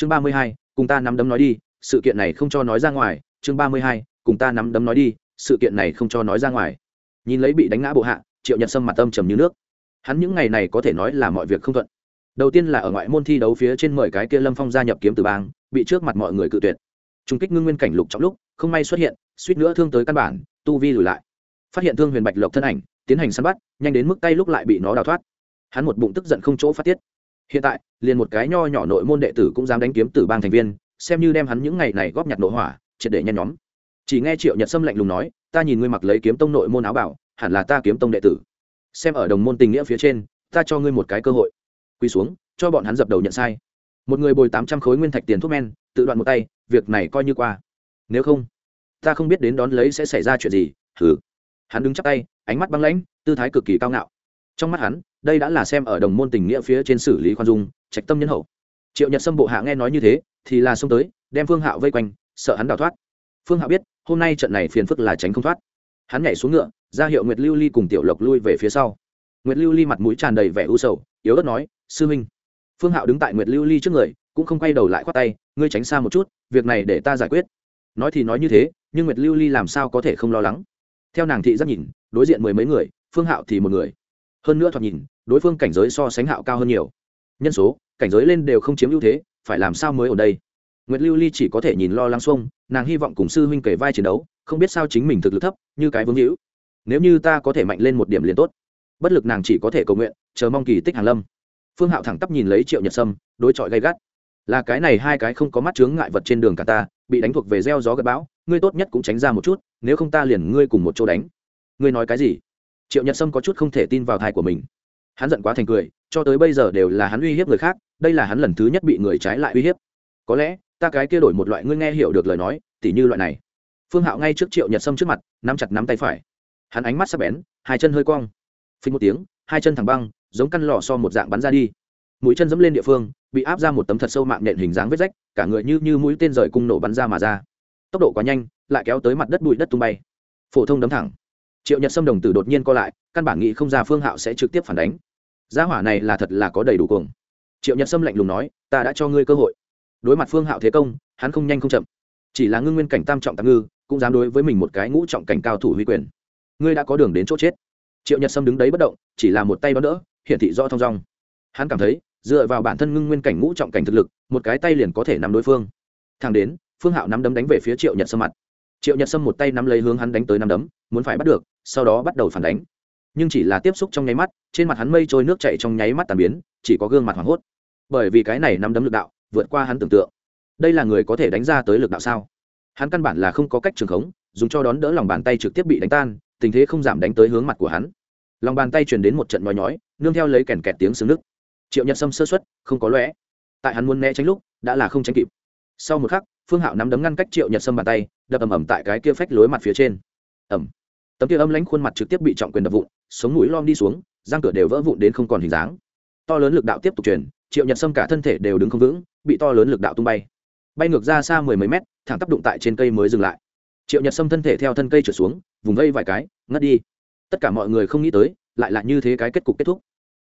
chương ba mươi hai, cùng ta nắm đấm nói đi, sự kiện này không cho nói ra ngoài. Chương ba mươi hai, cùng ta nắm đấm nói đi, sự kiện này không cho nói ra ngoài. Nhìn lấy bị đánh ngã bộ hạ, triệu nhật sâm mặt âm trầm như nước. Hắn những ngày này có thể nói là mọi việc không thuận. Đầu tiên là ở ngoại môn thi đấu phía trên mời cái kia lâm phong gia nhập kiếm từ bang, bị trước mặt mọi người cự tuyệt. Trung kích ngưng nguyên cảnh lục trong lúc, không may xuất hiện, suýt nữa thương tới căn bản, tu vi lùi lại. Phát hiện thương huyền bạch lộc thân ảnh, tiến hành săn bắt, nhanh đến mức tay lúc lại bị nó đào thoát. Hắn một bụng tức giận không chỗ phát tiết hiện tại, liền một cái nho nhỏ nội môn đệ tử cũng dám đánh kiếm từ bang thành viên, xem như đem hắn những ngày này góp nhặt nội hỏa, triệt để nhen nhóm. Chỉ nghe triệu nhật sâm lạnh lùng nói, ta nhìn ngươi mặc lấy kiếm tông nội môn áo bảo, hẳn là ta kiếm tông đệ tử. Xem ở đồng môn tình nghĩa phía trên, ta cho ngươi một cái cơ hội. Quy xuống, cho bọn hắn dập đầu nhận sai. Một người bồi tám trăm khối nguyên thạch tiền thuốc men, tự đoạn một tay, việc này coi như qua. Nếu không, ta không biết đến đón lấy sẽ xảy ra chuyện gì. Thử hắn đứng chắp tay, ánh mắt băng lãnh, tư thái cực kỳ cao ngạo. Trong mắt hắn đây đã là xem ở đồng môn tình nghĩa phía trên xử lý khoan dung, trạch tâm nhân hậu. Triệu nhật sâm bộ hạ nghe nói như thế, thì là xông tới, đem phương hạo vây quanh, sợ hắn đào thoát. Phương hạo biết, hôm nay trận này phiền phức là tránh không thoát. Hắn nhảy xuống ngựa, ra hiệu nguyệt lưu ly cùng tiểu lộc lui về phía sau. Nguyệt lưu ly mặt mũi tràn đầy vẻ u sầu, yếu ớt nói, sư huynh. Phương hạo đứng tại nguyệt lưu ly trước người, cũng không quay đầu lại khoát tay, ngươi tránh xa một chút, việc này để ta giải quyết. Nói thì nói như thế, nhưng nguyệt lưu ly làm sao có thể không lo lắng? Theo nàng thị rất nhìn, đối diện mười mấy người, phương hạo thì một người hơn nữa thoạt nhìn, đối phương cảnh giới so sánh hạo cao hơn nhiều. Nhân số, cảnh giới lên đều không chiếm ưu thế, phải làm sao mới ở đây? Nguyệt lưu ly chỉ có thể nhìn lo lắng xuông, nàng hy vọng cùng sư huynh kể vai chiến đấu, không biết sao chính mình thực lực thấp, như cái vương hữu. Nếu như ta có thể mạnh lên một điểm liền tốt. Bất lực nàng chỉ có thể cầu nguyện, chờ mong kỳ tích hàng lâm. Phương hạo thẳng tắp nhìn lấy triệu nhật sâm, đối chọi gay gắt. Là cái này hai cái không có mắt chướng ngại vật trên đường cả ta, bị đánh thuộc về gieo gió gặp bão, ngươi tốt nhất cũng tránh ra một chút, nếu không ta liền ngươi cùng một chỗ đánh. Ngươi nói cái gì? Triệu nhật sâm có chút không thể tin vào thai của mình. Hắn giận quá thành cười, cho tới bây giờ đều là hắn uy hiếp người khác, đây là hắn lần thứ nhất bị người trái lại uy hiếp. Có lẽ, ta cái kia đổi một loại ngươi nghe hiểu được lời nói, tỉ như loại này. Phương hạo ngay trước triệu nhật sâm trước mặt, nắm chặt nắm tay phải. Hắn ánh mắt sắp bén, hai chân hơi cong. Phình một tiếng, hai chân thẳng băng, giống căn lò so một dạng bắn ra đi. Mũi chân dẫm lên địa phương, bị áp ra một tấm thật sâu mạng nện hình dáng vết rách, cả người như như mũi tên rời cung nổ bắn ra mà ra. Tốc độ quá nhanh, lại kéo tới mặt đất bụi đất tung bay. Phổ thông đấm thẳng triệu nhật sâm đồng tử đột nhiên co lại, căn bản nghĩ không ra phương hạo sẽ trực tiếp phản đánh. Gia hỏa này là thật là có đầy đủ cuồng. Triệu nhật sâm lạnh lùng nói, ta đã cho ngươi cơ hội. Đối mặt phương hạo thế công, hắn không nhanh không chậm. Chỉ là ngưng nguyên cảnh tam trọng tạm ngư, cũng dám đối với mình một cái ngũ trọng cảnh cao thủ huy quyền. Ngươi đã có đường đến chỗ chết. Triệu nhật sâm đứng đấy bất động, chỉ là một tay đón đỡ, hiển thị do thong dong. Hắn cảm thấy, dựa vào bản thân ngưng nguyên cảnh ngũ trọng cảnh thực lực, một cái tay liền có thể nắm đối phương. Thang đến, phương hạo nắm đấm đánh về phía triệu nhật sâm mặt. Triệu nhật sâm một tay nắm lấy hướng hắn đánh tới nắm đấm muốn phải bắt được, sau đó bắt đầu phản đánh. Nhưng chỉ là tiếp xúc trong nháy mắt, trên mặt hắn mây trôi nước chạy trong nháy mắt tàn biến, chỉ có gương mặt hoảng hốt. Bởi vì cái này nắm đấm lực đạo, vượt qua hắn tưởng tượng. Đây là người có thể đánh ra tới lực đạo sao? Hắn căn bản là không có cách trường khống, dùng cho đón đỡ lòng bàn tay trực tiếp bị đánh tan, tình thế không giảm đánh tới hướng mặt của hắn. Lòng bàn tay truyền đến một trận nhói nhói, nương theo lấy kèn kẹt tiếng xương nước triệu nhật sâm sơ xuất không có lõe tại hắn muốn né tránh lúc, đã là không tránh kịp. Sau một khắc, phương hạo nắm đấm ngăn cách triệu nhật sâm bàn tay, đập ầm ầm tại cái kia phách lối mặt phía trên ẩm. Tấm kia âm lãnh khuôn mặt trực tiếp bị trọng quyền đập vụn, sống mũi lom đi xuống, răng cửa đều vỡ vụn đến không còn hình dáng. To lớn lực đạo tiếp tục truyền, triệu nhật sâm cả thân thể đều đứng không vững, bị to lớn lực đạo tung bay. Bay ngược ra xa mười mấy mét, thẳng tắp đụng tại trên cây mới dừng lại. Triệu nhật sâm thân thể theo thân cây trở xuống, vùng vây vài cái, ngất đi. Tất cả mọi người không nghĩ tới, lại là như thế cái kết cục kết thúc.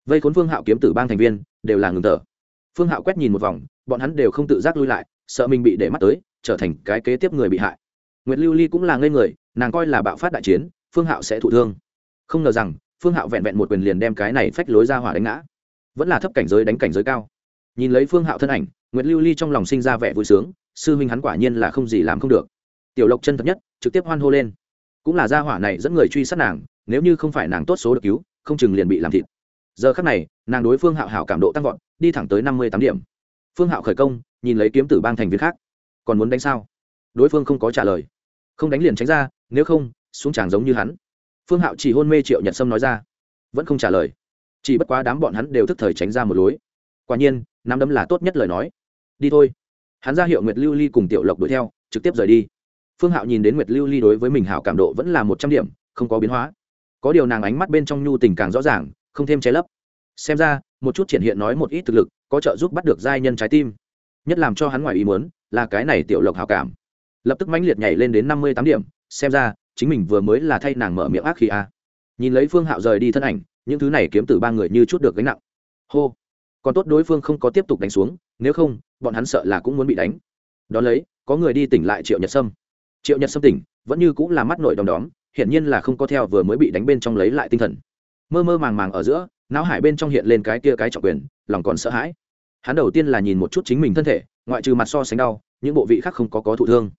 Vây khốn phương hạo kiếm tử bang thành viên, đều là ngừng thở. Phương hạo quét nhìn một vòng, bọn hắn đều không tự giác lui lại, sợ mình bị để mắt tới, trở thành cái kế tiếp người bị hại. Nguyệt lưu ly cũng là ngây người nàng coi là bạo phát đại chiến, phương hạo sẽ thụ thương. Không ngờ rằng, phương hạo vẹn vẹn một quyền liền đem cái này phách lối ra hỏa đánh ngã. Vẫn là thấp cảnh giới đánh cảnh giới cao. Nhìn lấy phương hạo thân ảnh nguyễn lưu ly trong lòng sinh ra vẻ vui sướng, sư huynh hắn quả nhiên là không gì làm không được. Tiểu lộc chân thật nhất, trực tiếp hoan hô lên. Cũng là gia hỏa này dẫn người truy sát nàng, nếu như không phải nàng tốt số được cứu, không chừng liền bị làm thịt. Giờ khắc này, nàng đối phương hạo hảo cảm độ tăng vọt, đi thẳng tới năm mươi tám điểm. Phương hạo khởi công, nhìn lấy kiếm tử bang thành viên khác. Còn muốn đánh sao? Đối phương không có trả lời. Không đánh liền tránh ra nếu không, xuống tràng giống như hắn. Phương hạo chỉ hôn mê triệu nhật sâm nói ra. Vẫn không trả lời. Chỉ bất quá đám bọn hắn đều thức thời tránh ra một lối. Quả nhiên, nắm đấm là tốt nhất lời nói. Đi thôi. Hắn ra hiệu nguyệt lưu ly cùng tiểu lộc đuổi theo, trực tiếp rời đi. Phương hạo nhìn đến nguyệt lưu ly đối với mình hảo cảm độ vẫn là một trăm điểm, không có biến hóa. Có điều nàng ánh mắt bên trong nhu tình càng rõ ràng, không thêm che lấp. Xem ra, một chút triển hiện nói một ít thực lực, có trợ giúp bắt được giai nhân trái tim. Nhất làm cho hắn ngoài ý muốn, là cái này tiểu lộc hảo cảm. Lập tức mãnh liệt nhảy lên đến năm mươi tám điểm xem ra, chính mình vừa mới là thay nàng mở miệng ác khi a à. nhìn lấy phương hạo rời đi thân ảnh, những thứ này kiếm từ ba người như chút được gánh nặng. Hô. Còn tốt đối phương không có tiếp tục đánh xuống, nếu không, bọn hắn sợ là cũng muốn bị đánh. Đ ó lấy, có người đi tỉnh lại triệu nhật sâm. Triệu nhật sâm tỉnh, vẫn như cũng là mắt nội đom đóm, hiển nhiên là không có theo vừa mới bị đánh bên trong lấy lại tinh thần. Mơ mơ màng màng ở giữa, não hải bên trong hiện lên cái kia cái trọng quyền, lòng còn sợ hãi. Hắn đầu tiên là nhìn một chút chính mình thân thể, ngoại trừ mặt so sánh đau, những bộ vị khác không có có thụ thương.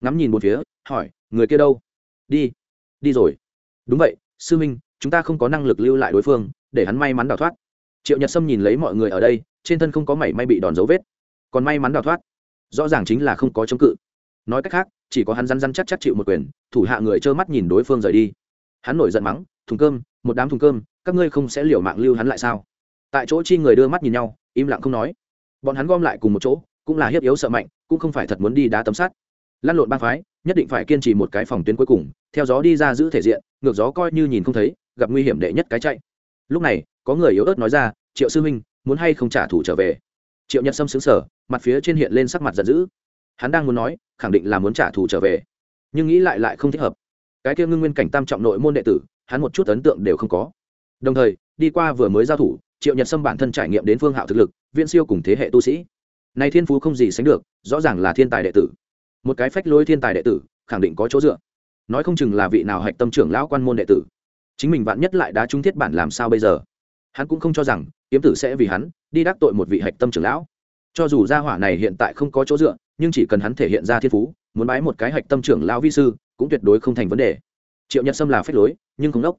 Ngắm nhìn một phía, hỏi người kia đâu? Đi đi rồi. Đúng vậy, sư minh, chúng ta không có năng lực lưu lại đối phương, để hắn may mắn đào thoát. Triệu nhật sâm nhìn lấy mọi người ở đây, trên thân không có mảy may bị đòn dấu vết, còn may mắn đào thoát. Rõ ràng chính là không có chống cự. Nói cách khác, chỉ có hắn răn răn chắc chắc chịu một quyền, thủ hạ người trơ mắt nhìn đối phương rời đi. Hắn nổi giận mắng, thùng cơm, một đám thùng cơm, các ngươi không sẽ liều mạng lưu hắn lại sao? Tại chỗ chi người đưa mắt nhìn nhau, im lặng không nói. Bọn hắn gom lại cùng một chỗ, cũng là hiếp yếu sợ mạnh, cũng không phải thật muốn đi đá tấm sắt. Lăn lộn bang phái nhất định phải kiên trì một cái phòng tuyến cuối cùng, theo gió đi ra giữ thể diện, ngược gió coi như nhìn không thấy, gặp nguy hiểm đệ nhất cái chạy. Lúc này, có người yếu ớt nói ra, triệu sư huynh, muốn hay không trả thù trở về? Triệu nhật sâm xứng sở mặt phía trên hiện lên sắc mặt giận dữ. Hắn đang muốn nói, khẳng định là muốn trả thù trở về, nhưng nghĩ lại lại không thích hợp. Cái kia ngưng nguyên cảnh tam trọng nội môn đệ tử, hắn một chút ấn tượng đều không có. Đồng thời, đi qua vừa mới giao thủ, triệu nhật sâm bản thân trải nghiệm đến phương hạo thực lực viên siêu cùng thế hệ tu sĩ. Này thiên phú không gì sánh được, rõ ràng là thiên tài đệ tử một cái phách lối thiên tài đệ tử, khẳng định có chỗ dựa. Nói không chừng là vị nào hạch tâm trưởng lão quan môn đệ tử. Chính mình vạn nhất lại đã trung thiết bản làm sao bây giờ? Hắn cũng không cho rằng, kiếm tử sẽ vì hắn đi đắc tội một vị hạch tâm trưởng lão. Cho dù gia hỏa này hiện tại không có chỗ dựa, nhưng chỉ cần hắn thể hiện ra thiên phú, muốn bái một cái hạch tâm trưởng lão vi sư, cũng tuyệt đối không thành vấn đề. Triệu nhật sâm là phách lối, nhưng không đốc.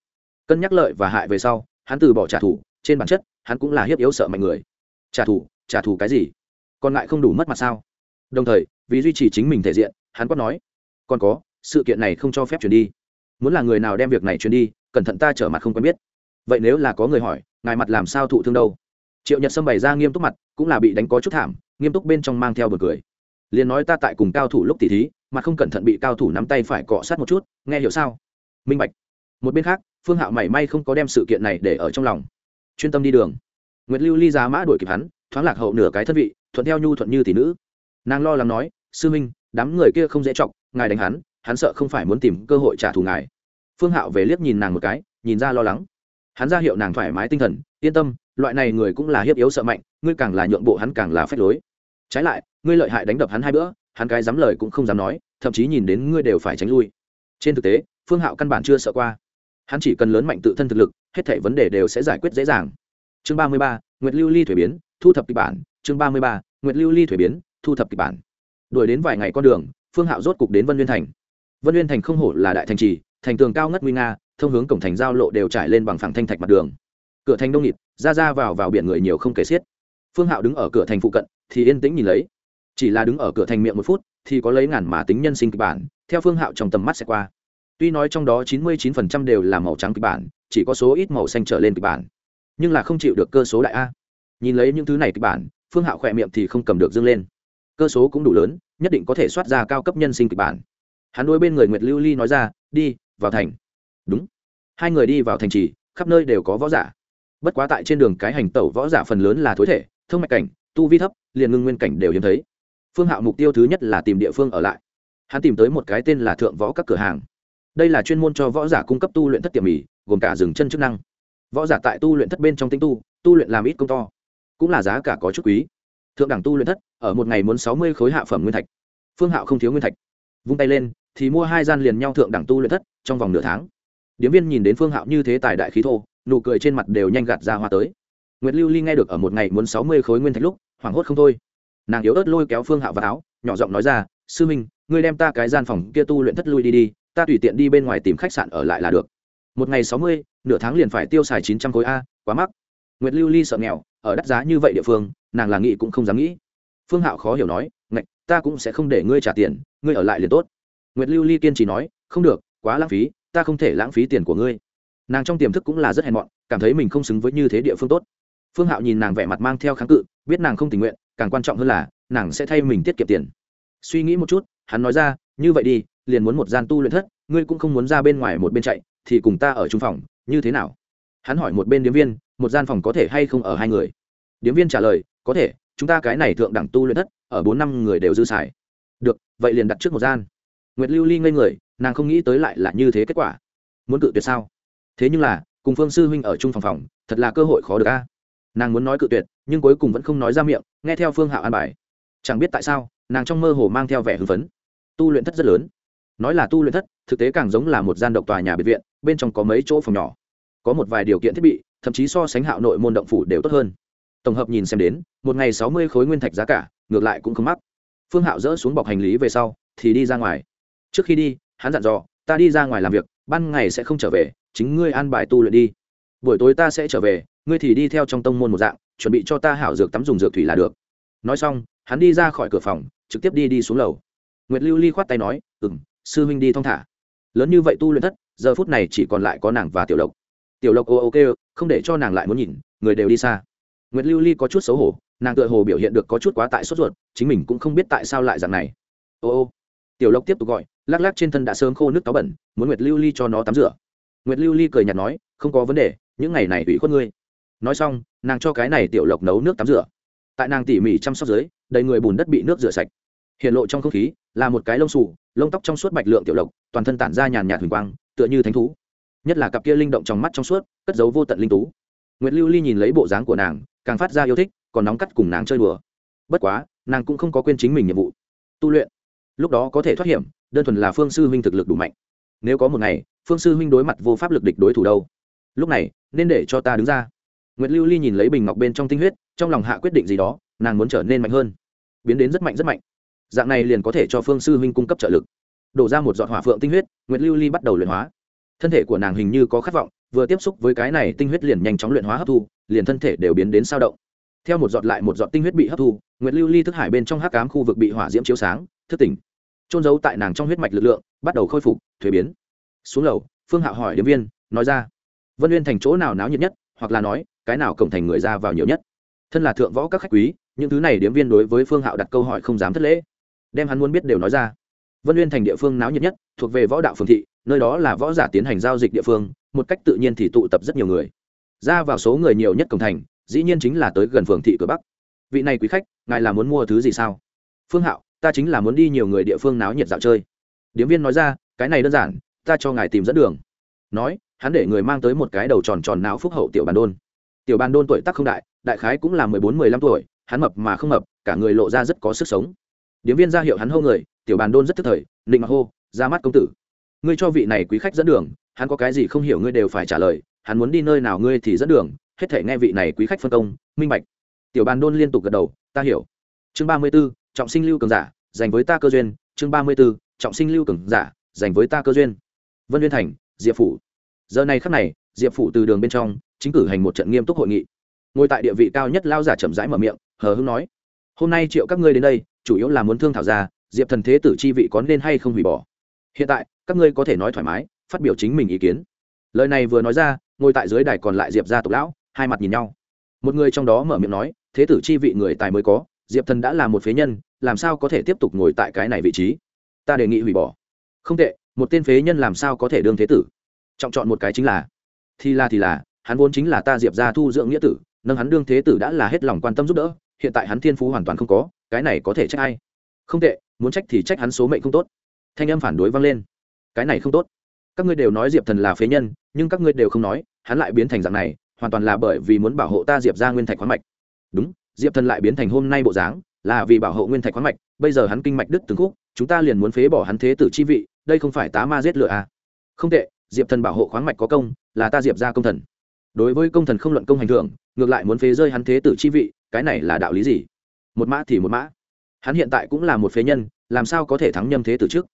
Cân nhắc lợi và hại về sau, hắn từ bỏ trả thù, trên bản chất, hắn cũng là hiếp yếu sợ mạnh người. Trả thù? Trả thù cái gì? Còn lại không đủ mất mặt sao? Đồng thời, vì duy trì chính mình thể diện, hắn quát nói, còn có, sự kiện này không cho phép chuyển đi. Muốn là người nào đem việc này chuyển đi, cẩn thận ta trở mặt không quen biết. Vậy nếu là có người hỏi, ngài mặt làm sao thụ thương đâu? Triệu nhật sâm bày ra nghiêm túc mặt, cũng là bị đánh có chút thảm, nghiêm túc bên trong mang theo bờ cười. Liền nói ta tại cùng cao thủ lúc tỉ thí, mà không cẩn thận bị cao thủ nắm tay phải cọ sát một chút, nghe hiểu sao? Minh bạch. Một bên khác, phương hạo mảy may không có đem sự kiện này để ở trong lòng. Chuyên tâm đi đường. Nguyệt lưu ly giá mã đuổi kịp hắn, thoáng lạc hậu nửa cái thân vị, thuận theo nhu thuận như tỷ nữ nàng lo lắng nói, sư minh, đám người kia không dễ chọc, ngài đánh hắn hắn sợ không phải muốn tìm cơ hội trả thù ngài. Phương hạo về liếc nhìn nàng một cái, nhìn ra lo lắng. Hắn ra hiệu nàng thoải mái tinh thần, yên tâm, loại này người cũng là hiếp yếu sợ mạnh, ngươi càng là nhượng bộ hắn càng là phép lối. Trái lại, ngươi lợi hại đánh đập hắn hai bữa, hắn cái dám lời cũng không dám nói, thậm chí nhìn đến ngươi đều phải tránh lui. Trên thực tế, phương hạo căn bản chưa sợ qua. Hắn chỉ cần lớn mạnh tự thân thực lực, hết thảy vấn đề đều sẽ giải quyết dễ dàng. Chương ba mươi ba, nguyệt lưu ly thuế biến, thu thập kịch bản. Chương ba mươi ba, nguyệt lưu ly thuế biến thu thập kịch bản. Đuổi đến vài ngày con đường, phương hạo rốt cục đến vân nguyên thành. Vân nguyên thành không hổ là đại thành trì, thành tường cao ngất nguy nga, thông hướng cổng thành giao lộ đều trải lên bằng phẳng thanh thạch mặt đường. Cửa thành đông nghịt, ra ra vào vào biển người nhiều không kể xiết. Phương hạo đứng ở cửa thành phụ cận, thì yên tĩnh nhìn lấy. Chỉ là đứng ở cửa thành miệng một phút, thì có lấy ngàn mà tính nhân sinh kịch bản, theo phương hạo trong tầm mắt sẽ qua. Tuy nói trong đó chín mươi chín phần trăm đều là màu trắng kịch bản, chỉ có số ít màu xanh trở lên kịch bản, nhưng là không chịu được cơ số đại a. Nhìn lấy những thứ này kịch bản, phương hạo khỏe miệng thì không cầm được dâng lên cơ số cũng đủ lớn, nhất định có thể soát ra cao cấp nhân sinh kịch bản. Hắn đôi bên người nguyệt lưu ly nói ra, đi, vào thành. Đúng. Hai người đi vào thành trì, khắp nơi đều có võ giả. Bất quá tại trên đường cái hành tẩu võ giả phần lớn là thối thể, thông mạch cảnh, tu vi thấp, liền ngưng nguyên cảnh đều hiếm thấy. Phương hạo mục tiêu thứ nhất là tìm địa phương ở lại. Hắn tìm tới một cái tên là thượng võ các cửa hàng. Đây là chuyên môn cho võ giả cung cấp tu luyện thất tiệm mì, gồm cả rừng chân chức năng. Võ giả tại tu luyện thất bên trong tinh tu tu luyện làm ít công to, cũng là giá cả có chút quý thượng đẳng tu luyện thất, ở một ngày muốn sáu mươi khối hạ phẩm nguyên thạch. Phương hạo không thiếu nguyên thạch. Vung tay lên, thì mua hai gian liền nhau thượng đẳng tu luyện thất, trong vòng nửa tháng. Điếm viên nhìn đến phương hạo như thế tài đại khí thô, nụ cười trên mặt đều nhanh gạt ra hoa tới. Nguyệt lưu ly nghe được ở một ngày muốn sáu mươi khối nguyên thạch lúc, hoảng hốt không thôi. Nàng yếu ớt lôi kéo phương hạo vào áo, nhỏ giọng nói ra, sư minh, ngươi đem ta cái gian phòng kia tu luyện thất lui đi đi, ta tùy tiện đi bên ngoài tìm khách sạn ở lại là được. Một ngày sáu mươi, nửa tháng liền phải tiêu xài chín trăm khối a, quá mắc. Nguyệt lưu ly sợ nghèo, ở đắt giá như vậy địa phương nàng là nghĩ cũng không dám nghĩ. Phương hạo khó hiểu nói, ngạch, ta cũng sẽ không để ngươi trả tiền, ngươi ở lại liền tốt. Nguyệt lưu ly kiên trì nói, không được, quá lãng phí, ta không thể lãng phí tiền của ngươi. Nàng trong tiềm thức cũng là rất hèn mọn, cảm thấy mình không xứng với như thế địa phương tốt. Phương hạo nhìn nàng vẻ mặt mang theo kháng cự, biết nàng không tình nguyện, càng quan trọng hơn là, nàng sẽ thay mình tiết kiệm tiền. Suy nghĩ một chút, hắn nói ra, như vậy đi, liền muốn một gian tu luyện thất, ngươi cũng không muốn ra bên ngoài một bên chạy, thì cùng ta ở trung phòng, như thế nào? Hắn hỏi một bên điếm viên, một gian phòng có thể hay không ở hai người? Điếm viên trả lời có thể, chúng ta cái này thượng đẳng tu luyện thất ở bốn năm người đều dư xài. Được, vậy liền đặt trước một gian. Nguyệt lưu ly ngây người, nàng không nghĩ tới lại là như thế kết quả. Muốn cự tuyệt sao? Thế nhưng là, cùng phương sư huynh ở chung phòng phòng, thật là cơ hội khó được a. Nàng muốn nói cự tuyệt, nhưng cuối cùng vẫn không nói ra miệng, nghe theo phương hạo an bài. Chẳng biết tại sao, nàng trong mơ hồ mang theo vẻ hưng phấn. Tu luyện thất rất lớn. Nói là tu luyện thất, thực tế càng giống là một gian độc tòa nhà biệt viện, bên trong có mấy chỗ phòng nhỏ. Có một vài điều kiện thiết bị, thậm chí so sánh hạo nội môn động phủ đều tốt hơn tổng hợp nhìn xem đến, một ngày sáu mươi khối nguyên thạch giá cả, ngược lại cũng không mắc. Phương hạo dỡ xuống bọc hành lý về sau, thì đi ra ngoài. Trước khi đi, hắn dặn dò, ta đi ra ngoài làm việc, ban ngày sẽ không trở về, chính ngươi an bài tu luyện đi. Buổi tối ta sẽ trở về, ngươi thì đi theo trong tông môn một dạng, chuẩn bị cho ta hảo dược tắm dùng dược thủy là được. Nói xong, hắn đi ra khỏi cửa phòng, trực tiếp đi đi xuống lầu. Nguyệt lưu ly khoát tay nói ừ m sư huynh đi thong thả. Lớn như vậy tu luyện thất, giờ phút này chỉ còn lại có nàng và tiểu lộc. Tiểu lộc ô ok không để cho nàng lại muốn nhìn, người đều đi xa nguyệt lưu ly có chút xấu hổ, nàng tựa hồ biểu hiện được có chút quá tại sốt ruột, chính mình cũng không biết tại sao lại dạng này. Ô ô. Tiểu lộc tiếp tục gọi, lắc lắc trên thân đã sớm khô nước táo bẩn, muốn nguyệt lưu ly cho nó tắm rửa. Nguyệt lưu ly cười nhạt nói, không có vấn đề, những ngày này ủy khuất ngươi. Nói xong, nàng cho cái này tiểu lộc nấu nước tắm rửa. Tại nàng tỉ mỉ chăm sóc dưới, đầy người bùn đất bị nước rửa sạch. Hiện lộ trong không khí, là một cái lông xù, lông tóc trong suốt bạch lượng tiểu lộc, toàn thân tản ra nhàn nhạt huỳnh quang, tựa như thánh thú. Nhất là cặp kia linh động trong mắt trong suốt, cất giấu vô tận linh tú nguyệt lưu ly nhìn lấy bộ dáng của nàng, càng phát ra yêu thích, còn nóng cắt cùng nàng chơi đùa. Bất quá, nàng cũng không có quên chính mình nhiệm vụ. Tu luyện. Lúc đó có thể thoát hiểm, đơn thuần là phương sư huynh thực lực đủ mạnh. Nếu có một ngày, phương sư huynh đối mặt vô pháp lực địch đối thủ đâu? Lúc này, nên để cho ta đứng ra. Nguyệt lưu ly nhìn lấy bình ngọc bên trong tinh huyết, trong lòng hạ quyết định gì đó, nàng muốn trở nên mạnh hơn. Biến đến rất mạnh rất mạnh. Dạng này liền có thể cho phương sư huynh cung cấp trợ lực. Đổ ra một giọt hỏa phượng tinh huyết, Nguyệt lưu ly bắt đầu luyện hóa. Thân thể của nàng hình như có khát vọng vừa tiếp xúc với cái này tinh huyết liền nhanh chóng luyện hóa hấp thu, liền thân thể đều biến đến sao động. Theo một giọt lại một giọt tinh huyết bị hấp thu, nguyệt lưu ly thức hải bên trong hắc cám khu vực bị hỏa diễm chiếu sáng, thức tỉnh. Trôn giấu tại nàng trong huyết mạch lực lượng, bắt đầu khôi phục, thuế biến. Xuống lầu, phương hạo hỏi điếm viên, nói ra, vân uyên thành chỗ nào náo nhiệt nhất, hoặc là nói, cái nào cổng thành người ra vào nhiều nhất? Thân là thượng võ các khách quý, những thứ này điếm viên đối với phương hạo đặt câu hỏi không dám thất lễ. Đem hắn muốn biết đều nói ra. Vân uyên thành địa phương náo nhiệt nhất, thuộc về võ đạo phương thị, nơi đó là võ giả tiến hành giao dịch địa phương một cách tự nhiên thì tụ tập rất nhiều người. Ra vào số người nhiều nhất cổng thành, dĩ nhiên chính là tới gần phường thị cửa bắc. Vị này quý khách, ngài là muốn mua thứ gì sao? Phương hạo, ta chính là muốn đi nhiều người địa phương náo nhiệt dạo chơi. Điếm viên nói ra, cái này đơn giản, ta cho ngài tìm dẫn đường. Nói, hắn để người mang tới một cái đầu tròn tròn não phúc hậu tiểu bàn đôn. Tiểu bàn đôn tuổi tác không đại đại khái cũng là mười bốn, mười lăm tuổi, hắn mập mà không mập, cả người lộ ra rất có sức sống. Điếm viên ra hiệu hắn hô người, tiểu bàn đôn rất thức thời, nịnh mặc hô, ra mắt công tử. Ngươi cho vị này quý khách dẫn đường hắn có cái gì không hiểu ngươi đều phải trả lời, hắn muốn đi nơi nào ngươi thì dẫn đường, hết thể nghe vị này quý khách phân công, minh bạch. Tiểu bàn đôn liên tục gật đầu, ta hiểu. Chương ba mươi b ố trọng sinh lưu cường giả dành với ta cơ duyên. Chương ba mươi b ố trọng sinh lưu cường giả dành với ta cơ duyên. Vân uyên thành, diệp phủ. Giờ này khắc này, diệp phủ từ đường bên trong, chính cử hành một trận nghiêm túc hội nghị. Ngồi tại địa vị cao nhất lao giả chậm rãi mở miệng, hờ hưng nói, hôm nay triệu các ngươi đến đây, chủ yếu là muốn thương thảo ra, diệp thần thế tử chi vị có nên hay không hủy bỏ. Hiện tại, các ngươi có thể nói thoải mái phát biểu chính mình ý kiến. Lời này vừa nói ra, ngồi tại dưới đài còn lại diệp gia tộc lão, hai mặt nhìn nhau. Một người trong đó mở miệng nói, thế tử chi vị người tài mới có, diệp thần đã là một phế nhân, làm sao có thể tiếp tục ngồi tại cái này vị trí? Ta đề nghị hủy bỏ. Không tệ, một tên phế nhân làm sao có thể đương thế tử? Trọng chọn một cái chính là, thì là thì là, hắn vốn chính là ta diệp ra thu dưỡng nghĩa tử, nâng hắn đương thế tử đã là hết lòng quan tâm giúp đỡ, hiện tại hắn thiên phú hoàn toàn không có, cái này có thể trách ai? Không tệ, muốn trách thì trách hắn số mệnh không tốt. Thanh âm phản đối vang lên. Cái này không tốt các ngươi đều nói diệp thần là phế nhân, nhưng các ngươi đều không nói, hắn lại biến thành dạng này, hoàn toàn là bởi vì muốn bảo hộ ta diệp ra nguyên thạch khoáng mạch. Đúng, diệp thần lại biến thành hôm nay bộ dáng, là vì bảo hộ nguyên thạch khoáng mạch, bây giờ hắn kinh mạch đứt từng khúc, chúng ta liền muốn phế bỏ hắn thế tử chi vị, đây không phải tá ma giết lửa à. không tệ, diệp thần bảo hộ khoáng mạch có công, là ta diệp ra công thần. Đối với công thần không luận công hành thưởng, ngược lại muốn phế rơi hắn thế tử chi vị, cái này là đạo lý gì? Một mã thì một mã. Hắn hiện tại cũng là một phế nhân, làm sao có thể thắng nhâm thế tử trước?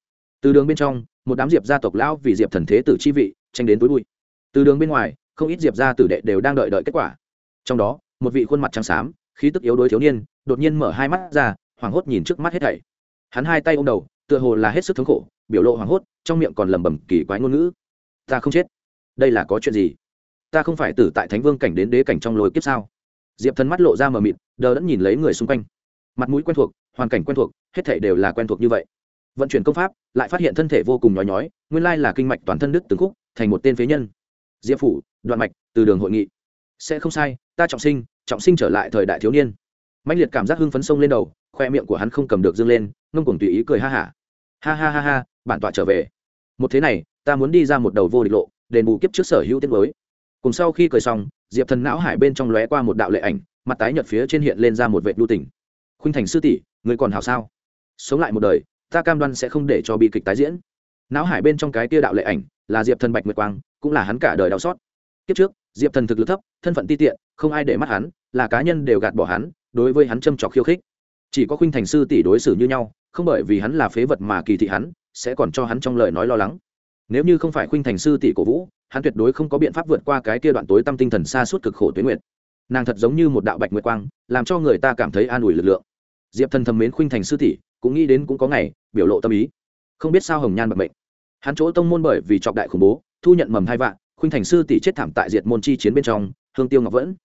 Từ đường bên trong, một đám diệp gia tộc lão vì diệp thần thế tử chi vị, tranh đến tối bụi. Từ đường bên ngoài, không ít diệp gia tử đệ đều đang đợi đợi kết quả. Trong đó, một vị khuôn mặt trắng xám, khí tức yếu đuối thiếu niên, đột nhiên mở hai mắt ra, hoảng hốt nhìn trước mắt hết thảy. Hắn hai tay ôm đầu, tựa hồ là hết sức thống khổ, biểu lộ hoảng hốt, trong miệng còn lẩm bẩm kỳ quái ngôn ngữ. Ta không chết. Đây là có chuyện gì? Ta không phải tử tại thánh vương cảnh đến đế cảnh trong lối kiếp sao? Diệp thần mắt lộ ra mờ mịt, đờ đẫn nhìn lấy người xung quanh. Mặt mũi quen thuộc, hoàn cảnh quen thuộc, hết thảy đều là quen thuộc như vậy vận chuyển công pháp, lại phát hiện thân thể vô cùng nhói nhói, nguyên lai là kinh mạch toàn thân đứt từng khúc, thành một tên phế nhân. Diệp phủ, đoạn mạch, từ đường hội nghị. Sẽ không sai, ta trọng sinh trọng sinh trở lại thời đại thiếu niên. Mạnh liệt cảm giác hưng phấn sông lên đầu, khoe miệng của hắn không cầm được dâng lên, ngông cuồng tùy ý cười ha hả. Ha. ha ha ha ha bản tọa trở về. Một thế này, ta muốn đi ra một đầu vô địch lộ, đền bù kiếp trước sở hữu tiết mới cùng sau khi cười xong, diệp thần não hải bên trong lóe qua một đạo lệ ảnh, mặt tái nhợt phía trên hiện lên ra một vệ lưu tỉnh khuynh thành sư tỷ, người còn hào sao? Sống lại một đời ta cam đoan sẽ không để cho bi kịch tái diễn. Não hải bên trong cái tia đạo lệ ảnh là diệp thần bạch nguyệt quang, cũng là hắn cả đời đau xót. Kiếp trước, diệp thần thực lực thấp, thân phận ti tiện, không ai để mắt hắn, là cá nhân đều gạt bỏ hắn, đối với hắn châm trọc khiêu khích. Chỉ có khuynh thành sư tỷ đối xử như nhau, không bởi vì hắn là phế vật mà kỳ thị hắn, sẽ còn cho hắn trong lời nói lo lắng. Nếu như không phải khuynh thành sư tỷ cổ vũ, hắn tuyệt đối không có biện pháp vượt qua cái kia đoạn tối tâm tinh thần xa suốt cực khổ tuyến nguyện nàng thật giống như một đạo bạch nguyệt quang, làm cho người ta cảm thấy an ủi lực lượng. Diệp thần thầm mến khuynh thành sư tỷ cũng nghĩ đến cũng có ngày, biểu lộ tâm ý. Không biết sao hồng nhan bạc mệnh. Hắn chỗ tông môn bởi vì trọc đại khủng bố, thu nhận mầm hai vạn, khuynh thành sư tỷ chết thảm tại diệt môn chi chiến bên trong, hương tiêu ngọc vẫn.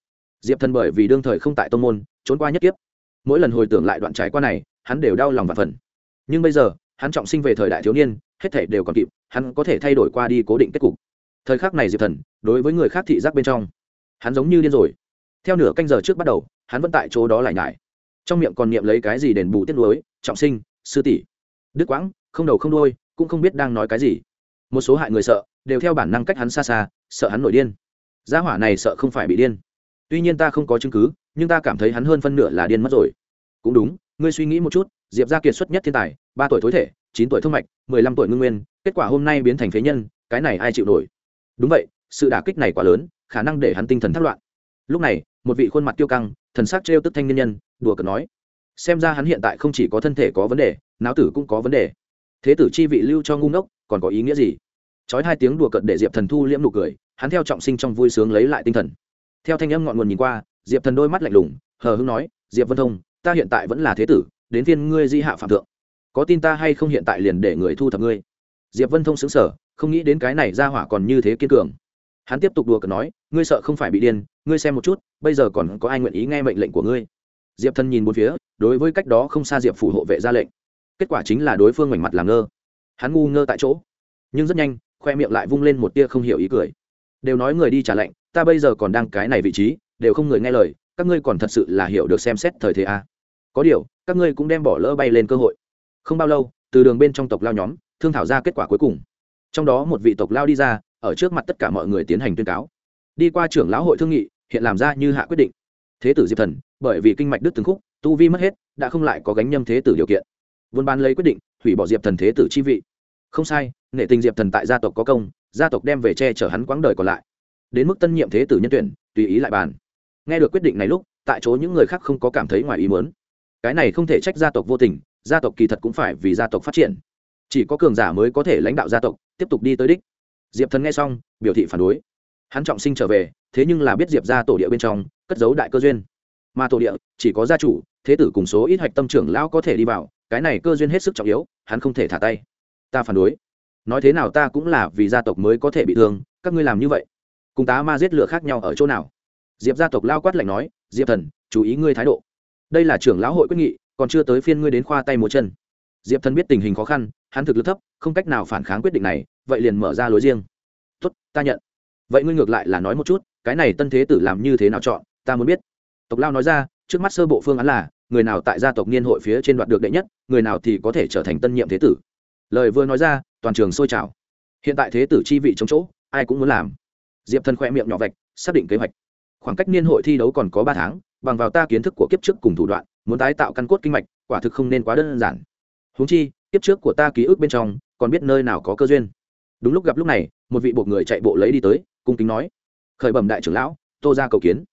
Diệp thần bởi vì đương thời không tại tông môn, trốn qua nhất kiếp. Mỗi lần hồi tưởng lại đoạn trải qua này, hắn đều đau lòng và phần nhưng bây giờ, hắn trọng sinh về thời đại thiếu niên, hết thể đều còn kịp, hắn có thể thay đổi qua đi cố định kết cục. Thời khắc này diệp thần, đối với người khác thị giác bên trong, hắn giống như điên rồi. Theo nửa canh giờ trước bắt đầu, hắn vẫn tại chỗ đó lại nhải trong miệng còn niệm lấy cái gì đền bù tiết lối trọng sinh, sư tỷ. Đức quãng, không đầu không đôi cũng không biết đang nói cái gì. Một số hại người sợ, đều theo bản năng cách hắn xa xa, sợ hắn nổi điên. Gia hỏa này sợ không phải bị điên. Tuy nhiên ta không có chứng cứ, nhưng ta cảm thấy hắn hơn phân nửa là điên mất rồi. Cũng đúng, ngươi suy nghĩ một chút, diệp gia kiệt xuất nhất thiên tài, ba tuổi thối thể, chín tuổi thông mạch, mười lăm tuổi ngưng nguyên, kết quả hôm nay biến thành phế nhân, cái này ai chịu nổi? Đúng vậy, sự đả kích này quá lớn, khả năng để hắn tinh thần thất loạn. Lúc này, một vị khuôn mặt tiêu căng, thần sắc trêu tức thanh niên nhân đùa cợt nói. Xem ra hắn hiện tại không chỉ có thân thể có vấn đề, não tử cũng có vấn đề. Thế tử chi vị lưu cho ngu ngốc, còn có ý nghĩa gì? Chói hai tiếng đùa cợt để diệp thần thu liễm nụ cười, hắn theo trọng sinh trong vui sướng lấy lại tinh thần. Theo thanh âm ngọn nguồn nhìn qua, diệp thần đôi mắt lạnh lùng, hờ hưng nói, diệp vân thông, ta hiện tại vẫn là thế tử, đến phiên ngươi di hạ phạm thượng. Có tin ta hay không hiện tại liền để người thu thập ngươi? Diệp vân thông xứng sở không nghĩ đến cái này ra hỏa còn như thế kiên cường. Hắn tiếp tục đùa cợt nói, ngươi sợ không phải bị điên, ngươi xem một chút, bây giờ còn có ai nguyện ý nghe mệnh lệnh của ngươi? Diệp thân nhìn một phía, đối với cách đó không xa diệp phủ hộ vệ ra lệnh. Kết quả chính là đối phương ngoảnh mặt làm ngơ. Hắn ngu ngơ tại chỗ. Nhưng rất nhanh, khoe miệng lại vung lên một tia không hiểu ý cười. Đều nói người đi trả lệnh, ta bây giờ còn đang cái này vị trí, đều không người nghe lời, các ngươi còn thật sự là hiểu được xem xét thời thế a à. có điều, các ngươi cũng đem bỏ lỡ bay lên cơ hội. Không bao lâu, từ đường bên trong tộc lao nhóm, thương thảo ra kết quả cuối cùng. Trong đó một vị tộc lao đi ra, ở trước mặt tất cả mọi người tiến hành tuyên cáo. Đi qua trưởng lão hội thương nghị, hiện làm ra như hạ quyết định. Thế tử diệp thần bởi vì kinh mạch đứt từng khúc, tu vi mất hết, đã không lại có gánh nhâm thế tử điều kiện. Vân ban lấy quyết định, hủy bỏ diệp thần thế tử chi vị. Không sai, nghệ tình diệp thần tại gia tộc có công, gia tộc đem về che chở hắn quãng đời còn lại. Đến mức tân nhiệm thế tử nhân tuyển, tùy ý lại bàn. Nghe được quyết định này lúc, tại chỗ những người khác không có cảm thấy ngoài ý muốn. Cái này không thể trách gia tộc vô tình, gia tộc kỳ thật cũng phải vì gia tộc phát triển. Chỉ có cường giả mới có thể lãnh đạo gia tộc, tiếp tục đi tới đích. Diệp thần nghe xong, biểu thị phản đối. Hắn trọng sinh trở về, thế nhưng là biết diệp ra tổ địa bên trong, cất giấu đại cơ duyên mà tổ địa, chỉ có gia chủ, thế tử cùng số ít hạch tâm trưởng lão có thể đi vào, cái này cơ duyên hết sức trọng yếu, hắn không thể thả tay. Ta phản đối. Nói thế nào ta cũng là vì gia tộc mới có thể bị thương, các ngươi làm như vậy. Cùng tá ma giết lửa khác nhau ở chỗ nào? Diệp gia tộc lao quát lạnh nói, diệp thần, chú ý ngươi thái độ. Đây là trưởng lão hội quyết nghị, còn chưa tới phiên ngươi đến khoa tay múa chân. Diệp thần biết tình hình khó khăn, hắn thực lực thấp, không cách nào phản kháng quyết định này, vậy liền mở ra lối riêng. Tốt, ta nhận. Vậy ngươi ngược lại là nói một chút, cái này tân thế tử làm như thế nào chọn, ta muốn biết tộc lao nói ra, trước mắt sơ bộ phương án là, người nào tại gia tộc niên hội phía trên đoạt được đệ nhất, người nào thì có thể trở thành tân nhiệm thế tử. Lời vừa nói ra, toàn trường sôi trào. Hiện tại thế tử chi vị chống chỗ, ai cũng muốn làm. Diệp thần khoe miệng nhỏ vạch, xác định kế hoạch. Khoảng cách niên hội thi đấu còn có ba tháng, bằng vào ta kiến thức của kiếp trước cùng thủ đoạn, muốn tái tạo căn cốt kinh mạch, quả thực không nên quá đơn giản. Húng chi, kiếp trước của ta ký ức bên trong, còn biết nơi nào có cơ duyên. Đúng lúc gặp lúc này, một vị bộ người chạy bộ lấy đi tới, cung kính nói, khởi bẩm đại trưởng lão, tô ra cầu kiến.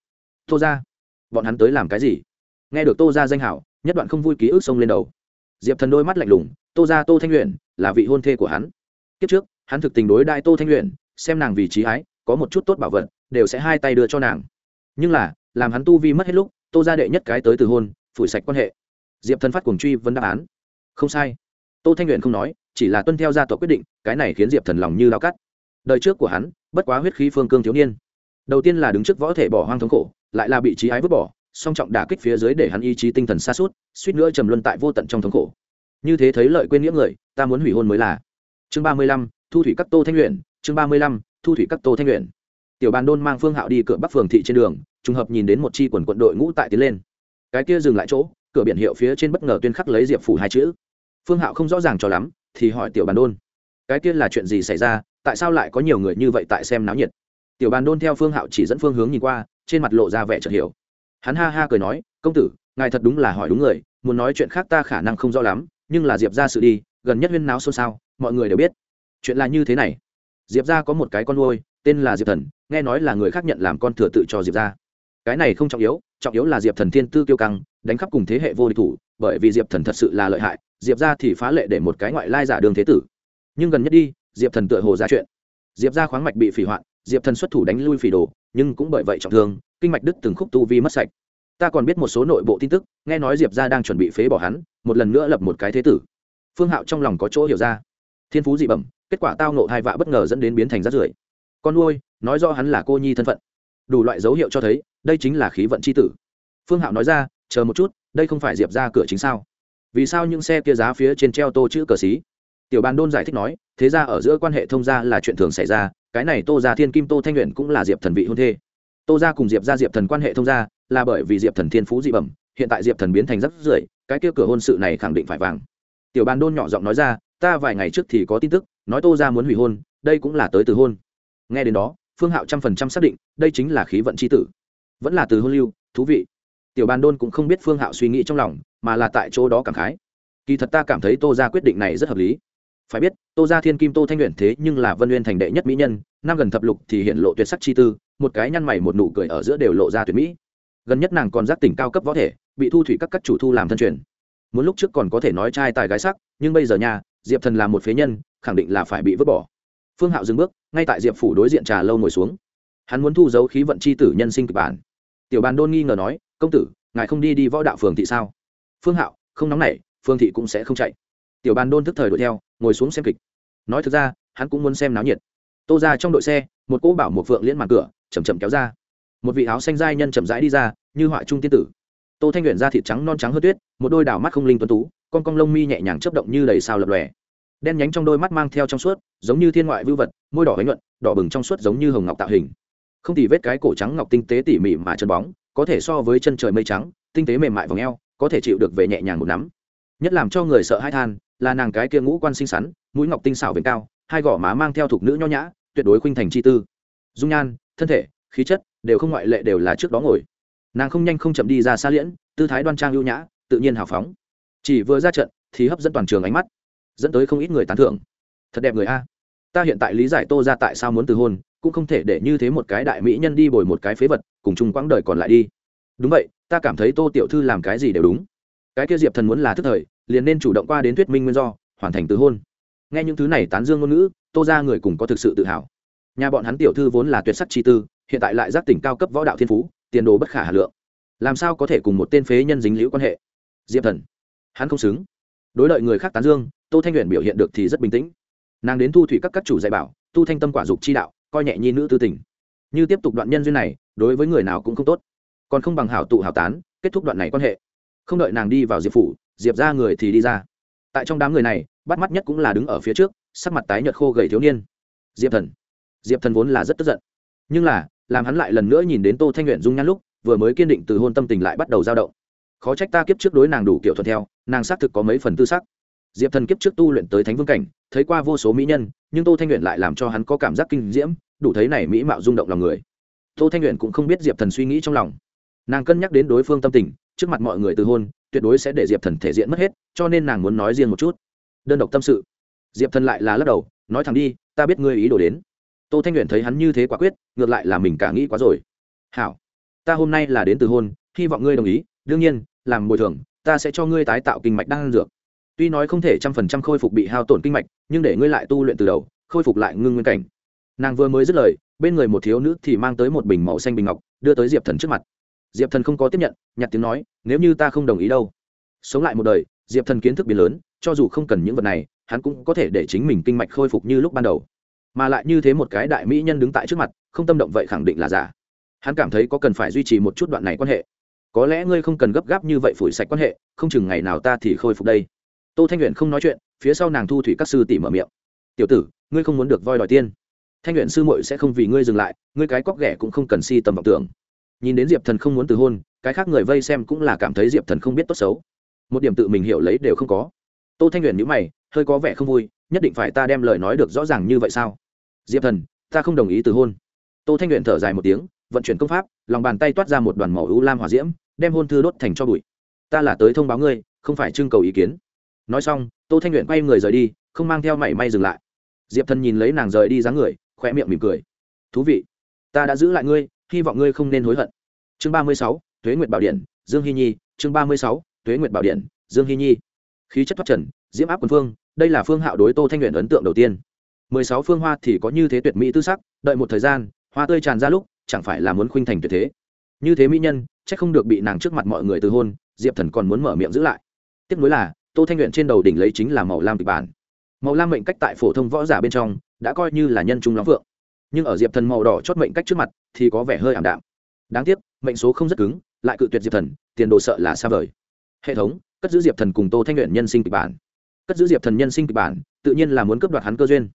Tô ra bọn hắn tới làm cái gì? Nghe được tô ra danh hảo, nhất đoạn không vui ký ức xông lên đầu. Diệp thần đôi mắt lạnh lùng, tô ra tô thanh luyện là vị hôn thê của hắn. Kiếp trước, hắn thực tình đối đại tô thanh luyện xem nàng vì trí ái, có một chút tốt bảo vật, đều sẽ hai tay đưa cho nàng. Nhưng là, làm hắn tu vi mất hết lúc, tô ra đệ nhất cái tới từ hôn, phủi sạch quan hệ. Diệp thần phát cuồng truy vấn đáp án. Không sai. Tô thanh luyện không nói, chỉ là tuân theo gia tộc quyết định, cái này khiến diệp thần lòng như lao cắt. Đời trước của hắn, bất quá huyết khí phương cương thiếu niên. Đầu tiên là đứng trước võ thể bỏ hoang thống khổ lại là bị trí ái vứt bỏ, song trọng đả kích phía dưới để hắn ý chí tinh thần xa suốt suýt nữa trầm luân tại vô tận trong thống khổ. Như thế thấy lợi quên nghĩa người, ta muốn hủy hôn mới là. Chương ba mươi lăm, thu thủy các tô thanh luyện chương ba mươi lăm, thu thủy các tô thanh luyện tiểu bàn đôn mang phương hạo đi cửa bắc phường thị trên đường, trùng hợp nhìn đến một chi quần quận đội ngũ tại tiến lên. Cái kia dừng lại chỗ, cửa biển hiệu phía trên bất ngờ tuyên khắc lấy diệp phủ hai chữ. Phương hạo không rõ ràng cho lắm, thì hỏi tiểu bàn đôn, cái kia là chuyện gì xảy ra? Tại sao lại có nhiều người như vậy tại xem náo nhiệt? Tiểu bàn đôn theo phương hạo chỉ dẫn phương hướng nhìn qua trên mặt lộ ra vẻ chợt hiểu. Hắn ha ha cười nói, công tử, ngài thật đúng là hỏi đúng người, muốn nói chuyện khác ta khả năng không rõ lắm, nhưng là diệp ra sự đi, gần nhất huyên náo xôn xao, mọi người đều biết. Chuyện là như thế này. Diệp ra có một cái con nuôi, tên là diệp thần, nghe nói là người khác nhận làm con thừa tự cho diệp ra cái này không trọng yếu trọng yếu là diệp thần thiên tư kiêu căng, đánh khắp cùng thế hệ vô địch thủ, bởi vì diệp thần thật sự là lợi hại, diệp ra thì phá lệ để một cái ngoại lai giả đường thế tử. Nhưng gần nhất đi, diệp thần tựa hồ ra chuyện. Diệp ra khoáng mạch bị phỉ hoạn, diệp thần xuất thủ đánh lui phỉ đồ nhưng cũng bởi vậy trọng thương, kinh mạch đứt từng khúc tu vi mất sạch. Ta còn biết một số nội bộ tin tức, nghe nói diệp ra đang chuẩn bị phế bỏ hắn, một lần nữa lập một cái thế tử. Phương hạo trong lòng có chỗ hiểu ra. Thiên phú dị bẩm, kết quả tao nộ hai vạ bất ngờ dẫn đến biến thành rát rưởi. Con nuôi, nói do hắn là cô nhi thân phận. Đủ loại dấu hiệu cho thấy, đây chính là khí vận c h i tử. Phương hạo nói ra, chờ một chút, đây không phải diệp ra cửa chính sao? Vì sao những xe kia giá phía trên treo tô chữ cờ xí? Tiểu bàn đôn giải thích nói, thế ra ở giữa quan hệ thông gia là chuyện thường xảy ra, cái này tô ra thiên kim tô thanh luyện cũng là diệp thần vị hôn thê. Tô ra cùng diệp ra diệp thần quan hệ thông gia là bởi vì diệp thần thiên phú dị bẩm, hiện tại diệp thần biến thành rất rưởi, cái kia cửa hôn sự này khẳng định phải vàng. Tiểu bàn đôn nhỏ giọng nói ra, ta vài ngày trước thì có tin tức, nói tô ra muốn hủy hôn, đây cũng là tới từ hôn. Nghe đến đó, phương hạo trăm phần trăm xác định, đây chính là khí vận c h i tử. Vẫn là từ hôn lưu, thú vị. Tiểu bàn đôn cũng không biết phương hạo suy nghĩ trong lòng, mà là tại chỗ đó cảm khái. Kỳ thật ta cảm thấy tô ra quyết định này rất hợp lý phải biết, tô ra thiên kim tô thanh luyện thế nhưng là vân nguyên thành đệ nhất mỹ nhân, năm gần thập lục thì hiện lộ tuyệt sắc chi tư, một cái nhăn mày một nụ cười ở giữa đều lộ ra tuyệt mỹ. Gần nhất nàng còn giác tỉnh cao cấp võ thể, bị thu thủy các các chủ thu làm thân truyền. Muốn lúc trước còn có thể nói trai tài gái sắc, nhưng bây giờ nhà diệp thần là một phế nhân, khẳng định là phải bị vứt bỏ. Phương hạo dừng bước, ngay tại diệp phủ đối diện trà lâu ngồi xuống. Hắn muốn thu giấu khí vận c h i tử nhân sinh kịch bản. Tiểu bàn đôn nghi ngờ nói, công tử, ngài không đi đi võ đạo phường thị sao? Phương hạo, không nóng nảy phương thị cũng sẽ không chạy tiểu bàn đôn thức thời đuổi theo, ngồi xuống xem kịch. Nói thực ra, hắn cũng muốn xem náo nhiệt. Tô ra trong đội xe, một cỗ bảo một phượng liễn màn cửa chầm chậm kéo ra. Một vị áo xanh giai nhân chậm rãi đi ra, như họa trung tiên tử. Tô thanh luyện da thịt trắng non trắng hơn tuyết, một đôi đảo mắt không linh tuấn tú, con cong lông mi nhẹ nhàng chấp động như đầy sao lập lòe. Đen nhánh trong đôi mắt mang theo trong suốt, giống như thiên ngoại vưu vật, môi đỏ bánh nhuận, đỏ bừng trong suốt giống như hồng ngọc tạo hình. Không tỉ vết cái cổ trắng ngọc tinh tế tỉ mỉ mà chân bóng, có thể so với chân trời mây trắng, tinh tế mềm mại v ò có thể chịu được về nhẹ nhàng một nắm. Nhất làm cho người sợ hai than là nàng cái kia ngũ quan xinh xắn, mũi ngọc tinh xảo vền cao, hai gò má mang theo thục nữ nho nhã, tuyệt đối khuynh thành chi tư. Dung nhan, thân thể, khí chất đều không ngoại lệ đều là trước đó ngồi. Nàng không nhanh không chậm đi ra xa liễn, tư thái đoan trang ưu nhã, tự nhiên hào phóng. Chỉ vừa ra trận, thì hấp dẫn toàn trường ánh mắt, dẫn tới không ít người tán thưởng. Thật đẹp người a. Ta hiện tại lý giải tô ra tại sao muốn từ hôn, cũng không thể để như thế một cái đại mỹ nhân đi bồi một cái phế vật, cùng chung quãng đời còn lại đi. Đúng vậy, ta cảm thấy tô tiểu thư làm cái gì đều đúng. Cái kia diệp thần muốn là thức thời liền nên chủ động qua đến thuyết minh nguyên do, hoàn thành từ hôn. Nghe những thứ này tán dương ngôn ngữ, tô ra người cùng có thực sự tự hào. Nhà bọn hắn tiểu thư vốn là tuyệt sắc chi tư, hiện tại lại giác tỉnh cao cấp võ đạo thiên phú, tiền đồ bất khả hà lượng. Làm sao có thể cùng một tên phế nhân dính liễu quan hệ? Diệp thần. Hắn không xứng. Đối lợi người khác tán dương, tô thanh luyện biểu hiện được thì rất bình tĩnh. Nàng đến thu thủy các các chủ dạy bảo, tu thanh tâm quả dục chi đạo, coi nhẹ nhi nữ tư tình. Như tiếp tục đoạn nhân duyên này, đối với người nào cũng không tốt. Còn không bằng hảo tụ hảo tán, kết thúc đoạn này quan hệ. Không đợi nàng đi vào diệp phủ diệp ra người thì đi ra. Tại trong đám người này, bắt mắt nhất cũng là đứng ở phía trước, sắc mặt tái nhợt khô gầy thiếu niên. Diệp thần. Diệp thần vốn là rất tức giận. Nhưng là, làm hắn lại lần nữa nhìn đến tô thanh nguyện dung nhan lúc, vừa mới kiên định từ hôn tâm tình lại bắt đầu dao động. Khó trách ta kiếp trước đối nàng đủ kiểu thuận theo, nàng xác thực có mấy phần tư sắc. Diệp thần kiếp trước tu luyện tới thánh vương cảnh, thấy qua vô số mỹ nhân, nhưng tô thanh nguyện lại làm cho hắn có cảm giác kinh diễm, đủ thấy này mỹ mạo rung động lòng người. Tô thanh nguyện cũng không biết diệp thần suy nghĩ trong lòng. Nàng cân nhắc đến đối phương tâm tình trước mặt mọi người từ hôn, tuyệt đối sẽ để diệp thần thể diện mất hết, cho nên nàng muốn nói riêng một chút. Đơn độc tâm sự. Diệp thần lại là lắc đầu, nói thẳng đi, ta biết ngươi ý đồ đến. Tô thanh luyện thấy hắn như thế quả quyết, ngược lại là mình cả nghĩ quá rồi. Hảo, ta hôm nay là đến từ hôn, hy vọng ngươi đồng ý, đương nhiên, làm bồi thường, ta sẽ cho ngươi tái tạo kinh mạch đang dược. Tuy nói không thể trăm phần trăm khôi phục bị hao tổn kinh mạch, nhưng để ngươi lại tu luyện từ đầu, khôi phục lại ngưng nguyên cảnh. Nàng vừa mới dứt lời, bên người một thiếu nữ thì mang tới một bình màu xanh bình ngọc, đưa tới diệp thần trước mặt diệp thần không có tiếp nhận, nhặt tiếng nói, nếu như ta không đồng ý đâu. Sống lại một đời, diệp thần kiến thức biến lớn, cho dù không cần những vật này, hắn cũng có thể để chính mình kinh mạch khôi phục như lúc ban đầu. Mà lại như thế một cái đại mỹ nhân đứng tại trước mặt, không tâm động vậy khẳng định là giả. Hắn cảm thấy có cần phải duy trì một chút đoạn này quan hệ. Có lẽ ngươi không cần gấp gáp như vậy phủi sạch quan hệ, không chừng ngày nào ta thì khôi phục đây. Tô thanh luyện không nói chuyện, phía sau nàng thu thủy các sư tỉ mở miệng. Tiểu tử, ngươi không muốn được voi đòi tiên. Thanh luyện sư muội sẽ không vì ngươi dừng lại, ngươi cái cóc ghẻ cũng không cần si tầm vọng tưởng nhìn đến diệp thần không muốn từ hôn, cái khác người vây xem cũng là cảm thấy diệp thần không biết tốt xấu. Một điểm tự mình hiểu lấy đều không có. Tô thanh huyền nhữ mày, hơi có vẻ không vui, nhất định phải ta đem lời nói được rõ ràng như vậy sao? Diệp thần, ta không đồng ý từ hôn. Tô thanh huyền thở dài một tiếng, vận chuyển công pháp, lòng bàn tay toát ra một đoàn màu u lam hỏa diễm, đem hôn thư đốt thành cho bụi. Ta là tới thông báo ngươi, không phải trưng cầu ý kiến. Nói xong, tô thanh luyện quay người rời đi, không mang theo mảy may dừng lại. Diệp thần nhìn lấy nàng rời đi dáng người khoe miệng mỉm cười. Thú vị, ta đã giữ lại ngươi hy vọng ngươi không nên hối hận. Chương ba mươi sáu thuế nguyệt bảo điện, dương hy nhi. Chương ba mươi sáu thuế nguyệt bảo điện, dương hy nhi. Khí chất thoát trần, diễm áp quân phương, đây là phương hạo đối tô thanh luyện ấn tượng đầu tiên. Mười sáu phương hoa thì có như thế tuyệt mỹ tư sắc, đợi một thời gian, hoa tươi tràn ra lúc, chẳng phải là muốn khuynh thành tuyệt thế. Như thế mỹ nhân, chắc không được bị nàng trước mặt mọi người từ hôn, diệp thần còn muốn mở miệng giữ lại. Tiếc nối là, tô thanh luyện trên đầu đỉnh lấy chính là màu lam kịch bản. Màu lam mệnh cách tại phổ thông võ giả bên trong, đã coi như là nhân trung lắm vượng nhưng ở diệp thần màu đỏ chót mệnh cách trước mặt thì có vẻ hơi ảm đạm. Đáng tiếc, mệnh số không rất cứng, lại cự tuyệt diệp thần, tiền đồ sợ là xa vời. Hệ thống, cất giữ diệp thần cùng tô thanh luyện nhân sinh kịch bản. Cất giữ diệp thần nhân sinh kịch bản, tự nhiên là muốn cướp đoạt hắn cơ duyên.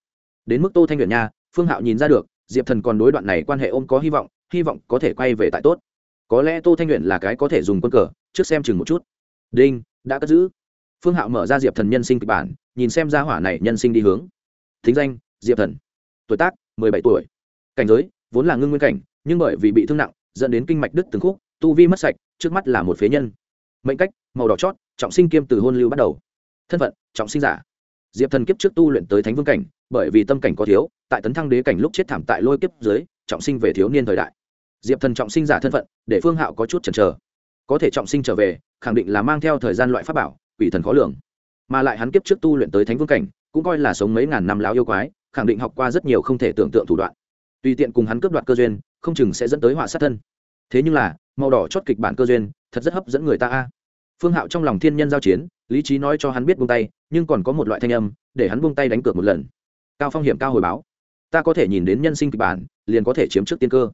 Đến mức tô thanh luyện nha, phương hạo nhìn ra được, diệp thần còn đối đoạn này quan hệ ôm có hy vọng hy vọng có thể quay về tại tốt. Có lẽ tô thanh luyện là cái có thể dùng quân cờ, trước xem chừng một chút. Đinh, đã cất giữ. Phương hạo mở ra diệp thần nhân sinh kịch bản, nhìn xem ra hỏa này nhân sinh đi hướng. Thính danh, diệp thần. Tuổi tác mười bảy tuổi. Cảnh giới, vốn là ngưng nguyên cảnh, nhưng bởi vì bị thương nặng, dẫn đến kinh mạch đứt từng khúc, tu vi mất sạch, trước mắt là một phế nhân. Mệnh cách, màu đỏ chót, trọng sinh kiêm từ hôn lưu bắt đầu. Thân phận, trọng sinh giả. Diệp thần kiếp trước tu luyện tới thánh vương cảnh, bởi vì tâm cảnh có thiếu, tại tấn thăng đế cảnh lúc chết thảm tại lôi kiếp dưới, trọng sinh về thiếu niên thời đại. Diệp thần trọng sinh giả thân phận, để phương hạo có chút chần chờ. Có thể trọng sinh trở về, khẳng định là mang theo thời gian loại pháp bảo, quỷ thần khó lường. Mà lại hắn kiếp trước tu luyện tới thánh vương cảnh, cũng coi là sống mấy ngàn năm láo yêu quái khẳng định học qua rất nhiều không thể tưởng tượng thủ đoạn. Tùy tiện cùng hắn cướp đoạt cơ duyên, không chừng sẽ dẫn tới họa sát thân. Thế nhưng là, màu đỏ chót kịch bản cơ duyên, thật rất hấp dẫn người ta a. Phương hạo trong lòng thiên nhân giao chiến, lý trí nói cho hắn biết buông tay, nhưng còn có một loại thanh âm, để hắn buông tay đánh cược một lần. Cao phong hiểm cao hồi báo. Ta có thể nhìn đến nhân sinh kịch bản, liền có thể chiếm trước tiên cơ.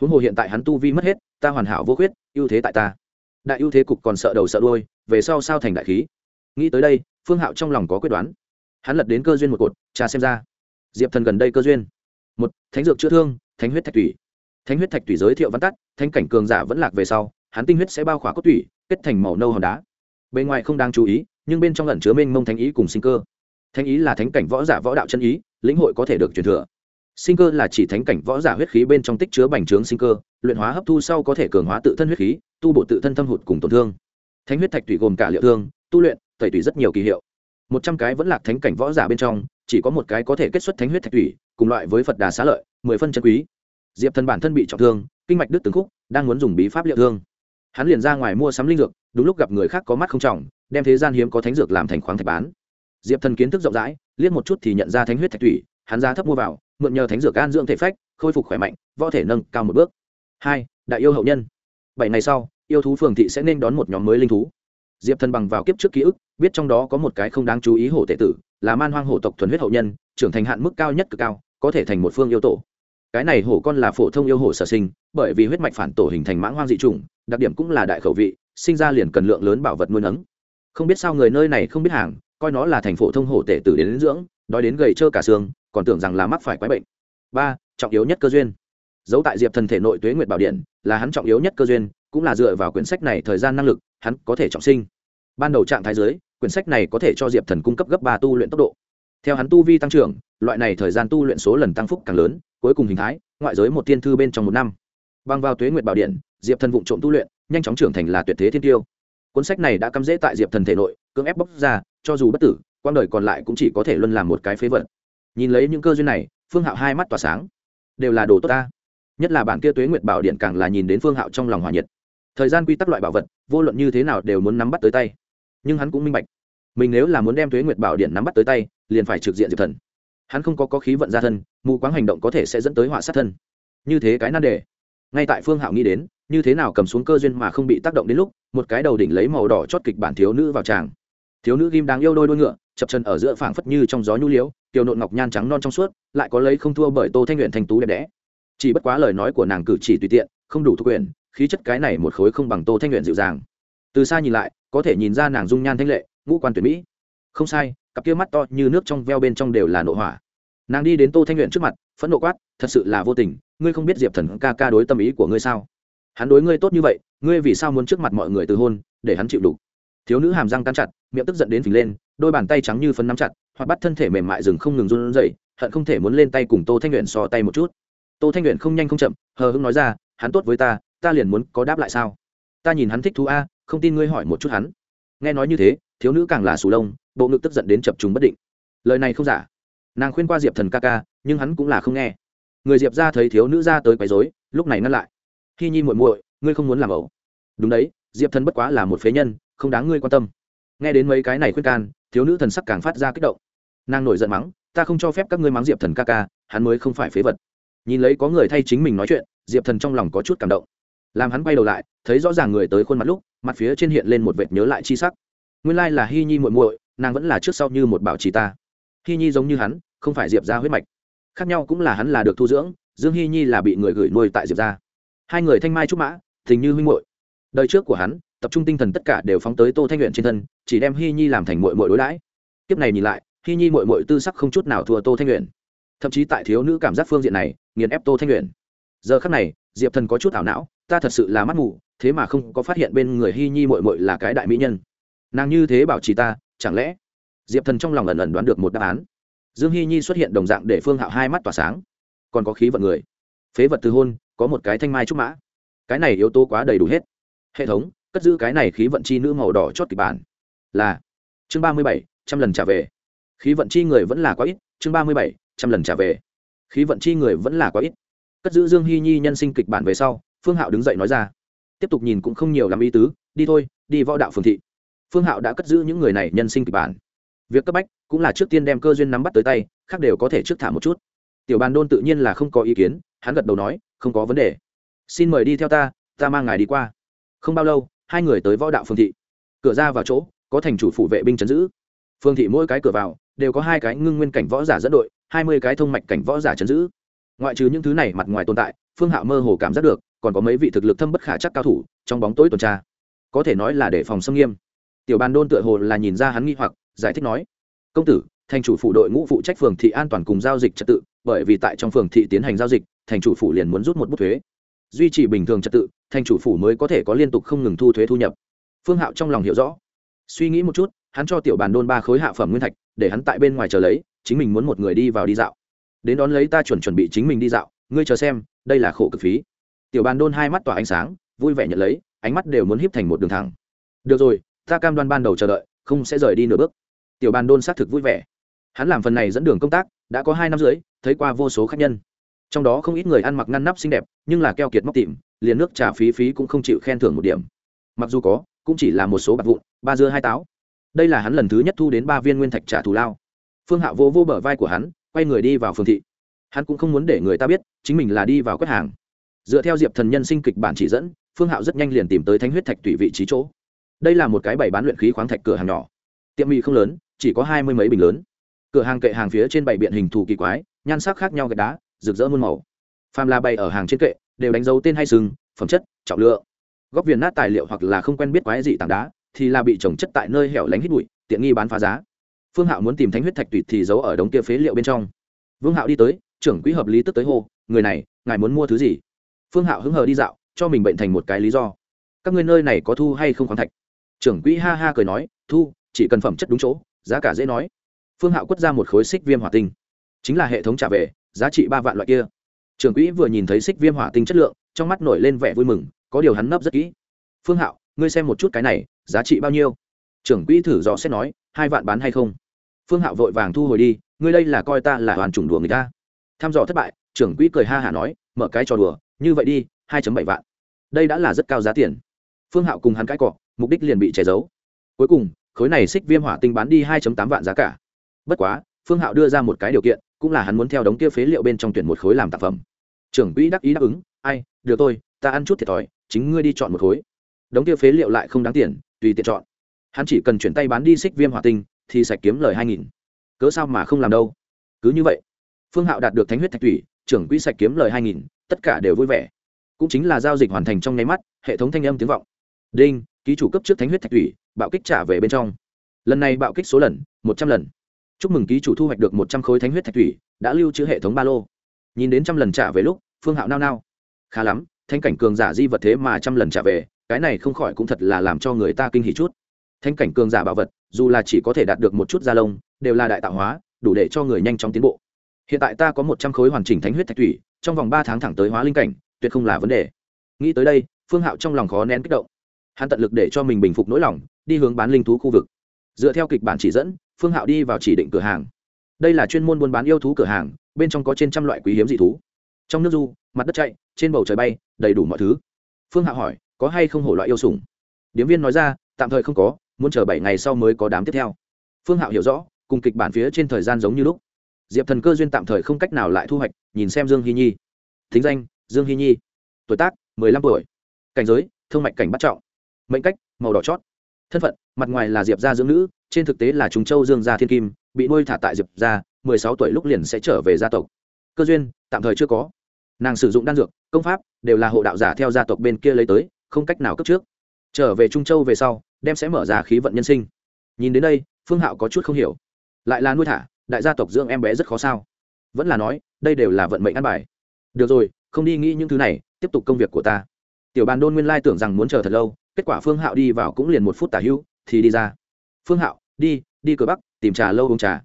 Huống hồ hiện tại hắn tu vi mất hết, ta hoàn hảo vô khuyết, ưu thế tại ta. Đại ưu thế cục còn sợ đầu sợ đuôi, về sau sao thành đại khí? Nghĩ tới đây, phương hạo trong lòng có quyết đoán. Hắn lật đến cơ duyên một cột cha xem ra diệp thần gần đây cơ duyên. Một, thánh dược chữa thương, thánh huyết thạch tủy. Thánh huyết thạch tủy giới thiệu văn tắt, thánh cảnh cường giả vẫn lạc về sau, hắn tinh huyết sẽ bao khỏa cốt tủy, kết thành màu nâu hòn đá. Bên ngoài không đáng chú ý, nhưng bên trong lẩn chứa mênh mông thánh ý cùng sinh cơ. Thánh ý là thánh cảnh võ giả võ đạo chân ý, lĩnh hội có thể được truyền thừa. Sinh cơ là chỉ thánh cảnh võ giả huyết khí bên trong tích chứa bành trướng sinh cơ, luyện hóa hấp thu sau có thể cường hóa tự thân huyết khí, tu bổ tự thân thâm hụt cùng tổn thương. Thánh huyết thạch tủy gồm cả liệu thương, tu luyện, tẩy tủy rất nhiều kỳ hiệu một trăm cái vẫn lạc thánh cảnh võ giả bên trong chỉ có một cái có thể kết xuất thánh huyết thạch thủy, cùng loại với phật đà xá lợi mười phân chân quý. Diệp thần bản thân bị trọng thương kinh mạch đứt từng khúc đang muốn dùng bí pháp liệu thương. Hắn liền ra ngoài mua sắm linh dược đúng lúc gặp người khác có mắt không trọng đem thế gian hiếm có thánh dược làm thành khoáng thạch bán. Diệp thần kiến thức rộng rãi liếc một chút thì nhận ra thánh huyết thạch thủy, hắn giá thấp mua vào mượn nhờ thánh dược an dưỡng thể phách khôi phục khỏe mạnh võ thể nâng cao một bước. Hai đại yêu hậu nhân. Bảy ngày sau yêu thú phường thị sẽ nên đón một nhóm mới linh thú diệp thần bằng vào kiếp trước ký ức biết trong đó có một cái không đáng chú ý hổ tệ tử là man hoang hổ tộc thuần huyết hậu nhân trưởng thành hạn mức cao nhất cực cao có thể thành một phương yêu tổ. Cái này hổ con là phổ thông yêu hổ sở sinh bởi vì huyết mạch phản tổ hình thành mãng hoang dị chủng đặc điểm cũng là đại khẩu vị sinh ra liền cần lượng lớn bảo vật nuôi nấng. Không biết sao người nơi này không biết hàng coi nó là thành phổ thông hổ tệ tử đến, đến dưỡng đói đến gầy trơ cả xương còn tưởng rằng là mắc phải quái bệnh. Ba trọng yếu nhất cơ duyên. Giấu tại diệp thần thể nội tuế nguyệt bảo điện là hắn trọng yếu nhất cơ duyên cũng là dựa vào quyển sách này thời gian năng lực hắn có thể trọng sinh. Ban đầu trạng thái dưới, quyển sách này có thể cho diệp thần cung cấp gấp ba tu luyện tốc độ. Theo hắn tu vi tăng trưởng, loại này thời gian tu luyện số lần tăng phúc càng lớn, cuối cùng hình thái, ngoại giới một thiên thư bên trong một năm. Bằng vào tuế nguyệt bảo điện, diệp thần vụ trộm tu luyện, nhanh chóng trưởng thành là tuyệt thế thiên tiêu. Cuốn sách này đã cắm dễ tại diệp thần thể nội, cưỡng ép bóc ra, cho dù bất tử quang đời còn lại cũng chỉ có thể luân làm một cái phế vật. Nhìn lấy những cơ duyên này, phương hạo hai mắt tỏa sáng. Đều là đồ tốt ta. Nhất là bản kia tuế nguyệt bảo điện càng là nhìn đến phương hạo trong lòng hòa nhiệt thời gian quy tắc loại bảo vật vô luận như thế nào đều muốn nắm bắt tới tay. Nhưng hắn cũng minh bạch mình nếu là muốn đem thuế nguyệt bảo điện nắm bắt tới tay liền phải trực diện diệp thần. Hắn không có, có khí vận ra thân mù quáng hành động có thể sẽ dẫn tới họa sát thân. Như thế cái nan đề. Ngay tại phương hạo nghĩ đến như thế nào cầm xuống cơ duyên mà không bị tác động đến lúc một cái đầu đỉnh lấy màu đỏ chót kịch bản thiếu nữ vào tràng. Thiếu nữ ghim đáng yêu đôi đôi ngựa chập chân ở giữa phảng phất như trong gió nhu liếu tiểu nộn ngọc nhan trắng non trong suốt lại có lấy không thua bởi tô thanh luyện thành tú đẹp đẽ. Chỉ bất quá lời nói của nàng cử chỉ tùy tiện không đủ thuộc quyền khí chất cái này một khối không bằng tô thanh luyện dịu dàng. Từ xa nhìn lại, có thể nhìn ra nàng dung nhan thanh lệ, ngũ quan tuyệt mỹ. Không sai, cặp kia mắt to như nước trong veo bên trong đều là nội hỏa. Nàng đi đến tô thanh luyện trước mặt, phẫn nộ quát, thật sự là vô tình, ngươi không biết diệp thần ca ca đối tâm ý của ngươi sao? Hắn đối ngươi tốt như vậy, ngươi vì sao muốn trước mặt mọi người từ hôn, để hắn chịu đủ thiếu nữ hàm răng cắn chặt, miệng tức giận đến phình lên, đôi bàn tay trắng như phấn nắm chặt hoặc bắt thân thể mềm mại rừng không ngừng run rẩy, hận không thể muốn lên tay cùng tô thanh luyện so tay một chút. Tô thanh luyện không nhanh không chậm, hờ hững nói ra, hắn tốt với ta ta liền muốn có đáp lại sao? Ta nhìn hắn thích thú a, không tin ngươi hỏi một chút hắn. Nghe nói như thế, thiếu nữ càng là sù lông, bộ ngực tức giận đến chập trùng bất định. Lời này không giả. Nàng khuyên qua diệp thần ca ca, nhưng hắn cũng là không nghe. Người diệp ra thấy thiếu nữ ra tới quấy dối lúc này ngăn lại. Khi nhi muội muội, ngươi không muốn làm ẩu. Đúng đấy, diệp thần bất quá là một phế nhân, không đáng ngươi quan tâm. Nghe đến mấy cái này khuyên can, thiếu nữ thần sắc càng phát ra kích động. Nàng nổi giận mắng, ta không cho phép các ngươi mắng diệp thần ca ca, hắn mới không phải phế vật. Nhìn lấy có người thay chính mình nói chuyện, diệp thần trong lòng có chút cảm động làm hắn quay đầu lại, thấy rõ ràng người tới khuôn mặt lúc, mặt phía trên hiện lên một vệt nhớ lại chi sắc. Nguyên lai là hy nhi muội muội, nàng vẫn là trước sau như một bảo trì ta. Hy nhi giống như hắn, không phải diệp ra huyết mạch. Khác nhau cũng là hắn là được thu dưỡng, dương hy nhi là bị người gửi nuôi tại diệp ra hai người thanh mai trúc mã, tình như huynh muội. Đời trước của hắn, tập trung tinh thần tất cả đều phóng tới tô thanh luyện trên thân, chỉ đem hy nhi làm thành muội muội đối đãi. Kiếp này nhìn lại hy nhi muội muội tư sắc không chút nào thua tô thanh luyện thậm chí tại thiếu nữ cảm giác phương diện này, nghiền ép tô thanh luyện giờ khắc này, diệp thần có chút ảo não ta thật sự là mắt mù, thế mà không có phát hiện bên người hy nhi muội muội là cái đại mỹ nhân. Nàng như thế bảo trì ta, chẳng lẽ? Diệp thần trong lòng ẩn ẩn đoán được một đáp án. Dương hy nhi xuất hiện đồng dạng để phương hạo hai mắt tỏa sáng. Còn có khí vận người. Phế vật từ hôn, có một cái thanh mai trúc mã. Cái này yếu tố quá đầy đủ hết. Hệ thống, cất giữ cái này khí vận chi nữ màu đỏ chót kịch bản. Là, chương ba mươi bảy, trăm lần trả về. Khí vận chi người vẫn là quá ít, chương ba mươi bảy, trăm lần trả về. Khí vận chi người vẫn là quá ít. Cất giữ dương hy nhi nhân sinh kịch bản về sau phương hạo đứng dậy nói ra. Tiếp tục nhìn cũng không nhiều làm ý tứ, đi thôi, đi võ đạo phường thị. Phương hạo đã cất giữ những người này nhân sinh kịch bản. Việc cấp bách cũng là trước tiên đem cơ duyên nắm bắt tới tay, khác đều có thể trước thả một chút. Tiểu bàn đôn tự nhiên là không có ý kiến, hắn gật đầu nói, không có vấn đề. Xin mời đi theo ta ta mang ngài đi qua. Không bao lâu, hai người tới võ đạo phương thị. Cửa ra vào chỗ, có thành chủ phụ vệ binh chấn giữ. Phương thị mỗi cái cửa vào, đều có hai cái ngưng nguyên cảnh võ giả dẫn đội, hai mươi cái thông mạch cảnh võ giả chấn giữ. Ngoại trừ những thứ này mặt ngoài tồn tại, phương hạo mơ hồ cảm giác được còn có mấy vị thực lực thâm bất khả chắc cao thủ, trong bóng tối tuần tra. Có thể nói là để phòng xâm nghiêm. Tiểu bàn đôn tựa hồ là nhìn ra hắn nghi hoặc, giải thích nói, công tử, thành chủ phụ đội ngũ phụ trách phường thị an toàn cùng giao dịch trật tự, bởi vì tại trong phường thị tiến hành giao dịch, thành chủ phủ liền muốn rút một bút thuế. Duy trì bình thường trật tự, thành chủ phủ mới có thể có liên tục không ngừng thu thuế thu nhập. Phương hạo trong lòng hiểu rõ. Suy nghĩ một chút, hắn cho tiểu bàn đôn ba khối hạ phẩm nguyên thạch, để hắn tại bên ngoài chờ lấy, chính mình muốn một người đi vào đi dạo. Đến đón lấy ta chuẩn chuẩn bị chính mình đi dạo, ngươi chờ xem, đây là khổ cực phí tiểu bàn đôn hai mắt tỏa ánh sáng, vui vẻ nhận lấy, ánh mắt đều muốn híp thành một đường thẳng. Được rồi, ta cam đoan ban đầu chờ đợi, không sẽ rời đi nửa bước. Tiểu bàn đôn xác thực vui vẻ. Hắn làm phần này dẫn đường công tác, đã có hai năm rưỡi, thấy qua vô số khách nhân. Trong đó không ít người ăn mặc ngăn nắp xinh đẹp, nhưng là keo kiệt móc tìm liền nước trả phí phí cũng không chịu khen thưởng một điểm. Mặc dù có, cũng chỉ là một số bạc vụn, ba dưa hai táo. Đây là hắn lần thứ nhất thu đến ba viên nguyên thạch trả thù lao. Phương hạ vô vô bờ vai của hắn, quay người đi vào phường thị. Hắn cũng không muốn để người ta biết, chính mình là đi vào quét hàng dựa theo diệp thần nhân sinh kịch bản chỉ dẫn, phương hạo rất nhanh liền tìm tới thánh huyết thạch tùy vị trí chỗ. Đây là một cái bày bán luyện khí khoáng thạch cửa hàng nhỏ. Tiệm mì không lớn, chỉ có hai mươi mấy bình lớn. Cửa hàng kệ hàng phía trên bảy biện hình thù kỳ quái, nhan sắc khác nhau gạch đá, rực rỡ muôn màu. Phàm là bày ở hàng trên kệ, đều đánh dấu tên hay sừng, phẩm chất, trọng lượng. Góc viền nát tài liệu hoặc là không quen biết quái gì tảng đá, thì là bị trồng chất tại nơi hẻo lánh hít bụi, tiện nghi bán phá giá. Phương hạo muốn tìm thánh huyết thạch tùy thì giấu ở đống kia phế liệu bên trong. Vương hạo đi tới, trưởng quỹ hợp lý tức tới hô, người này, ngài muốn mua thứ gì? Phương hạo hứng hờ đi dạo, cho mình bệnh thành một cái lý do. Các ngươi nơi này có thu hay không khoáng thạch? Trưởng quỹ ha ha cười nói, thu, chỉ cần phẩm chất đúng chỗ, giá cả dễ nói. Phương hạo quất ra một khối xích viêm hỏa tinh. Chính là hệ thống trả về, giá trị ba vạn loại kia. Trưởng quỹ vừa nhìn thấy xích viêm hỏa tinh chất lượng, trong mắt nổi lên vẻ vui mừng, có điều hắn nấp rất kỹ. Phương hạo, ngươi xem một chút cái này, giá trị bao nhiêu? Trưởng quỹ thử rõ xét nói, hai vạn bán hay không? Phương hạo vội vàng thu hồi đi, ngươi đây là coi ta là hoàn chủng đùa người ta. Tham dò thất bại, trưởng quỹ cười ha hả nói, mở cái trò đùa như vậy đi, hai bảy vạn. Đây đã là rất cao giá tiền. Phương hạo cùng hắn cãi cọ, mục đích liền bị che giấu. Cuối cùng, khối này xích viêm hỏa tinh bán đi hai tám vạn giá cả. Bất quá, phương hạo đưa ra một cái điều kiện, cũng là hắn muốn theo đống kia phế liệu bên trong tuyển một khối làm tạp phẩm. Trưởng quỹ đắc ý đáp ứng, ai, được tôi ta ăn chút thiệt thòi, chính ngươi đi chọn một khối. Đống kia phế liệu lại không đáng tiền, tùy tiện chọn. Hắn chỉ cần chuyển tay bán đi xích viêm hỏa tinh, thì sạch kiếm lời hai nghìn. Cớ sao mà không làm đâu? Cứ như vậy, phương hạo đạt được thánh huyết thạch thủy trưởng quỹ sạch kiếm lời hai nghìn, tất cả đều vui vẻ. Cũng chính là giao dịch hoàn thành trong nháy mắt, hệ thống thanh âm tiếng vọng. Đinh, ký chủ cấp trước thánh huyết thạch thủy, bạo kích trả về bên trong. Lần này bạo kích số lần, một trăm lần. Chúc mừng ký chủ thu hoạch được một trăm khối thánh huyết thạch thủy, đã lưu trữ hệ thống ba lô. Nhìn đến trăm lần trả về lúc, phương hạo nao nao. Khá lắm thanh cảnh cường giả di vật thế mà trăm lần trả về, cái này không khỏi cũng thật là làm cho người ta kinh hỉ chút. Thanh cảnh cường giả bảo vật, dù là chỉ có thể đạt được một chút da lông, đều là đại tạo hóa, đủ để cho người nhanh chóng tiến bộ hiện tại ta có một trăm khối hoàn chỉnh thánh huyết thạch thủy, trong vòng ba tháng thẳng tới hóa linh cảnh, tuyệt không là vấn đề. Nghĩ tới đây, phương hạo trong lòng khó nén kích động. Hắn tận lực để cho mình bình phục nỗi lòng, đi hướng bán linh thú khu vực. Dựa theo kịch bản chỉ dẫn, phương hạo đi vào chỉ định cửa hàng. Đây là chuyên môn buôn bán yêu thú cửa hàng, bên trong có trên trăm loại quý hiếm dị thú. Trong nước du, mặt đất chạy, trên bầu trời bay, đầy đủ mọi thứ. Phương hạo hỏi, có hay không hổ loại yêu sủng? Điếm viên nói ra, tạm thời không có, muốn chờ bảy ngày sau mới có đám tiếp theo. Phương hạo hiểu rõ, cùng kịch bản phía trên thời gian giống như lúc diệp thần cơ duyên tạm thời không cách nào lại thu hoạch, nhìn xem dương hy nhi. Thính danh, dương hy nhi. Tuổi tác, mười lăm tuổi. Cảnh giới thương mạch cảnh bắt trọng. Mệnh cách, màu đỏ chót. Thân phận, mặt ngoài là diệp gia dưỡng nữ, trên thực tế là chúng châu dương gia thiên kim, bị nuôi thả tại diệp gia, mười sáu tuổi lúc liền sẽ trở về gia tộc. Cơ duyên, tạm thời chưa có. Nàng sử dụng đan dược, công pháp đều là hộ đạo giả theo gia tộc bên kia lấy tới, không cách nào cấp trước. Trở về trung châu về sau, đem sẽ mở ra khí vận nhân sinh. Nhìn đến đây, phương hạo có chút không hiểu. Lại là nuôi thả đại gia tộc dưỡng em bé rất khó sao? Vẫn là nói, đây đều là vận mệnh ăn bài. Được rồi, không đi nghĩ những thứ này, tiếp tục công việc của ta. Tiểu bàn đôn nguyên lai tưởng rằng muốn chờ thật lâu, kết quả phương hạo đi vào cũng liền một phút tả hữu thì đi ra. Phương hạo, đi đi cửa bắc, tìm trà lâu uống trà.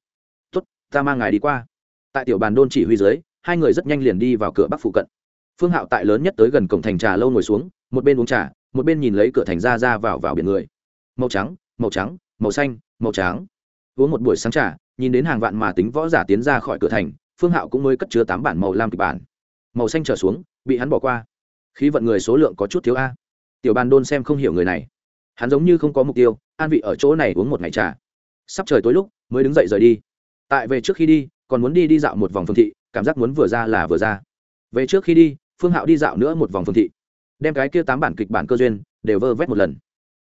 Tuất ta mang ngài đi qua. Tại tiểu bàn đôn chỉ huy dưới, hai người rất nhanh liền đi vào cửa bắc phụ cận. Phương hạo tại lớn nhất tới gần cổng thành trà lâu ngồi xuống, một bên uống trà, một bên nhìn lấy cửa thành ra ra vào vào biển người. Màu trắng màu trắng, màu xanh, màu trắng. Uống một buổi sáng trà nhìn đến hàng vạn mà tính võ giả tiến ra khỏi cửa thành, phương hạo cũng mới cất chứa tám bản màu lam kịch bản. Màu xanh trở xuống, bị hắn bỏ qua. Khí vận người số lượng có chút thiếu a. Tiểu bàn đôn xem không hiểu người này. Hắn giống như không có mục tiêu, an vị ở chỗ này uống một ngày trà. Sắp trời tối lúc, mới đứng dậy rời đi. Tại về trước khi đi, còn muốn đi đi dạo một vòng phương thị, cảm giác muốn vừa ra là vừa ra. Về trước khi đi, phương hạo đi dạo nữa một vòng phương thị. Đem cái kia tám bản kịch bản cơ duyên, đều vơ vét một lần.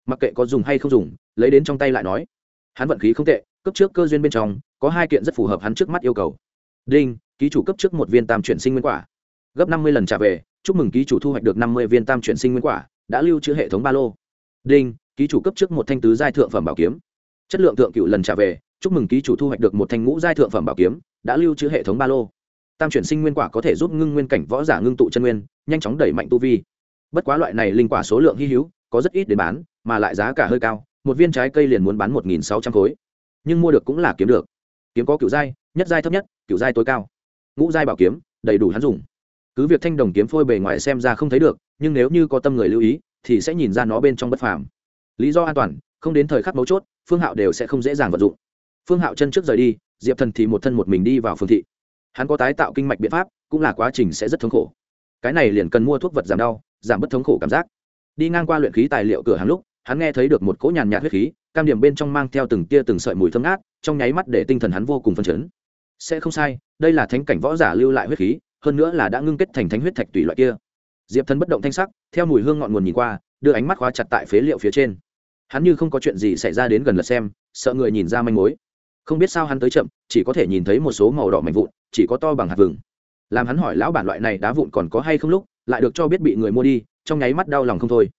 Mặc kệ có dùng hay không dùng, lấy đến trong tay lại nói. Hắn vận khí không tệ cấp trước cơ duyên bên trong, có hai kiện rất phù hợp hắn trước mắt yêu cầu. Đinh, ký chủ cấp trước một viên tam chuyển sinh nguyên quả. Gấp năm mươi lần trả về, chúc mừng ký chủ thu hoạch được năm mươi viên tam chuyển sinh nguyên quả, đã lưu trữ hệ thống ba lô. Đinh, ký chủ cấp trước một thanh tứ giai thượng phẩm bảo kiếm. Chất lượng thượng cựu lần trả về, chúc mừng ký chủ thu hoạch được một thanh ngũ giai thượng phẩm bảo kiếm, đã lưu trữ hệ thống ba lô. Tam chuyển sinh nguyên quả có thể giúp ngưng nguyên cảnh võ giả ngưng tụ chân nguyên, nhanh chóng đẩy mạnh tu vi. Bất quá loại này linh quả số lượng hy hữu, có rất ít để bán, mà lại giá cả hơi cao, một viên trái cây liền muốn bán một nghìn sáu trăm khối nhưng mua được cũng là kiếm được. Kiếm có cựu giai, nhất giai thấp nhất cựu giai tối cao. Ngũ giai bảo kiếm, đầy đủ hắn dùng. Cứ việc thanh đồng kiếm phôi bề ngoài xem ra không thấy được, nhưng nếu như có tâm người lưu ý, thì sẽ nhìn ra nó bên trong bất phàm. Lý do an toàn, không đến thời khắc mấu chốt, phương hạo đều sẽ không dễ dàng vận dụng. Phương hạo chân trước rời đi, diệp thần thì một thân một mình đi vào phương thị. Hắn có tái tạo kinh mạch biện pháp, cũng là quá trình sẽ rất thống khổ. Cái này liền cần mua thuốc vật giảm đau, giảm bất thống khổ cảm giác. Đi ngang qua luyện khí tài liệu cửa hàng lúc, hắn nghe thấy được một cỗ nhàn nhạt huyết khí cam điểm bên trong mang theo từng tia từng sợi mùi thơm ngát, trong nháy mắt để tinh thần hắn vô cùng phấn chấn. Sẽ không sai, đây là thánh cảnh võ giả lưu lại huyết khí, hơn nữa là đã ngưng kết thành thánh huyết thạch tùy loại kia. Diệp thần bất động thanh sắc, theo mùi hương ngọn nguồn nhìn qua, đưa ánh mắt khóa chặt tại phế liệu phía trên. Hắn như không có chuyện gì xảy ra đến gần lật xem, sợ người nhìn ra manh mối. Không biết sao hắn tới chậm, chỉ có thể nhìn thấy một số màu đỏ mạnh vụn, chỉ có to bằng hạt vừng. Làm hắn hỏi lão bản loại này đá vụn còn có hay không lúc, lại được cho biết bị người mua đi, trong nháy mắt đau lòng không thôi.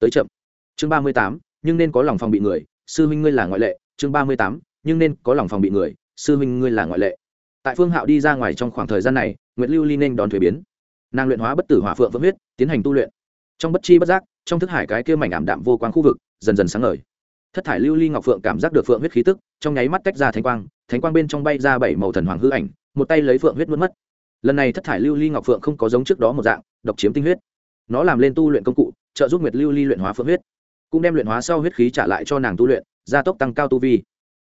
Tới chậm. Chương ba mươi tám, nhưng nên có lòng phòng bị người sư huynh ngươi là ngoại lệ, chương ba mươi tám, nhưng nên có lòng phòng bị người, sư huynh ngươi là ngoại lệ. Tại phương hạo đi ra ngoài trong khoảng thời gian này nguyễn lưu ly nên đón thuế biến. Nàng luyện hóa bất tử hỏa phượng vỡ huyết, tiến hành tu luyện. Trong bất chi bất giác, trong thức hải cái kia mảnh ảm đạm vô quang khu vực, dần dần sáng ngời. Thất thải lưu ly ngọc phượng cảm giác được phượng huyết khí tức, trong nháy mắt tách ra thánh quang thánh quang bên trong bay ra bảy màu thần hoàng hư ảnh, một tay lấy phượng huyết mất mất. Lần này thất thải lưu ly ngọc phượng không có giống trước đó một dạng, độc chiếm tinh huyết. Nó làm lên tu luyện công cụ, trợ giúp nguyệt lưu ly luyện hóa phượng huyết cũng đem luyện hóa sau huyết khí trả lại cho nàng tu luyện, gia tốc tăng cao tu vi.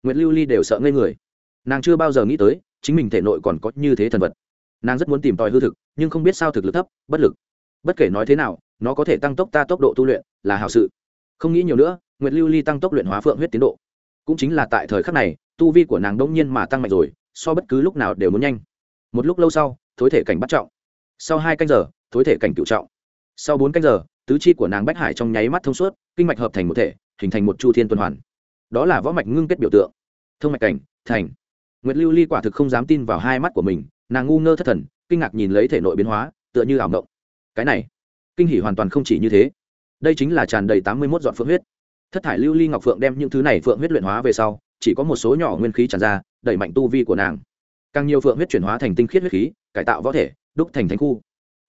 Nguyệt lưu ly đều sợ ngây người. Nàng chưa bao giờ nghĩ tới, chính mình thể nội còn có như thế thần vật. Nàng rất muốn tìm tòi hư thực, nhưng không biết sao thực lực thấp, bất lực. Bất kể nói thế nào, nó có thể tăng tốc ta tốc độ tu luyện, là hảo sự. Không nghĩ nhiều nữa, nguyệt lưu ly tăng tốc luyện hóa phượng huyết tiến độ. Cũng chính là tại thời khắc này, tu vi của nàng đông nhiên mà tăng mạnh rồi, so bất cứ lúc nào đều muốn nhanh. Một lúc lâu sau, thối thể cảnh bắt trọng. Sau hai canh giờ, thối thể cảnh cựu trọng. Sau bốn canh giờ tứ chi của nàng bách hải trong nháy mắt thông suốt, kinh mạch hợp thành một thể, hình thành một chu thiên tuần hoàn. Đó là võ mạch ngưng kết biểu tượng. Thông mạch cảnh, thành. Nguyệt lưu ly quả thực không dám tin vào hai mắt của mình, nàng ngu ngơ thất thần, kinh ngạc nhìn lấy thể nội biến hóa, tựa như ảo động cái này, kinh hỉ hoàn toàn không chỉ như thế. Đây chính là tràn đầy tám mươi mốt dọn phượng huyết. Thất thải lưu ly ngọc phượng đem những thứ này phượng huyết luyện hóa về sau, chỉ có một số nhỏ nguyên khí tràn ra, đẩy mạnh tu vi của nàng. Càng nhiều phượng huyết chuyển hóa thành tinh khiết huyết khí, cải tạo võ thể, đúc thành thánh khu.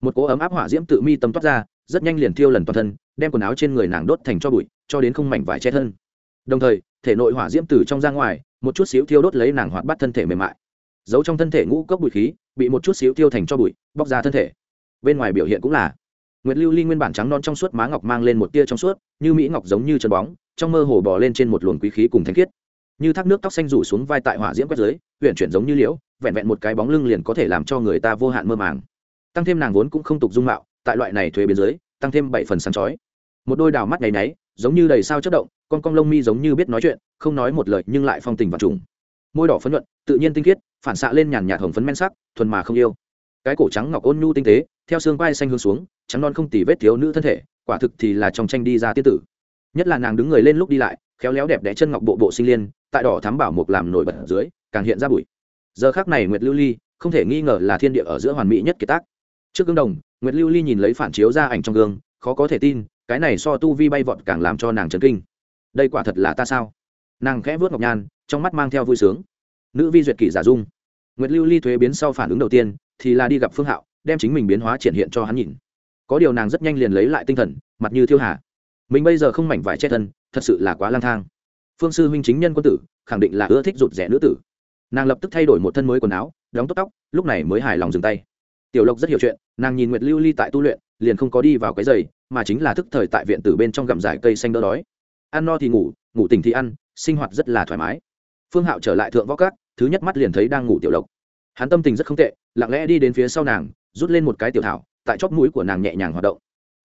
Một cỗ ấm áp hỏa diễm tự mi tâm toát ra rất nhanh liền thiêu lần toàn thân, đem quần áo trên người nàng đốt thành cho bụi, cho đến không mảnh vải che thân. Đồng thời, thể nội hỏa diễm từ trong ra ngoài, một chút xíu thiêu đốt lấy nàng hoạt bắt thân thể mềm mại. Giấu trong thân thể ngũ cốc bụi khí, bị một chút xíu tiêu thành cho bụi, bóc ra thân thể. Bên ngoài biểu hiện cũng là, nguyệt lưu ly nguyên bản trắng non trong suốt má ngọc mang lên một tia trong suốt, như mỹ ngọc giống như chân bóng, trong mơ hồ bò lên trên một luồng quý khí cùng thanh khiết. Như thác nước tóc xanh rủ xuống vai tại hỏa diễm quét dưới huyện chuyển giống như liễu, vẹn vẹn một cái bóng lưng liền có thể làm cho người ta vô hạn mơ màng. Tăng thêm nàng vốn cũng không tục dung mạo tại loại này thuế biến dưới, tăng thêm bảy phần sáng chói. Một đôi đào mắt nháy náy giống như đầy sao chất động, con cong lông mi giống như biết nói chuyện, không nói một lời nhưng lại phong tình và trùng. Môi đỏ phấn nhuận, tự nhiên tinh khiết, phản xạ lên nhàn nhạt hồng phấn men sắc, thuần mà không yêu. Cái cổ trắng ngọc ôn nhu tinh tế, theo xương vai xanh hướng xuống, trắng non không tỉ vết thiếu nữ thân thể, quả thực thì là trong tranh đi ra tiết tử. Nhất là nàng đứng người lên lúc đi lại, khéo léo đẹp đẽ chân ngọc bộ bộ sinh liên, tại đỏ thám bảo mục làm nổi bật ở dưới, càng hiện ra bụi. Giờ khác này nguyệt lưu ly, không thể nghi ngờ là thiên địa ở giữa hoàn mỹ nhất kiệt tác. Trước gương đồng nguyệt lưu ly nhìn lấy phản chiếu ra ảnh trong gương, khó có thể tin, cái này so tu vi bay vọt càng làm cho nàng chấn kinh. Đây quả thật là ta sao? Nàng khẽ vớt ngọc nhan, trong mắt mang theo vui sướng. Nữ vi duyệt kỷ giả dung. Nguyệt lưu ly thuế biến sau phản ứng đầu tiên, thì là đi gặp phương hạo, đem chính mình biến hóa triển hiện cho hắn nhìn. Có điều nàng rất nhanh liền lấy lại tinh thần, mặt như thiêu hà. Mình bây giờ không mảnh vải che thân, thật sự là quá lang thang. Phương sư huynh chính nhân quân tử, khẳng định là ưa thích rụt rẻ nữ tử. Nàng lập tức thay đổi một thân mới quần áo, đóng tóc tóc, lúc này mới hài lòng dừng tay tiểu lộc rất hiểu chuyện, nàng nhìn nguyệt lưu ly tại tu luyện, liền không có đi vào cái giày, mà chính là thức thời tại viện tử bên trong gặm giải cây xanh đỡ đói. Ăn no thì ngủ ngủ tỉnh thì ăn, sinh hoạt rất là thoải mái. Phương hạo trở lại thượng võ cát thứ nhất mắt liền thấy đang ngủ tiểu lộc. Hắn tâm tình rất không tệ, lặng lẽ đi đến phía sau nàng, rút lên một cái tiểu thảo, tại chóp mũi của nàng nhẹ nhàng hoạt động.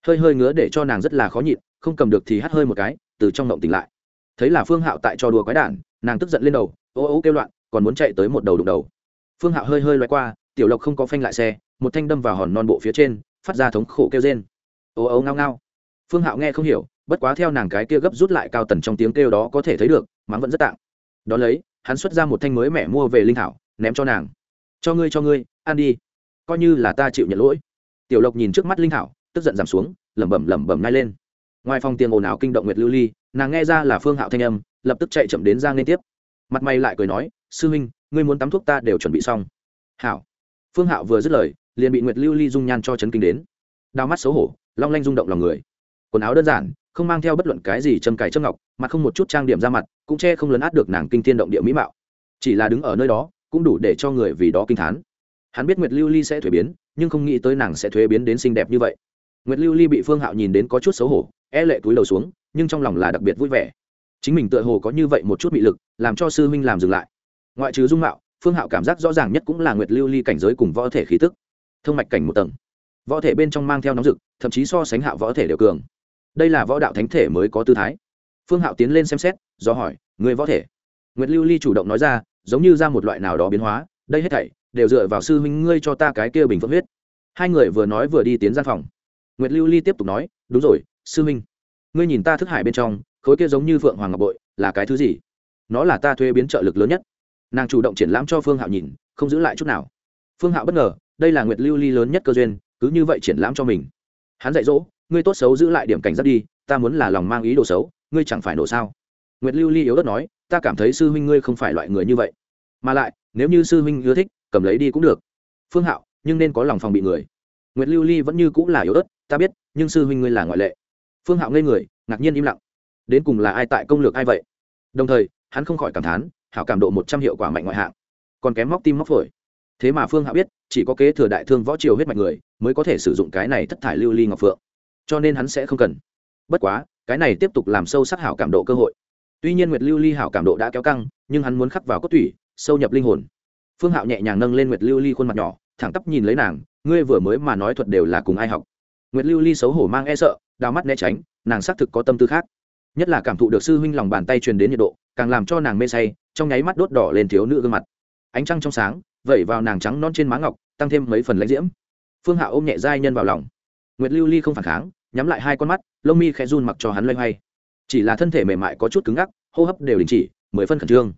Hơi hơi ngứa để cho nàng rất là khó nhịn, không cầm được thì hắt hơi một cái, từ trong ngộng tỉnh lại. Thấy là phương hạo tại cho đùa quái đản, nàng tức giận lên đầu, ô ô kêu loạn, còn muốn chạy tới một đầu đụng đầu. Phương hạo hơi hơi loay qua, tiểu lộc không có phanh lại xe một thanh đâm vào hòn non bộ phía trên, phát ra thống khổ kêu rên. Ồ ô ngao ngao. Phương hạo nghe không hiểu, bất quá theo nàng cái kia gấp rút lại cao tần trong tiếng kêu đó có thể thấy được, mắng vẫn rất tạng. Đ ó lấy, hắn xuất ra một thanh mới mẹ mua về linh thảo, ném cho nàng. Cho ngươi cho ngươi, ăn đi. Coi như là ta chịu nhận lỗi. Tiểu lộc nhìn trước mắt linh thảo, tức giận giảm xuống, lẩm bẩm lẩm bẩm ngay lên. Ngoài phòng tiền ồn ào kinh động nguyệt lưu ly, nàng nghe ra là phương hạo thanh âm, lập tức chạy chậm đến ra liên tiếp. Mặt mày lại cười nói, sư huynh, ngươi muốn tắm thuốc ta đều chuẩn bị xong. Hảo. Phương hạo vừa dứt lời liền bị nguyệt lưu ly dung nhan cho chấn kinh đến đau mắt xấu hổ long lanh rung động lòng người quần áo đơn giản không mang theo bất luận cái gì châm cài châm ngọc mặt không một chút trang điểm ra mặt cũng che không lấn át được nàng kinh tiên động địa mỹ mạo chỉ là đứng ở nơi đó cũng đủ để cho người vì đó kinh thán hắn biết nguyệt lưu ly sẽ thuế biến nhưng không nghĩ tới nàng sẽ thuế biến đến xinh đẹp như vậy nguyệt lưu ly bị phương hạo nhìn đến có chút xấu hổ e lệ túi đầu xuống nhưng trong lòng là đặc biệt vui vẻ chính mình tựa hồ có như vậy một chút bị lực làm cho sư huynh làm dừng lại ngoại trừ dung mạo phương hạo cảm giác rõ ràng nhất cũng là nguyệt lưu ly cảnh giới cùng võ thể khí tức thông mạch cảnh một tầng. Võ thể bên trong mang theo nóng rực, thậm chí so sánh hạo võ thể đều cường. Đây là võ đạo thánh thể mới có tư thái. Phương hạo tiến lên xem xét, do hỏi người võ thể? Nguyệt lưu ly chủ động nói ra, giống như ra một loại nào đó biến hóa, đây hết thảy đều dựa vào sư huynh ngươi cho ta cái kia bình phượng huyết. Hai người vừa nói vừa đi tiến gian phòng. Nguyệt lưu ly tiếp tục nói, đúng rồi, sư huynh, ngươi nhìn ta thức hải bên trong, khối kia giống như phượng hoàng ngọc bội, là cái thứ gì? Nó là ta thuê biến trợ lực lớn nhất. Nàng chủ động triển lãm cho phương hạo nhìn, không giữ lại chút nào. Phương hạo bất ngờ đây là nguyệt lưu ly lớn nhất cơ duyên, cứ như vậy triển lãm cho mình. Hắn dạy dỗ, ngươi tốt xấu giữ lại điểm cảnh giác đi, ta muốn là lòng mang ý đồ xấu, ngươi chẳng phải nổ sao? Nguyệt lưu ly yếu đất nói, ta cảm thấy sư huynh ngươi không phải loại người như vậy. Mà lại, nếu như sư huynh ưa thích, cầm lấy đi cũng được. Phương hạo, nhưng nên có lòng phòng bị người. Nguyệt lưu ly vẫn như cũng là yếu ớt, ta biết, nhưng sư huynh ngươi là ngoại lệ. Phương hạo ngây người, ngạc nhiên im lặng. Đến cùng là ai tại công lược ai vậy? Đồng thời, hắn không khỏi cảm thán, hảo cảm độ một trăm hiệu quả mạnh ngoại hạng. Còn kém móc tim móc phổi thế mà phương hạo biết, chỉ có kế thừa đại thương võ triều huyết mạch người mới có thể sử dụng cái này thất thải lưu ly ngọc phượng. Cho nên hắn sẽ không cần. Bất quá, cái này tiếp tục làm sâu sắc hảo cảm độ cơ hội. Tuy nhiên nguyệt lưu ly hảo cảm độ đã kéo căng, nhưng hắn muốn khắc vào cốt tủy, sâu nhập linh hồn. Phương hạo nhẹ nhàng nâng lên nguyệt lưu ly khuôn mặt nhỏ, thẳng tắp nhìn lấy nàng, ngươi vừa mới mà nói thuật đều là cùng ai học. Nguyệt lưu ly xấu hổ mang e sợ, đào mắt né tránh, nàng xác thực có tâm tư khác. Nhất là cảm thụ được sư huynh lòng bàn tay truyền đến nhiệt độ, càng làm cho nàng mê say, trong nháy mắt đốt đỏ lên thiếu nữ gương mặt. Ánh trăng trong sáng vẩy vào nàng trắng non trên má ngọc, tăng thêm mấy phần lãnh diễm. Phương hạ ôm nhẹ giai nhân vào lòng. Nguyệt lưu ly không phản kháng, nhắm lại hai con mắt, lông mi khẽ run mặc cho hắn loay hoay. Chỉ là thân thể mềm mại có chút cứng ngắc, hô hấp đều đình chỉ, mười phân khẩn trương.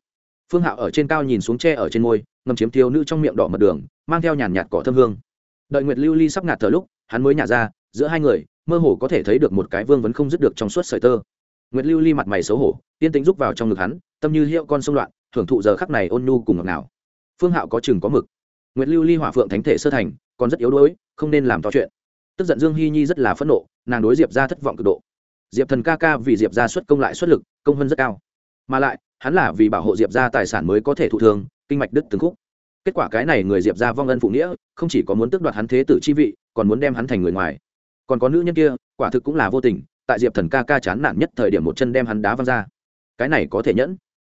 Phương hạo ở trên cao nhìn xuống tre ở trên môi ngầm chiếm thiếu nữ trong miệng đỏ mật đường, mang theo nhàn nhạt cỏ thơm hương. Đợi nguyệt lưu ly sắp ngạt thở lúc, hắn mới nhả ra, giữa hai người, mơ hồ có thể thấy được một cái vương vẫn không dứt được trong suốt sợi tơ. Nguyệt lưu ly mặt mày xấu hổ tiên tính rúc vào trong ngực hắn, tâm như hiệu con sông loạn thưởng thụ giờ khắc này ôn nhu cùng ngọc nào phương hạo có chừng có mực. Nguyệt lưu ly hỏa phượng thánh thể sơ thành còn rất yếu đuối không nên làm to chuyện. Tức giận dương hy nhi rất là phẫn nộ nàng đối diệp ra thất vọng cực độ. Diệp thần ca ca vì diệp ra xuất công lại xuất lực công hơn rất cao. Mà lại hắn là vì bảo hộ diệp ra tài sản mới có thể thụ thường, kinh mạch đứt từng khúc. Kết quả cái này người diệp ra vong ân phụ nghĩa không chỉ có muốn tước đoạt hắn thế tử chi vị còn muốn đem hắn thành người ngoài. Còn có nữ nhân kia quả thực cũng là vô tình tại diệp thần ca ca chán nản nhất thời điểm một chân đem hắn đá văng ra. Cái này có thể nhẫn.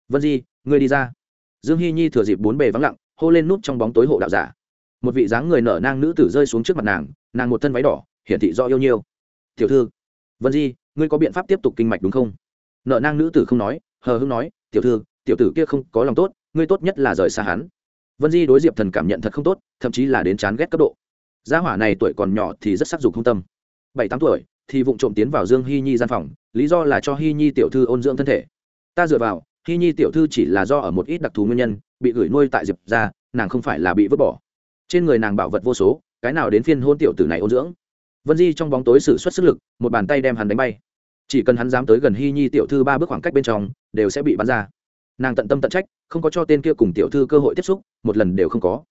Vân di ngươi đi ra dương hy nhi thừa dịp bốn bề vắng lặng, hô lên nút trong bóng tối hộ đạo giả. Một vị dáng người nở nang nữ tử rơi xuống trước mặt nàng nàng một thân váy đỏ, hiển thị do yêu nhiêu tiểu thư, vân di, ngươi có biện pháp tiếp tục kinh mạch đúng không? Nợ nang nữ tử không nói, hờ hưng nói, tiểu thư, tiểu tử kia không có lòng tốt, ngươi tốt nhất là rời xa hắn. Vân di đối diệp thần cảm nhận thật không tốt, thậm chí là đến chán ghét cấp độ. Gia hỏa này tuổi còn nhỏ thì rất sắc dục không tâm. Bảy tám tuổi, thì vụng trộm tiến vào dương hy nhi gian phòng, lý do là cho hy nhi tiểu thư ôn dưỡng thân thể. Ta dựa vào hy nhi tiểu thư chỉ là do ở một ít đặc thù nguyên nhân, bị gửi nuôi tại diệp ra nàng không phải là bị vứt bỏ. Trên người nàng bảo vật vô số, cái nào đến phiên hôn tiểu tử này ôn dưỡng. Vân di trong bóng tối sử xuất sức lực, một bàn tay đem hắn đánh bay. Chỉ cần hắn dám tới gần hy nhi tiểu thư ba bước khoảng cách bên trong, đều sẽ bị bắn ra. Nàng tận tâm tận trách, không có cho tên kia cùng tiểu thư cơ hội tiếp xúc, một lần đều không có.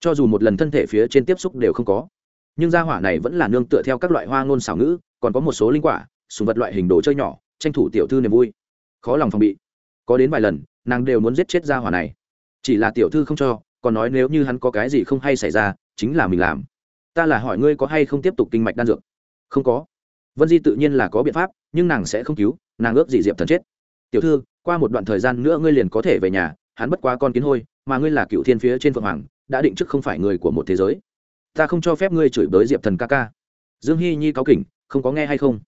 Cho dù một lần thân thể phía trên tiếp xúc đều không có. Nhưng gia hỏa này vẫn là nương tựa theo các loại hoa ngôn xảo ngữ, còn có một số linh quả, sùng vật loại hình đồ chơi nhỏ, tranh thủ tiểu thư niềm vui. Khó lòng phòng bị có đến vài lần, nàng đều muốn giết chết gia hỏa này. Chỉ là tiểu thư không cho, còn nói nếu như hắn có cái gì không hay xảy ra, chính là mình làm. Ta là hỏi ngươi có hay không tiếp tục kinh mạch đan dược? Không có. Vân di tự nhiên là có biện pháp, nhưng nàng sẽ không cứu, nàng ước gì diệp thần chết. Tiểu thư, qua một đoạn thời gian nữa ngươi liền có thể về nhà, hắn bất quá con kiến hôi, mà ngươi là cựu thiên phía trên phượng hoàng, đã định trước không phải người của một thế giới. Ta không cho phép ngươi chửi bới diệp thần ca ca. Dương hy nhi cáo kỉnh, không có nghe hay không?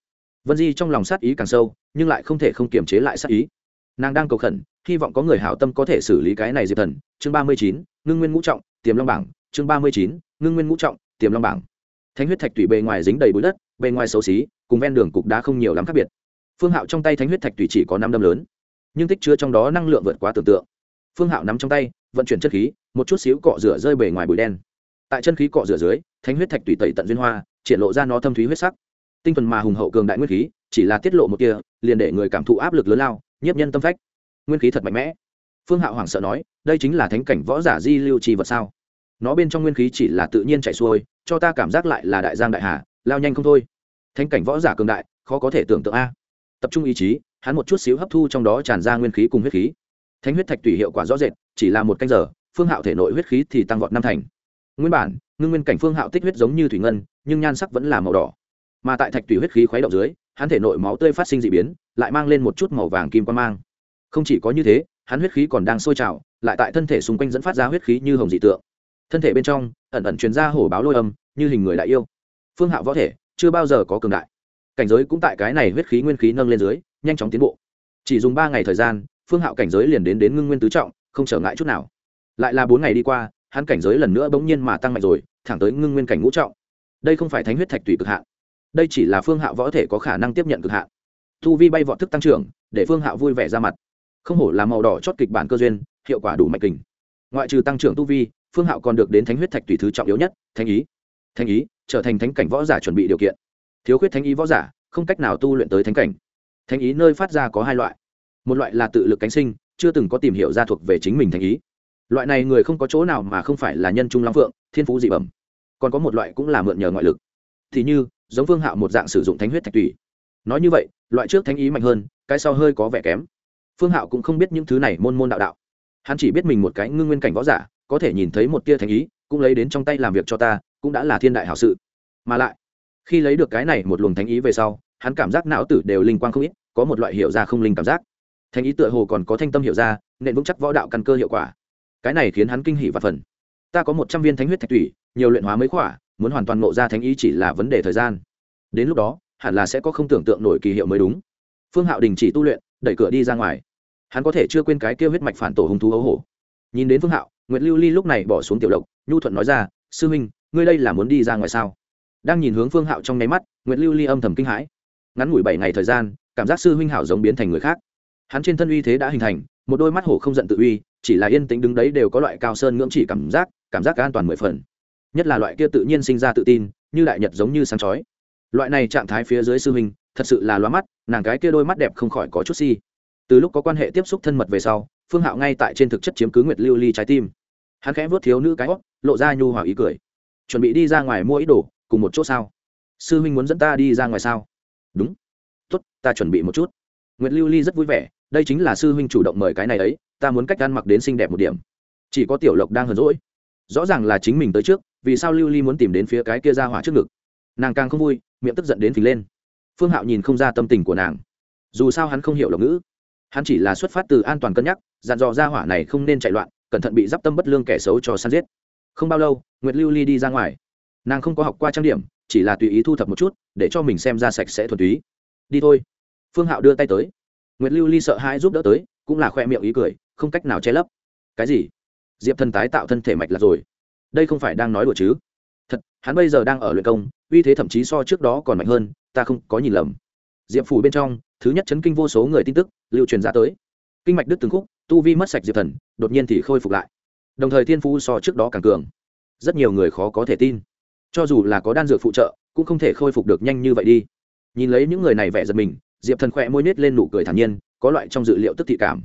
Vân di trong lòng sát ý càng sâu, nhưng lại không thể không kiềm chế lại sát ý nàng đang cầu khẩn, hy vọng có người hảo tâm có thể xử lý cái này diệp thần. Chương ba mươi chín, ngưng nguyên ngũ trọng, tiềm long bảng. Chương ba mươi chín, ngưng nguyên ngũ trọng, tiềm long bảng. Thánh huyết thạch tủy bề ngoài dính đầy bụi đất, bề ngoài xấu xí, cùng ven đường cục đá không nhiều lắm khác biệt. Phương hạo trong tay thánh huyết thạch tủy chỉ có năm đâm lớn, nhưng tích chứa trong đó năng lượng vượt quá tưởng tượng. Phương hạo nắm trong tay, vận chuyển chất khí, một chút xíu cọ rửa rơi bề ngoài bụi đen. Tại chân khí cọ rửa dưới, thánh huyết thạch tủy tẩy tận duyên hoa, triển lộ ra nó thâm thúy huyết sắc. Tinh thần mà hùng hậu cường đại nguyên khí, chỉ là tiết lộ một kia, liền để người cảm thụ áp lực lớn lao nhiếp nhân tâm phách. Nguyên khí thật mạnh mẽ. Phương hạo hoảng sợ nói, đây chính là thánh cảnh võ giả di lưu trì vật sao? Nó bên trong nguyên khí chỉ là tự nhiên chạy xuôi, cho ta cảm giác lại là đại giang đại hà, lao nhanh không thôi. Thánh cảnh võ giả cường đại, khó có thể tưởng tượng a. Tập trung ý chí, hắn một chút xíu hấp thu trong đó tràn ra nguyên khí cùng huyết khí. Thánh huyết thạch tùy hiệu quả rõ rệt, chỉ là một canh giờ, phương hạo thể nội huyết khí thì tăng vọt năm thành. Nguyên bản, ngưng nguyên cảnh phương hạo tích huyết giống như thủy ngân, nhưng nhan sắc vẫn là màu đỏ. Mà tại thạch tùy huyết khí khuấy động dưới hắn thể nội máu tươi phát sinh d ị biến, lại mang lên một chút màu vàng kim quan mang. Không chỉ có như thế, hắn huyết khí còn đang sôi trào, lại tại thân thể xung quanh dẫn phát ra huyết khí như hồng dị tượng. Thân thể bên trong, ẩn ẩn truyền ra hổ báo lôi âm, như hình người đại yêu. Phương hạo võ thể, chưa bao giờ có cường đại. Cảnh giới cũng tại cái này huyết khí nguyên khí nâng lên dưới, nhanh chóng tiến bộ. Chỉ dùng ba ngày thời gian, phương hạo cảnh giới liền đến đến ngưng nguyên tứ trọng, không trở ngại chút nào. Lại là bốn ngày đi qua, hắn cảnh giới lần nữa bỗng nhiên mà tăng mạnh rồi, thẳng tới ngưng nguyên cảnh ngũ trọng. Đây không phải thánh huyết thạch tùy cực hạn đây chỉ là phương hạo võ thể có khả năng tiếp nhận cực hạn. Thu vi bay vọt thức tăng trưởng, để phương hạo vui vẻ ra mặt. Không hổ là màu đỏ chót kịch bản cơ duyên, hiệu quả đủ mạnh kình. Ngoại trừ tăng trưởng tu vi, phương hạo còn được đến thánh huyết thạch tùy thứ trọng yếu nhất, thánh ý. Thánh ý, trở thành thánh cảnh võ giả chuẩn bị điều kiện. Thiếu khuyết thánh ý võ giả, không cách nào tu luyện tới thánh cảnh. Thánh ý nơi phát ra có hai loại. Một loại là tự lực cánh sinh, chưa từng có tìm hiểu ra thuộc về chính mình thánh ý. Loại này người không có chỗ nào mà không phải là nhân trung long phượng, thiên phú dị bẩm. Còn có một loại cũng là mượn nhờ ngoại lực. Thì như giống phương hạo một dạng sử dụng thánh huyết thạch tùy. Nói như vậy, loại trước thánh ý mạnh hơn, cái sau hơi có vẻ kém. Phương hạo cũng không biết những thứ này môn môn đạo đạo. Hắn chỉ biết mình một cái ngưng nguyên cảnh võ giả, có thể nhìn thấy một tia thánh ý, cũng lấy đến trong tay làm việc cho ta, cũng đã là thiên đại hảo sự. Mà lại, khi lấy được cái này một luồng thánh ý về sau, hắn cảm giác não tử đều linh quang không ít, có một loại hiểu ra không linh cảm giác. Thánh ý tựa hồ còn có thanh tâm hiểu ra, nên vững chắc võ đạo căn cơ hiệu quả. Cái này khiến hắn kinh hỉ và phần ta có một trăm viên thánh huyết thạch thủy nhiều luyện hóa mới khỏa muốn hoàn toàn ngộ ra thánh ý chỉ là vấn đề thời gian. Đến lúc đó, hẳn là sẽ có không tưởng tượng nổi kỳ hiệu mới đúng. Phương hạo đình chỉ tu luyện, đẩy cửa đi ra ngoài. Hắn có thể chưa quên cái kêu huyết mạch phản tổ hung thú ấu hổ. Nhìn đến phương hạo, nguyệt lưu ly lúc này bỏ xuống tiểu lộc, nhu thuận nói ra, sư huynh, ngươi đây là muốn đi ra ngoài sao? Đang nhìn hướng phương hạo trong nháy mắt, nguyệt lưu ly âm thầm kinh hãi. Ngắn ngủi bảy ngày thời gian, cảm giác sư huynh hảo giống biến thành người khác. Hắn trên thân uy thế đã hình thành, một đôi mắt hổ không giận tự uy, chỉ là yên tĩnh đứng đấy đều có loại cao sơn ngưỡng chỉ cảm giác cảm giác an toàn mười phần nhất là loại kia tự nhiên sinh ra tự tin, như đại nhật giống như sáng chói. Loại này trạng thái phía dưới sư huynh, thật sự là loa mắt, nàng cái kia đôi mắt đẹp không khỏi có chút si. Từ lúc có quan hệ tiếp xúc thân mật về sau, phương hạo ngay tại trên thực chất chiếm cứ nguyệt lưu ly trái tim. Hắn khẽ vớt thiếu nữ cái hót, lộ ra nhu hòa ý cười. Chuẩn bị đi ra ngoài mua ý đồ, cùng một chỗ sao? Sư huynh muốn dẫn ta đi ra ngoài sao? Đúng. Tốt, ta chuẩn bị một chút. Nguyệt lưu ly rất vui vẻ, đây chính là sư huynh chủ động mời cái này ấy, ta muốn cách ăn mặc đến xinh đẹp một điểm. Chỉ có tiểu lộc đang hờn rỗi rõ ràng là chính mình tới trước vì sao lưu ly muốn tìm đến phía cái kia ra hỏa trước ngực nàng càng không vui miệng tức giận đến phình lên phương hạo nhìn không ra tâm tình của nàng dù sao hắn không hiểu lộc ngữ hắn chỉ là xuất phát từ an toàn cân nhắc dặn dò ra hỏa này không nên chạy loạn cẩn thận bị d i p tâm bất lương kẻ xấu cho săn giết không bao lâu nguyệt lưu ly đi ra ngoài nàng không có học qua trang điểm chỉ là tùy ý thu thập một chút để cho mình xem ra sạch sẽ thuần túy đi thôi phương hạo đưa tay tới nguyệt lưu ly sợ hãi giúp đỡ tới cũng là khoe miệng ý cười không cách nào che lấp cái gì diệp thần tái tạo thân thể mạch là rồi đây không phải đang nói đùa chứ? Thật, hắn bây giờ đang ở luyện công, uy thế thậm chí so trước đó còn mạnh hơn, ta không có nhìn lầm. Diệp phủ bên trong, thứ nhất chấn kinh vô số người tin tức, lưu truyền ra tới. Kinh mạch đứt từng khúc, tu vi mất sạch diệp thần, đột nhiên thì khôi phục lại. Đồng thời thiên phú so trước đó càng cường. Rất nhiều người khó có thể tin. Cho dù là có đan dược phụ trợ, cũng không thể khôi phục được nhanh như vậy đi. Nhìn lấy những người này vẻ giật mình, diệp thần khỏe môi nết lên nụ cười thản nhiên, có loại trong dự liệu tức thị cảm.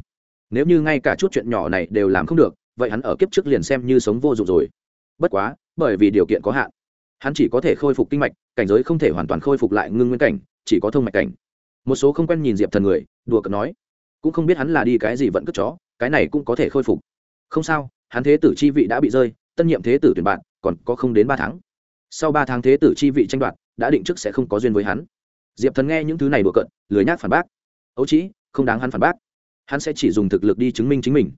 Nếu như ngay cả chút chuyện nhỏ này đều làm không được, vậy hắn ở kiếp trước liền xem như sống vô dụng rồi bất quá, bởi vì điều kiện có hạn, hắn chỉ có thể khôi phục kinh mạch, cảnh giới không thể hoàn toàn khôi phục lại ngưng nguyên cảnh, chỉ có thông mạch cảnh. Một số không quen nhìn diệp thần người, đùa cợt nói, cũng không biết hắn là đi cái gì vẫn cất chó, cái này cũng có thể khôi phục. Không sao, hắn thế tử chi vị đã bị rơi, tân nhiệm thế tử tuyển bạn, còn có không đến ba tháng. Sau ba tháng thế tử chi vị tranh đoạt, đã định trước sẽ không có duyên với hắn. Diệp thần nghe những thứ này đùa cợt, lười nhác phản bác. Ấu trĩ không đáng hắn phản bác. Hắn sẽ chỉ dùng thực lực đi chứng minh chính mình.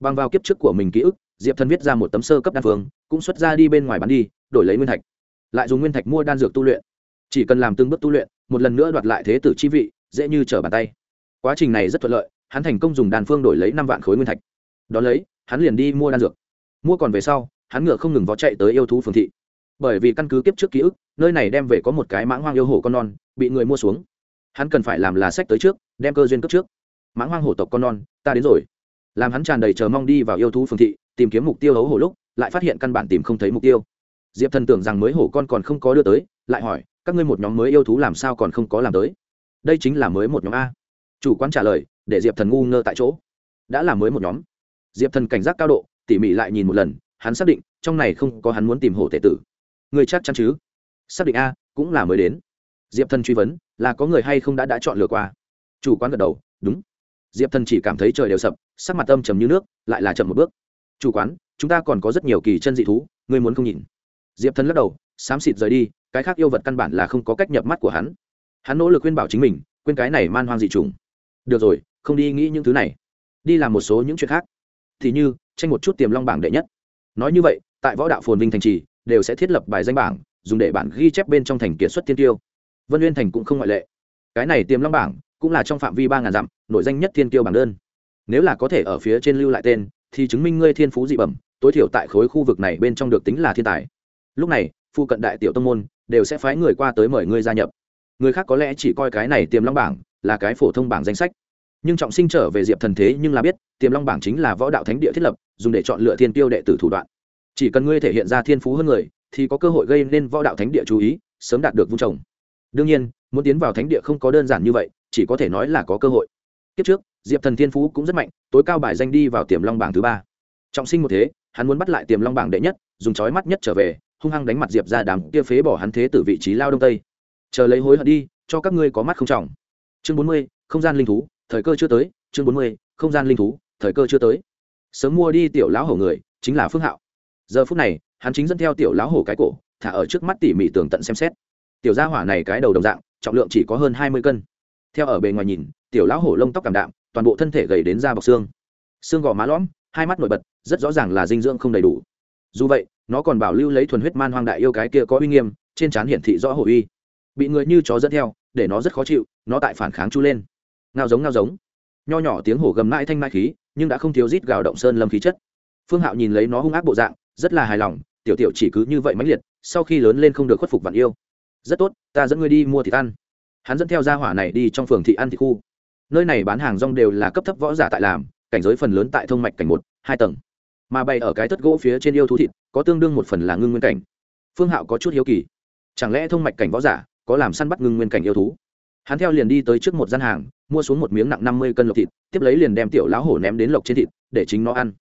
Bằng vào kiếp trước của mình ký ức diệp thần viết ra một tấm sơ cấp đan phương, cũng xuất ra đi bên ngoài bán đi, đổi lấy nguyên thạch. Lại dùng nguyên thạch mua đan dược tu luyện. Chỉ cần làm từng bước tu luyện, một lần nữa đoạt lại thế tử chi vị, dễ như trở bàn tay. Quá trình này rất thuận lợi, hắn thành công dùng đan phương đổi lấy năm vạn khối nguyên thạch. Đ ó lấy, hắn liền đi mua đan dược. Mua còn về sau, hắn ngựa không ngừng vó chạy tới yêu thú phường thị. Bởi vì căn cứ kiếp trước ký ức, nơi này đem về có một cái mãng hoang yêu hổ con non, bị người mua xuống. Hắn cần phải làm là sách tới trước, đem cơ duyên cấp trước. Mãng hoang hổ tộc con non, ta đến rồi làm hắn tràn đầy chờ mong đi vào yêu thú phường thị, tìm kiếm mục tiêu hấu hổ lúc, lại phát hiện căn bản tìm không thấy mục tiêu. Diệp thần tưởng rằng mới hổ con còn không có đưa tới, lại hỏi, các ngươi một nhóm mới yêu thú làm sao còn không có làm tới? Đây chính là mới một nhóm a. Chủ quán trả lời, để diệp thần ngu ngơ tại chỗ. Đã là mới một nhóm. Diệp thần cảnh giác cao độ, tỉ mỉ lại nhìn một lần, hắn xác định, trong này không có hắn muốn tìm hổ tệ tử. Người chắc chắn chứ? Xác định a, cũng là mới đến. Diệp thần truy vấn, là có người hay không đã đã chọn lựa qua? Chủ quán gật đầu, đúng diệp thần chỉ cảm thấy trời đều sập, sắc mặt âm trầm như nước, lại là chậm một bước. Chủ quán, chúng ta còn có rất nhiều kỳ chân dị thú, ngươi muốn không nhìn? Diệp thần lắc đầu, xám xịt rời đi, cái khác yêu vật căn bản là không có cách nhập mắt của hắn. Hắn nỗ lực khuyên bảo chính mình, quên cái này man hoang dị trùng được rồi, không đi nghĩ những thứ này. Đi làm một số những chuyện khác. Thì như, tranh một chút tiềm long bảng đệ nhất. Nói như vậy, tại võ đạo phồn vinh thành trì, đều sẽ thiết lập bài danh bảng, dùng để bản ghi chép bên trong thành kiệt xuất tiên tiêu. Vân uyên thành cũng không ngoại lệ. Cái này tiềm long bảng cũng là trong phạm vi ba ngàn dặm nội danh nhất thiên tiêu bảng đơn. Nếu là có thể ở phía trên lưu lại tên, thì chứng minh ngươi thiên phú dị bẩm, tối thiểu tại khối khu vực này bên trong được tính là thiên tài. Lúc này, phụ cận đại tiểu tông môn đều sẽ phái người qua tới mời ngươi gia nhập. Người khác có lẽ chỉ coi cái này tiềm long bảng là cái phổ thông bảng danh sách. Nhưng trọng sinh trở về diệp thần thế nhưng là biết, tiềm long bảng chính là võ đạo thánh địa thiết lập, dùng để chọn lựa thiên tiêu đệ tử thủ đoạn. Chỉ cần ngươi thể hiện ra thiên phú hơn người, thì có cơ hội gây nên võ đạo thánh địa chú ý, sớm đạt được vung trồng. Đương nhiên, muốn tiến vào thánh địa không có đơn giản như vậy chỉ có thể nói là có cơ hội. Kiếp trước, diệp thần thiên phú cũng rất mạnh, tối cao bài danh đi vào tiềm long bảng thứ ba. Trọng sinh một thế, hắn muốn bắt lại tiềm long bảng đệ nhất, dùng chói mắt nhất trở về, hung hăng đánh mặt diệp ra đám kia phế bỏ hắn thế từ vị trí lao đông tây. Chờ lấy hối hận đi, cho các ngươi có mắt không trọng. Chương bốn mươi, không gian linh thú, thời cơ chưa tới. Chương bốn mươi, không gian linh thú, thời cơ chưa tới. Sớm mua đi tiểu lão hổ người, chính là phương hạo. Giờ phút này, hắn chính dẫn theo tiểu lão hổ cái cổ, thả ở trước mắt tỉ mỉ tường tận xem xét. Tiểu gia hỏa này cái đầu đồng dạng, trọng lượng chỉ có hơn hai mươi cân theo ở bề ngoài nhìn, tiểu lão hổ lông tóc cảm đạm, toàn bộ thân thể gầy đến da bọc xương. Xương gò má lõm, hai mắt nổi bật, rất rõ ràng là dinh dưỡng không đầy đủ. Dù vậy, nó còn bảo lưu lấy thuần huyết man hoang đại yêu cái kia có uy nghiêm, trên trán hiển thị rõ hổ uy. Bị người như chó dẫn theo, để nó rất khó chịu, nó tại phản kháng chu lên. Ngao giống ngao giống. Nho nhỏ tiếng hổ gầm mãi thanh mai khí, nhưng đã không thiếu rít gào động sơn lâm khí chất. Phương hạo nhìn lấy nó hung ác bộ dạng, rất là hài lòng, tiểu tiểu chỉ cứ như vậy mãnh liệt, sau khi lớn lên không được khuất phục vạn yêu. Rất tốt, ta dẫn ngươi đi mua thịt ăn hắn dẫn theo gia hỏa này đi trong phường thị ăn thị khu. Nơi này bán hàng rong đều là cấp thấp võ giả tại làm, cảnh giới phần lớn tại thông mạch cảnh một, hai tầng. Mà bày ở cái thất gỗ phía trên yêu thú thịt, có tương đương một phần là ngưng nguyên cảnh. Phương hạo có chút hiếu kỳ. Chẳng lẽ thông mạch cảnh võ giả có làm săn bắt ngưng nguyên cảnh yêu thú? Hắn theo liền đi tới trước một gian hàng, mua xuống một miếng nặng năm mươi cân lộc thịt, tiếp lấy liền đem tiểu lão hổ ném đến lộc trên thịt, để chính nó ăn.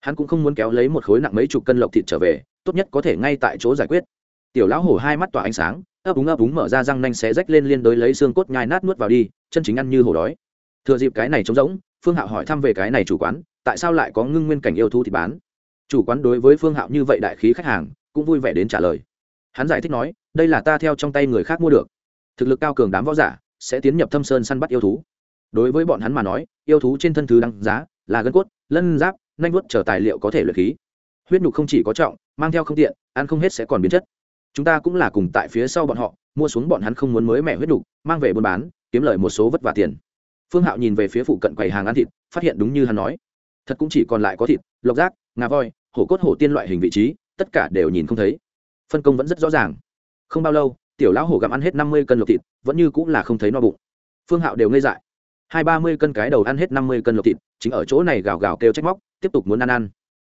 Hắn cũng không muốn kéo lấy một khối nặng mấy chục cân lộc thịt trở về, tốt nhất có thể ngay tại chỗ giải quyết. Tiểu lão hổ hai mắt tỏa ánh sáng ấp úng ấp úng mở ra răng nanh xé rách lên liên đối lấy xương cốt nhai nát nuốt vào đi, chân chính ăn như hổ đói. Thừa dịp cái này trống rỗng, phương hạo hỏi thăm về cái này chủ quán, tại sao lại có ngưng nguyên cảnh yêu thú thì bán? Chủ quán đối với phương hạo như vậy đại khí khách hàng, cũng vui vẻ đến trả lời. Hắn giải thích nói, đây là ta theo trong tay người khác mua được. Thực lực cao cường đám võ giả, sẽ tiến nhập thâm sơn săn bắt yêu thú. Đối với bọn hắn mà nói, yêu thú trên thân thứ đăng giá là gân cốt, lân giáp, nanh vuốt trở tài liệu có thể luyện khí. Huyết nhục không chỉ có trọng, mang theo không tiện, ăn không hết sẽ còn biến chất chúng ta cũng là cùng tại phía sau bọn họ, mua xuống bọn hắn không muốn mới mẻ huyết đục mang về buôn bán, kiếm lời một số vất vả tiền. Phương hạo nhìn về phía phụ cận quầy hàng ăn thịt, phát hiện đúng như hắn nói. Thật cũng chỉ còn lại có thịt lộc giác ngà voi, hổ cốt hổ tiên loại hình vị trí, tất cả đều nhìn không thấy. Phân công vẫn rất rõ ràng. Không bao lâu, tiểu lão hổ gặm ăn hết năm mươi cân lộc thịt, vẫn như cũng là không thấy no bụng. Phương hạo đều ngây dại. Hai ba mươi cân cái đầu ăn hết năm mươi cân lộc thịt, chính ở chỗ này gào gào kêu trách móc, tiếp tục muốn ăn ăn.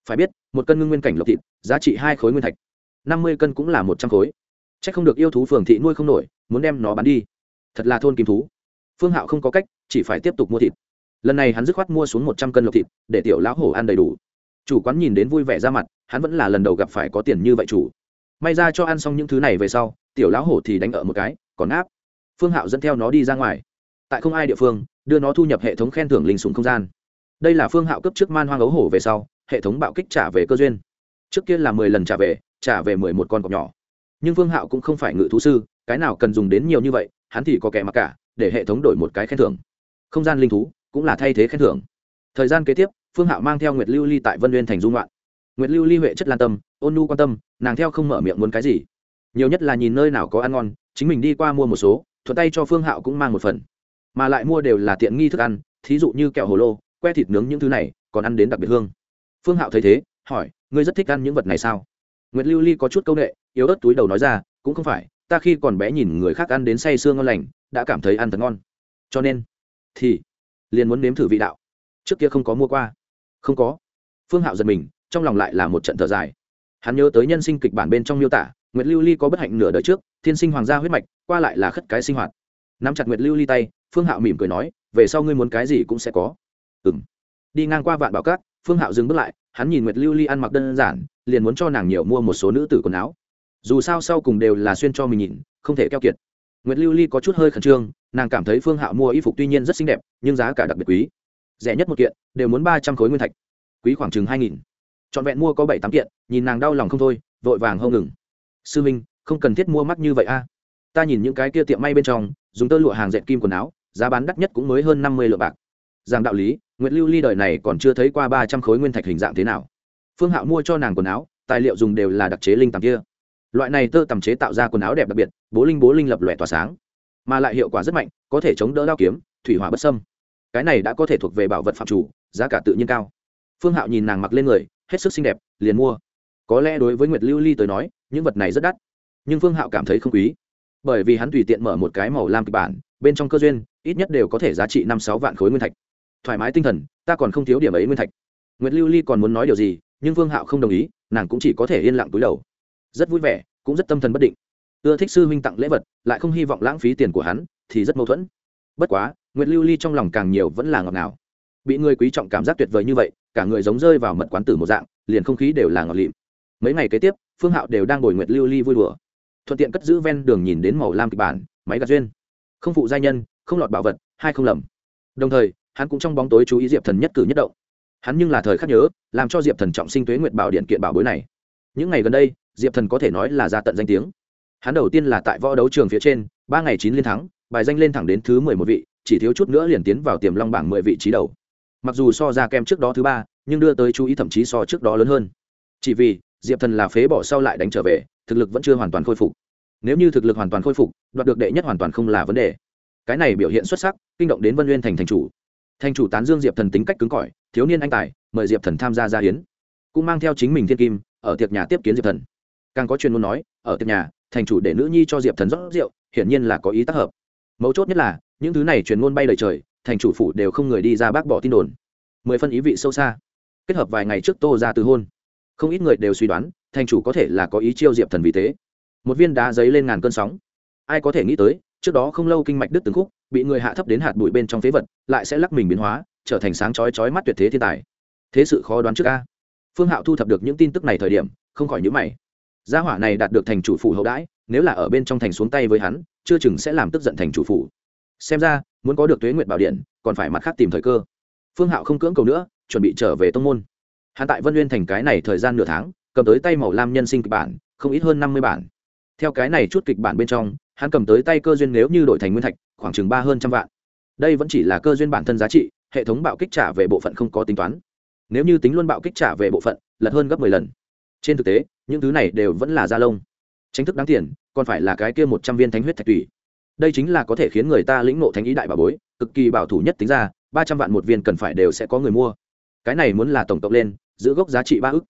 Phải biết, một cân ngưng nguyên cảnh lộc thịt, giá trị hai khối nguyên thạch năm mươi cân cũng là một trăm khối. C h ắ c không được yêu thú phường thị nuôi không nổi, muốn đem nó bán đi. Thật là thôn kim thú. Phương hạo không có cách, chỉ phải tiếp tục mua thịt. Lần này hắn dứt khoát mua xuống một trăm cân lộc thịt, để tiểu lão hổ ăn đầy đủ. Chủ quán nhìn đến vui vẻ ra mặt, hắn vẫn là lần đầu gặp phải có tiền như vậy chủ. May ra cho ăn xong những thứ này về sau, tiểu lão hổ thì đánh ở một cái, còn áp phương hạo dẫn theo nó đi ra ngoài. Tại không ai địa phương, đưa nó thu nhập hệ thống khen thưởng linh sùng không gian. Đây là phương hạo cấp trước man hoang ấu hổ về sau, hệ thống bạo kích trả về cơ duyên. Trước kia là mười lần trả về trả về mười một con cọp nhỏ. Nhưng phương hạo cũng không phải ngự thú sư, cái nào cần dùng đến nhiều như vậy, hắn thì có kẻ mặc cả, để hệ thống đổi một cái khen thưởng. Không gian linh thú cũng là thay thế khen thưởng. Thời gian kế tiếp, phương hạo mang theo nguyệt lưu ly tại vân nguyên thành dung loạn nguyệt lưu ly huệ chất lan tâm, ôn nu quan tâm, nàng theo không mở miệng muốn cái gì. Nhiều nhất là nhìn nơi nào có ăn ngon, chính mình đi qua mua một số, thuận tay cho phương hạo cũng mang một phần. Mà lại mua đều là tiện nghi thức ăn, thí dụ như kẹo hồ lô, que thịt nướng những thứ này, còn ăn đến đặc biệt hương. Phương hạo thấy thế, hỏi, ngươi rất thích ăn những vật này sao? Nguyệt lưu ly có chút câu nệ, yếu ớt túi đầu nói ra cũng không phải ta khi còn bé nhìn người khác ăn đến say xương ngon lành đã cảm thấy ăn thật ngon. Cho nên thì liền muốn nếm thử vị đạo. Trước kia không có mua qua. Không có. Phương hạo giật mình trong lòng lại là một trận thở dài. Hắn nhớ tới nhân sinh kịch bản bên trong miêu tả nguyệt lưu ly có bất hạnh nửa đời trước thiên sinh hoàng gia huyết mạch qua lại là khất cái sinh hoạt. Nắm chặt nguyệt lưu ly tay phương hạo mỉm cười nói về sau ngươi muốn cái gì cũng sẽ có. Ừm. đi ngang qua vạn bảo cát phương hạo dừng bước lại hắn nhìn nguyệt lưu ly ăn mặc đơn giản liền muốn cho nàng nhiều mua một số nữ tử quần áo. Dù sao sau cùng đều là xuyên cho mình nhìn, không thể keo kiệt. Nguyệt lưu ly có chút hơi khẩn trương, nàng cảm thấy phương hạo mua y phục tuy nhiên rất xinh đẹp, nhưng giá cả đặc biệt quý. Rẻ nhất một kiện, đều muốn ba trăm khối nguyên thạch. Quý khoảng chừng hai nghìn. Trọn vẹn mua có bảy tám kiện, nhìn nàng đau lòng không thôi, vội vàng hông ngừng. Sư minh, không cần thiết mua mắc như vậy a. Ta nhìn những cái kia tiệm may bên trong, dùng tơ lụa hàng dệt kim quần áo, giá bán đắt nhất cũng mới hơn năm mươi lượng bạc. Giang đạo lý nguyễn lưu ly đời này còn chưa thấy qua ba trăm khối nguyên thạch hình dạng thế nào phương hạo mua cho nàng quần áo, tài liệu dùng đều là đặc chế linh tầm kia. Loại này tơ tầm chế tạo ra quần áo đẹp đặc biệt, bố linh bố linh lập lòe tỏa sáng. Mà lại hiệu quả rất mạnh, có thể chống đỡ đao kiếm, thủy hỏa bất sâm cái này đã có thể thuộc về bảo vật phạm chủ, giá cả tự nhiên cao. Phương hạo nhìn nàng mặc lên người, hết sức xinh đẹp, liền mua. Có lẽ đối với nguyệt lưu ly tới nói, những vật này rất đắt. Nhưng phương hạo cảm thấy không quý. Bởi vì hắn tùy tiện mở một cái màu lam kịch bản, bên trong cơ duyên, ít nhất đều có thể giá trị năm sáu vạn khối nguyên thạch. Thoải mái tinh thần, ta còn không thiếu điểm ấy nguyên thạch. Nguyệt lưu ly còn muốn nói điều gì nhưng vương hạo không đồng ý, nàng cũng chỉ có thể yên lặng túi đầu. Rất vui vẻ, cũng rất tâm thần bất định. Ưa thích sư huynh tặng lễ vật, lại không hy vọng lãng phí tiền của hắn, thì rất mâu thuẫn. Bất quá, Nguyệt lưu ly trong lòng càng nhiều vẫn là ngọt ngào. Bị người quý trọng cảm giác tuyệt vời như vậy, cả người giống rơi vào mật quán tử một dạng, liền không khí đều là ngọt lịm. Mấy ngày kế tiếp, phương hạo đều đang ngồi nguyệt lưu ly vui đùa. Thuận tiện cất giữ ven đường nhìn đến màu lam kịch bản, máy gạt duyên. Không phụ gia nhân, không lọt bảo vật, hai không lầm. Đồng thời, hắn cũng trong bóng tối chú ý diệp thần nhất cử nhất động hắn nhưng là thời khắc nhớ, làm cho diệp thần trọng sinh tuế nguyệt bảo điện kiện bảo bối này. Những ngày gần đây, diệp thần có thể nói là ra tận danh tiếng. Hắn đầu tiên là tại võ đấu trường phía trên, ba ngày chín liên thắng, bài danh lên thẳng đến thứ mười một vị, chỉ thiếu chút nữa liền tiến vào tiềm long bảng mười vị trí đầu. Mặc dù so ra kem trước đó thứ ba, nhưng đưa tới chú ý thậm chí so trước đó lớn hơn. Chỉ vì, diệp thần là phế bỏ sau lại đánh trở về, thực lực vẫn chưa hoàn toàn khôi phục. Nếu như thực lực hoàn toàn khôi phục, đoạt được đệ nhất hoàn toàn không là vấn đề. Cái này biểu hiện xuất sắc, kinh động đến vân uyên thành thành chủ. Thành chủ tán dương diệp thần tính cách cứng cỏi thiếu niên anh tài, mời diệp thần tham gia gia hiến. Cũng mang theo chính mình thiên kim, ở tiệc nhà tiếp kiến diệp thần. Càng có chuyên môn nói, ở tiệc nhà, thành chủ để nữ nhi cho diệp thần rót rượu, hiển nhiên là có ý tác hợp. Mấu chốt nhất là, những thứ này truyền ngôn bay lời trời, thành chủ phủ đều không người đi ra bác bỏ tin đồn. Mười phân ý vị sâu xa. Kết hợp vài ngày trước tô ra từ hôn. Không ít người đều suy đoán, thành chủ có thể là có ý chiêu diệp thần vì thế. Một viên đá giấy lên ngàn cơn sóng. Ai có thể nghĩ tới trước đó không lâu kinh mạch đứt từng khúc, bị người hạ thấp đến hạt bụi bên trong phế vật, lại sẽ lắc mình biến hóa, trở thành sáng chói chói mắt tuyệt thế thiên tài. Thế sự khó đoán trước a. Phương hạo thu thập được những tin tức này thời điểm, không khỏi nhữ mày. Gia hỏa này đạt được thành chủ phủ hậu đãi, nếu là ở bên trong thành xuống tay với hắn, chưa chừng sẽ làm tức giận thành chủ phủ. Xem ra, muốn có được tuế nguyệt bảo điện, còn phải mặt khác tìm thời cơ. Phương hạo không cưỡng cầu nữa, chuẩn bị trở về tông môn. Hắn tại vân nguyên thành cái này thời gian nửa tháng, cầm tới tay màu lam nhân sinh kịch bản, không ít hơn năm mươi bản. Theo cái này chút kịch bản bên trong hắn cầm tới tay cơ duyên nếu như đổi thành nguyên thạch, khoảng chừng ba hơn trăm vạn. Đây vẫn chỉ là cơ duyên bản thân giá trị, hệ thống bạo kích trả về bộ phận không có tính toán. Nếu như tính luôn bạo kích trả về bộ phận, lật hơn gấp mười lần. Trên thực tế, những thứ này đều vẫn là da lông. Tranh thức đáng tiền, còn phải là cái kia một trăm viên thánh huyết thạch tùy. Đây chính là có thể khiến người ta lĩnh ngộ thánh ý đại bảo bối, cực kỳ bảo thủ nhất tính ra, ba trăm vạn một viên cần phải đều sẽ có người mua. Cái này muốn là tổng cộng lên, giữ gốc giá trị ba ức.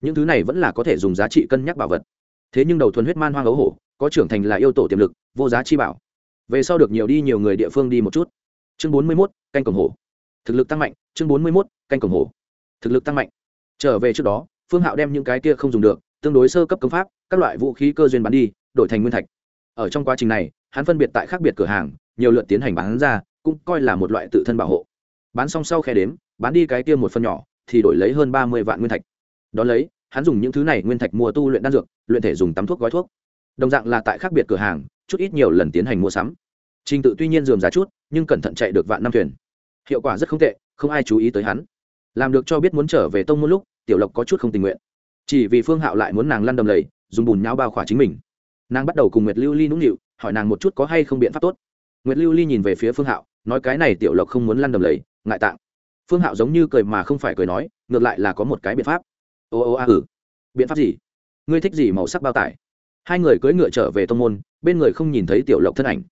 Những thứ này vẫn là có thể dùng giá trị cân nhắc bảo vật. Thế nhưng đầu thuần huyết man hoang ấu hổ có trưởng thành là yêu tổ tiềm lực, vô giá chi bảo. Về sau được nhiều đi nhiều người địa phương đi một chút. Chương bốn mươi mốt, canh cổng hổ thực lực tăng mạnh, chương bốn mươi mốt, canh cổng hổ thực lực tăng mạnh. Trở về trước đó, phương hạo đem những cái kia không dùng được, tương đối sơ cấp công pháp, các loại vũ khí cơ duyên bán đi, đổi thành nguyên thạch. Ở trong quá trình này, hắn phân biệt tại khác biệt cửa hàng, nhiều lượt tiến hành bán ra, cũng coi là một loại tự thân bảo hộ. Bán xong sau khe đếm, bán đi cái kia một phần nhỏ, thì đổi lấy hơn ba mươi vạn nguyên thạch. Đón lấy, hắn dùng những thứ này nguyên thạch mua tu luyện đan dược, luyện thể dùng tắm thuốc gói thuốc đồng dạng là tại khác biệt cửa hàng, chút ít nhiều lần tiến hành mua sắm. Trình tự tuy nhiên dườm giá chút, nhưng cẩn thận chạy được vạn năm thuyền. Hiệu quả rất không tệ, không ai chú ý tới hắn. Làm được cho biết muốn trở về tông một lúc, tiểu lộc có chút không tình nguyện. Chỉ vì phương hạo lại muốn nàng lăn đầm lầy, dùng bùn nhau bao khỏa chính mình. Nàng bắt đầu cùng nguyệt lưu ly nũng nịu, hỏi nàng một chút có hay không biện pháp tốt. Nguyệt lưu ly nhìn về phía phương hạo, nói cái này tiểu lộc không muốn lăn đầm lầy, ngại tạng. Phương hạo giống như cười mà không phải cười nói, ngược lại là có một cái biện pháp. Ô ô a ừ. Biện pháp gì? Ngươi thích gì màu sắc bao tải? Hai người cưỡi ngựa trở về tông môn, bên người không nhìn thấy tiểu lộc thân ảnh.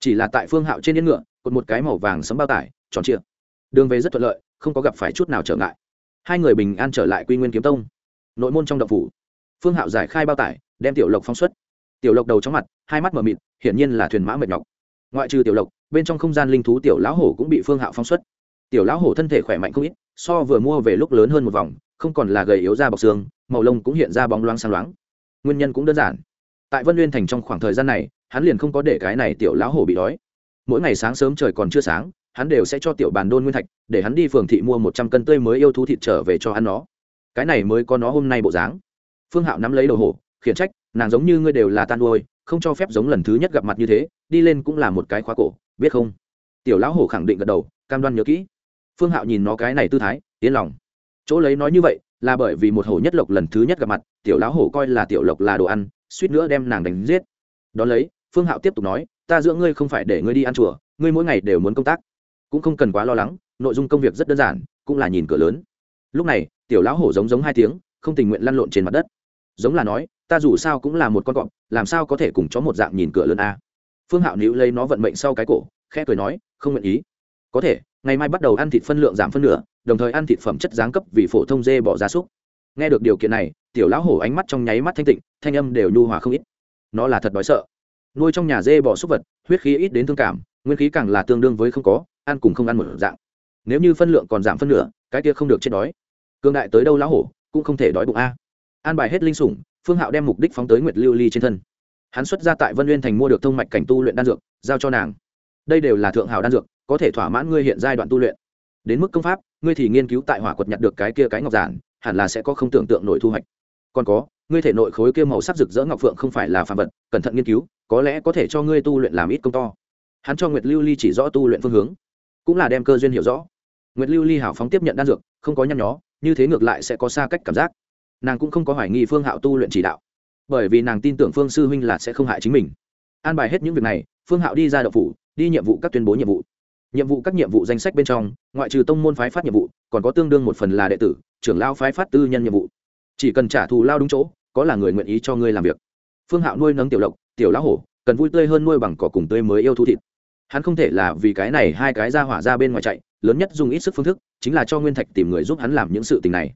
Chỉ là tại phương hạo trên yên ngựa, cột một cái màu vàng sấm bao tải, tròn trịa. Đường về rất thuận lợi, không có gặp phải chút nào trở ngại. Hai người bình an trở lại quy nguyên kiếm tông. Nội môn trong đậu phủ. Phương hạo giải khai bao tải, đem tiểu lộc phóng xuất. Tiểu lộc đầu chóng mặt, hai mắt mờ mịt, hiển nhiên là thuyền mã mệt nhọc. Ngoại trừ tiểu lộc, bên trong không gian linh thú tiểu lão hổ cũng bị phương hạo phóng xuất. Tiểu lão hổ thân thể khỏe mạnh không ít, so vừa mua về lúc lớn hơn một vòng, không còn là gầy yếu da bọc xương, màu lông cũng hiện ra bóng loáng sáng loáng. Nguyên nhân cũng đơn giản tại vân nguyên thành trong khoảng thời gian này, hắn liền không có để cái này tiểu lão hổ bị đói. Mỗi ngày sáng sớm trời còn chưa sáng, hắn đều sẽ cho tiểu bàn đôn nguyên thạch, để hắn đi phường thị mua một trăm cân tươi mới yêu thú thịt trở về cho hắn nó. Cái này mới có nó hôm nay bộ dáng. Phương hạo nắm lấy đầu hổ, khiển trách, nàng giống như ngươi đều là tan đuôi không cho phép giống lần thứ nhất gặp mặt như thế, đi lên cũng là một cái khóa cổ, biết không? Tiểu lão hổ khẳng định gật đầu, cam đoan nhớ kỹ. Phương hạo nhìn nó cái này tư thái, yên lòng. Chỗ lấy nói như vậy, là bởi vì một hổ nhất lộc lần thứ nhất gặp mặt, tiểu lão hổ coi là tiểu lộc là đồ ăn suýt nữa đem nàng đánh giết. Đón lấy, phương hạo tiếp tục nói, ta giữa ngươi không phải để ngươi đi ăn chùa, ngươi mỗi ngày đều muốn công tác. Cũng không cần quá lo lắng, nội dung công việc rất đơn giản, cũng là nhìn cửa lớn. Lúc này, tiểu lão hổ giống giống hai tiếng, không tình nguyện lăn lộn trên mặt đất. Giống là nói, ta dù sao cũng là một con cọp, làm sao có thể cùng chó một dạng nhìn cửa lớn a? Phương hạo níu lấy nó vận mệnh sau cái cổ, khẽ cười nói, không nguyện ý. Có thể, ngày mai bắt đầu ăn thịt phân lượng giảm phân nửa, đồng thời ăn thịt phẩm chất giáng cấp vì phổ thông dê bỏ gia súc. Nghe được điều kiện này, tiểu lão hổ ánh mắt trong nháy mắt thanh tịnh thanh âm đều nhu hòa không ít. Nó là thật đói sợ. Nuôi trong nhà dê bỏ súc vật, huyết khí ít đến thương cảm, nguyên khí càng là tương đương với không có, ăn cùng không ăn một dạng. Nếu như phân lượng còn giảm phân nửa, cái kia không được chết đói. Cương đại tới đâu lão hổ, cũng không thể đói bụng a. An bài hết linh sủng, phương hạo đem mục đích phóng tới nguyệt lưu ly trên thân. Hắn xuất ra tại vân uyên thành mua được thông mạch cảnh tu luyện đan dược, giao cho nàng. Đây đều là thượng hào đan dược, có thể thỏa mãn ngươi hiện giai đoạn tu luyện. Đến mức công pháp, ngươi thì nghiên cứu tại hỏa quật nhặt được cái kia cái ngọc giản, hẳn là sẽ có không tưởng tượng nổi thu hoạch. Còn có ngươi thể nội khối kia màu sắc rực rỡ ngọc phượng không phải là phàm vật, cẩn thận nghiên cứu, có lẽ có thể cho ngươi tu luyện làm ít công to. Hắn cho nguyệt lưu ly chỉ rõ tu luyện phương hướng, cũng là đem cơ duyên hiểu rõ. Nguyệt lưu ly hảo phóng tiếp nhận đan dược, không có nhăn nhó, như thế ngược lại sẽ có xa cách cảm giác. Nàng cũng không có hoài nghi phương hạo tu luyện chỉ đạo, bởi vì nàng tin tưởng phương sư huynh là sẽ không hại chính mình. An bài hết những việc này, phương hạo đi ra động phủ, đi nhiệm vụ các tuyên bố nhiệm vụ. Nhiệm vụ các nhiệm vụ danh sách bên trong, ngoại trừ tông môn phái phát nhiệm vụ, còn có tương đương một phần là đệ tử, trưởng lao phái phát tư nhân nhiệm vụ chỉ cần trả thù lao đúng chỗ, có là người nguyện ý cho ngươi làm việc. Phương hạo nuôi nấng tiểu lộc, tiểu lão hổ, cần vui tươi hơn nuôi bằng cỏ cùng tươi mới yêu thú thịt. Hắn không thể là vì cái này hai cái ra hỏa ra bên ngoài chạy, lớn nhất dùng ít sức phương thức, chính là cho nguyên thạch tìm người giúp hắn làm những sự tình này.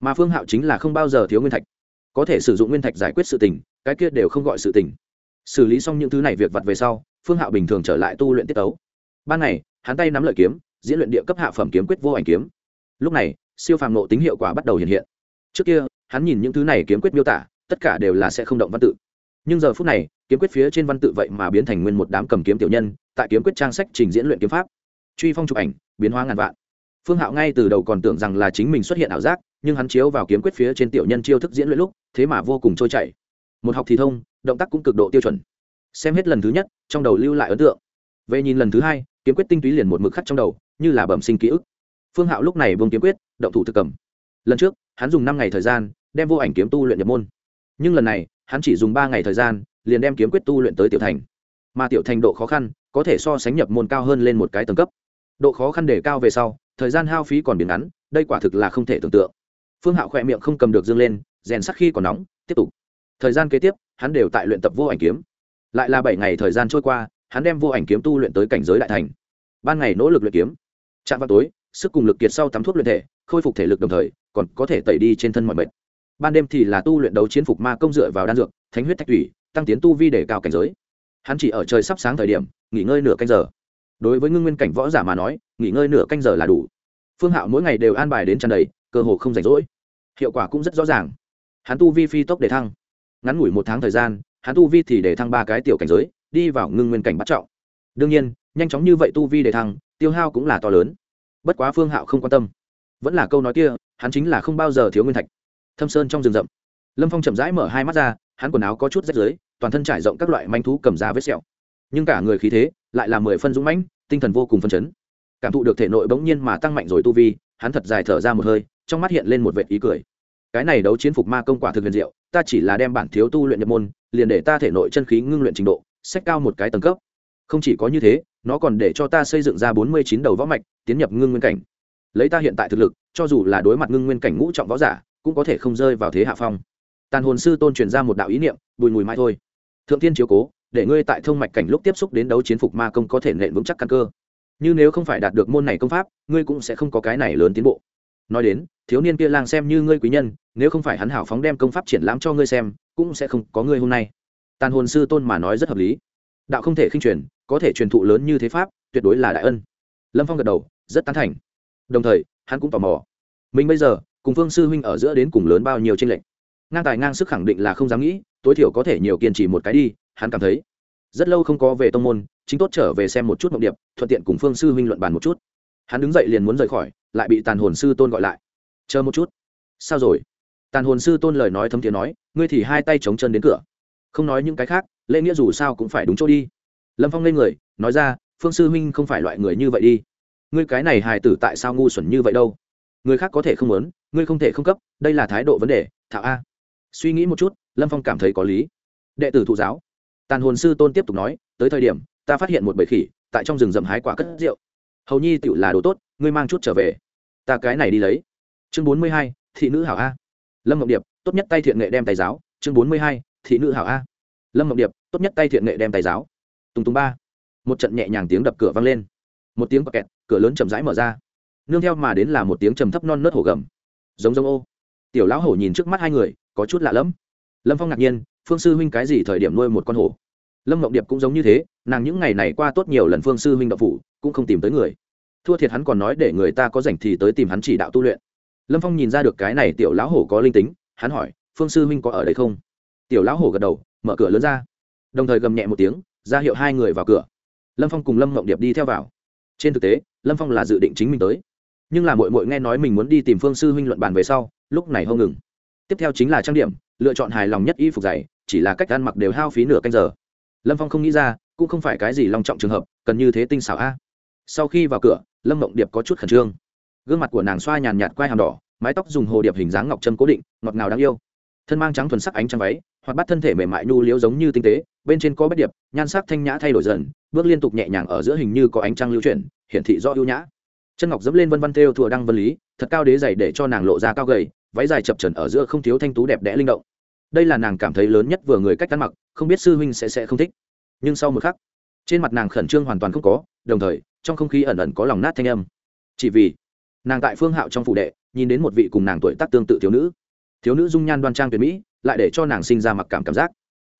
Mà phương hạo chính là không bao giờ thiếu nguyên thạch. Có thể sử dụng nguyên thạch giải quyết sự tình, cái kia đều không gọi sự tình. Xử lý xong những thứ này việc vặt về sau, phương hạo bình thường trở lại tu luyện tiết tấu. Ban ngày, hắn tay nắm lợi kiếm, diễn luyện địa cấp hạ phẩm kiếm quyết vô ảnh kiếm. Lúc này, siêu phàm nộ tính hiệu quả bắt đầu hiện hiện. Trước kia hắn nhìn những thứ này kiếm quyết miêu tả, tất cả đều là sẽ không động văn tự. Nhưng giờ phút này, kiếm quyết phía trên văn tự vậy mà biến thành nguyên một đám cầm kiếm tiểu nhân, tại kiếm quyết trang sách trình diễn luyện kiếm pháp. Truy phong chụp ảnh, biến hóa ngàn vạn. Phương hạo ngay từ đầu còn tưởng rằng là chính mình xuất hiện ảo giác, nhưng hắn chiếu vào kiếm quyết phía trên tiểu nhân chiêu thức diễn luyện lúc, thế mà vô cùng trôi chảy. Một học thì thông, động tác cũng cực độ tiêu chuẩn. Xem hết lần thứ nhất, trong đầu lưu lại ấn tượng. Về nhìn lần thứ hai, kiếm quyết tinh túy liền một mực khắc trong đầu, như là bẩm sinh ký ức. Phương hạo lúc này vương kiếm quyết, động thủ thực cầm. Lần trước, hắn dùng năm ngày thời gian đem vô ảnh kiếm tu luyện nhập môn. Nhưng lần này, hắn chỉ dùng ba ngày thời gian, liền đem kiếm quyết tu luyện tới tiểu thành. Mà tiểu thành độ khó khăn, có thể so sánh nhập môn cao hơn lên một cái tầng cấp. Độ khó khăn đề cao về sau, thời gian hao phí còn biến ngắn, đây quả thực là không thể tưởng tượng. Phương hạo khỏe miệng không cầm được dương lên, rèn sắc khi còn nóng, tiếp tục. Thời gian kế tiếp, hắn đều tại luyện tập vô ảnh kiếm. Lại là bảy ngày thời gian trôi qua, hắn đem vô ảnh kiếm tu luyện tới cảnh giới đại thành. Ban ngày nỗ lực luyện kiếm. Chạm vào tối, sức cùng lực kiệt sau tắm thuốc luyện thể, khôi phục thể lực đồng thời, còn có thể tẩy đi trên thân mọi bệnh ban đêm thì là tu luyện đấu chiến phục ma công dựa vào đan dược, thánh huyết thạch thủy, tăng tiến tu vi để cao cảnh giới. Hắn chỉ ở trời sắp sáng thời điểm, nghỉ ngơi nửa canh giờ. Đối với ngưng nguyên cảnh võ giả mà nói, nghỉ ngơi nửa canh giờ là đủ. Phương hạo mỗi ngày đều an bài đến tràn đầy, cơ hồ không rảnh rỗi. Hiệu quả cũng rất rõ ràng. Hắn tu vi phi tốc để thăng. Ngắn ngủi một tháng thời gian, hắn tu vi thì để thăng ba cái tiểu cảnh giới, đi vào ngưng nguyên cảnh bắt trọng. Đương nhiên, nhanh chóng như vậy tu vi để thăng, tiêu hao cũng là to lớn. Bất quá phương hạo không quan tâm. Vẫn là câu nói kia, hắn chính là không bao giờ thiếu nguyên thạch thâm sơn trong rừng rậm. Lâm phong chậm rãi mở hai mắt ra, hắn quần áo có chút rách rưới, toàn thân trải rộng các loại manh thú cầm giá vết sẹo. Nhưng cả người khí thế lại là mười phân dũng mãnh, tinh thần vô cùng phân chấn. Cảm thụ được thể nội bỗng nhiên mà tăng mạnh rồi tu vi, hắn thật dài thở ra một hơi, trong mắt hiện lên một vệt ý cười. Cái này đấu chiến phục ma công quả thực huyền diệu, ta chỉ là đem bản thiếu tu luyện nhập môn, liền để ta thể nội chân khí ngưng luyện trình độ sách cao một cái tầng cấp. Không chỉ có như thế, nó còn để cho ta xây dựng ra bốn mươi chín đầu võ mạch, tiến nhập ngưng nguyên cảnh. Lấy ta hiện tại thực lực, cho dù là đối mặt ngưng nguyên cảnh ngũ trọng võ giả cũng có thể không rơi vào thế hạ phong. Tàn hồn sư tôn truyền ra một đạo ý niệm, bùi mùi mai thôi. Thượng tiên chiếu cố, để ngươi tại thông mạch cảnh lúc tiếp xúc đến đấu chiến phục ma công có thể nện vững chắc căn cơ. Như nếu không phải đạt được môn này công pháp, ngươi cũng sẽ không có cái này lớn tiến bộ. Nói đến, thiếu niên kia lang xem như ngươi quý nhân, nếu không phải hắn hảo phóng đem công pháp triển lãm cho ngươi xem, cũng sẽ không có ngươi hôm nay. Tàn hồn sư tôn mà nói rất hợp lý. Đạo không thể khinh truyền, có thể truyền thụ lớn như thế pháp, tuyệt đối là đại ân. Lâm phong gật đầu, rất tán thành. Đồng thời, hắn cũng tò mò. Mình bây giờ cùng phương sư huynh ở giữa đến cùng lớn bao nhiêu tranh lệch. Ngang tài ngang sức khẳng định là không dám nghĩ, tối thiểu có thể nhiều kiên trì một cái đi, hắn cảm thấy. Rất lâu không có về tông môn, chính tốt trở về xem một chút mộng điệp, thuận tiện cùng phương sư huynh luận bàn một chút. Hắn đứng dậy liền muốn rời khỏi, lại bị tàn hồn sư tôn gọi lại. Chờ một chút. Sao rồi? Tàn hồn sư tôn lời nói thấm tiếng nói, ngươi thì hai tay chống chân đến cửa. Không nói những cái khác, lễ nghĩa dù sao cũng phải đúng chỗ đi. Lâm phong lên người, nói ra, phương sư huynh không phải loại người như vậy đi. Ngươi cái này hài tử tại sao ngu xuẩn như vậy đâu? Người khác có thể không muốn ngươi không thể không cấp, đây là thái độ vấn đề thạo a. Suy nghĩ một chút, lâm phong cảm thấy có lý. Đệ tử thụ giáo. Tàn hồn sư tôn tiếp tục nói, tới thời điểm, ta phát hiện một bầy khỉ, tại trong rừng rậm hái quả cất rượu. Hầu nhi tựu là đồ tốt, ngươi mang chút trở về. Ta cái này đi lấy. Chương bốn mươi hai, thị nữ hảo a. Lâm ngọc điệp, tốt nhất tay thiện nghệ đem tài giáo. Chương bốn mươi hai, thị nữ hảo a. Lâm ngọc điệp, tốt nhất tay thiện nghệ đem tài giáo. Tùng tùng ba. Một trận nhẹ nhàng tiếng đập cửa vang lên. Một tiếng bọc kẹt cửa lớn chậm rãi mở ra. Nương theo mà đến là một tiếng trầm thấp non nớt hổ gầm giống giống ô. Tiểu lão hổ nhìn trước mắt hai người, có chút lạ lẫm. Lâm phong ngạc nhiên, phương sư huynh cái gì thời điểm nuôi một con hổ? Lâm ngọc điệp cũng giống như thế, nàng những ngày này qua tốt nhiều lần phương sư huynh đậu phủ, cũng không tìm tới người. Thua thiệt hắn còn nói để người ta có rảnh thì tới tìm hắn chỉ đạo tu luyện. Lâm phong nhìn ra được cái này tiểu lão hổ có linh tính, hắn hỏi, phương sư huynh có ở đây không? Tiểu lão hổ gật đầu, mở cửa lớn ra. Đồng thời gầm nhẹ một tiếng, ra hiệu hai người vào cửa. Lâm phong cùng lâm mộng điệp đi theo vào. Trên thực tế, lâm phong là dự định chính mình tới nhưng là mội mội nghe nói mình muốn đi tìm phương sư huynh luận bàn về sau, lúc này không ngừng. Tiếp theo chính là trang điểm, lựa chọn hài lòng nhất y phục dày, chỉ là cách ăn mặc đều hao phí nửa canh giờ. Lâm phong không nghĩ ra, cũng không phải cái gì long trọng trường hợp, cần như thế tinh xảo a. Sau khi vào cửa, lâm mộng điệp có chút khẩn trương. Gương mặt của nàng xoa nhàn nhạt quai hàm đỏ, mái tóc dùng hồ điệp hình dáng ngọc trâm cố định, ngọt ngào đáng yêu. Thân mang trắng thuần sắc ánh trắng váy hoặc bắt thân thể mềm mại nhu liếu giống như tinh tế, bên trên có bất điệp, nhan sắc thanh nhã thay đổi dần, bước liên tục nhẹ nhàng ở giữa hình như có ánh trăng lưu chuyển, hiển thị do ưu nhã chân ngọc dẫm lên vân văn theo thùa đăng vân lý, thật cao đế dày để cho nàng lộ ra cao gầy, váy dài chập trần ở giữa không thiếu thanh tú đẹp đẽ linh động. Đây là nàng cảm thấy lớn nhất vừa người cách ăn mặc, không biết sư huynh sẽ sẽ không thích. Nhưng sau một khắc, trên mặt nàng khẩn trương hoàn toàn không có, đồng thời, trong không khí ẩn ẩn có lòng nát thanh âm. Chỉ vì, nàng tại phương hạo trong phủ đệ, nhìn đến một vị cùng nàng tuổi tác tương tự thiếu nữ. Thiếu nữ dung nhan đoan trang tuyệt mỹ, lại để cho nàng sinh ra mặc cảm cảm giác.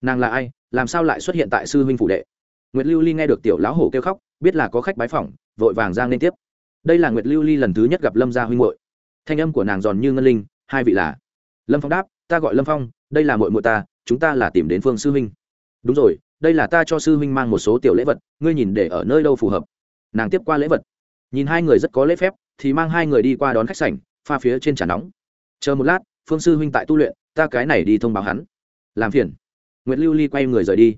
Nàng là ai, làm sao lại xuất hiện tại sư huynh phủ đệ? Nguyệt lưu ly nghe được tiểu lão hổ kêu khóc, biết là có khách bái phỏng, vội vàng giang lên tiếp đây là nguyệt lưu ly lần thứ nhất gặp lâm gia huynh hội thanh âm của nàng giòn như ngân linh, hai vị là, lâm phong đáp, ta gọi lâm phong, đây là mội mội ta, chúng ta là tìm đến phương sư huynh. Đúng rồi, đây là ta cho sư huynh mang một số tiểu lễ vật, ngươi nhìn để ở nơi đâu phù hợp. Nàng tiếp qua lễ vật. Nhìn hai người rất có lễ phép, thì mang hai người đi qua đón khách sảnh, pha phía trên trà nóng. Chờ một lát, phương sư huynh tại tu luyện, ta cái này đi thông báo hắn. Làm phiền. Nguyễn lưu ly quay người rời đi.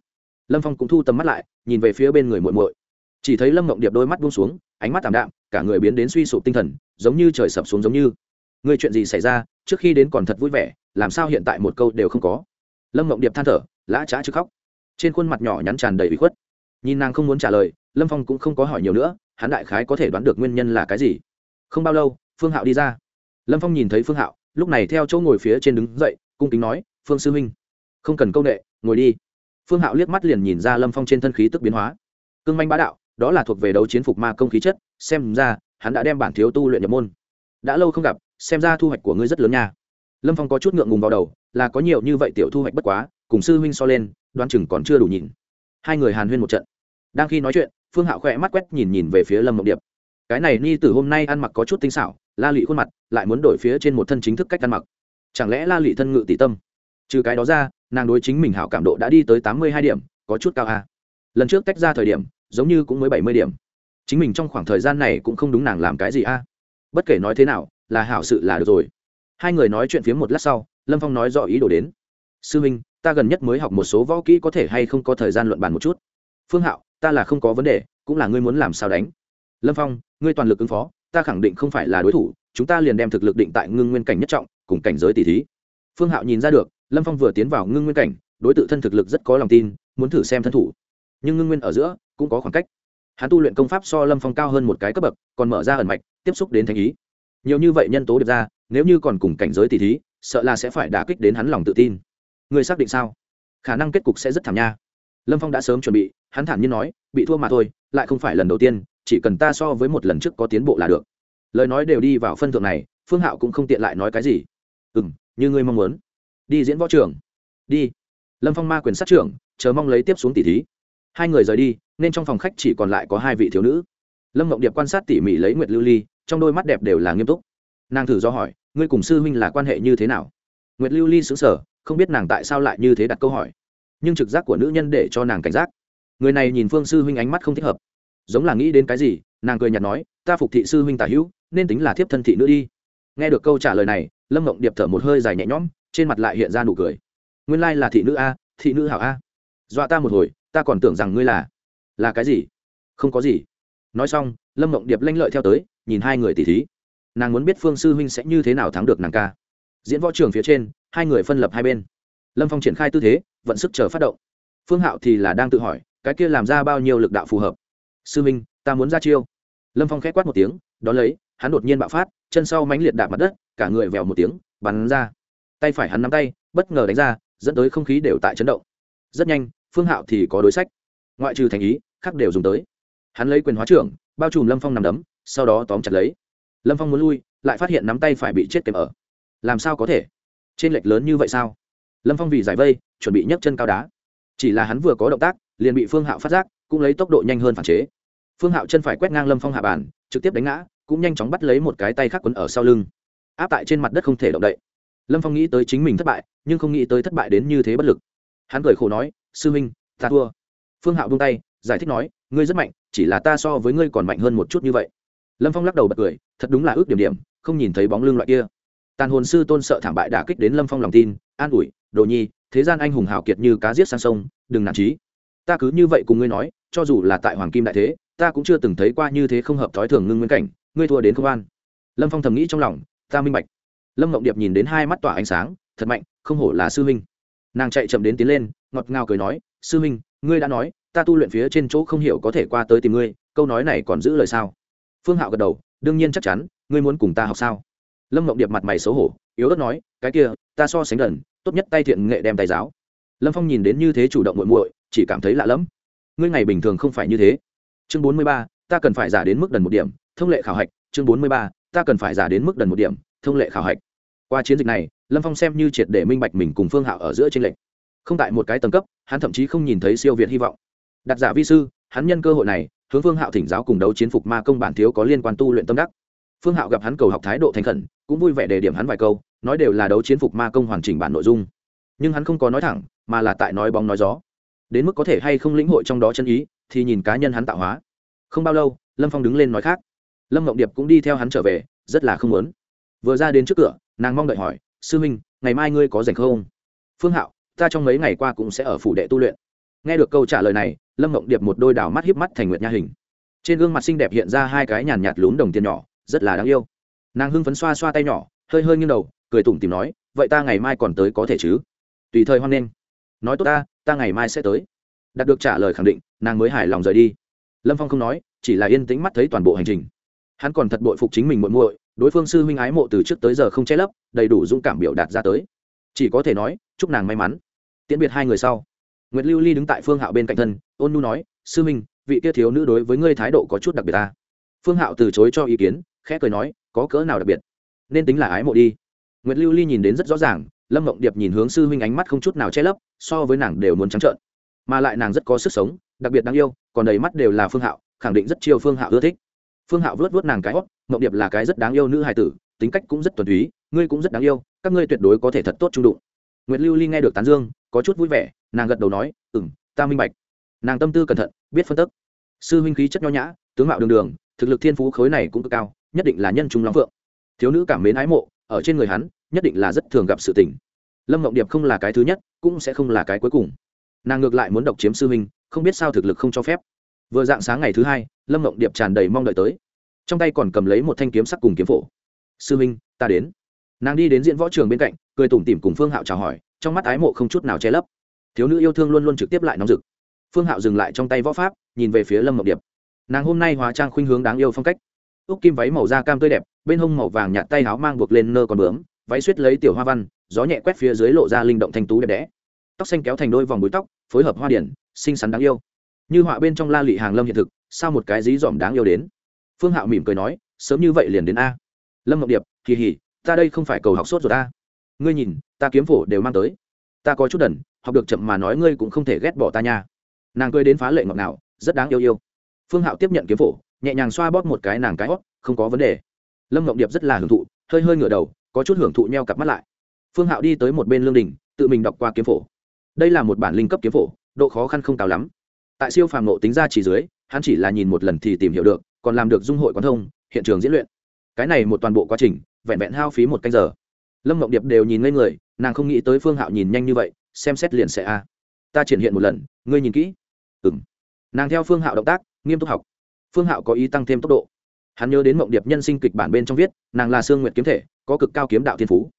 Lâm phong cũng thu tầm mắt lại, nhìn về phía bên người muội muội. Chỉ thấy lâm mộng điệp đôi mắt buông xuống, ánh mắt t ạ m đạm cả người biến đến suy sụp tinh thần, giống như trời sập xuống giống như. Người chuyện gì xảy ra? Trước khi đến còn thật vui vẻ, làm sao hiện tại một câu đều không có? Lâm mộng điệp than thở, lã trá chứ khóc. Trên khuôn mặt nhỏ nhắn tràn đầy ủy khuất. Nhìn nàng không muốn trả lời, lâm phong cũng không có hỏi nhiều nữa, hắn đại khái có thể đoán được nguyên nhân là cái gì. Không bao lâu, phương hạo đi ra. Lâm phong nhìn thấy phương hạo, lúc này theo chỗ ngồi phía trên đứng dậy, cung kính nói, phương sư huynh, không cần câu nghệ ngồi đi. Phương hạo liếc mắt liền nhìn ra lâm phong trên thân khí tức biến hóa. Cương manh bá đạo, đó là thuộc về đấu chiến phục ma công khí chất xem ra, hắn đã đem bản thiếu tu luyện nhập môn. Đã lâu không gặp, xem ra thu hoạch của ngươi rất lớn nha. Lâm phong có chút ngượng ngùng vào đầu, là có nhiều như vậy tiểu thu hoạch bất quá, cùng sư huynh so lên đoan chừng còn chưa đủ nhìn. Hai người hàn huyên một trận. Đang khi nói chuyện, phương hạo khỏe mắt quét nhìn nhìn về phía lâm mộng điệp. Cái này ni từ hôm nay ăn mặc có chút tinh xảo, la lụy khuôn mặt lại muốn đổi phía trên một thân chính thức cách ăn mặc. Chẳng lẽ la lụy thân ngự tỷ tâm? Trừ cái đó ra, nàng đối chính mình hảo cảm độ đã đi tới tám mươi hai điểm, có chút cao a. Lần trước tách ra thời điểm, giống như cũng mới bảy mươi điểm chính mình trong khoảng thời gian này cũng không đúng nàng làm cái gì a. Bất kể nói thế nào, là hảo sự là được rồi. Hai người nói chuyện phía một lát sau, lâm phong nói rõ ý đồ đến. Sư minh, ta gần nhất mới học một số võ kỹ có thể hay không có thời gian luận bàn một chút? Phương hạo, ta là không có vấn đề, cũng là ngươi muốn làm sao đánh. Lâm phong, ngươi toàn lực ứng phó, ta khẳng định không phải là đối thủ, chúng ta liền đem thực lực định tại ngưng nguyên cảnh nhất trọng, cùng cảnh giới tỷ thí. Phương hạo nhìn ra được, lâm phong vừa tiến vào ngưng nguyên cảnh, đối t thân thực lực rất có lòng tin, muốn thử xem thân thủ. Nhưng ngưng nguyên ở giữa, cũng có khoảng cách hắn tu luyện công pháp so lâm phong cao hơn một cái cấp bậc, còn mở ra ẩn mạch, tiếp xúc đến thanh ý. Nhiều như vậy nhân tố được ra, nếu như còn cùng cảnh giới tỷ thí, sợ là sẽ phải đả kích đến hắn lòng tự tin. Người xác định sao? Khả năng kết cục sẽ rất thảm nha. Lâm phong đã sớm chuẩn bị, hắn thản nhiên nói, bị thua mà thôi, lại không phải lần đầu tiên, chỉ cần ta so với một lần trước có tiến bộ là được. Lời nói đều đi vào phân thượng này, phương hạo cũng không tiện lại nói cái gì. Ừ m như ngươi mong muốn. Đi diễn võ trường đi. Lâm phong ma quyền sát trưởng, chờ mong lấy tiếp xuống tỷ thí hai người rời đi, nên trong phòng khách chỉ còn lại có hai vị thiếu nữ. Lâm mộng điệp quan sát tỉ mỉ lấy nguyệt lưu ly, trong đôi mắt đẹp đều là nghiêm túc. Nàng thử do hỏi, ngươi cùng sư huynh là quan hệ như thế nào? Nguyệt lưu ly xứng sở không biết nàng tại sao lại như thế đặt câu hỏi. Nhưng trực giác của nữ nhân để cho nàng cảnh giác. Người này nhìn phương sư huynh ánh mắt không thích hợp. Giống là nghĩ đến cái gì, nàng cười nhạt nói, ta phục thị sư huynh tả hữu, nên tính là thiếp thân thị nữ đi. Nghe được câu trả lời này, lâm mộng điệp thở một hơi dài nhẹ nhõm, trên mặt lại hiện ra nụ cười. Nguyên lai là thị nữ a, thị nữ hảo a. Dọa ta một hồi ta còn tưởng rằng ngươi là là cái gì? Không có gì. Nói xong, lâm mộng điệp lanh lợi theo tới, nhìn hai người tỉ thí. Nàng muốn biết phương sư huynh sẽ như thế nào thắng được nàng ca. Diễn võ trường phía trên, hai người phân lập hai bên. Lâm phong triển khai tư thế, vận sức chờ phát động. Phương hạo thì là đang tự hỏi, cái kia làm ra bao nhiêu lực đạo phù hợp? Sư minh, ta muốn ra chiêu. Lâm phong k h ẽ quát một tiếng đón lấy, hắn đột nhiên bạo phát, chân sau mánh liệt đạp mặt đất, cả người vèo một tiếng, bắn ra. Tay phải hắn nắm tay, bất ngờ đánh ra, dẫn tới không khí đều tại chấn động. Rất nhanh phương hạo thì có đối sách. Ngoại trừ thành ý, khác đều dùng tới. Hắn lấy quyền hóa trưởng, bao trùm lâm phong nằm đấm, sau đó tóm chặt lấy. Lâm phong muốn lui, lại phát hiện nắm tay phải bị chết kèm ở. Làm sao có thể? Trên lệch lớn như vậy sao? Lâm phong vì giải vây, chuẩn bị nhấc chân cao đá. Chỉ là hắn vừa có động tác, liền bị phương hạo phát giác, cũng lấy tốc độ nhanh hơn phản chế. Phương hạo chân phải quét ngang lâm phong hạ bàn, trực tiếp đánh ngã, cũng nhanh chóng bắt lấy một cái tay khác quấn ở sau lưng. Áp tại trên mặt đất không thể động đậy. Lâm phong nghĩ tới chính mình thất bại, nhưng không nghĩ tới thất bại đến như thế bất lực. Hắn cười khổ nói sư huynh, ta thua. Phương hạo buông tay, giải thích nói, ngươi rất mạnh, chỉ là ta so với ngươi còn mạnh hơn một chút như vậy. Lâm phong lắc đầu bật cười, thật đúng là ước điểm điểm, không nhìn thấy bóng lưng loại kia. Tàn hồn sư tôn sợ thảm bại đả kích đến lâm phong lòng tin, an ủi, đồ nhi, thế gian anh hùng hào kiệt như cá giết sang sông, đừng nản trí ta cứ như vậy cùng ngươi nói, cho dù là tại hoàng kim đại thế, ta cũng chưa từng thấy qua như thế không hợp thói thường ngưng nguyên cảnh, ngươi thua đến công an. Lâm phong thầm nghĩ trong lòng, ta minh bạch. Lâm mộng điệp nhìn đến hai mắt tỏa ánh sáng, thật mạnh, không hổ là sư huynh nàng chạy chậm đến tiến lên ngọt ngào cười nói sư minh, ngươi đã nói ta tu luyện phía trên chỗ không hiểu có thể qua tới tìm ngươi câu nói này còn giữ lời sao? Phương hạo gật đầu đương nhiên chắc chắn ngươi muốn cùng ta học sao? Lâm mộng điệp mặt mày xấu hổ yếu ớt nói cái kia ta so sánh gần tốt nhất tay thiện nghệ đem tay giáo. Lâm phong nhìn đến như thế chủ động muội muội chỉ cảm thấy lạ lẫm. Ngươi ngày bình thường không phải như thế. Chương bốn mươi ba ta cần phải giả đến mức đần một điểm thông lệ khảo hạch. Chương bốn mươi ba ta cần phải giả đến mức đần một điểm thông lệ khảo hạch. Qua chiến dịch này lâm phong xem như triệt để minh bạch mình cùng phương hạo ở giữa tranh lệch. Không tại một cái tầng cấp, hắn thậm chí không nhìn thấy siêu việt hy vọng. Đặt giả vi sư, hắn nhân cơ hội này, hướng phương hạo thỉnh giáo cùng đấu chiến phục ma công bản thiếu có liên quan tu luyện tâm đắc. Phương hạo gặp hắn cầu học thái độ thành khẩn, cũng vui vẻ đề điểm hắn vài câu, nói đều là đấu chiến phục ma công hoàn chỉnh bản nội dung. Nhưng hắn không có nói thẳng, mà là tại nói bóng nói gió. Đến mức có thể hay không lĩnh hội trong đó chân ý, thì nhìn cá nhân hắn tạo hóa. Không bao lâu, lâm phong đứng lên nói khác. Lâm ngộng điệp cũng đi theo hắn trở về, rất là không muốn. Vừa ra đến trước cửa, nàng mong đợi hỏi sư huynh ngày mai ngươi có rảnh không? Phương hạo, ta trong mấy ngày qua cũng sẽ ở phủ đệ tu luyện. Nghe được câu trả lời này, lâm mộng điệp một đôi đảo mắt hiếp mắt thành nguyệt nha hình. Trên gương mặt xinh đẹp hiện ra hai cái nhàn nhạt lún đồng tiền nhỏ, rất là đáng yêu. Nàng hưng phấn xoa xoa tay nhỏ, hơi hơi nghiêng đầu, cười tủm tìm nói, vậy ta ngày mai còn tới có thể chứ? Tùy thời hoan nghênh. Nói tốt ta ta ngày mai sẽ tới. Đạt được trả lời khẳng định, nàng mới hài lòng rời đi. Lâm phong không nói, chỉ là yên tĩnh mắt thấy toàn bộ hành trình. Hắn còn thật bội phục chính mình muội muội đối phương sư huynh ái mộ từ trước tới giờ không che lấp, đầy đủ dũng cảm biểu đạt ra tới. Chỉ có thể nói, chúc nàng may mắn. Tiễn biệt hai người sau, nguyệt lưu ly đứng tại phương hạo bên cạnh thân, ôn nu nói, sư huynh, vị kia thiếu nữ đối với ngươi thái độ có chút đặc biệt ta. Phương hạo từ chối cho ý kiến, khẽ cười nói, có cỡ nào đặc biệt? Nên tính là ái mộ đi. Nguyệt lưu ly nhìn đến rất rõ ràng, lâm mộng điệp nhìn hướng sư huynh ánh mắt không chút nào che lấp, so với nàng đều muốn trắng trợn. Mà lại nàng rất có sức sống, đặc biệt đáng yêu, còn đầy mắt đều là phương hạo, khẳng định rất chiêu phương hạo ưa thích phương hạo vớt vớt nàng cái hót mộng điệp là cái rất đáng yêu nữ hài tử, tính cách cũng rất thuần túy, ngươi cũng rất đáng yêu, các ngươi tuyệt đối có thể thật tốt trung đụng. Nguyệt lưu ly nghe được tán dương, có chút vui vẻ, nàng gật đầu nói ừ m ta minh bạch. Nàng tâm tư cẩn thận, biết phân tức. Sư huynh khí chất nho nhã, tướng mạo đường đường, thực lực thiên phú khối này cũng cực cao, nhất định là nhân trung long phượng. Thiếu nữ cảm mến ái mộ, ở trên người hắn, nhất định là rất thường gặp sự tình. Lâm mộng điệp không là cái thứ nhất, cũng sẽ không là cái cuối cùng. Nàng ngược lại muốn độc chiếm sư huynh, không biết sao thực lực không cho phép vừa dạng sáng ngày thứ hai, lâm mộng điệp tràn đầy mong đợi tới. Trong tay còn cầm lấy một thanh kiếm sắc cùng kiếm phổ. Sư huynh ta đến. Nàng đi đến diễn võ trường bên cạnh, cười tủm tỉm cùng phương hạo chào hỏi, trong mắt ái mộ không chút nào che lấp. Thiếu nữ yêu thương luôn luôn trực tiếp lại nóng rực. Phương hạo dừng lại trong tay võ pháp, nhìn về phía lâm mộng điệp. Nàng hôm nay hóa trang khuynh hướng đáng yêu phong cách. Úc kim váy màu da cam tươi đẹp, bên hông màu vàng nhạt tay áo mang buộc lên nơ còn bướm, váy suýt lấy tiểu hoa văn, gió nhẹ quét phía dưới lộ ra linh động thanh tú đẹp đẽ. Tóc xanh kéo thành đôi vòng búi tóc, phối hợp hoa điển, xinh xắn đáng yêu như họa bên trong la lị hàng lâm hiện thực, sao một cái dí dỏm đáng yêu đến? Phương hạo mỉm cười nói, sớm như vậy liền đến a. Lâm ngọc điệp kỳ hỉ ta đây không phải cầu học sốt rồi ta ngươi nhìn, ta kiếm phổ đều mang tới. Ta có chút đần, học được chậm mà nói ngươi cũng không thể ghét bỏ ta nha. Nàng cười đến phá lệ ngọc nào rất đáng yêu yêu. Phương hạo tiếp nhận kiếm phổ, nhẹ nhàng xoa bóp một cái nàng cái hót không có vấn đề. Lâm ngọc điệp rất là hưởng thụ, hơi hơi ngửa đầu, có chút hưởng thụ nheo cặp mắt lại. Phương hạo đi tới một bên lương đình tự mình đọc qua kiếm phổ. Đây là một bản linh cấp kiếm phổ, độ khó khăn không cao lắm tại siêu phàm nộ tính ra chỉ dưới, hắn chỉ là nhìn một lần thì tìm hiểu được, còn làm được dung hội quán thông, hiện trường diễn luyện. Cái này một toàn bộ quá trình, vẹn vẹn hao phí một canh giờ. Lâm mộng điệp đều nhìn ngây người, nàng không nghĩ tới phương hạo nhìn nhanh như vậy, xem xét liền sẽ a. Ta triển hiện một lần, ngươi nhìn kỹ. Ừ m nàng theo phương hạo động tác, nghiêm túc học. Phương hạo có ý tăng thêm tốc độ. Hắn nhớ đến mộng điệp nhân sinh kịch bản bên trong viết, nàng là sương nguyện kiếm thể, có cực cao kiếm đạo thiên phú.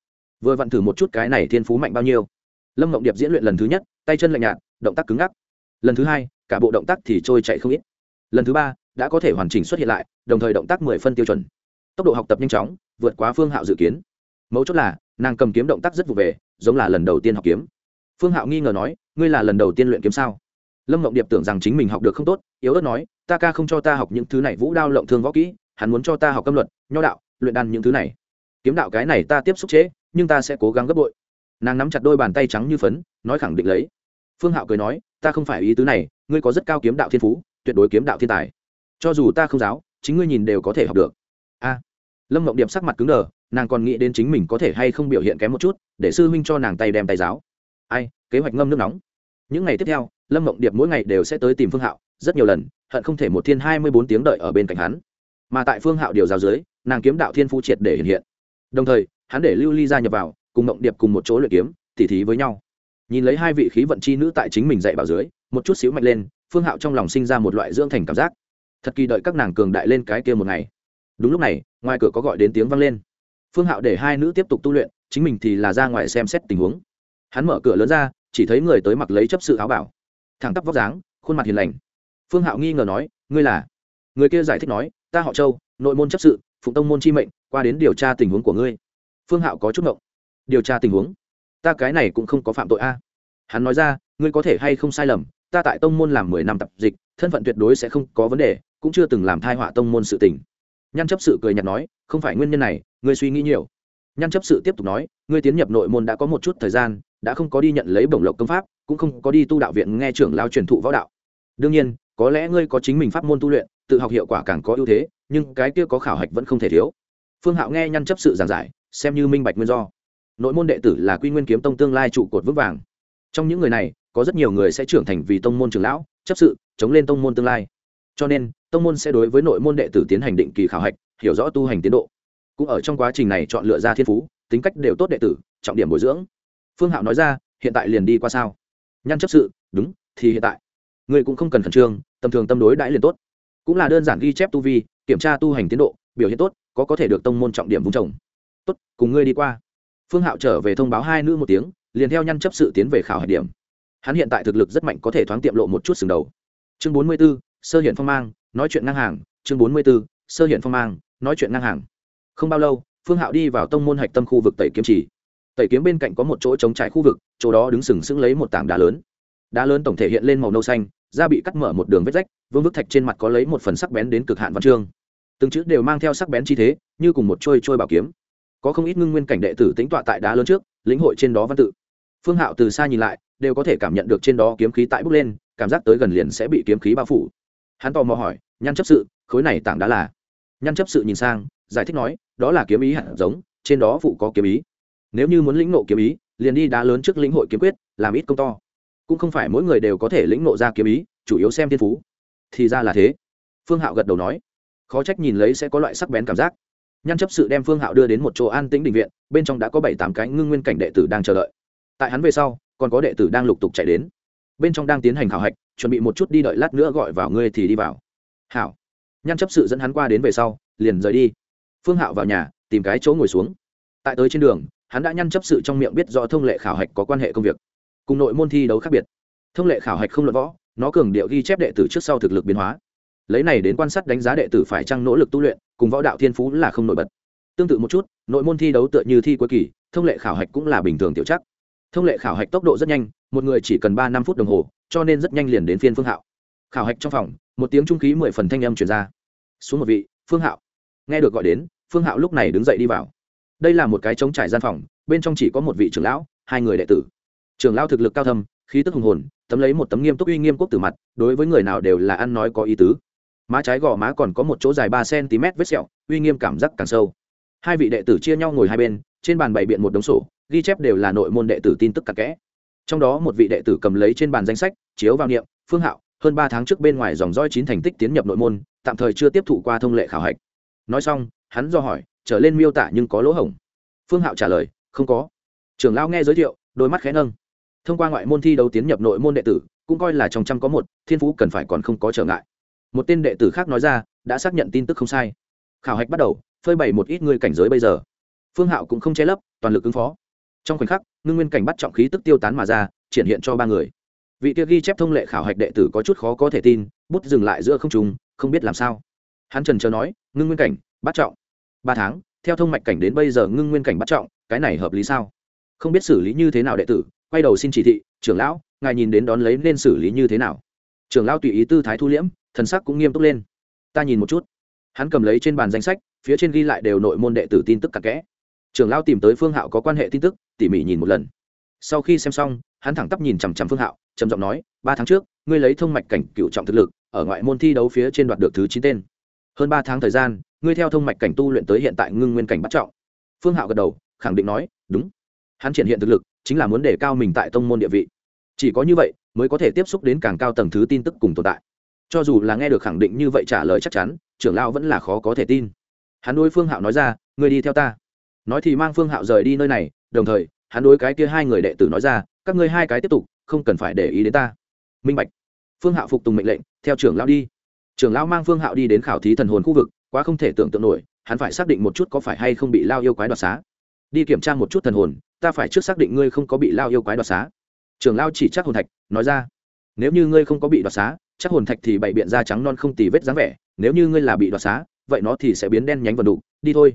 Vừa vặn thử một chút cái này thiên phú mạnh bao nhiêu. Lâm mộng điệp diễn luyện lần thứ nhất, tay chân lạnh nhạt, động tác cứng ngắc. Lần thứ hai cả bộ động tác thì trôi chạy không ít. Lần thứ ba đã có thể hoàn chỉnh xuất hiện lại, đồng thời động tác mười phân tiêu chuẩn. Tốc độ học tập nhanh chóng, vượt quá phương hạo dự kiến. Mấu chốt là, nàng cầm kiếm động tác rất vụ về, giống là lần đầu tiên học kiếm. Phương hạo nghi ngờ nói, ngươi là lần đầu tiên luyện kiếm sao? Lâm mộng điệp tưởng rằng chính mình học được không tốt, yếu ớt nói, ta ca không cho ta học những thứ này vũ đao lộng thương võ kỹ, hắn muốn cho ta học câm luật, nho đạo, luyện đan những thứ này. Kiếm đạo cái này ta tiếp xúc chế nhưng ta sẽ cố gắng gấp bội. Nàng nắm chặt đôi bàn tay trắng như phấn, nói khẳng định lấy. Phương hạo cười nói ta không phải ý tứ này, ngươi có rất cao kiếm đạo thiên phú, tuyệt đối kiếm đạo thiên tài. Cho dù ta không giáo, chính ngươi nhìn đều có thể học được. A. Lâm mộng điệp sắc mặt cứng đờ, nàng còn nghĩ đến chính mình có thể hay không biểu hiện kém một chút, để sư huynh cho nàng tay đem tay giáo. Ai, kế hoạch ngâm nước nóng. Những ngày tiếp theo, lâm mộng điệp mỗi ngày đều sẽ tới tìm phương hạo, rất nhiều lần, hận không thể một thiên hai mươi bốn tiếng đợi ở bên cạnh hắn. Mà tại phương hạo điều giáo dưới, nàng kiếm đạo thiên phú triệt để hiện hiện. Đồng thời, hắn để lưu ly gia nhập vào, cùng mộng điệp cùng một chỗ luyện kiếm, tỉ thí với nhau nhìn lấy hai vị khí vận chi nữ tại chính mình dạy bảo dưới, một chút xíu mạnh lên, phương hạo trong lòng sinh ra một loại dưỡng thành cảm giác. Thật kỳ đợi các nàng cường đại lên cái kia một ngày. Đúng lúc này, ngoài cửa có gọi đến tiếng vang lên. Phương hạo để hai nữ tiếp tục tu luyện, chính mình thì là ra ngoài xem xét tình huống. Hắn mở cửa lớn ra, chỉ thấy người tới mặc lấy chấp sự áo bảo. Thẳng tắp vóc dáng, khuôn mặt hiền lành. Phương hạo nghi ngờ nói, ngươi là? Người kia giải thích nói, ta họ châu, nội môn chấp sự, phụng tông môn chi mệnh, qua đến điều tra tình huống của ngươi. Phương hạo có chút ngộng. Điều tra tình huống? Ta cái này cũng không có phạm tội a. Hắn nói ra, ngươi có thể hay không sai lầm, ta tại tông môn làm mười năm tập dịch, thân phận tuyệt đối sẽ không có vấn đề, cũng chưa từng làm thai họa tông môn sự tình. Nhăn chấp sự cười nhạt nói, không phải nguyên nhân này, ngươi suy nghĩ nhiều. Nhăn chấp sự tiếp tục nói, ngươi tiến nhập nội môn đã có một chút thời gian, đã không có đi nhận lấy bổng lộc công pháp, cũng không có đi tu đạo viện nghe trưởng lao truyền thụ võ đạo. Đương nhiên, có lẽ ngươi có chính mình pháp môn tu luyện, tự học hiệu quả càng có ưu thế, nhưng cái kia có khảo hạch vẫn không thể thiếu. Phương hạo nghe nhăn chấp sự giảng giải, xem như minh bạch nguyên do nội môn đệ tử là quy nguyên kiếm tông tương lai trụ cột vững vàng. Trong những người này, có rất nhiều người sẽ trưởng thành vì tông môn trưởng lão, chấp sự, chống lên tông môn tương lai. Cho nên, tông môn sẽ đối với nội môn đệ tử tiến hành định kỳ khảo hạch, hiểu rõ tu hành tiến độ. Cũng ở trong quá trình này chọn lựa ra thiên phú, tính cách đều tốt đệ tử, trọng điểm bồi dưỡng. Phương hạo nói ra, hiện tại liền đi qua sao? Nhăn chấp sự, đúng, thì hiện tại. Người cũng không cần khẩn trương, tầm thường tâm đối đãi liền tốt. Cũng là đơn giản ghi chép tu vi, kiểm tra tu hành tiến độ, biểu hiện tốt, có có thể được tông môn trọng điểm vung trồng. Tốt, cùng ngươi đi qua phương hạo trở về thông báo hai nữ một tiếng, liền theo nhăn chấp sự tiến về khảo hạch điểm. Hắn hiện tại thực lực rất mạnh có thể thoáng tiệm lộ một chút sừng đầu. Chương bốn mươi b ố sơ hiện phong mang, nói chuyện ngang hàng. Chương bốn mươi b ố sơ hiện phong mang, nói chuyện ngang hàng. Không bao lâu, phương hạo đi vào tông môn hạch tâm khu vực tẩy kiếm chỉ tẩy kiếm bên cạnh có một chỗ trống trải khu vực, chỗ đó đứng sừng sững lấy một tảng đá lớn. Đá lớn tổng thể hiện lên màu nâu xanh, da bị cắt mở một đường vết rách, vương vức thạch trên mặt có lấy một phần sắc bén đến cực hạn văn chương. Từng chữ đều mang theo sắc bén chi thế, như cùng một trôi trôi bảo kiếm có không ít ngưng nguyên cảnh đệ tử tính tọa tại đá lớn trước, lĩnh hội trên đó văn tự. Phương hạo từ xa nhìn lại, đều có thể cảm nhận được trên đó kiếm khí tại bốc lên, cảm giác tới gần liền sẽ bị kiếm khí bao phủ. Hắn tò mò hỏi, nhăn chấp sự, khối này tảng đá là? Nhăn chấp sự nhìn sang, giải thích nói, đó là kiếm ý hạt giống, trên đó phụ có kiếm ý. Nếu như muốn lĩnh nộ kiếm ý, liền đi đá lớn trước lĩnh hội kiếm quyết, làm ít công to. Cũng không phải mỗi người đều có thể lĩnh nộ ra kiếm ý, chủ yếu xem thiên phú. Thì ra là thế. Phương hạo gật đầu nói. Khó trách nhìn lấy sẽ có loại sắc bén cảm giác. Nhan chấp sự đem phương hạo đưa đến một chỗ an tĩnh định viện, bên trong đã có bảy tám cái ngưng nguyên cảnh đệ tử đang chờ đợi. Tại hắn về sau, còn có đệ tử đang lục tục chạy đến. Bên trong đang tiến hành khảo hạch, chuẩn bị một chút đi đợi lát nữa gọi vào ngươi thì đi vào. Hảo. Nhan chấp sự dẫn hắn qua đến về sau, liền rời đi. Phương hạo vào nhà, tìm cái chỗ ngồi xuống. Tại tới trên đường, hắn đã nhăn chấp sự trong miệng biết rõ thông lệ khảo hạch có quan hệ công việc. Cùng nội môn thi đấu khác biệt. Thông lệ khảo hạch không luận võ, nó cường điệu ghi chép đệ tử trước sau thực lực biến hóa lấy này đến quan sát đánh giá đệ tử phải chăng nỗ lực tu luyện, cùng võ đạo thiên phú là không nổi bật. Tương tự một chút, nội môn thi đấu tựa như thi cuối kỳ, thông lệ khảo hạch cũng là bình thường tiểu chắc. Thông lệ khảo hạch tốc độ rất nhanh, một người chỉ cần ba năm phút đồng hồ, cho nên rất nhanh liền đến phiên phương hạo. Khảo hạch trong phòng, một tiếng trung khí mười phần thanh âm chuyển ra. Xuống một vị, phương hạo. Nghe được gọi đến, phương hạo lúc này đứng dậy đi vào. Đây là một cái trống trải gian phòng, bên trong chỉ có một vị trưởng lão, hai người đệ tử. Trưởng lão thực lực cao thâm, khí tức hùng hồn, tấm lấy một tấm nghiêm túc uy nghiêm quốc tử mặt, đối với người nào đều là ăn nói có ý tứ má trái gò má còn có một chỗ dài ba cm vết sẹo, uy nghiêm cảm giác càng sâu. Hai vị đệ tử chia nhau ngồi hai bên, trên bàn bày biện một đống sổ, ghi chép đều là nội môn đệ tử tin tức cặn kẽ. Trong đó một vị đệ tử cầm lấy trên bàn danh sách, chiếu vào niệm, phương hạo, hơn ba tháng trước bên ngoài dòng roi chín thành tích tiến nhập nội môn, tạm thời chưa tiếp thụ qua thông lệ khảo hạch. Nói xong, hắn do hỏi, trở lên miêu tả nhưng có lỗ hổng? Phương hạo trả lời, không có. Trưởng lão nghe giới thiệu, đôi mắt khẽ nâng. Thông qua ngoại môn thi đấu tiến nhập nội môn đệ tử, cũng coi là trong trăm có một, thiên phú cần phải còn không có trở ngại một tên đệ tử khác nói ra, đã xác nhận tin tức không sai. Khảo hạch bắt đầu, phơi bày một ít người cảnh giới bây giờ. Phương hạo cũng không che lấp, toàn lực ứng phó. Trong khoảnh khắc, ngưng nguyên cảnh bắt trọng khí tức tiêu tán mà ra, triển hiện cho ba người. Vị kia ghi chép thông lệ khảo hạch đệ tử có chút khó có thể tin, bút dừng lại giữa không trùng không biết làm sao. Hắn trần chờ nói, ngưng nguyên cảnh, bắt trọng. Ba tháng, theo thông mạch cảnh đến bây giờ ngưng nguyên cảnh bắt trọng, cái này hợp lý sao? Không biết xử lý như thế nào đệ tử, quay đầu xin chỉ thị, trưởng lão, ngài nhìn đến đón lấy nên xử lý như thế nào? Trưởng lão tùy ý tư thái thu liễm thần sắc cũng nghiêm túc lên. Ta nhìn một chút. Hắn cầm lấy trên bàn danh sách, phía trên ghi lại đều nội môn đệ tử tin tức cặn kẽ. Trưởng Lao tìm tới phương hạo có quan hệ tin tức, tỉ mỉ nhìn một lần. Sau khi xem xong, hắn thẳng tắp nhìn chằm chằm phương hạo, trầm giọng nói, ba tháng trước, ngươi lấy thông mạch cảnh cựu trọng thực lực, ở ngoại môn thi đấu phía trên đoạt được thứ chín tên. Hơn ba tháng thời gian, ngươi theo thông mạch cảnh tu luyện tới hiện tại ngưng nguyên cảnh bắt trọng. Phương hạo gật đầu, khẳng định nói, đúng. Hắn triển hiện thực lực, chính là muốn đề cao mình tại tông môn địa vị. Chỉ có như vậy, mới có thể tiếp xúc đến càng cao tầng thứ tin tức cùng tồn tại cho dù là nghe được khẳng định như vậy trả lời chắc chắn, trưởng lão vẫn là khó có thể tin. Hắn đối phương hạo nói ra người đi theo ta. Nói thì mang phương hạo rời đi nơi này, đồng thời, hắn đối cái kia hai người đệ tử nói ra, các ngươi hai cái tiếp tục, không cần phải để ý đến ta. Minh bạch. Phương hạo phục tùng mệnh lệnh, theo trưởng lão đi. Trưởng lão mang phương hạo đi đến khảo thí thần hồn khu vực, quá không thể tưởng tượng nổi, hắn phải xác định một chút có phải hay không bị lao yêu quái đoạt xá. Đi kiểm tra một chút thần hồn, ta phải trước xác định ngươi không có bị lao yêu quái đoạt xá. Trưởng lao chỉ chắc hồn thạch, nói ra, nếu như ngươi không có bị đoạt xá chắc hồn thạch thì bày biện da trắng non không tì vết dáng vẻ, nếu như ngươi là bị đoạt xá, vậy nó thì sẽ biến đen nhánh vần đục, đi thôi.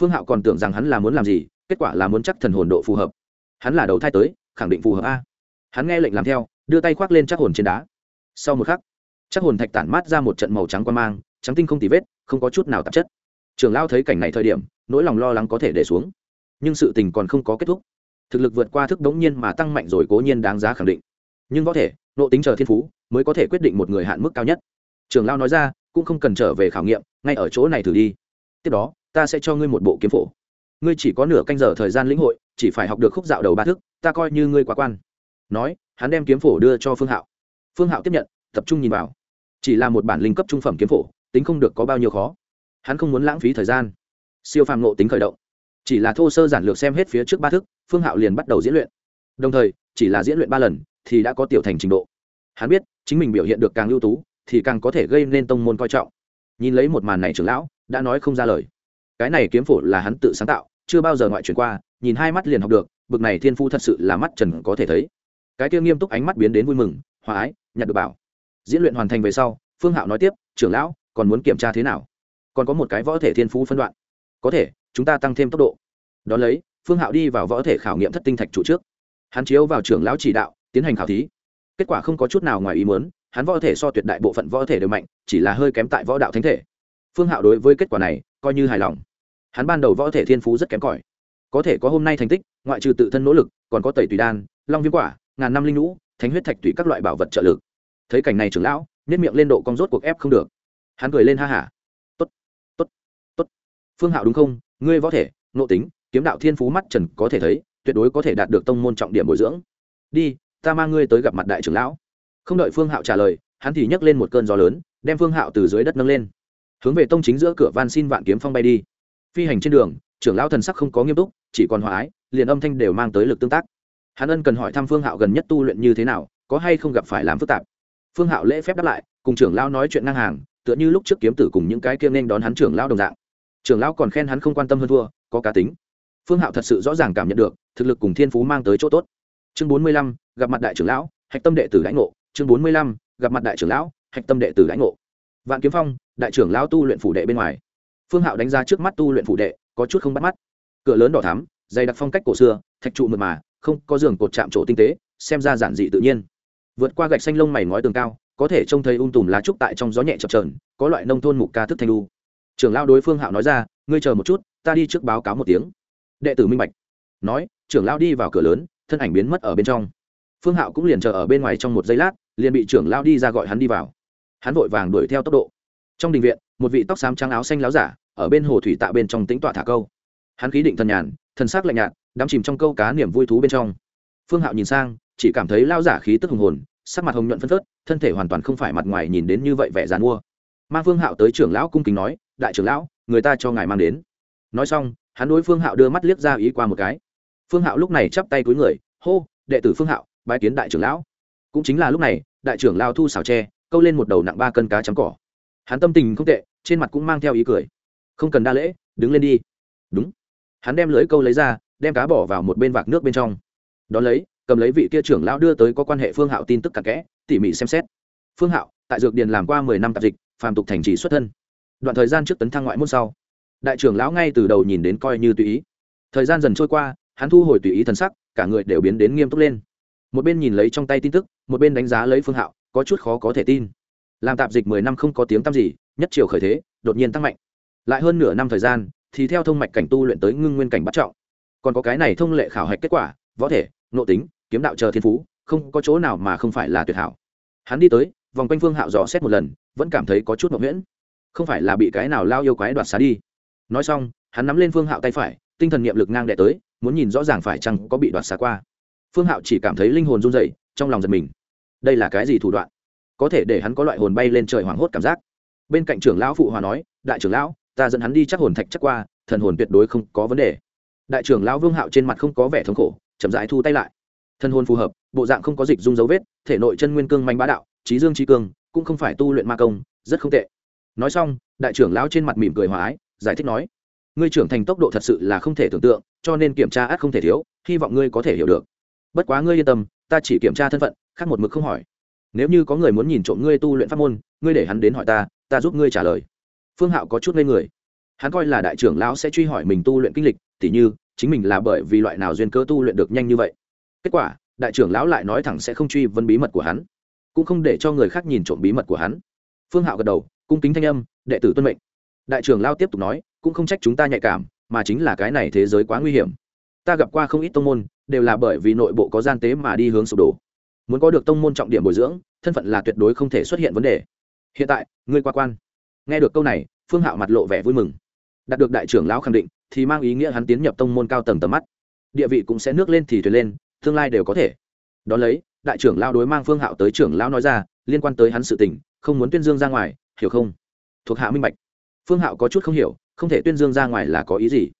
Phương hạo còn tưởng rằng hắn là muốn làm gì, kết quả là muốn chắc thần hồn độ phù hợp. Hắn là đầu thai tới, khẳng định phù hợp a. Hắn nghe lệnh làm theo, đưa tay khoác lên chắc hồn trên đá. Sau một khắc, chắc hồn thạch tản mát ra một trận màu trắng quan mang, trắng tinh không tì vết, không có chút nào tạp chất. Trường lao thấy cảnh này thời điểm, nỗi lòng lo lắng có thể để xuống. Nhưng sự tình còn không có kết thúc. Thực lực vượt qua thức đống nhiên mà tăng mạnh rồi cố nhiên đáng giá khẳng định. Nhưng có thể nộ tính chờ thiên phú mới có thể quyết định một người hạn mức cao nhất. Trường lao nói ra, cũng không cần trở về khảo nghiệm, ngay ở chỗ này thử đi. Tiếp đó, ta sẽ cho ngươi một bộ kiếm phổ. Ngươi chỉ có nửa canh giờ thời gian lĩnh hội, chỉ phải học được khúc dạo đầu ba thức, ta coi như ngươi quá quan. Nói, hắn đem kiếm phổ đưa cho phương hạo. Phương hạo tiếp nhận, tập trung nhìn vào. Chỉ là một bản linh cấp trung phẩm kiếm phổ, tính không được có bao nhiêu khó. Hắn không muốn lãng phí thời gian. Siêu phàm nộ tính khởi động. Chỉ là thô sơ giản lược xem hết phía trước ba thức, phương hạo liền bắt đầu diễn luyện. Đồng thời, chỉ là diễn luyện ba lần thì đã có tiểu thành trình độ. Hắn biết, chính mình biểu hiện được càng ưu tú, thì càng có thể gây nên tông môn coi trọng. Nhìn lấy một màn này trưởng lão, đã nói không ra lời. Cái này kiếm phổ là hắn tự sáng tạo, chưa bao giờ ngoại truyền qua, nhìn hai mắt liền học được, bực này thiên phu thật sự là mắt trần có thể thấy. Cái kia nghiêm túc ánh mắt biến đến vui mừng, hòa ái, nhặt được bảo. Diễn luyện hoàn thành về sau, phương hạo nói tiếp, trưởng lão, còn muốn kiểm tra thế nào? Còn có một cái võ thể thiên phú phân đoạn. Có thể, chúng ta tăng thêm tốc độ. Đón lấy, phương hạo đi vào võ thể khảo nghiệm thất tinh thạch trụ trước. Hắn chiếu vào trưởng lão chỉ đạo tiến hành khảo thí. Kết quả không có chút nào ngoài ý muốn, hắn võ thể so tuyệt đại bộ phận võ thể đều mạnh, chỉ là hơi kém tại võ đạo thánh thể. Phương hạo đối với kết quả này coi như hài lòng. Hắn ban đầu võ thể thiên phú rất kém cỏi. Có thể có hôm nay thành tích, ngoại trừ tự thân nỗ lực, còn có tẩy tùy đan, long viêm quả, ngàn năm linh lũ thánh huyết thạch tùy các loại bảo vật trợ lực. Thấy cảnh này trưởng lão nhất miệng lên độ con rốt cuộc ép không được. Hắn cười lên ha hả. Tốt tốt tốt. Phương hạo đúng không? Ngươi võ thể nộ tính, kiếm đạo thiên phú mắt trần có thể thấy, tuyệt đối có thể đạt được tông môn trọng điểm bồi dưỡng. Đi ta mang ngươi tới gặp mặt đại trưởng lão. Không đợi phương hạo trả lời, hắn thì nhấc lên một cơn gió lớn, đem phương hạo từ dưới đất nâng lên. Hướng về tông chính giữa cửa van xin vạn kiếm phong bay đi. Phi hành trên đường, trưởng lão thần sắc không có nghiêm túc, chỉ còn hòa ái, liền âm thanh đều mang tới lực tương tác. Hắn ân cần hỏi thăm phương hạo gần nhất tu luyện như thế nào, có hay không gặp phải làm phức tạp. Phương hạo lễ phép đáp lại, cùng trưởng lão nói chuyện ngang hàng, tựa như lúc trước kiếm tử cùng những cái kiêng nên đón hắn trưởng lão đồng dạng. Trưởng lão còn khen hắn không quan tâm hơn thua, có cá tính. Phương hạo thật sự rõ ràng cảm nhận được, thực lực cùng thiên phú mang tới chỗ tốt chương bốn mươi lăm, gặp mặt đại trưởng lão, hạch tâm đệ tử lãnh ngộ. Chương bốn mươi lăm, gặp mặt đại trưởng lão, hạch tâm đệ tử lãnh ngộ. Vạn kiếm phong, đại trưởng lão tu luyện phủ đệ bên ngoài. Phương hạo đánh ra trước mắt tu luyện phủ đệ, có chút không bắt mắt. Cửa lớn đỏ thắm, dày đặc phong cách cổ xưa, thạch trụ mượt mà, không có giường cột chạm trổ tinh tế, xem ra giản dị tự nhiên. Vượt qua gạch xanh lông mày ngói tường cao, có thể trông thấy ung tùm lá trúc tại trong gió nhẹ chập trờn có loại nông thôn mục ca thức thanh lu trưởng lao đối phương hạo nói ra, ngươi chờ một chút, ta đi trước báo cáo một tiếng. Đệ tử minh bạch, nói, trưởng lao đi vào cửa lớn thân ảnh biến mất ở bên trong. Phương hạo cũng liền chờ ở bên ngoài trong một giây lát, liền bị trưởng lao đi ra gọi hắn đi vào. Hắn vội vàng đuổi theo tốc độ. Trong đình viện, một vị tóc xám trắng áo xanh láo giả, ở bên hồ thủy tạ bên trong tính tọa thả câu. Hắn khí định thần nhàn, thần sắc lạnh nhạt, đắm chìm trong câu cá niềm vui thú bên trong. Phương hạo nhìn sang, chỉ cảm thấy lao giả khí tức hùng hồn, sắc mặt hồng nhuận phân phớt, thân thể hoàn toàn không phải mặt ngoài nhìn đến như vậy vẻ dàn mua. Mang phương hạo tới trưởng lão cung kính nói, đại trưởng lão, người ta cho ngài mang đến. Nói xong, hắn đối phương hạo đưa mắt liếc ra ý qua một cái phương hạo lúc này chắp tay cúi người, hô, đệ tử phương hạo, bái kiến đại trưởng lão. Cũng chính là lúc này, đại trưởng lao thu xào tre, câu lên một đầu nặng ba cân cá chấm cỏ. Hắn tâm tình không tệ, trên mặt cũng mang theo ý cười. Không cần đa lễ, đứng lên đi. Đúng. Hắn đem lưới câu lấy ra, đem cá bỏ vào một bên vạc nước bên trong. Đón lấy, cầm lấy vị kia trưởng lão đưa tới có quan hệ phương hạo tin tức cặn kẽ, tỉ mỉ xem xét. Phương hạo, tại dược điền làm qua mười năm tạp dịch, phàm tục thành trì xuất thân. Đoạn thời gian trước tấn thăng ngoại môn sau, đại trưởng lão ngay từ đầu nhìn đến coi như tùy ý. Thời gian dần trôi qua hắn thu hồi tùy ý thần sắc, cả người đều biến đến nghiêm túc lên. Một bên nhìn lấy trong tay tin tức, một bên đánh giá lấy phương hạo, có chút khó có thể tin. Làm tạp dịch mười năm không có tiếng tăm gì, nhất chiều khởi thế, đột nhiên tăng mạnh. Lại hơn nửa năm thời gian, thì theo thông mạch cảnh tu luyện tới ngưng nguyên cảnh bắt trọng. Còn có cái này thông lệ khảo hạch kết quả, võ thể nộ tính, kiếm đạo chờ thiên phú, không có chỗ nào mà không phải là tuyệt hảo. Hắn đi tới, vòng quanh phương hạo dò xét một lần, vẫn cảm thấy có chút mộng nguyễn không phải là bị cái nào lao yêu quái đoạt xá đi. Nói xong, hắn nắm lên phương hạo tay phải tinh thần niệm lực ngang đệ tới, muốn nhìn rõ ràng phải chăng có bị đoạt xa qua. Phương hạo chỉ cảm thấy linh hồn run dậy trong lòng giật mình. Đây là cái gì thủ đoạn? Có thể để hắn có loại hồn bay lên trời hoảng hốt cảm giác. Bên cạnh trưởng lão phụ hòa nói, đại trưởng lão, ta dẫn hắn đi chắc hồn thạch chắc qua, thần hồn tuyệt đối không có vấn đề. Đại trưởng lão vương hạo trên mặt không có vẻ thống khổ, chậm rãi thu tay lại. Thân hồn phù hợp, bộ dạng không có dịch dung dấu vết, thể nội chân nguyên cương manh bá đạo, trí dương trí cương, cũng không phải tu luyện ma công, rất không tệ. Nói xong, đại trưởng lão trên mặt mỉm cười hòa ái, giải thích nói ngươi trưởng thành tốc độ thật sự là không thể tưởng tượng, cho nên kiểm tra ắt không thể thiếu, hy vọng ngươi có thể hiểu được. Bất quá ngươi yên tâm, ta chỉ kiểm tra thân phận, khác một mực không hỏi. Nếu như có người muốn nhìn trộm ngươi tu luyện pháp môn, ngươi để hắn đến hỏi ta ta giúp ngươi trả lời. Phương hạo có chút ngây người. Hắn coi là đại trưởng lão sẽ truy hỏi mình tu luyện kinh lịch, tỉ như, chính mình là bởi vì loại nào duyên cơ tu luyện được nhanh như vậy. Kết quả, đại trưởng lão lại nói thẳng sẽ không truy vấn bí mật của hắn, cũng không để cho người khác nhìn trộm bí mật của hắn. Phương hạo gật đầu, cung kính thanh âm, đệ tử tuân mệnh. Đại trưởng lao tiếp tục nói cũng không trách chúng ta nhạy cảm, mà chính là cái này thế giới quá nguy hiểm. Ta gặp qua không ít tông môn, đều là bởi vì nội bộ có gian tế mà đi hướng sụp đổ. Muốn có được tông môn trọng điểm bồi dưỡng, thân phận là tuyệt đối không thể xuất hiện vấn đề. Hiện tại, ngươi qua quan. Nghe được câu này, phương hạo mặt lộ vẻ vui mừng. Đạt được đại trưởng lão khẳng định, thì mang ý nghĩa hắn tiến nhập tông môn cao tầng tầm mắt. Địa vị cũng sẽ nước lên thì thuyền lên, tương lai đều có thể. Đón lấy, đại trưởng lao đối mang phương hạo tới trưởng lão nói ra, liên quan tới hắn sự tình, không muốn tuyên dương ra ngoài, hiểu không? Thuộc hạ minh bạch. Phương hạo có chút không hiểu không thể tuyên dương ra ngoài là có ý gì?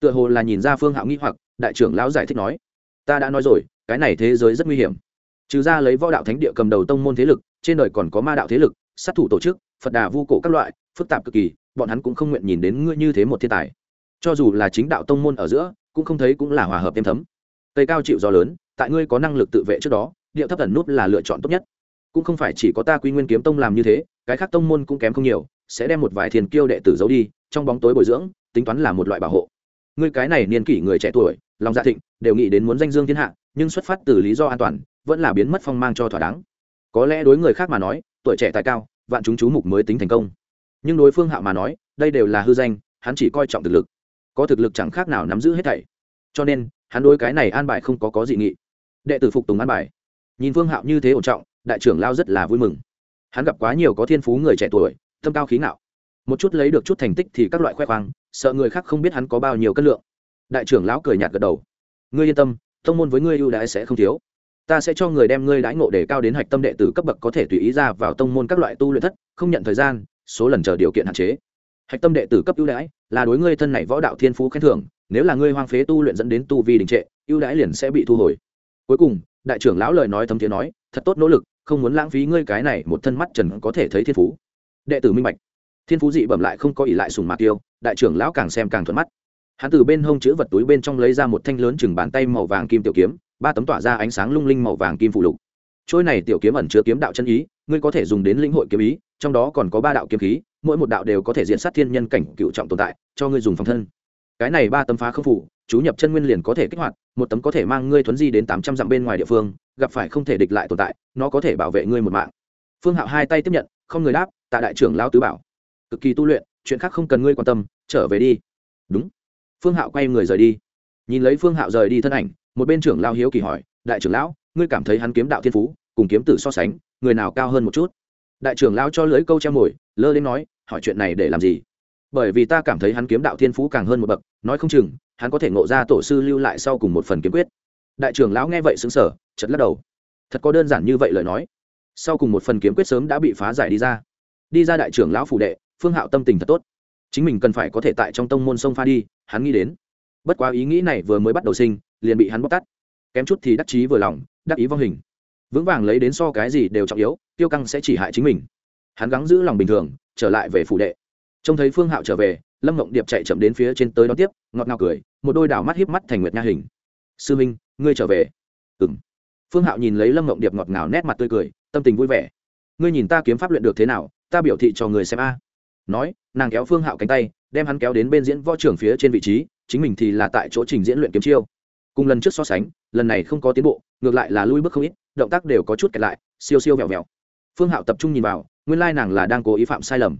Tựa hồ là nhìn ra phương hạo nghĩ hoặc, đại trưởng lão giải thích nói. Ta đã nói rồi, cái này thế giới rất nguy hiểm. Trừ ra lấy võ đạo thánh địa cầm đầu tông môn thế lực, trên đời còn có ma đạo thế lực, sát thủ tổ chức, phật đà vu cổ các loại, phức tạp cực kỳ, bọn hắn cũng không nguyện nhìn đến ngươi như thế một thiên tài. Cho dù là chính đạo tông môn ở giữa, cũng không thấy cũng là hòa hợp êm thấm. Tây cao chịu gió lớn, tại ngươi có năng lực tự vệ trước đó điệu thấp ẩn nút là lựa chọn tốt nhất. Cũng không phải chỉ có ta quy nguyên kiếm tông làm như thế, cái khác tông môn cũng kém không nhiều sẽ đem một vài thiền kiêu đệ tử giấu đi, trong bóng tối bồi dưỡng, tính toán là một loại bảo hộ. Ngươi cái này niên kỷ người trẻ tuổi, lòng dạ thịnh, đều nghĩ đến muốn danh dương thiên hạ, nhưng xuất phát từ lý do an toàn, vẫn là biến mất phong mang cho thỏa đáng. Có lẽ đối người khác mà nói, tuổi trẻ tài cao, vạn chúng chú mục mới tính thành công. Nhưng đối phương hạo mà nói, đây đều là hư danh, hắn chỉ coi trọng thực lực. Có thực lực chẳng khác nào nắm giữ hết thảy. Cho nên, hắn đối cái này an bài không có có dị nghị. Đệ tử phục tùng an bài. Nhìn phương hạo như thế ổn trọng, đại trưởng lao rất là vui mừng. Hắn gặp quá nhiều có thiên phú người trẻ tuổi tâm cao khí ngạo. Một chút lấy được chút thành tích thì các loại khoe khoang, sợ người khác không biết hắn có bao nhiêu cân lượng. Đại trưởng lão cười nhạt gật đầu. Ngươi yên tâm thông môn với ngươi ưu đãi sẽ không thiếu. Ta sẽ cho người đem ngươi đãi ngộ để cao đến hạch tâm đệ tử cấp bậc có thể tùy ý ra vào tông môn các loại tu luyện thất, không nhận thời gian, số lần chờ điều kiện hạn chế. Hạch tâm đệ tử cấp ưu đãi là đối ngươi thân này võ đạo thiên phú khen thưởng, nếu là ngươi hoang phế tu luyện dẫn đến tu vi đình trệ, ưu đãi liền sẽ bị thu hồi. Cuối cùng, đại trưởng lão lời nói thấm thiế nói, thật tốt nỗ lực, không muốn lãng phí ngươi cái này một thân mắt trần có thể thấy thiên phú đệ tử minh bạch. Thiên phú dị bẩm lại không có ỷ lại sùng mạc tiêu đại trưởng lão càng xem càng thuận mắt. Hắn từ bên hông chữ vật túi bên trong lấy ra một thanh lớn chừng bàn tay màu vàng kim tiểu kiếm, ba tấm tỏa ra ánh sáng lung linh màu vàng kim phụ lục. Trôi này tiểu kiếm ẩn chứa kiếm đạo chân ý, ngươi có thể dùng đến lĩnh hội kiếm ý, trong đó còn có ba đạo kiếm khí, mỗi một đạo đều có thể diện sát thiên nhân cảnh cựu trọng tồn tại, cho ngươi dùng phòng thân. Cái này ba tấm phá không phủ, chú nhập chân nguyên liền có thể kích hoạt, một tấm có thể mang ngươi thuấn di đến tám trăm dặm bên ngoài địa phương, gặp phải không thể địch lại tồn tại, nó có thể bảo vệ ngươi một mạng. Phương hạo hai tay tiếp nhận, không người đáp tạ đại trưởng lao tứ bảo. Cực kỳ tu luyện, chuyện khác không cần ngươi quan tâm, trở về đi. Đúng. Phương hạo quay người rời đi. Nhìn lấy phương hạo rời đi thân ảnh, một bên trưởng lao hiếu kỳ hỏi, đại trưởng lão, ngươi cảm thấy hắn kiếm đạo thiên phú, cùng kiếm tử so sánh, người nào cao hơn một chút? Đại trưởng lao cho lưới câu treo mồi, lơ lên nói, hỏi chuyện này để làm gì? Bởi vì ta cảm thấy hắn kiếm đạo thiên phú càng hơn một bậc, nói không chừng, hắn có thể ngộ ra tổ sư lưu lại sau cùng một phần kiếm quyết. Đại trưởng lão nghe vậy xứng sở chật lắc đầu. Thật có đơn giản như vậy lời nói. Sau cùng một phần kiếm quyết sớm đã bị phá giải đi ra đi ra đại trưởng lão phủ đệ, phương hạo tâm tình thật tốt. Chính mình cần phải có thể tại trong tông môn sông pha đi, hắn nghĩ đến. Bất quá ý nghĩ này vừa mới bắt đầu sinh, liền bị hắn bóc tắt kém chút thì đắc chí vừa lòng, đắc ý vong hình. Vững vàng lấy đến so cái gì đều trọng yếu, tiêu căng sẽ chỉ hại chính mình. Hắn gắng giữ lòng bình thường, trở lại về phủ đệ. Trông thấy phương hạo trở về, lâm mộng điệp chạy chậm đến phía trên tới đón tiếp, ngọt ngào cười, một đôi đảo mắt hiếp mắt thành nguyệt nha hình. Sư minh, ngươi trở về. Ừ m phương hạo nhìn lấy lâm mộng điệp ngọt ngào nét mặt tươi cười, tâm tình vui vẻ. Ngươi nhìn ta kiếm pháp luyện được thế nào? Ta biểu thị cho người xem a. Nói, nàng kéo phương hạo cánh tay, đem hắn kéo đến bên diễn võ trưởng phía trên vị trí, chính mình thì là tại chỗ trình diễn luyện kiếm chiêu. Cùng lần trước so sánh, lần này không có tiến bộ, ngược lại là lui bước không ít, động tác đều có chút kẹt lại, siêu siêu vẹo vẹo. Phương hạo tập trung nhìn vào, nguyên lai nàng là đang cố ý phạm sai lầm.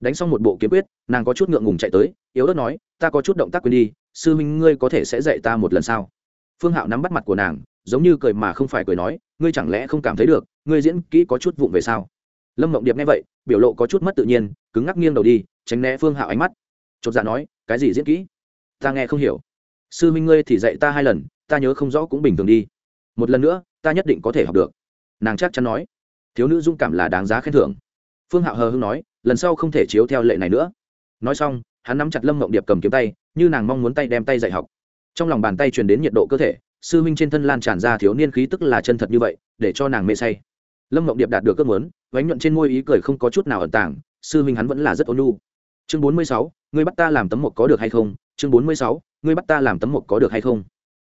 Đánh xong một bộ kiếm quyết, nàng có chút ngượng ngùng chạy tới, yếu ớt nói, ta có chút động tác quên đi, sư minh ngươi có thể sẽ dạy ta một lần sau phương hạo nắm bắt mặt của nàng, giống như cười mà không phải cười nói, ngươi chẳng lẽ không cảm thấy được, ngươi diễn kỹ có chút vụng về sao? Lâm mộng điệp nghe vậy, biểu lộ có chút mất tự nhiên, cứng ngắc nghiêng đầu đi, tránh né phương hạo ánh mắt. Chột dạ nói, cái gì diễn kỹ? Ta nghe không hiểu. Sư minh ngươi thì dạy ta hai lần, ta nhớ không rõ cũng bình thường đi. Một lần nữa, ta nhất định có thể học được. Nàng chắc chắn nói. Thiếu nữ dung cảm là đáng giá khen thưởng. Phương hạo hờ hưng nói, lần sau không thể chiếu theo lệ này nữa. Nói xong, hắn nắm chặt lâm mộng điệp cầm kiếm tay, như nàng mong muốn tay đem tay dạy học. Trong lòng bàn tay truyền đến nhiệt độ cơ thể, sư minh trên thân lan tràn ra thiếu niên khí tức là chân thật như vậy, để cho nàng mê say lâm mộng điệp đạt được cơn muốn, vánh nhuận trên môi ý cười không có chút nào ẩn tàng, sư minh hắn vẫn là rất ôn nhu. Chương bốn mươi sáu, ngươi bắt ta làm tấm mộc có được hay không? Chương bốn mươi sáu, ngươi bắt ta làm tấm mộc có được hay không?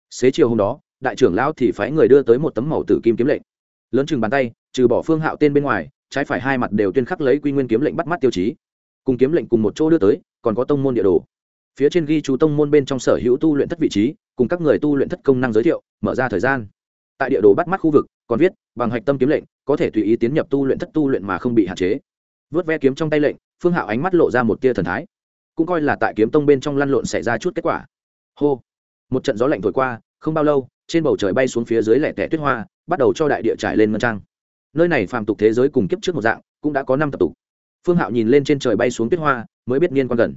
Xế chiều hôm đó, đại trưởng lão thì phái người đưa tới một tấm màu tử kim kiếm lệnh. Lớn chừng bàn tay, trừ bỏ phương hạo tên bên ngoài, trái phải hai mặt đều tuyên khắc lấy quy nguyên kiếm lệnh bắt mắt tiêu chí. Cùng kiếm lệnh cùng một chỗ đưa tới, còn có tông môn địa đồ. Phía trên ghi chú tông môn bên trong sở hữu tu luyện thất vị trí, cùng các người tu luyện thất công năng giới thiệu, mở ra thời gian tại địa đồ bắt mắt khu vực, còn viết, bằng hạch tâm kiếm lệnh, có thể tùy ý tiến nhập tu luyện thất tu luyện mà không bị hạn chế. Vớt ve kiếm trong tay lệnh, phương hạo ánh mắt lộ ra một tia thần thái. Cũng coi là tại kiếm tông bên trong lăn lộn xảy ra chút kết quả. Hô! Một trận gió lạnh thổi qua, không bao lâu, trên bầu trời bay xuống phía dưới lẻ tẻ tuyết hoa, bắt đầu cho đại địa trải lên ngân trang. Nơi này phàm tục thế giới cùng kiếp trước một dạng, cũng đã có năm tập tục. Phương hạo nhìn lên trên trời bay xuống tuyết hoa, mới biết niên quan gần.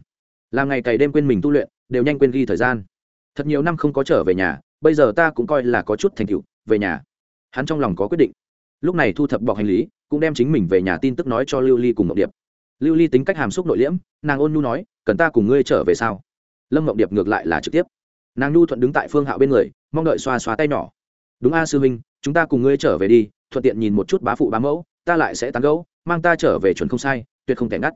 Làm ngày cày đêm quên mình tu luyện, đều nhanh quên ghi thời gian. Thật nhiều năm không có trở về nhà, bây giờ ta cũng coi là có chút thành tựu về nhà. Hắn trong lòng có quyết định. Lúc này thu thập bọc hành lý, cũng đem chính mình về nhà tin tức nói cho lưu ly cùng ngọc điệp. Lưu ly tính cách hàm xúc nội liễm, nàng ôn nhu nói, cần ta cùng ngươi trở về sao? Lâm ngọc điệp ngược lại là trực tiếp. Nàng nhu thuận đứng tại phương hạo bên người, mong đợi xoa xoa tay nhỏ. Đúng a sư huynh, chúng ta cùng ngươi trở về đi, thuận tiện nhìn một chút bá phụ bá mẫu, ta lại sẽ tán gẫu, mang ta trở về chuẩn không sai, tuyệt không thể ngắt.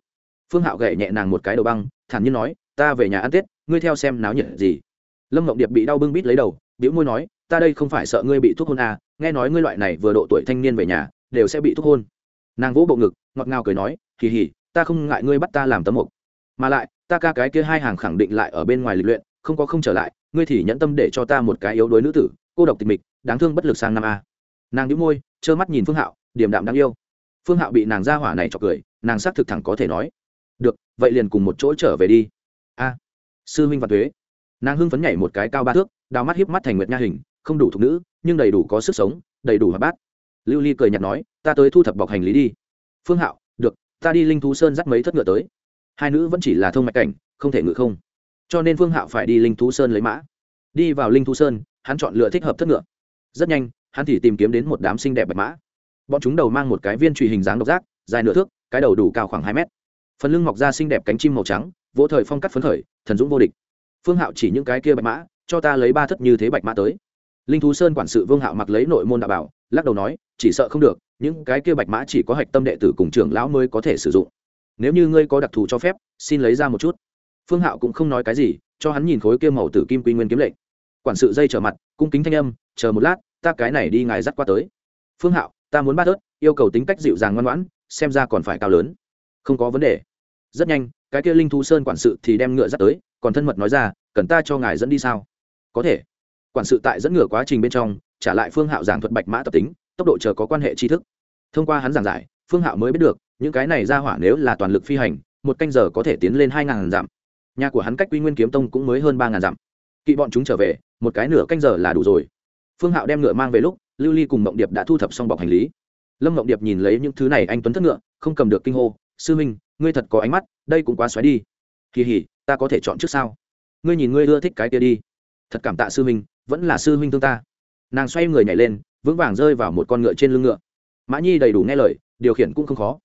Phương hạo gậy nhẹ nàng một cái đầu băng, thản nhiên nói, ta về nhà ăn tết, ngươi theo xem náo nhiệt gì lâm mộng điệp bị đau bưng bít lấy đầu biểu môi nói ta đây không phải sợ ngươi bị thuốc hôn à nghe nói ngươi loại này vừa độ tuổi thanh niên về nhà đều sẽ bị thuốc hôn. Nàng vỗ bộ ngực ngọt ngào cười nói Hì hì, ta không ngại ngươi bắt ta làm tấm mục. Mà lại ta ca cái kia hai hàng khẳng định lại ở bên ngoài lịch luyện không có không trở lại ngươi thì nhẫn tâm để cho ta một cái yếu đuối nữ tử cô độc tịch mịch đáng thương bất lực sang năm a. Nàng đĩu môi trơ mắt nhìn phương hạo điểm đạm đáng yêu. Phương hạo bị nàng ra hỏa này cho cười nàng xác thực thẳng có thể nói được vậy liền cùng một chỗ trở về đi. A sư minh và thuế nàng hưng phấn nhảy một cái cao ba thước, đào mắt hiếp mắt thành nguyệt nha hình, không đủ thục nữ, nhưng đầy đủ có sức sống, đầy đủ hoạt bát. Lưu ly cười nhạt nói, ta tới thu thập bọc hành lý đi. Phương hạo, được, ta đi linh thú sơn dắt mấy thất ngựa tới. Hai nữ vẫn chỉ là thông mạch cảnh, không thể ngự không. Cho nên phương hạo phải đi linh thú sơn lấy mã. Đi vào linh thú sơn, hắn chọn lựa thích hợp thất ngựa. Rất nhanh, hắn thì tìm kiếm đến một đám xinh đẹp bạch mã. Bọn chúng đầu mang một cái viên truy hình dáng độc giác, dài nửa thước, cái đầu đủ cao khoảng hai mét. Phần lưng mọc ra xinh đẹp cánh chim màu trắng, vỗ thời phong cắt phấn khởi, thần dũng vô địch phương hạo chỉ những cái kia bạch mã cho ta lấy ba thất như thế bạch mã tới. Linh thú sơn quản sự vương hạo mặc lấy nội môn đạo bảo lắc đầu nói chỉ sợ không được những cái kia bạch mã chỉ có hạch tâm đệ tử cùng trưởng lão mới có thể sử dụng. Nếu như ngươi có đặc thù cho phép xin lấy ra một chút. Phương hạo cũng không nói cái gì cho hắn nhìn khối kia màu tử kim quy nguyên kiếm lệnh. Quản sự dây trở mặt cung kính thanh âm chờ một lát ta cái này đi ngài dắt qua tới. Phương hạo ta muốn ba thất, yêu cầu tính cách dịu dàng ngoan ngoãn xem ra còn phải cao lớn. Không có vấn đề. Rất nhanh cái kia linh thú sơn quản sự thì đem ngựa dắt tới còn thân mật nói ra, cần ta cho ngài dẫn đi sao? Có thể. Quản sự tại dẫn ngửa quá trình bên trong, trả lại phương hạo giảng thuật bạch mã tập tính, tốc độ chờ có quan hệ tri thức. Thông qua hắn giảng giải, phương hạo mới biết được, những cái này ra hỏa nếu là toàn lực phi hành, một canh giờ có thể tiến lên hai ngàn dặm. Nhà của hắn cách quy nguyên kiếm tông cũng mới hơn ba ngàn dặm. Kỵ bọn chúng trở về, một cái nửa canh giờ là đủ rồi. Phương hạo đem ngựa mang về lúc, lưu ly cùng mộng điệp đã thu thập xong bọc hành lý. Lâm mộng điệp nhìn lấy những thứ này anh tuấn thất ngựa, không cầm được kinh hô, sư minh, ngươi thật có ánh mắt, đây cũng quá xoáy đi. Kỳ hỉ ta có thể chọn trước sao? Ngươi nhìn ngươi ưa thích cái kia đi. Thật cảm tạ sư huynh, vẫn là sư huynh thương ta. Nàng xoay người nhảy lên vững vàng rơi vào một con ngựa trên lưng ngựa. Mã nhi đầy đủ nghe lời điều khiển cũng không khó.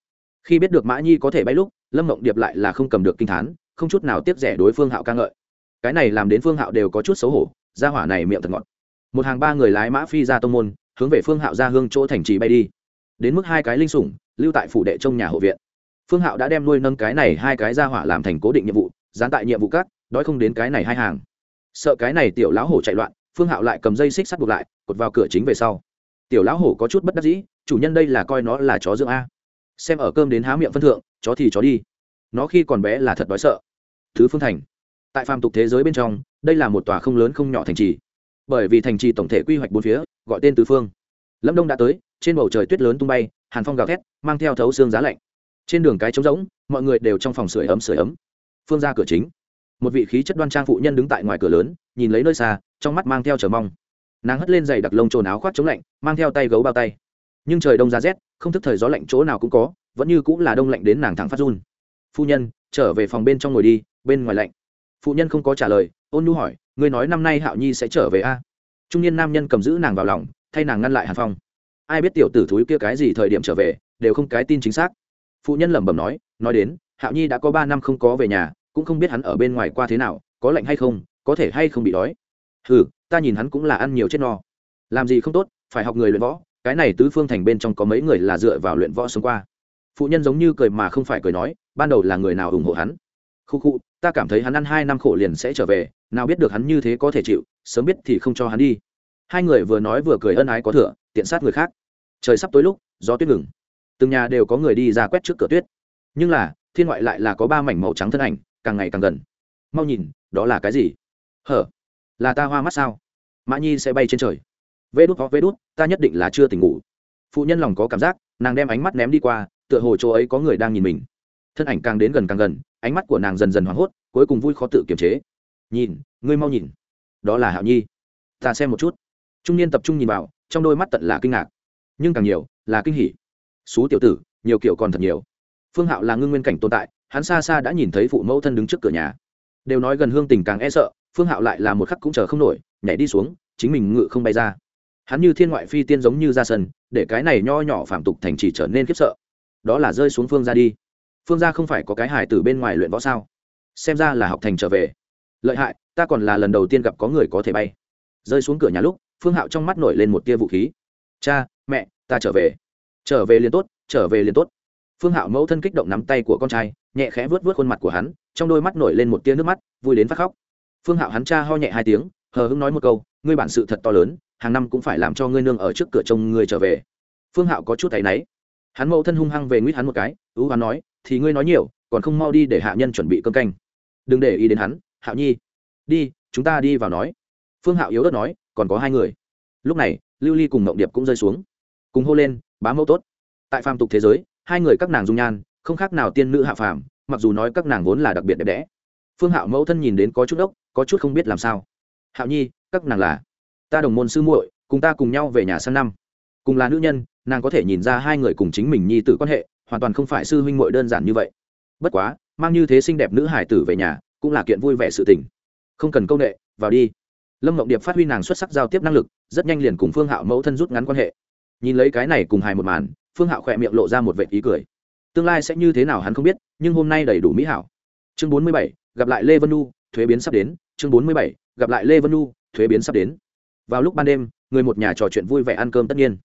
Khi biết được mã nhi có thể bay lúc lâm mộng điệp lại là không cầm được kinh thán không chút nào tiếp rẻ đối phương hạo ca ngợi. Cái này làm đến phương hạo đều có chút xấu hổ ra hỏa này miệng thật ngọt. Một hàng ba người lái mã phi ra tông môn hướng về phương hạo ra hương chỗ thành trì bay đi. Đến mức hai cái linh sủng lưu tại phủ đệ trong nhà hộ viện. Phương hạo đã đem nuôi nâng cái này hai cái ra hỏa làm thành cố định nhiệm vụ dán tại nhiệm vụ cắt đói không đến cái này hai hàng. Sợ cái này tiểu lão hổ chạy loạn, phương hạo lại cầm dây xích sắt buộc lại, cột vào cửa chính về sau. Tiểu lão hổ có chút bất đắc dĩ, chủ nhân đây là coi nó là chó dưỡng a. Xem ở cơm đến há miệng phân thượng, chó thì chó đi. Nó khi còn bé là thật đói sợ. Thứ phương thành. Tại phàm tục thế giới bên trong, đây là một tòa không lớn không nhỏ thành trì. Bởi vì thành trì tổng thể quy hoạch bốn phía, gọi tên tứ phương. Lâm đông đã tới, trên bầu trời tuyết lớn tung bay, hàn phong gào thét, mang theo thấu xương giá lạnh. Trên đường cái trống rỗng, mọi người đều trong phòng sưởi ấm sưởi ấm phương ra cửa chính. Một vị khí chất đoan trang phụ nhân đứng tại ngoài cửa lớn, nhìn lấy nơi xa, trong mắt mang theo chờ mong. Nàng hất lên giày đặc lông trồn áo khoác chống lạnh, mang theo tay gấu bao tay. Nhưng trời đông ra rét, không thức thời gió lạnh chỗ nào cũng có, vẫn như cũng là đông lạnh đến nàng thẳng phát run. Phu nhân, trở về phòng bên trong ngồi đi, bên ngoài lạnh. Phụ nhân không có trả lời, ôn nhu hỏi, ngươi nói năm nay hạo nhi sẽ trở về a? Trung niên nam nhân cầm giữ nàng vào lòng, thay nàng ngăn lại hàn phong. Ai biết tiểu tử thúi kia cái gì thời điểm trở về, đều không cái tin chính xác. Phụ nhân lẩm bẩm nói nói đến hạo nhi đã có ba năm không có về nhà, cũng không biết hắn ở bên ngoài qua thế nào, có lạnh hay không, có thể hay không bị đói. Ừ ta nhìn hắn cũng là ăn nhiều chết no. Làm gì không tốt, phải học người luyện võ, cái này tứ phương thành bên trong có mấy người là dựa vào luyện võ sống qua. Phụ nhân giống như cười mà không phải cười nói, ban đầu là người nào ủng hộ hắn? Khu khu, ta cảm thấy hắn ăn hai năm khổ liền sẽ trở về, nào biết được hắn như thế có thể chịu, sớm biết thì không cho hắn đi. Hai người vừa nói vừa cười ân ái có thừa, tiện sát người khác. Trời sắp tối lúc, gió tuyết ngừng. Từng nhà đều có người đi ra quét trước cửa tuyết. Nhưng là thiên ngoại lại là có ba mảnh màu trắng thân ảnh, càng ngày càng gần. Mau nhìn, đó là cái gì? Hở, là ta hoa mắt sao? Mã nhi sẽ bay trên trời. Vê đút có vê đút, ta nhất định là chưa tỉnh ngủ. Phụ nhân lòng có cảm giác, nàng đem ánh mắt ném đi qua, tựa hồ chỗ ấy có người đang nhìn mình. Thân ảnh càng đến gần càng gần, ánh mắt của nàng dần dần hoảng hốt, cuối cùng vui khó tự kiềm chế. Nhìn, ngươi mau nhìn. Đó là hạo nhi. Ta xem một chút. Trung niên tập trung nhìn vào, trong đôi mắt tận là kinh ngạc. Nhưng càng nhiều, là kinh hỉ. Xú tiểu tử, nhiều kiểu còn thật nhiều phương hạo là ngưng nguyên cảnh tồn tại, hắn xa xa đã nhìn thấy phụ mẫu thân đứng trước cửa nhà. Đều nói gần hương tình càng e sợ, phương hạo lại là một khắc cũng chờ không nổi, nhảy đi xuống, chính mình ngự không bay ra. Hắn như thiên ngoại phi tiên giống như ra sân, để cái này nho nhỏ phạm tục thành chỉ trở nên khiếp sợ. Đó là rơi xuống phương ra đi. Phương ra không phải có cái hải từ bên ngoài luyện võ sao? Xem ra là học thành trở về. Lợi hại, ta còn là lần đầu tiên gặp có người có thể bay. Rơi xuống cửa nhà lúc, phương hạo trong mắt nổi lên một tia vũ khí. Cha, mẹ, ta trở về. Trở về liền tốt, trở về liền tốt phương hạo mẫu thân kích động nắm tay của con trai, nhẹ khẽ vớt vớt khuôn mặt của hắn, trong đôi mắt nổi lên một tia nước mắt, vui đến phát khóc. Phương hạo hắn cha ho nhẹ hai tiếng, hờ hững nói một câu, ngươi bản sự thật to lớn, hàng năm cũng phải làm cho ngươi nương ở trước cửa trông ngươi trở về. Phương hạo có chút thấy náy. Hắn mẫu thân hung hăng về nguyết hắn một cái, ưu hắn nói, thì ngươi nói nhiều, còn không mau đi để hạ nhân chuẩn bị cơm canh. Đừng để ý đến hắn, hạo nhi. Đi, chúng ta đi vào nói. Phương hạo yếu ớt nói, còn có hai người. Lúc này, lưu ly cùng mộng điệp cũng rơi xuống. Cùng hô lên, bá mẫu tốt. Tại phàm tục thế giới hai người các nàng dung nhan, không khác nào tiên nữ hạ phàm, mặc dù nói các nàng vốn là đặc biệt đẹp đẽ. Phương hạo mẫu thân nhìn đến có chút ốc có chút không biết làm sao. Hạo nhi, các nàng là? Ta đồng môn sư muội, cùng ta cùng nhau về nhà sang năm. Cùng là nữ nhân, nàng có thể nhìn ra hai người cùng chính mình nhi tử quan hệ, hoàn toàn không phải sư huynh muội đơn giản như vậy. Bất quá, mang như thế xinh đẹp nữ hải tử về nhà, cũng là kiện vui vẻ sự tình. Không cần công nghệ vào đi. Lâm mộng điệp phát huy nàng xuất sắc giao tiếp năng lực, rất nhanh liền cùng phương hạo mẫu thân rút ngắn quan hệ. Nhìn lấy cái này cùng hài một màn phương hạo khỏe miệng lộ ra một vệ ý cười. Tương lai sẽ như thế nào hắn không biết, nhưng hôm nay đầy đủ mỹ hảo. Chương bốn mươi bảy, gặp lại lê vân nu thuế biến sắp đến. Chương bốn mươi bảy, gặp lại lê vân nu thuế biến sắp đến. Vào lúc ban đêm, người một nhà trò chuyện vui vẻ ăn cơm tất nhiên.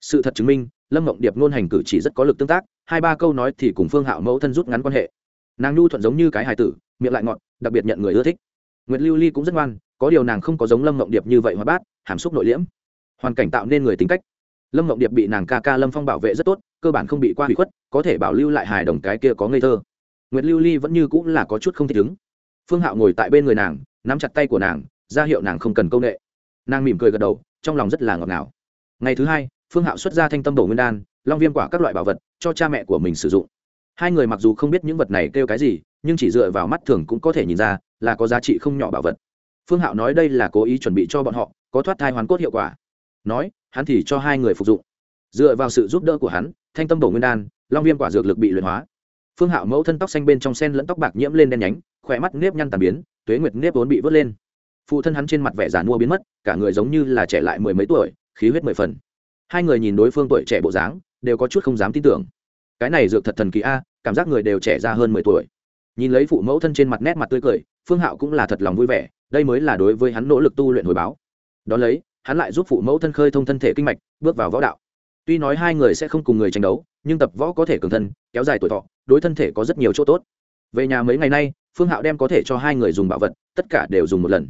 Sự thật chứng minh, lâm mộng điệp ngôn hành cử chỉ rất có lực tương tác, hai ba câu nói thì cùng phương hạo mẫu thân rút ngắn quan hệ. Nàng nhu thuận giống như cái hài tử, miệng lại ngọt, đặc biệt nhận người ưa thích. Nguyệt lưu ly cũng rất ngoan, có điều nàng không có giống lâm mộng điệp như vậy hoa bát, hàm xúc nội liễm. Hoàn cảnh tạo nên người tính cách lâm mộng điệp bị nàng ca ca lâm phong bảo vệ rất tốt, cơ bản không bị qua hủy khuất, có thể bảo lưu lại hài đồng cái kia có ngây thơ. Nguyệt lưu ly vẫn như cũng là có chút không thể chứng phương hạo ngồi tại bên người nàng, nắm chặt tay của nàng, ra hiệu nàng không cần công nghệ nàng mỉm cười gật đầu, trong lòng rất là ngọt ngào. Ngày thứ hai, phương hạo xuất ra thanh tâm bổ nguyên đan, long viêm quả các loại bảo vật, cho cha mẹ của mình sử dụng. Hai người mặc dù không biết những vật này kêu cái gì, nhưng chỉ dựa vào mắt thường cũng có thể nhìn ra, là có giá trị không nhỏ bảo vật. Phương hạo nói đây là cố ý chuẩn bị cho bọn họ, có thoát thai hoàn cốt hiệu quả nói, hắn thì cho hai người phục dụng. Dựa vào sự giúp đỡ của hắn, thanh tâm bổ nguyên đan, long viêm quả dược lực bị luyện hóa. Phương hạo mẫu thân tóc xanh bên trong sen lẫn tóc bạc nhiễm lên đen nhánh, khỏe mắt nếp nhăn tàn biến, tuế nguyệt nếp vốn bị vớt lên. Phụ thân hắn trên mặt vẻ giàn mua biến mất, cả người giống như là trẻ lại mười mấy tuổi, khí huyết mười phần. Hai người nhìn đối phương tuổi trẻ bộ dáng, đều có chút không dám tin tưởng. Cái này dược thật thần kỳ a, cảm giác người đều trẻ ra hơn mười tuổi. Nhìn lấy phụ mẫu thân trên mặt nét mặt tươi cười, phương hạo cũng là thật lòng vui vẻ, đây mới là đối với hắn nỗ lực tu luyện hồi báo. Đón lấy hắn lại giúp phụ mẫu thân khơi thông thân thể kinh mạch, bước vào võ đạo. Tuy nói hai người sẽ không cùng người tranh đấu, nhưng tập võ có thể cường thân, kéo dài tuổi thọ, đối thân thể có rất nhiều chỗ tốt. Về nhà mấy ngày nay, phương hạo đem có thể cho hai người dùng bảo vật, tất cả đều dùng một lần.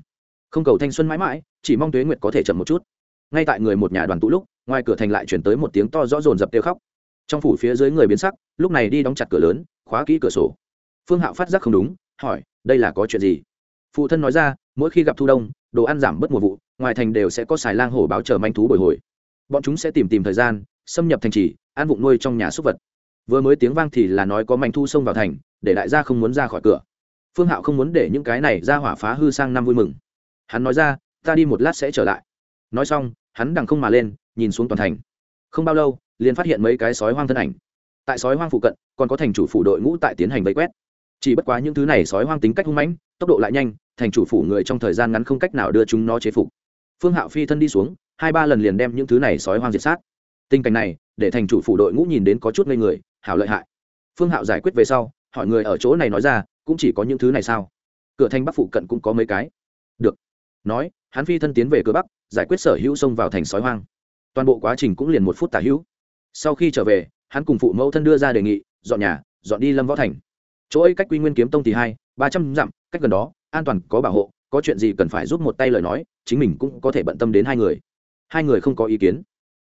Không cầu thanh xuân mãi mãi, chỉ mong tuế nguyệt có thể chậm một chút. Ngay tại người một nhà đoàn tụ lúc, ngoài cửa thành lại chuyển tới một tiếng to rõ rồn dập kêu khóc. Trong phủ phía dưới người biến sắc, lúc này đi đóng chặt cửa lớn, khóa kỹ cửa sổ. Phương hạo phát giác không đúng, hỏi, đây là có chuyện gì? Phụ thân nói ra, mỗi khi gặp thu đông, đồ ăn giảm bớt mùa vụ ngoài thành đều sẽ có xài lang hổ báo chờ manh thú bồi hồi. Bọn chúng sẽ tìm tìm thời gian, xâm nhập thành trì ăn vụng nuôi trong nhà súc vật. Vừa mới tiếng vang thì là nói có manh thu xông vào thành, để đại gia không muốn ra khỏi cửa. Phương hạo không muốn để những cái này ra hỏa phá hư sang năm vui mừng. Hắn nói ra, ta đi một lát sẽ trở lại. Nói xong, hắn đằng không mà lên, nhìn xuống toàn thành. Không bao lâu, liền phát hiện mấy cái sói hoang thân ảnh. Tại sói hoang phụ cận, còn có thành chủ phủ đội ngũ tại tiến hành vây quét. Chỉ bất quá những thứ này sói hoang tính cách hung mãnh, tốc độ lại nhanh, thành chủ phủ người trong thời gian ngắn không cách nào đưa chúng nó chế phục phương hạo phi thân đi xuống, hai ba lần liền đem những thứ này sói hoang diệt sát. Tình cảnh này, để thành chủ phủ đội ngũ nhìn đến có chút ngây người, hảo lợi hại. Phương hạo giải quyết về sau, hỏi người ở chỗ này nói ra, cũng chỉ có những thứ này sao? Cửa thành bắc phụ cận cũng có mấy cái. Được. Nói, hắn phi thân tiến về cửa bắc, giải quyết sở hữu xông vào thành sói hoang. Toàn bộ quá trình cũng liền một phút tả hữu. Sau khi trở về, hắn cùng phụ mẫu thân đưa ra đề nghị, dọn nhà, dọn đi lâm võ thành. Chỗ ấy cách quy nguyên kiếm tông thì hai, ba trăm dặm, cách gần đó, an toàn có bảo hộ có chuyện gì cần phải giúp một tay lời nói, chính mình cũng có thể bận tâm đến hai người. Hai người không có ý kiến.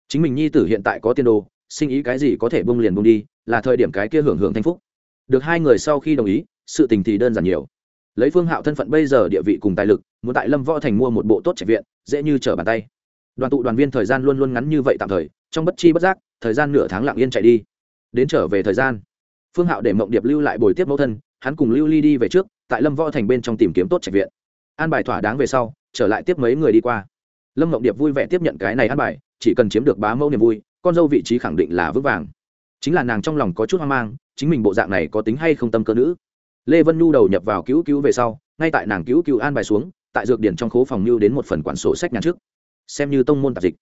Chính mình nhi tử hiện tại có tiền đồ, sinh ý cái gì có thể bông liền bông đi, là thời điểm cái kia hưởng hưởng thanh phúc. Được hai người sau khi đồng ý, sự tình thì đơn giản nhiều. Lấy phương hạo thân phận bây giờ địa vị cùng tài lực, muốn tại lâm võ thành mua một bộ tốt trạch viện, dễ như trở bàn tay. Đoàn tụ đoàn viên thời gian luôn luôn ngắn như vậy tạm thời, trong bất chi bất giác, thời gian nửa tháng lặng yên chạy đi. Đến trở về thời gian, phương hạo để mộng điệp lưu lại bồi tiếp mẫu thân, hắn cùng lưu ly đi về trước, tại lâm võ thành bên trong tìm kiếm tốt trạch viện an bài thỏa đáng về sau, trở lại tiếp mấy người đi qua. Lâm mộng điệp vui vẻ tiếp nhận cái này an bài, chỉ cần chiếm được bá mẫu niềm vui, con dâu vị trí khẳng định là vững vàng. Chính là nàng trong lòng có chút hoang mang, chính mình bộ dạng này có tính hay không tâm cơ nữ. Lê vân nhu đầu nhập vào cứu cứu về sau, ngay tại nàng cứu cứu an bài xuống, tại dược điển trong khố phòng mưu đến một phần quản sổ sách nhà trước. Xem như tông môn tạp dịch.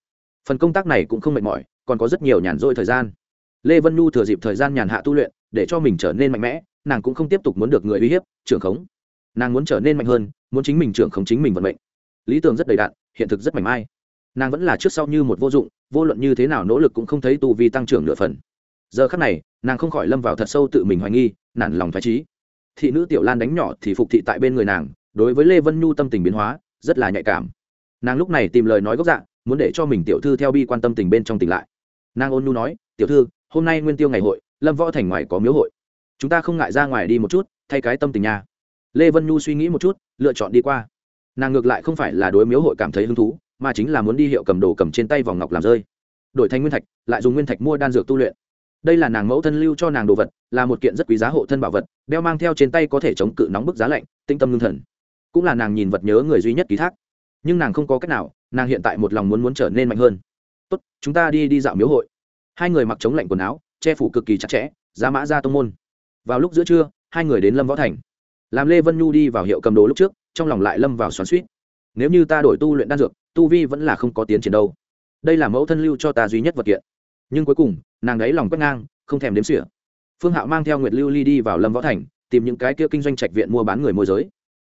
Phần công tác này cũng không mệt mỏi, còn có rất nhiều nhàn rỗi thời gian. Lê vân nhu thừa dịp thời gian nhàn hạ tu luyện, để cho mình trở nên mạnh mẽ, nàng cũng không tiếp tục muốn được người uy hiếp, trưởng khống. Nàng muốn trở nên mạnh hơn muốn chính mình trưởng không chính mình vận mệnh. Lý tưởng rất đầy đạn hiện thực rất mảnh mai. Nàng vẫn là trước sau như một vô dụng, vô luận như thế nào nỗ lực cũng không thấy tu vi tăng trưởng nửa phần. Giờ khắc này, nàng không khỏi lâm vào thật sâu tự mình hoài nghi, nản lòng thoái trí thị nữ tiểu lan đánh nhỏ thì phục thị tại bên người nàng, đối với lê vân nhu tâm tình biến hóa, rất là nhạy cảm. Nàng lúc này tìm lời nói gốc dạng muốn để cho mình tiểu thư theo bi quan tâm tình bên trong tỉnh lại. Nàng ôn nhu nói, tiểu thư, hôm nay nguyên tiêu ngày hội, lâm võ thành ngoài có miếu hội. Chúng ta không ngại ra ngoài đi một chút, thay cái tâm tình nha lê vân nhu suy nghĩ một chút, lựa chọn đi qua. Nàng ngược lại không phải là đối miếu hội cảm thấy hứng thú, mà chính là muốn đi hiệu cầm đồ cầm trên tay vòng ngọc làm rơi. Đổi thành nguyên thạch, lại dùng nguyên thạch mua đan dược tu luyện. Đây là nàng mẫu thân lưu cho nàng đồ vật, là một kiện rất quý giá hộ thân bảo vật, đeo mang theo trên tay có thể chống cự nóng bức giá lạnh, tinh tâm ngưng thần. Cũng là nàng nhìn vật nhớ người duy nhất ký thác. Nhưng nàng không có cách nào, nàng hiện tại một lòng muốn muốn trở nên mạnh hơn. Tốt, chúng ta đi đi dạo miếu hội. Hai người mặc chống lạnh quần áo, che phủ cực kỳ chặt chẽ, giá mã ra tông môn. Vào lúc giữa trưa, hai người đến lâm võ thành làm lê vân nhu đi vào hiệu cầm đồ lúc trước trong lòng lại lâm vào xoắn suýt nếu như ta đổi tu luyện đan dược tu vi vẫn là không có tiến triển đâu đây là mẫu thân lưu cho ta duy nhất vật kiện nhưng cuối cùng nàng ấy lòng quét ngang không thèm đếm xỉa phương hạo mang theo nguyệt lưu ly đi vào lâm võ thành tìm những cái kia kinh doanh trạch viện mua bán người môi giới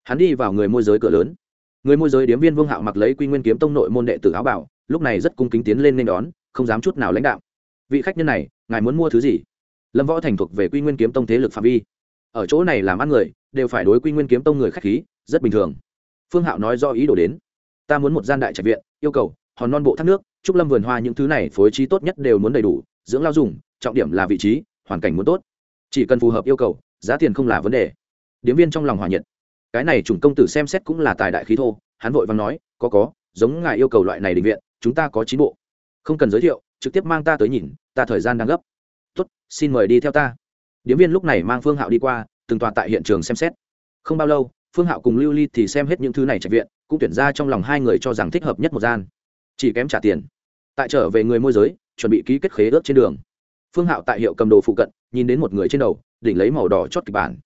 hắn đi vào người môi giới cửa lớn người môi giới điếm viên vương hạo mặc lấy quy nguyên kiếm tông nội môn đệ tử áo bảo lúc này rất cung kính tiến lên nên đón không dám chút nào lãnh đạo vị khách nhân này ngài muốn mua thứ gì lâm võ thành thuộc về quy nguyên kiếm tông thế lực phạm vi ở chỗ này làm ăn người, đều phải đối quy nguyên kiếm tông người khách khí, rất bình thường. Phương hạo nói do ý đồ đến. Ta muốn một gian đại trạch viện, yêu cầu, hòn non bộ thác nước, trúc lâm vườn hoa những thứ này phối trí tốt nhất đều muốn đầy đủ, dưỡng lao dùng, trọng điểm là vị trí, hoàn cảnh muốn tốt. Chỉ cần phù hợp yêu cầu, giá tiền không là vấn đề. Điếm viên trong lòng hòa nhiệt. Cái này chủng công tử xem xét cũng là tài đại khí thô, hắn vội và nói, có có, giống ngài yêu cầu loại này định viện, chúng ta có chín bộ. Không cần giới thiệu, trực tiếp mang ta tới nhìn, ta thời gian đang gấp. Tốt, xin mời đi theo ta điếm viên lúc này mang phương hạo đi qua, từng tòa tại hiện trường xem xét. Không bao lâu, phương hạo cùng lưu ly thì xem hết những thứ này trạch viện, cũng tuyển ra trong lòng hai người cho rằng thích hợp nhất một gian. Chỉ kém trả tiền. Tại trở về người môi giới, chuẩn bị ký kết khế ước trên đường. Phương hạo tại hiệu cầm đồ phụ cận, nhìn đến một người trên đầu, đỉnh lấy màu đỏ chót kịch bản.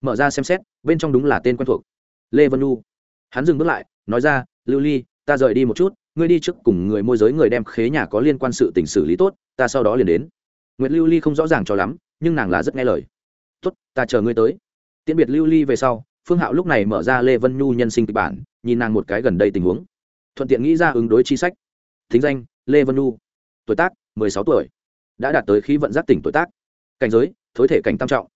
Mở ra xem xét, bên trong đúng là tên quen thuộc. Lê vân lu hắn dừng bước lại, nói ra, lưu ly, ta rời đi một chút, ngươi đi trước cùng người môi giới người đem khế nhà có liên quan sự tình xử lý tốt, ta sau đó liền đến. Nguyệt lưu ly không rõ ràng cho lắm nhưng nàng là rất nghe lời. Tốt, ta chờ ngươi tới. Tiễn biệt lưu ly về sau, phương hạo lúc này mở ra lê vân nhu nhân sinh kịch bản, nhìn nàng một cái gần đây tình huống. Thuận tiện nghĩ ra ứng đối chi sách. Thính danh, lê vân nhu. Tuổi tác, mười sáu tuổi. Đã đạt tới khí vận giác tỉnh tuổi tác. Cảnh giới, thối thể cảnh tam trọng.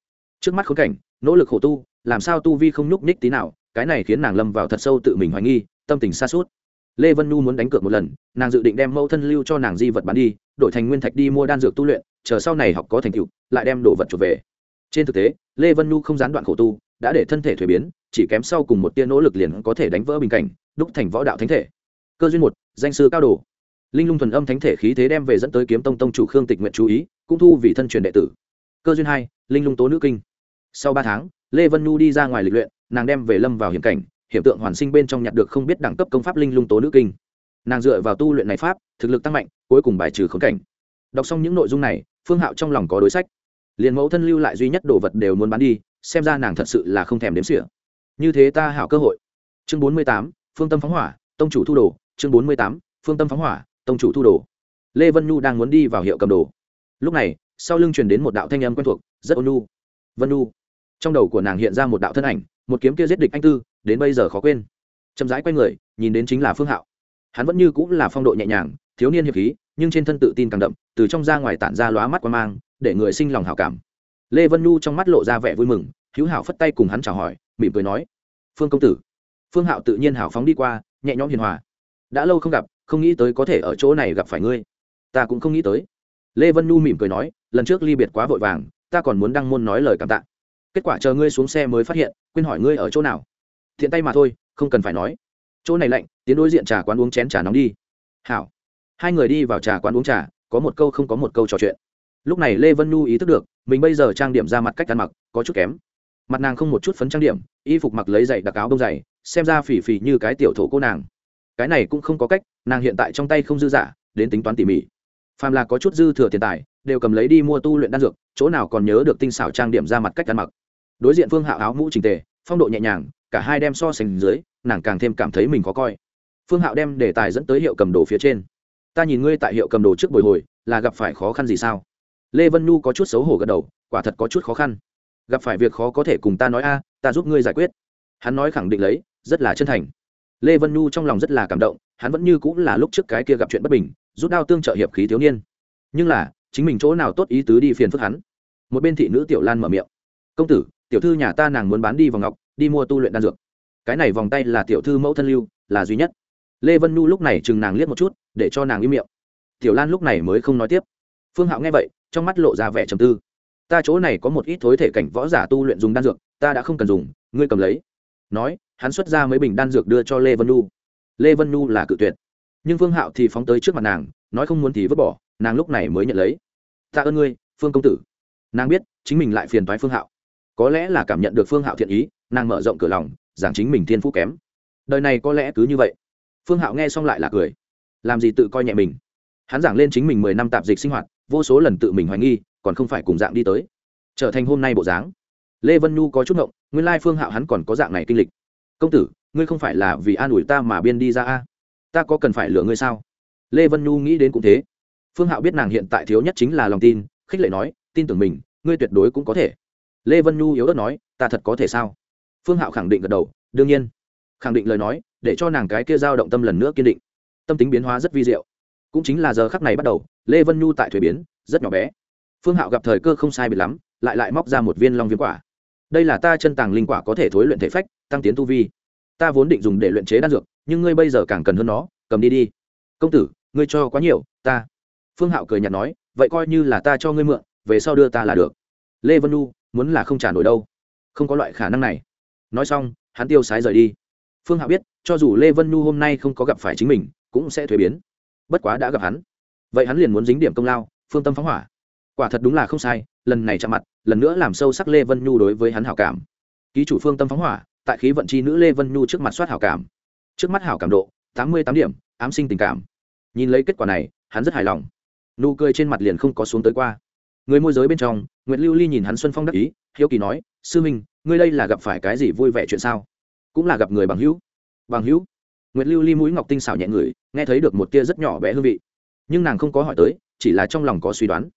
Trước mắt khốn cảnh, nỗ lực khổ tu, làm sao tu vi không nhúc nhích tí nào, cái này khiến nàng lâm vào thật sâu tự mình hoài nghi, tâm tình xa suốt lê vân nhu muốn đánh cược một lần, nàng dự định đem mẫu thân lưu cho nàng di vật bán đi, đổi thành nguyên thạch đi mua đan dược tu luyện chờ sau này học có thành tựu, lại đem đồ vật chuột về. Trên thực tế, lê vân nhu không gián đoạn khổ tu, đã để thân thể thuế biến, chỉ kém sau cùng một tia nỗ lực liền có thể đánh vỡ bình cảnh, đúc thành võ đạo thánh thể. Cơ duyên một, danh sư cao đồ. Linh lung thuần âm thánh thể khí thế đem về dẫn tới kiếm tông tông chủ khương tịch nguyện chú ý, cũng thu vì thân truyền đệ tử. Cơ duyên hai, linh lung tố nữ kinh. Sau ba tháng, lê vân nhu đi ra ngoài lịch luyện, nàng đem về lâm vào hiểm cảnh, hiểm tượng hoàn sinh bên trong nhặt được không biết đẳng cấp công pháp linh lung tố nữ kinh. Nàng dựa vào tu luyện này pháp, thực lực tăng mạnh, cuối cùng bài trừ khống cảnh đọc xong những nội dung này, phương hạo trong lòng có đối sách. Liền mẫu thân lưu lại duy nhất đồ vật đều muốn bán đi, xem ra nàng thật sự là không thèm đếm xỉa. Như thế ta hảo cơ hội. Chương bốn mươi tám, phương tâm phóng hỏa, tông chủ thu đồ. Chương bốn mươi tám, phương tâm phóng hỏa, tông chủ thu đồ. Lê vân nhu đang muốn đi vào hiệu cầm đồ. Lúc này, sau lưng truyền đến một đạo thanh âm quen thuộc, rất ôn nhu. Vân nhu. Trong đầu của nàng hiện ra một đạo thân ảnh, một kiếm kia giết địch anh tư, đến bây giờ khó quên. Chậm rãi quay người, nhìn đến chính là phương hạo. Hắn vẫn như cũng là phong độ nhẹ nhàng, thiếu niên hiệp khí nhưng trên thân tự tin càng đậm, từ trong ra ngoài tản ra lóa mắt qua mang, để người sinh lòng hảo cảm. Lê vân nhu trong mắt lộ ra vẻ vui mừng, hữu hảo phất tay cùng hắn chào hỏi, mỉm cười nói, phương công tử. Phương hạo tự nhiên hảo phóng đi qua, nhẹ nhõm hiền hòa. Đã lâu không gặp, không nghĩ tới có thể ở chỗ này gặp phải ngươi. Ta cũng không nghĩ tới. Lê vân nhu mỉm cười nói, lần trước ly biệt quá vội vàng, ta còn muốn đăng môn nói lời cảm tạ. Kết quả chờ ngươi xuống xe mới phát hiện, quên hỏi ngươi ở chỗ nào. Thiện tay mà thôi, không cần phải nói. Chỗ này lạnh, tiến đối diện trà quán uống chén trà nóng đi. Hảo hai người đi vào trà quán uống trà, có một câu không có một câu trò chuyện. Lúc này lê vân nhu ý thức được, mình bây giờ trang điểm ra mặt cách ăn mặc, có chút kém. Mặt nàng không một chút phấn trang điểm, y phục mặc lấy giày đặc áo bông dày xem ra phỉ phỉ như cái tiểu thổ cô nàng. Cái này cũng không có cách, nàng hiện tại trong tay không dư giả, đến tính toán tỉ mỉ. Phàm là có chút dư thừa tiền tài, đều cầm lấy đi mua tu luyện đan dược, chỗ nào còn nhớ được tinh xảo trang điểm ra mặt cách ăn mặc. Đối diện phương hạo áo mũ trình tề, phong độ nhẹ nhàng, cả hai đem so sánh dưới, nàng càng thêm cảm thấy mình khó coi. Phương hạo đem đề tài dẫn tới hiệu cầm đồ phía trên ta nhìn ngươi tại hiệu cầm đồ trước bồi hồi, là gặp phải khó khăn gì sao? Lê vân nhu có chút xấu hổ gật đầu, quả thật có chút khó khăn. Gặp phải việc khó có thể cùng ta nói a, ta giúp ngươi giải quyết. Hắn nói khẳng định lấy, rất là chân thành. Lê vân nhu trong lòng rất là cảm động, hắn vẫn như cũng là lúc trước cái kia gặp chuyện bất bình, rút đao tương trợ hiệp khí thiếu niên. Nhưng là, chính mình chỗ nào tốt ý tứ đi phiền phức hắn. Một bên thị nữ tiểu lan mở miệng. Công tử, tiểu thư nhà ta nàng muốn bán đi vòng ngọc, đi mua tu luyện đan dược. Cái này vòng tay là tiểu thư mẫu thân lưu, là duy nhất lê vân nhu lúc này chừng nàng liếc một chút, để cho nàng im miệng. Tiểu lan lúc này mới không nói tiếp. Phương hạo nghe vậy, trong mắt lộ ra vẻ trầm tư. Ta chỗ này có một ít thối thể cảnh võ giả tu luyện dùng đan dược, ta đã không cần dùng, ngươi cầm lấy. Nói, hắn xuất ra mấy bình đan dược đưa cho lê vân nhu. Lê vân nhu là cự tuyệt. Nhưng phương hạo thì phóng tới trước mặt nàng, nói không muốn thì vứt bỏ, nàng lúc này mới nhận lấy. Ta ơn ngươi, phương công tử. Nàng biết, chính mình lại phiền thoái phương hạo. Có lẽ là cảm nhận được phương hạo thiện ý, nàng mở rộng cửa lòng, giảng chính mình thiên phú kém. Đời này có lẽ cứ như vậy phương hạo nghe xong lại là cười. Làm gì tự coi nhẹ mình? Hắn giảng lên chính mình mười năm tạp dịch sinh hoạt, vô số lần tự mình hoài nghi, còn không phải cùng dạng đi tới. Trở thành hôm nay bộ dáng. Lê vân nhu có chút ngộng, nguyên lai phương hạo hắn còn có dạng này kinh lịch. Công tử, ngươi không phải là vì an ủi ta mà biên đi ra a? Ta có cần phải lừa ngươi sao? Lê vân nhu nghĩ đến cũng thế. Phương hạo biết nàng hiện tại thiếu nhất chính là lòng tin, khích lệ nói, tin tưởng mình, ngươi tuyệt đối cũng có thể. Lê vân nhu yếu ớt nói, ta thật có thể sao? Phương hạo khẳng định gật đầu, đương nhiên khẳng định lời nói, để cho nàng cái kia dao động tâm lần nữa kiên định. Tâm tính biến hóa rất vi diệu. Cũng chính là giờ khắc này bắt đầu, lê vân nhu tại thuế biến, rất nhỏ bé. Phương hạo gặp thời cơ không sai biệt lắm, lại lại móc ra một viên long viêm quả. Đây là ta chân tàng linh quả có thể thối luyện thể phách, tăng tiến tu vi. Ta vốn định dùng để luyện chế đan dược, nhưng ngươi bây giờ càng cần hơn nó, cầm đi đi. Công tử, ngươi cho quá nhiều, ta. Phương hạo cười nhạt nói, vậy coi như là ta cho ngươi mượn, về sau đưa ta là được. Lê vân nu muốn là không trả nổi đâu. Không có loại khả năng này. Nói xong, hắn tiêu sái rời đi phương hạo biết, cho dù lê vân nu hôm nay không có gặp phải chính mình, cũng sẽ thuế biến. Bất quá đã gặp hắn. Vậy hắn liền muốn dính điểm công lao, phương tâm phóng hỏa. Quả thật đúng là không sai, lần này chạm mặt, lần nữa làm sâu sắc lê vân nhu đối với hắn hảo cảm. Ký chủ phương tâm phóng hỏa, tại khí vận chi nữ lê vân nhu trước mặt soát hảo cảm. Trước mắt hảo cảm độ, tám mươi tám điểm, ám sinh tình cảm. Nhìn lấy kết quả này, hắn rất hài lòng. Nụ cười trên mặt liền không có xuống tới qua. Người môi giới bên trong nguyễn lưu ly nhìn hắn xuân phong đắc ý, hiếu kỳ nói, sư minh, ngươi đây là gặp phải cái gì vui vẻ chuyện sao? Cũng là gặp người bằng hữu. Bằng hữu? Nguyệt lưu ly mũi ngọc tinh xảo nhẹ người, nghe thấy được một tia rất nhỏ bé hương vị. Nhưng nàng không có hỏi tới, chỉ là trong lòng có suy đoán.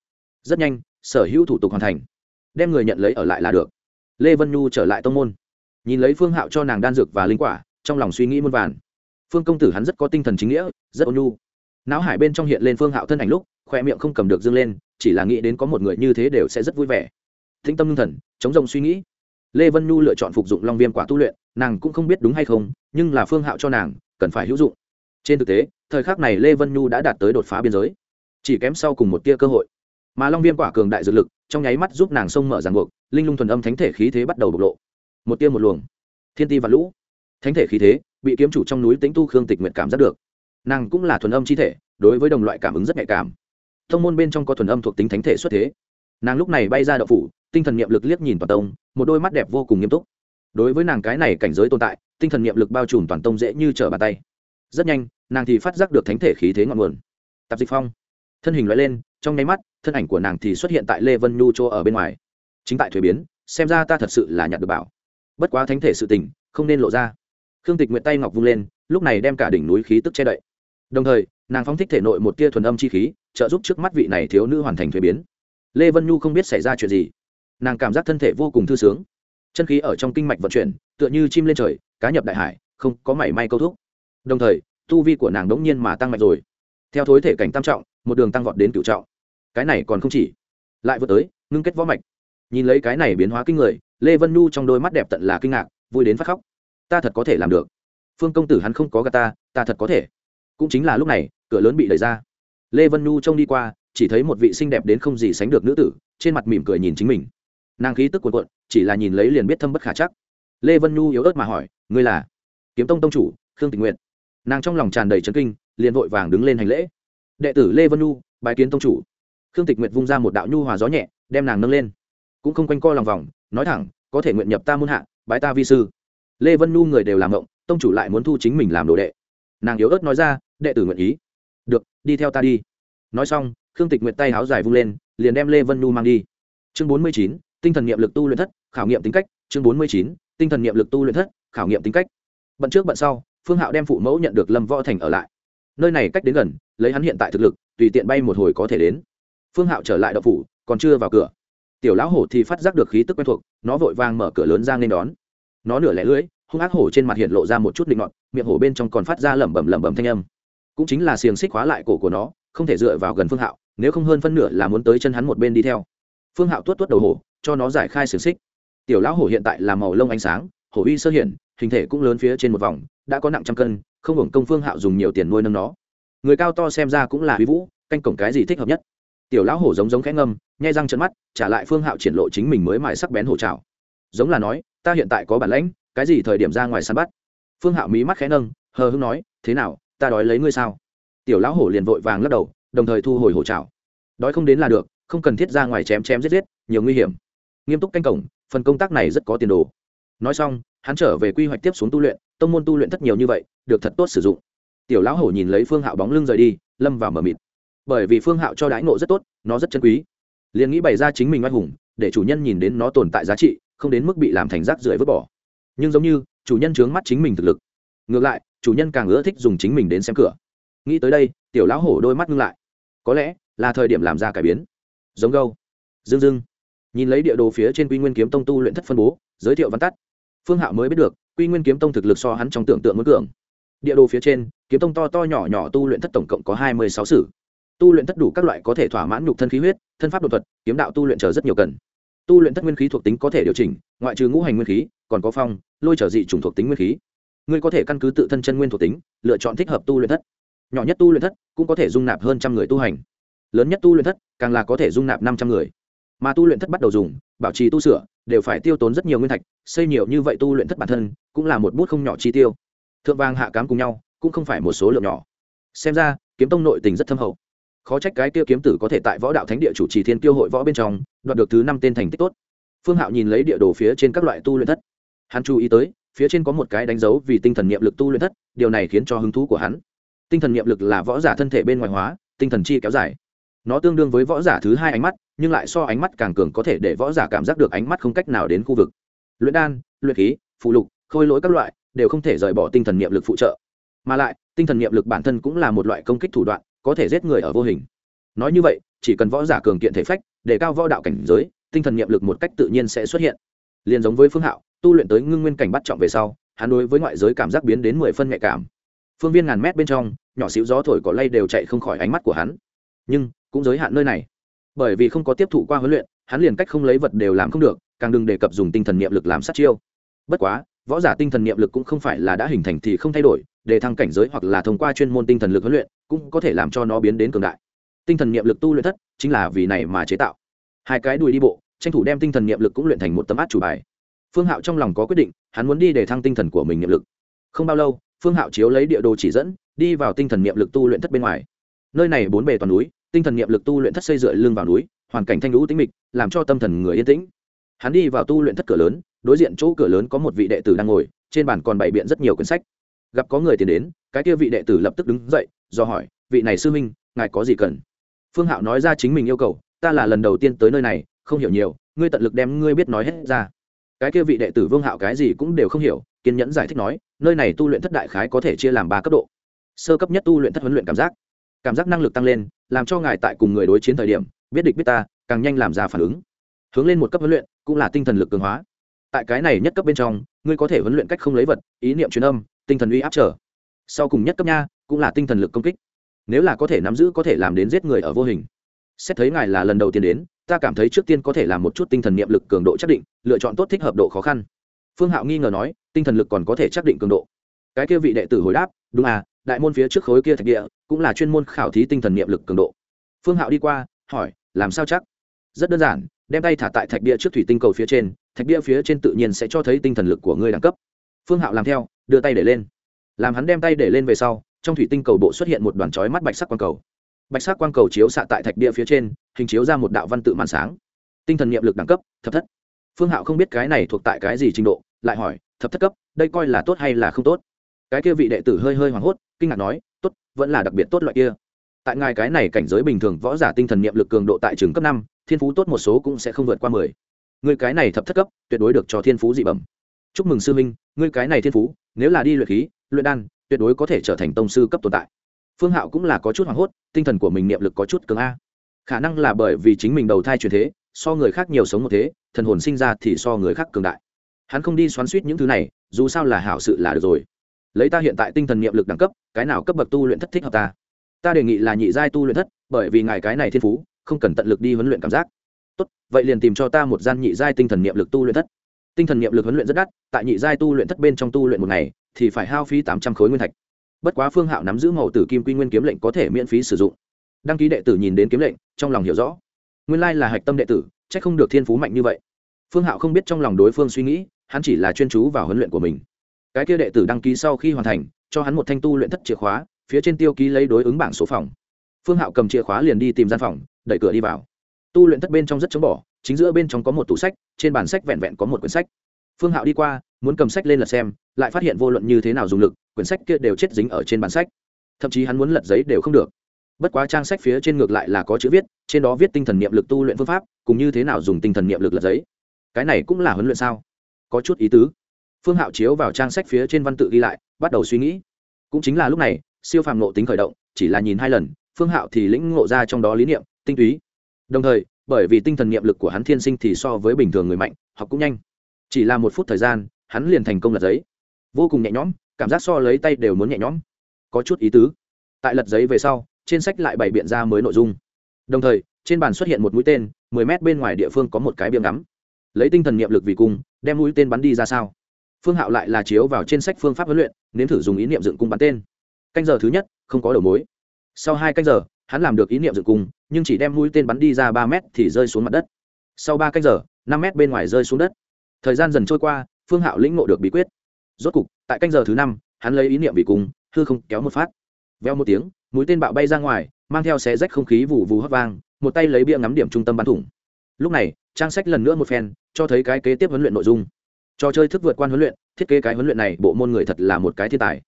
Rất nhanh, sở hữu thủ tục hoàn thành. Đem người nhận lấy ở lại là được. Lê vân nhu trở lại tông môn. Nhìn lấy phương hạo cho nàng đan dược và linh quả, trong lòng suy nghĩ muôn vàn. Phương công tử hắn rất có tinh thần chính nghĩa, rất ôn nhu. Não hải bên trong hiện lên phương hạo thân ảnh lúc khoe miệng không cầm được dâng lên, chỉ là nghĩ đến có một người như thế đều sẽ rất vui vẻ. Thinh tâm ngưng thần, chống rồng suy nghĩ. Lê vân nhu lựa chọn phục dụng long viêm quả tu luyện nàng cũng không biết đúng hay không, nhưng là phương hạo cho nàng, cần phải hữu dụng. Trên thực tế, thời khắc này lê vân nhu đã đạt tới đột phá biên giới. Chỉ kém sau cùng một tia cơ hội. Mà long viêm quả cường đại dược lực, trong nháy mắt giúp nàng sông mở ràng buộc, linh lung thuần âm thánh thể khí thế bắt đầu bộc lộ. Một tia một luồng. Thiên ti và lũ. Thánh thể khí thế, bị kiếm chủ trong núi tính tu khương tịch nguyện cảm giác được. Nàng cũng là thuần âm chi thể, đối với đồng loại cảm ứng rất nhạy cảm. Thông môn bên trong có thuần âm thuộc tính thánh thể xuất thế. Nàng lúc này bay ra đậu phủ, tinh thần niệm lực liếc nhìn toàn tông, một đôi mắt đẹp vô cùng nghiêm túc đối với nàng cái này cảnh giới tồn tại, tinh thần niệm lực bao trùm toàn tông dễ như trở bàn tay. Rất nhanh, nàng thì phát giác được thánh thể khí thế ngọn nguồn. Tạp dịch phong. Thân hình loại lên, trong nháy mắt, thân ảnh của nàng thì xuất hiện tại lê vân nhu chỗ ở bên ngoài. Chính tại thuế biến, xem ra ta thật sự là nhặt được bảo. Bất quá thánh thể sự tình, không nên lộ ra. Khương tịch nguyện tay ngọc vung lên, lúc này đem cả đỉnh núi khí tức che đậy. Đồng thời, nàng phóng thích thể nội một tia thuần âm chi khí, trợ giúp trước mắt vị này thiếu nữ hoàn thành thuế biến. Lê vân nhu không biết xảy ra chuyện gì. Nàng cảm giác thân thể vô cùng thư sướng chân khí ở trong kinh mạch vận chuyển, tựa như chim lên trời, cá nhập đại hải, không có mảy may câu thúc. Đồng thời, tu vi của nàng đống nhiên mà tăng mạnh rồi. Theo thối thể cảnh tam trọng, một đường tăng vọt đến cựu trọng. Cái này còn không chỉ. Lại vượt tới, ngưng kết võ mạch. Nhìn lấy cái này biến hóa kinh người, lê vân nhu trong đôi mắt đẹp tận là kinh ngạc, vui đến phát khóc. Ta thật có thể làm được. Phương công tử hắn không có gà ta ta thật có thể. Cũng chính là lúc này, cửa lớn bị đẩy ra. Lê vân nhu trông đi qua, chỉ thấy một vị xinh đẹp đến không gì sánh được nữ tử, trên mặt mỉm cười nhìn chính mình nàng khí tức cuộn cuộn, chỉ là nhìn lấy liền biết thâm bất khả chắc. Lê vân nhu yếu ớt mà hỏi, ngươi là? Kiếm tông tông chủ, khương tình nguyện nàng trong lòng tràn đầy trấn kinh, liền vội vàng đứng lên hành lễ. Đệ tử lê vân nhu bài kiến tông chủ. Khương tịch nguyệt vung ra một đạo nhu hòa gió nhẹ, đem nàng nâng lên. Cũng không quanh co lòng vòng, nói thẳng, có thể nguyện nhập ta muôn hạ, bái ta vi sư. Lê vân nhu người đều làm ngộng, tông chủ lại muốn thu chính mình làm đồ đệ. Nàng yếu ớt nói ra, đệ tử nguyện ý. Được, đi theo ta đi. Nói xong, khương tịch nguyện tay háo dài vung lên, liền đem lê vân nhu mang đi. Chương bốn mươi chín tinh thần nghiệm lực tu luyện thất, khảo nghiệm tính cách, chương bốn mươi chín, tinh thần nghiệm lực tu luyện thất, khảo nghiệm tính cách. Bận trước bận sau, phương hạo đem phụ mẫu nhận được lâm võ thành ở lại. Nơi này cách đến gần, lấy hắn hiện tại thực lực, tùy tiện bay một hồi có thể đến. Phương hạo trở lại đậu phủ, còn chưa vào cửa. Tiểu lão hổ thì phát giác được khí tức quen thuộc, nó vội vàng mở cửa lớn ra nên đón. Nó nửa lẻ lưỡi, hung ác hổ trên mặt hiện lộ ra một chút định ngọn miệng hổ bên trong còn phát ra lẩm bẩm lẩm bẩm thanh âm. Cũng chính là xiềng xích khóa lại cổ của nó, không thể dựa vào gần phương hạo, nếu không hơn phân nửa là muốn tới chân hắn một bên đi theo. Phương hạo tuốt tuốt đầu hổ cho nó giải khai xiềng xích. Tiểu lão hổ hiện tại là màu lông ánh sáng, hổ uy sơ hiển, hình thể cũng lớn phía trên một vòng, đã có nặng trăm cân, không hưởng công phương hạo dùng nhiều tiền nuôi nâng nó. Người cao to xem ra cũng là uy vũ, canh cổng cái gì thích hợp nhất. Tiểu lão hổ giống giống khẽ ngâm nhai răng chân mắt, trả lại phương hạo triển lộ chính mình mới mài sắc bén hổ trào giống là nói, ta hiện tại có bản lãnh, cái gì thời điểm ra ngoài săn bắt? Phương hạo mí mắt khẽ nâng, hờ hưng nói, thế nào, ta đói lấy ngươi sao? Tiểu lão hổ liền vội vàng lắc đầu, đồng thời thu hồi hổ trào đói không đến là được, không cần thiết ra ngoài chém chém giết giết, nhiều nguy hiểm nghiêm túc canh cổng, phần công tác này rất có tiền đồ. Nói xong, hắn trở về quy hoạch tiếp xuống tu luyện, tông môn tu luyện thất nhiều như vậy, được thật tốt sử dụng. Tiểu lão hổ nhìn lấy phương hạo bóng lưng rời đi, lâm vào mờ mịt. Bởi vì phương hạo cho đãi ngộ rất tốt, nó rất chân quý. Liền nghĩ bày ra chính mình oai hùng, để chủ nhân nhìn đến nó tồn tại giá trị, không đến mức bị làm thành rác rưởi vứt bỏ. Nhưng giống như, chủ nhân trướng mắt chính mình thực lực. Ngược lại, chủ nhân càng ưa thích dùng chính mình đến xem cửa. Nghĩ tới đây, tiểu lão hổ đôi mắt ngưng lại. Có lẽ là thời điểm làm ra cải biến. Giống gâu. Dương dưng nhìn lấy địa đồ phía trên quy nguyên kiếm tông tu luyện thất phân bố, giới thiệu văn tắt. Phương hạo mới biết được, quy nguyên kiếm tông thực lực so hắn trong tưởng tượng mức cường. Địa đồ phía trên, kiếm tông to to nhỏ nhỏ tu luyện thất tổng cộng có hai mươi sáu sử. Tu luyện thất đủ các loại có thể thỏa mãn nhục thân khí huyết, thân pháp đột thuật, kiếm đạo tu luyện chờ rất nhiều cần. Tu luyện thất nguyên khí thuộc tính có thể điều chỉnh, ngoại trừ ngũ hành nguyên khí, còn có phong, lôi trở dị chủng thuộc tính nguyên khí. Ngươi có thể căn cứ tự thân chân nguyên thuộc tính, lựa chọn thích hợp tu luyện thất. Nhỏ nhất tu luyện thất cũng có thể dung nạp hơn trăm người tu hành. Lớn nhất tu luyện thất càng là có thể dung nạp năm trăm người mà tu luyện thất bắt đầu dùng, bảo trì tu sửa, đều phải tiêu tốn rất nhiều nguyên thạch, xây nhiều như vậy tu luyện thất bản thân, cũng là một bút không nhỏ chi tiêu. Thượng vàng hạ cám cùng nhau, cũng không phải một số lượng nhỏ. Xem ra, kiếm tông nội tình rất thâm hậu. Khó trách cái tiêu kiếm tử có thể tại võ đạo thánh địa chủ trì thiên tiêu hội võ bên trong, đoạt được thứ năm tên thành tích tốt. Phương hạo nhìn lấy địa đồ phía trên các loại tu luyện thất. Hắn chú ý tới, phía trên có một cái đánh dấu vì tinh thần niệm lực tu luyện thất, điều này khiến cho hứng thú của hắn. Tinh thần niệm lực là võ giả thân thể bên ngoài hóa, tinh thần chi kéo dài. Nó tương đương với võ giả thứ hai ánh mắt nhưng lại so ánh mắt càng cường có thể để võ giả cảm giác được ánh mắt không cách nào đến khu vực. Luyện đan, luyện khí, phụ lục, khôi lỗi các loại đều không thể rời bỏ tinh thần niệm lực phụ trợ. Mà lại, tinh thần niệm lực bản thân cũng là một loại công kích thủ đoạn, có thể giết người ở vô hình. Nói như vậy, chỉ cần võ giả cường kiện thể phách, để cao võ đạo cảnh giới, tinh thần niệm lực một cách tự nhiên sẽ xuất hiện. Liền giống với phương hạo, tu luyện tới ngưng nguyên cảnh bắt trọng về sau, hắn đối với ngoại giới cảm giác biến đến mười phân nhạy cảm. Phương viên ngàn mét bên trong, nhỏ xíu gió thổi cỏ lay đều chạy không khỏi ánh mắt của hắn. Nhưng, cũng giới hạn nơi này bởi vì không có tiếp thụ qua huấn luyện, hắn liền cách không lấy vật đều làm không được, càng đừng đề cập dùng tinh thần niệm lực làm sát chiêu. Bất quá, võ giả tinh thần niệm lực cũng không phải là đã hình thành thì không thay đổi, để thăng cảnh giới hoặc là thông qua chuyên môn tinh thần lực huấn luyện, cũng có thể làm cho nó biến đến cường đại. Tinh thần niệm lực tu luyện thất, chính là vì này mà chế tạo. Hai cái đùi đi bộ, tranh thủ đem tinh thần niệm lực cũng luyện thành một tấm át chủ bài. Phương hạo trong lòng có quyết định, hắn muốn đi để thăng tinh thần của mình niệm lực. Không bao lâu, phương hạo chiếu lấy địa đồ chỉ dẫn, đi vào tinh thần niệm lực tu luyện thất bên ngoài. Nơi này bốn bề toàn núi tinh thần niệm lực tu luyện thất xây dựa lưng vào núi, hoàn cảnh thanh lũ tĩnh mịch, làm cho tâm thần người yên tĩnh. Hắn đi vào tu luyện thất cửa lớn, đối diện chỗ cửa lớn có một vị đệ tử đang ngồi, trên bàn còn bày biện rất nhiều quyển sách. Gặp có người tiến đến, cái kia vị đệ tử lập tức đứng dậy, do hỏi, vị này sư minh ngài có gì cần? Phương hạo nói ra chính mình yêu cầu, ta là lần đầu tiên tới nơi này, không hiểu nhiều, ngươi tận lực đem ngươi biết nói hết ra. Cái kia vị đệ tử vương hạo cái gì cũng đều không hiểu, kiên nhẫn giải thích nói, nơi này tu luyện thất đại khái có thể chia làm ba cấp độ. Sơ cấp nhất tu luyện thất huấn luyện cảm giác cảm giác năng lực tăng lên, làm cho ngài tại cùng người đối chiến thời điểm, biết địch biết ta, càng nhanh làm ra phản ứng. Hướng lên một cấp huấn luyện, cũng là tinh thần lực cường hóa. Tại cái này nhất cấp bên trong, ngươi có thể huấn luyện cách không lấy vật, ý niệm truyền âm, tinh thần uy áp trở. Sau cùng nhất cấp nha, cũng là tinh thần lực công kích. Nếu là có thể nắm giữ có thể làm đến giết người ở vô hình. Xét thấy ngài là lần đầu tiên đến, ta cảm thấy trước tiên có thể làm một chút tinh thần niệm lực cường độ chắc định, lựa chọn tốt thích hợp độ khó khăn. Phương hạo nghi ngờ nói, tinh thần lực còn có thể chắc định cường độ. Cái kia vị đệ tử hồi đáp, đúng à đại môn phía trước khối kia thạch địa cũng là chuyên môn khảo thí tinh thần niệm lực cường độ. Phương hạo đi qua, hỏi, làm sao chắc? Rất đơn giản, đem tay thả tại thạch bia trước thủy tinh cầu phía trên, thạch bia phía trên tự nhiên sẽ cho thấy tinh thần lực của ngươi đẳng cấp. Phương hạo làm theo, đưa tay để lên. Làm hắn đem tay để lên về sau, trong thủy tinh cầu bộ xuất hiện một đoàn chói mắt bạch sắc quang cầu. Bạch sắc quang cầu chiếu xạ tại thạch bia phía trên, hình chiếu ra một đạo văn tự màn sáng. Tinh thần niệm lực đẳng cấp, thập thất. Phương hạo không biết cái này thuộc tại cái gì trình độ, lại hỏi, thập thất cấp, đây coi là tốt hay là không tốt? Cái kia vị đệ tử hơi hơi hoảng hốt, kinh ngạc nói tốt, vẫn là đặc biệt tốt loại kia. Tại ngài cái này cảnh giới bình thường võ giả tinh thần niệm lực cường độ tại trường cấp năm, thiên phú tốt một số cũng sẽ không vượt qua mười. Người cái này thập thất cấp, tuyệt đối được cho thiên phú dị bẩm. Chúc mừng sư minh người cái này thiên phú, nếu là đi luyện khí, luyện đan, tuyệt đối có thể trở thành tông sư cấp tồn tại. Phương hạo cũng là có chút hoảng hốt, tinh thần của mình niệm lực có chút cường a. Khả năng là bởi vì chính mình đầu thai truyền thế, so người khác nhiều sống một thế, thần hồn sinh ra thì so người khác cường đại. Hắn không đi xoắn suýt những thứ này, dù sao là hảo sự là được rồi lấy ta hiện tại tinh thần niệm lực đẳng cấp, cái nào cấp bậc tu luyện thất thích hợp ta? Ta đề nghị là nhị giai tu luyện thất, bởi vì ngài cái này thiên phú, không cần tận lực đi huấn luyện cảm giác. Tốt, vậy liền tìm cho ta một gian nhị giai tinh thần niệm lực tu luyện thất. Tinh thần niệm lực huấn luyện rất đắt, tại nhị giai tu luyện thất bên trong tu luyện một ngày, thì phải hao phí tám trăm khối nguyên thạch. Bất quá phương hạo nắm giữ màu tử kim quy nguyên kiếm lệnh có thể miễn phí sử dụng. Đăng ký đệ tử nhìn đến kiếm lệnh, trong lòng hiểu rõ. Nguyên lai là hạch tâm đệ tử c h ắ c không được thiên phú mạnh như vậy. Phương hạo không biết trong lòng đối phương suy nghĩ, hắn chỉ là chuyên chú vào huấn luyện của mình cái kia đệ tử đăng ký sau khi hoàn thành, cho hắn một thanh tu luyện thất chìa khóa, phía trên tiêu ký lấy đối ứng bảng số phòng. Phương hạo cầm chìa khóa liền đi tìm gian phòng, đẩy cửa đi vào. Tu luyện thất bên trong rất chống bỏ, chính giữa bên trong có một tủ sách, trên bàn sách vẹn vẹn có một quyển sách. Phương hạo đi qua, muốn cầm sách lên lật xem, lại phát hiện vô luận như thế nào dùng lực, quyển sách kia đều chết dính ở trên bàn sách. Thậm chí hắn muốn lật giấy đều không được. Bất quá trang sách phía trên ngược lại là có chữ viết, trên đó viết tinh thần niệm lực tu luyện phương pháp, cùng như thế nào dùng tinh thần niệm lực lật giấy. Cái này cũng là huấn luyện sao? Có chút ý tứ phương hạo chiếu vào trang sách phía trên văn tự ghi lại, bắt đầu suy nghĩ. Cũng chính là lúc này, siêu phàm nộ tính khởi động, chỉ là nhìn hai lần, phương hạo thì lĩnh ngộ ra trong đó lý niệm, tinh túy. Đồng thời, bởi vì tinh thần niệm lực của hắn thiên sinh thì so với bình thường người mạnh, học cũng nhanh. Chỉ là một phút thời gian, hắn liền thành công lật giấy. Vô cùng nhẹ nhõm, cảm giác so lấy tay đều muốn nhẹ nhõm. Có chút ý tứ. Tại lật giấy về sau, trên sách lại bày biện ra mới nội dung. Đồng thời, trên bàn xuất hiện một mũi tên, mười mét bên ngoài địa phương có một cái biếng ngắm. Lấy tinh thần niệm lực vì cung, đem mũi tên bắn đi ra sao? Phương hạo lại là chiếu vào trên sách phương pháp huấn luyện, nếm thử dùng ý niệm dựng cung bắn tên. Canh giờ thứ nhất, không có đầu mối. Sau hai canh giờ, hắn làm được ý niệm dựng cung, nhưng chỉ đem mũi tên bắn đi ra ba mét thì rơi xuống mặt đất. Sau ba canh giờ, năm mét bên ngoài rơi xuống đất. Thời gian dần trôi qua, phương hạo lĩnh ngộ được bí quyết. Rốt cục, tại canh giờ thứ năm, hắn lấy ý niệm bị cung, hư không kéo một phát. Veo một tiếng, mũi tên bạo bay ra ngoài, mang theo xé rách không khí vù vù hấp vang, một tay lấy bia ngắm điểm trung tâm bắn thủng. Lúc này, trang sách lần nữa một phen, cho thấy cái kế tiếp huấn luyện nội dung trò chơi thức vượt quan huấn luyện, thiết kế cái huấn luyện này, bộ môn người thật là một cái thiên tài.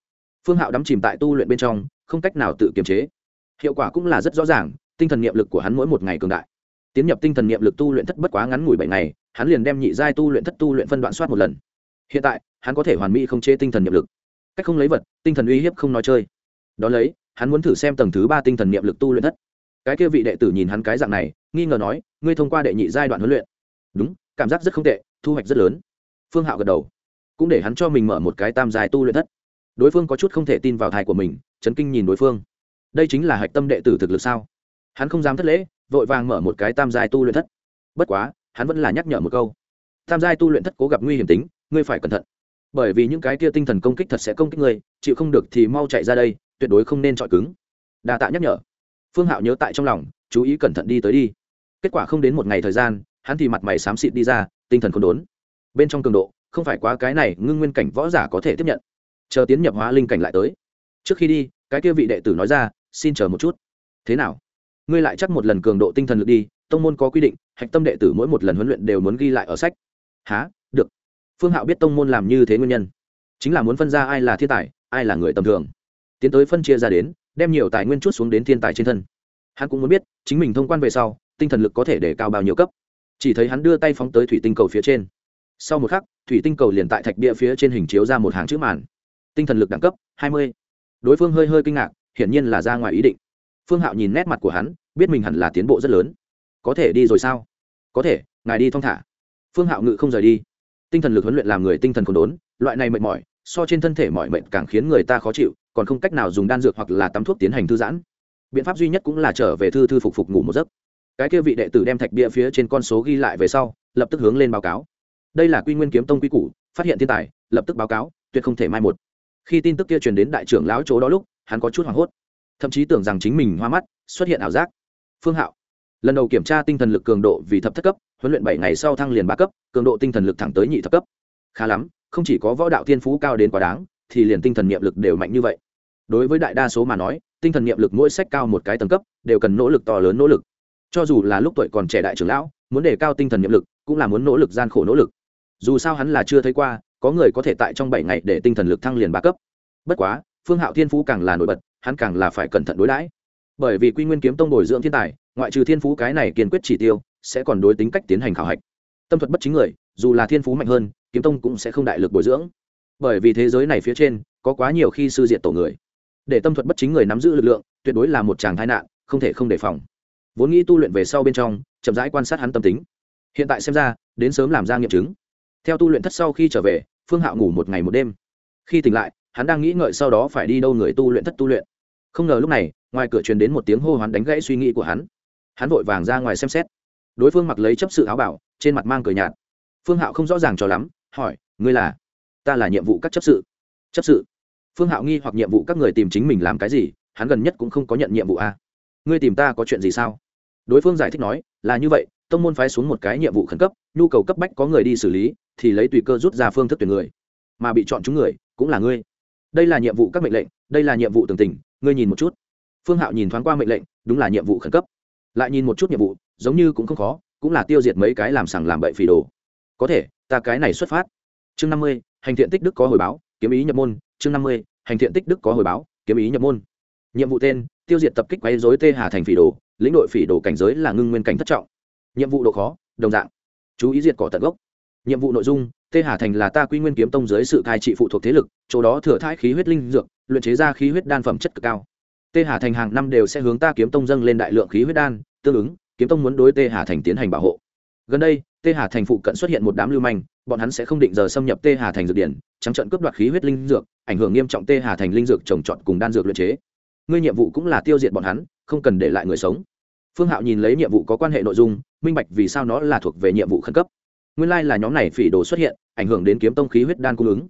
Phương hạo đắm chìm tại tu luyện bên trong, không cách nào tự kiềm chế. Hiệu quả cũng là rất rõ ràng, tinh thần niệm lực của hắn mỗi một ngày cường đại. Tiến nhập tinh thần niệm lực tu luyện thất bất quá ngắn ngủi bảy ngày, hắn liền đem nhị giai tu luyện thất tu luyện phân đoạn soát một lần. Hiện tại, hắn có thể hoàn mỹ không chế tinh thần niệm lực. Cách không lấy vật, tinh thần uy hiếp không nói chơi. Đ ó lấy, hắn muốn thử xem tầng thứ ba tinh thần niệm lực tu luyện thất. Cái kia vị đệ tử nhìn hắn cái dạng này, nghi ngờ nói, ngươi thông qua đệ nhị giai đoạn huấn luyện. Đúng, cảm giác rất không tệ, thu hoạch rất lớn phương hạo gật đầu, cũng để hắn cho mình mở một cái tam dài tu luyện thất. Đối phương có chút không thể tin vào thai của mình, chấn kinh nhìn đối phương. Đây chính là hạch tâm đệ tử thực lực sao? Hắn không dám thất lễ, vội vàng mở một cái tam giai tu luyện thất. Bất quá, hắn vẫn là nhắc nhở một câu. Tam giai tu luyện thất cố gặp nguy hiểm tính, ngươi phải cẩn thận. Bởi vì những cái kia tinh thần công kích thật sẽ công kích ngươi, chịu không được thì mau chạy ra đây, tuyệt đối không nên chọi cứng. Đa tạ nhắc nhở. Phương hạo nhớ tại trong lòng, chú ý cẩn thận đi tới đi. Kết quả không đến một ngày thời gian, hắn thì mặt mày xám xịt đi ra, tinh thần không đốn bên trong cường độ, không phải quá cái này ngưng nguyên cảnh võ giả có thể tiếp nhận. Chờ tiến nhập hóa linh cảnh lại tới. Trước khi đi, cái kia vị đệ tử nói ra, xin chờ một chút. Thế nào? Ngươi lại chắc một lần cường độ tinh thần lực đi, tông môn có quy định, hạch tâm đệ tử mỗi một lần huấn luyện đều muốn ghi lại ở sách. Há được. Phương hạo biết tông môn làm như thế nguyên nhân. Chính là muốn phân ra ai là thiên tài, ai là người tầm thường. Tiến tới phân chia ra đến, đem nhiều tài nguyên chút xuống đến thiên tài trên thân. Hắn cũng muốn biết, chính mình thông quan về sau, tinh thần lực có thể để cao bao nhiêu cấp. Chỉ thấy hắn đưa tay phóng tới thủy tinh cầu phía trên sau một khắc, thủy tinh cầu liền tại thạch địa phía trên hình chiếu ra một hàng chữ màn. Tinh thần lực đẳng cấp, hai mươi. Đối phương hơi hơi kinh ngạc, hiển nhiên là ra ngoài ý định. Phương hạo nhìn nét mặt của hắn, biết mình hẳn là tiến bộ rất lớn. Có thể đi rồi sao? Có thể, ngài đi thong thả. Phương hạo ngự không rời đi. Tinh thần lực huấn luyện làm người tinh thần còn đốn, loại này mệt mỏi, so trên thân thể mọi mệnh càng khiến người ta khó chịu, còn không cách nào dùng đan dược hoặc là tắm thuốc tiến hành thư giãn. Biện pháp duy nhất cũng là trở về thư thư phục phục ngủ một giấc. Cái kia vị đệ tử đem thạch bia phía trên con số ghi lại về sau, lập tức hướng lên báo cáo đây là quy nguyên kiếm tông quy củ, phát hiện thiên tài, lập tức báo cáo, tuyệt không thể mai một. Khi tin tức kia truyền đến đại trưởng lão chỗ đó lúc, hắn có chút hoảng hốt. Thậm chí tưởng rằng chính mình hoa mắt, xuất hiện ảo giác. Phương hạo. Lần đầu kiểm tra tinh thần lực cường độ vì thập thất cấp, huấn luyện bảy ngày sau thăng liền ba cấp, cường độ tinh thần lực thẳng tới nhị thập cấp. Khá lắm, không chỉ có võ đạo thiên phú cao đến quá đáng, thì liền tinh thần niệm lực đều mạnh như vậy. Đối với đại đa số mà nói, tinh thần niệm lực mỗi sách cao một cái tầng cấp, đều cần nỗ lực to lớn nỗ lực. Cho dù là lúc tuổi còn trẻ đại trưởng lão, muốn đề cao tinh thần niệm lực, cũng là muốn nỗ lực gian khổ nỗ lực dù sao hắn là chưa thấy qua, có người có thể tại trong bảy ngày để tinh thần lực thăng liền ba cấp. Bất quá, phương hạo thiên phú càng là nổi bật, hắn càng là phải cẩn thận đối đãi. Bởi vì quy nguyên kiếm tông bồi dưỡng thiên tài, ngoại trừ thiên phú cái này kiên quyết chỉ tiêu, sẽ còn đối tính cách tiến hành khảo hạch. Tâm thuật bất chính người, dù là thiên phú mạnh hơn, kiếm tông cũng sẽ không đại lực bồi dưỡng. Bởi vì thế giới này phía trên, có quá nhiều khi sư diện tổ người. Để tâm thuật bất chính người nắm giữ lực lượng, tuyệt đối là một chàng tai nạn, không thể không đề phòng. Vốn nghĩ tu luyện về sau bên trong, chậm rãi quan sát hắn tâm tính. Hiện tại xem ra, đến sớm làm ra nghiệm chứng theo tu luyện thất sau khi trở về, phương hạo ngủ một ngày một đêm. Khi tỉnh lại, hắn đang nghĩ ngợi sau đó phải đi đâu người tu luyện thất tu luyện. Không ngờ lúc này, ngoài cửa truyền đến một tiếng hô hoán đánh gãy suy nghĩ của hắn. Hắn vội vàng ra ngoài xem xét. Đối phương mặc lấy chấp sự áo bảo, trên mặt mang cười nhạt. Phương hạo không rõ ràng cho lắm, hỏi, ngươi là? Ta là nhiệm vụ các chấp sự. Chấp sự? Phương hạo nghi hoặc nhiệm vụ các người tìm chính mình làm cái gì, hắn gần nhất cũng không có nhận nhiệm vụ a à? ngươi tìm ta có chuyện gì sao? Đối phương giải thích nói, là như vậy tông môn phái xuống một cái nhiệm vụ khẩn cấp, nhu cầu cấp bách có người đi xử lý, thì lấy tùy cơ rút ra phương thức tuyển người. Mà bị chọn chúng người, cũng là ngươi. Đây là nhiệm vụ các mệnh lệnh, đây là nhiệm vụ tường tình, ngươi nhìn một chút. Phương hạo nhìn thoáng qua mệnh lệnh, đúng là nhiệm vụ khẩn cấp. Lại nhìn một chút nhiệm vụ, giống như cũng không khó, cũng là tiêu diệt mấy cái làm sằng làm bậy phỉ đồ. Có thể, ta cái này xuất phát. Chương năm mươi, hành thiện tích đức có hồi báo, kiếm ý nhập môn. Chương năm mươi, hành thiện tích đức có hồi báo, kiếm ý nhập môn. Nhiệm vụ tên, tiêu diệt tập kích quấy dối tê hà thành phỉ đồ, lĩnh đội phỉ đồ cảnh giới là ngưng nguyên cảnh thất trọng nhiệm vụ độ khó, đồng dạng. Chú ý diệt cỏ tận gốc. Nhiệm vụ nội dung, tê hà thành là ta quy nguyên kiếm tông dưới sự cai trị phụ thuộc thế lực, chỗ đó thừa thãi khí huyết linh dược, luyện chế ra khí huyết đan phẩm chất cực cao. Tê hà thành hàng năm đều sẽ hướng ta kiếm tông dâng lên đại lượng khí huyết đan, tương ứng, kiếm tông muốn đối tê hà thành tiến hành bảo hộ. Gần đây, tê hà thành phụ cận xuất hiện một đám lưu manh, bọn hắn sẽ không định giờ xâm nhập tê hà thành dược điển, trắng trận cướp đoạt khí huyết linh dược, ảnh hưởng nghiêm trọng tê hà thành linh dược trồng trọt cùng đan dược luyện chế. Ngươi nhiệm vụ cũng là tiêu diệt bọn hắn, không cần để lại người sống. Phương hạo nhìn lấy nhiệm vụ có quan hệ nội dung minh bạch vì sao nó là thuộc về nhiệm vụ khẩn cấp. Nguyên lai là nhóm này phỉ đồ xuất hiện, ảnh hưởng đến kiếm tông khí huyết đan cung ứng.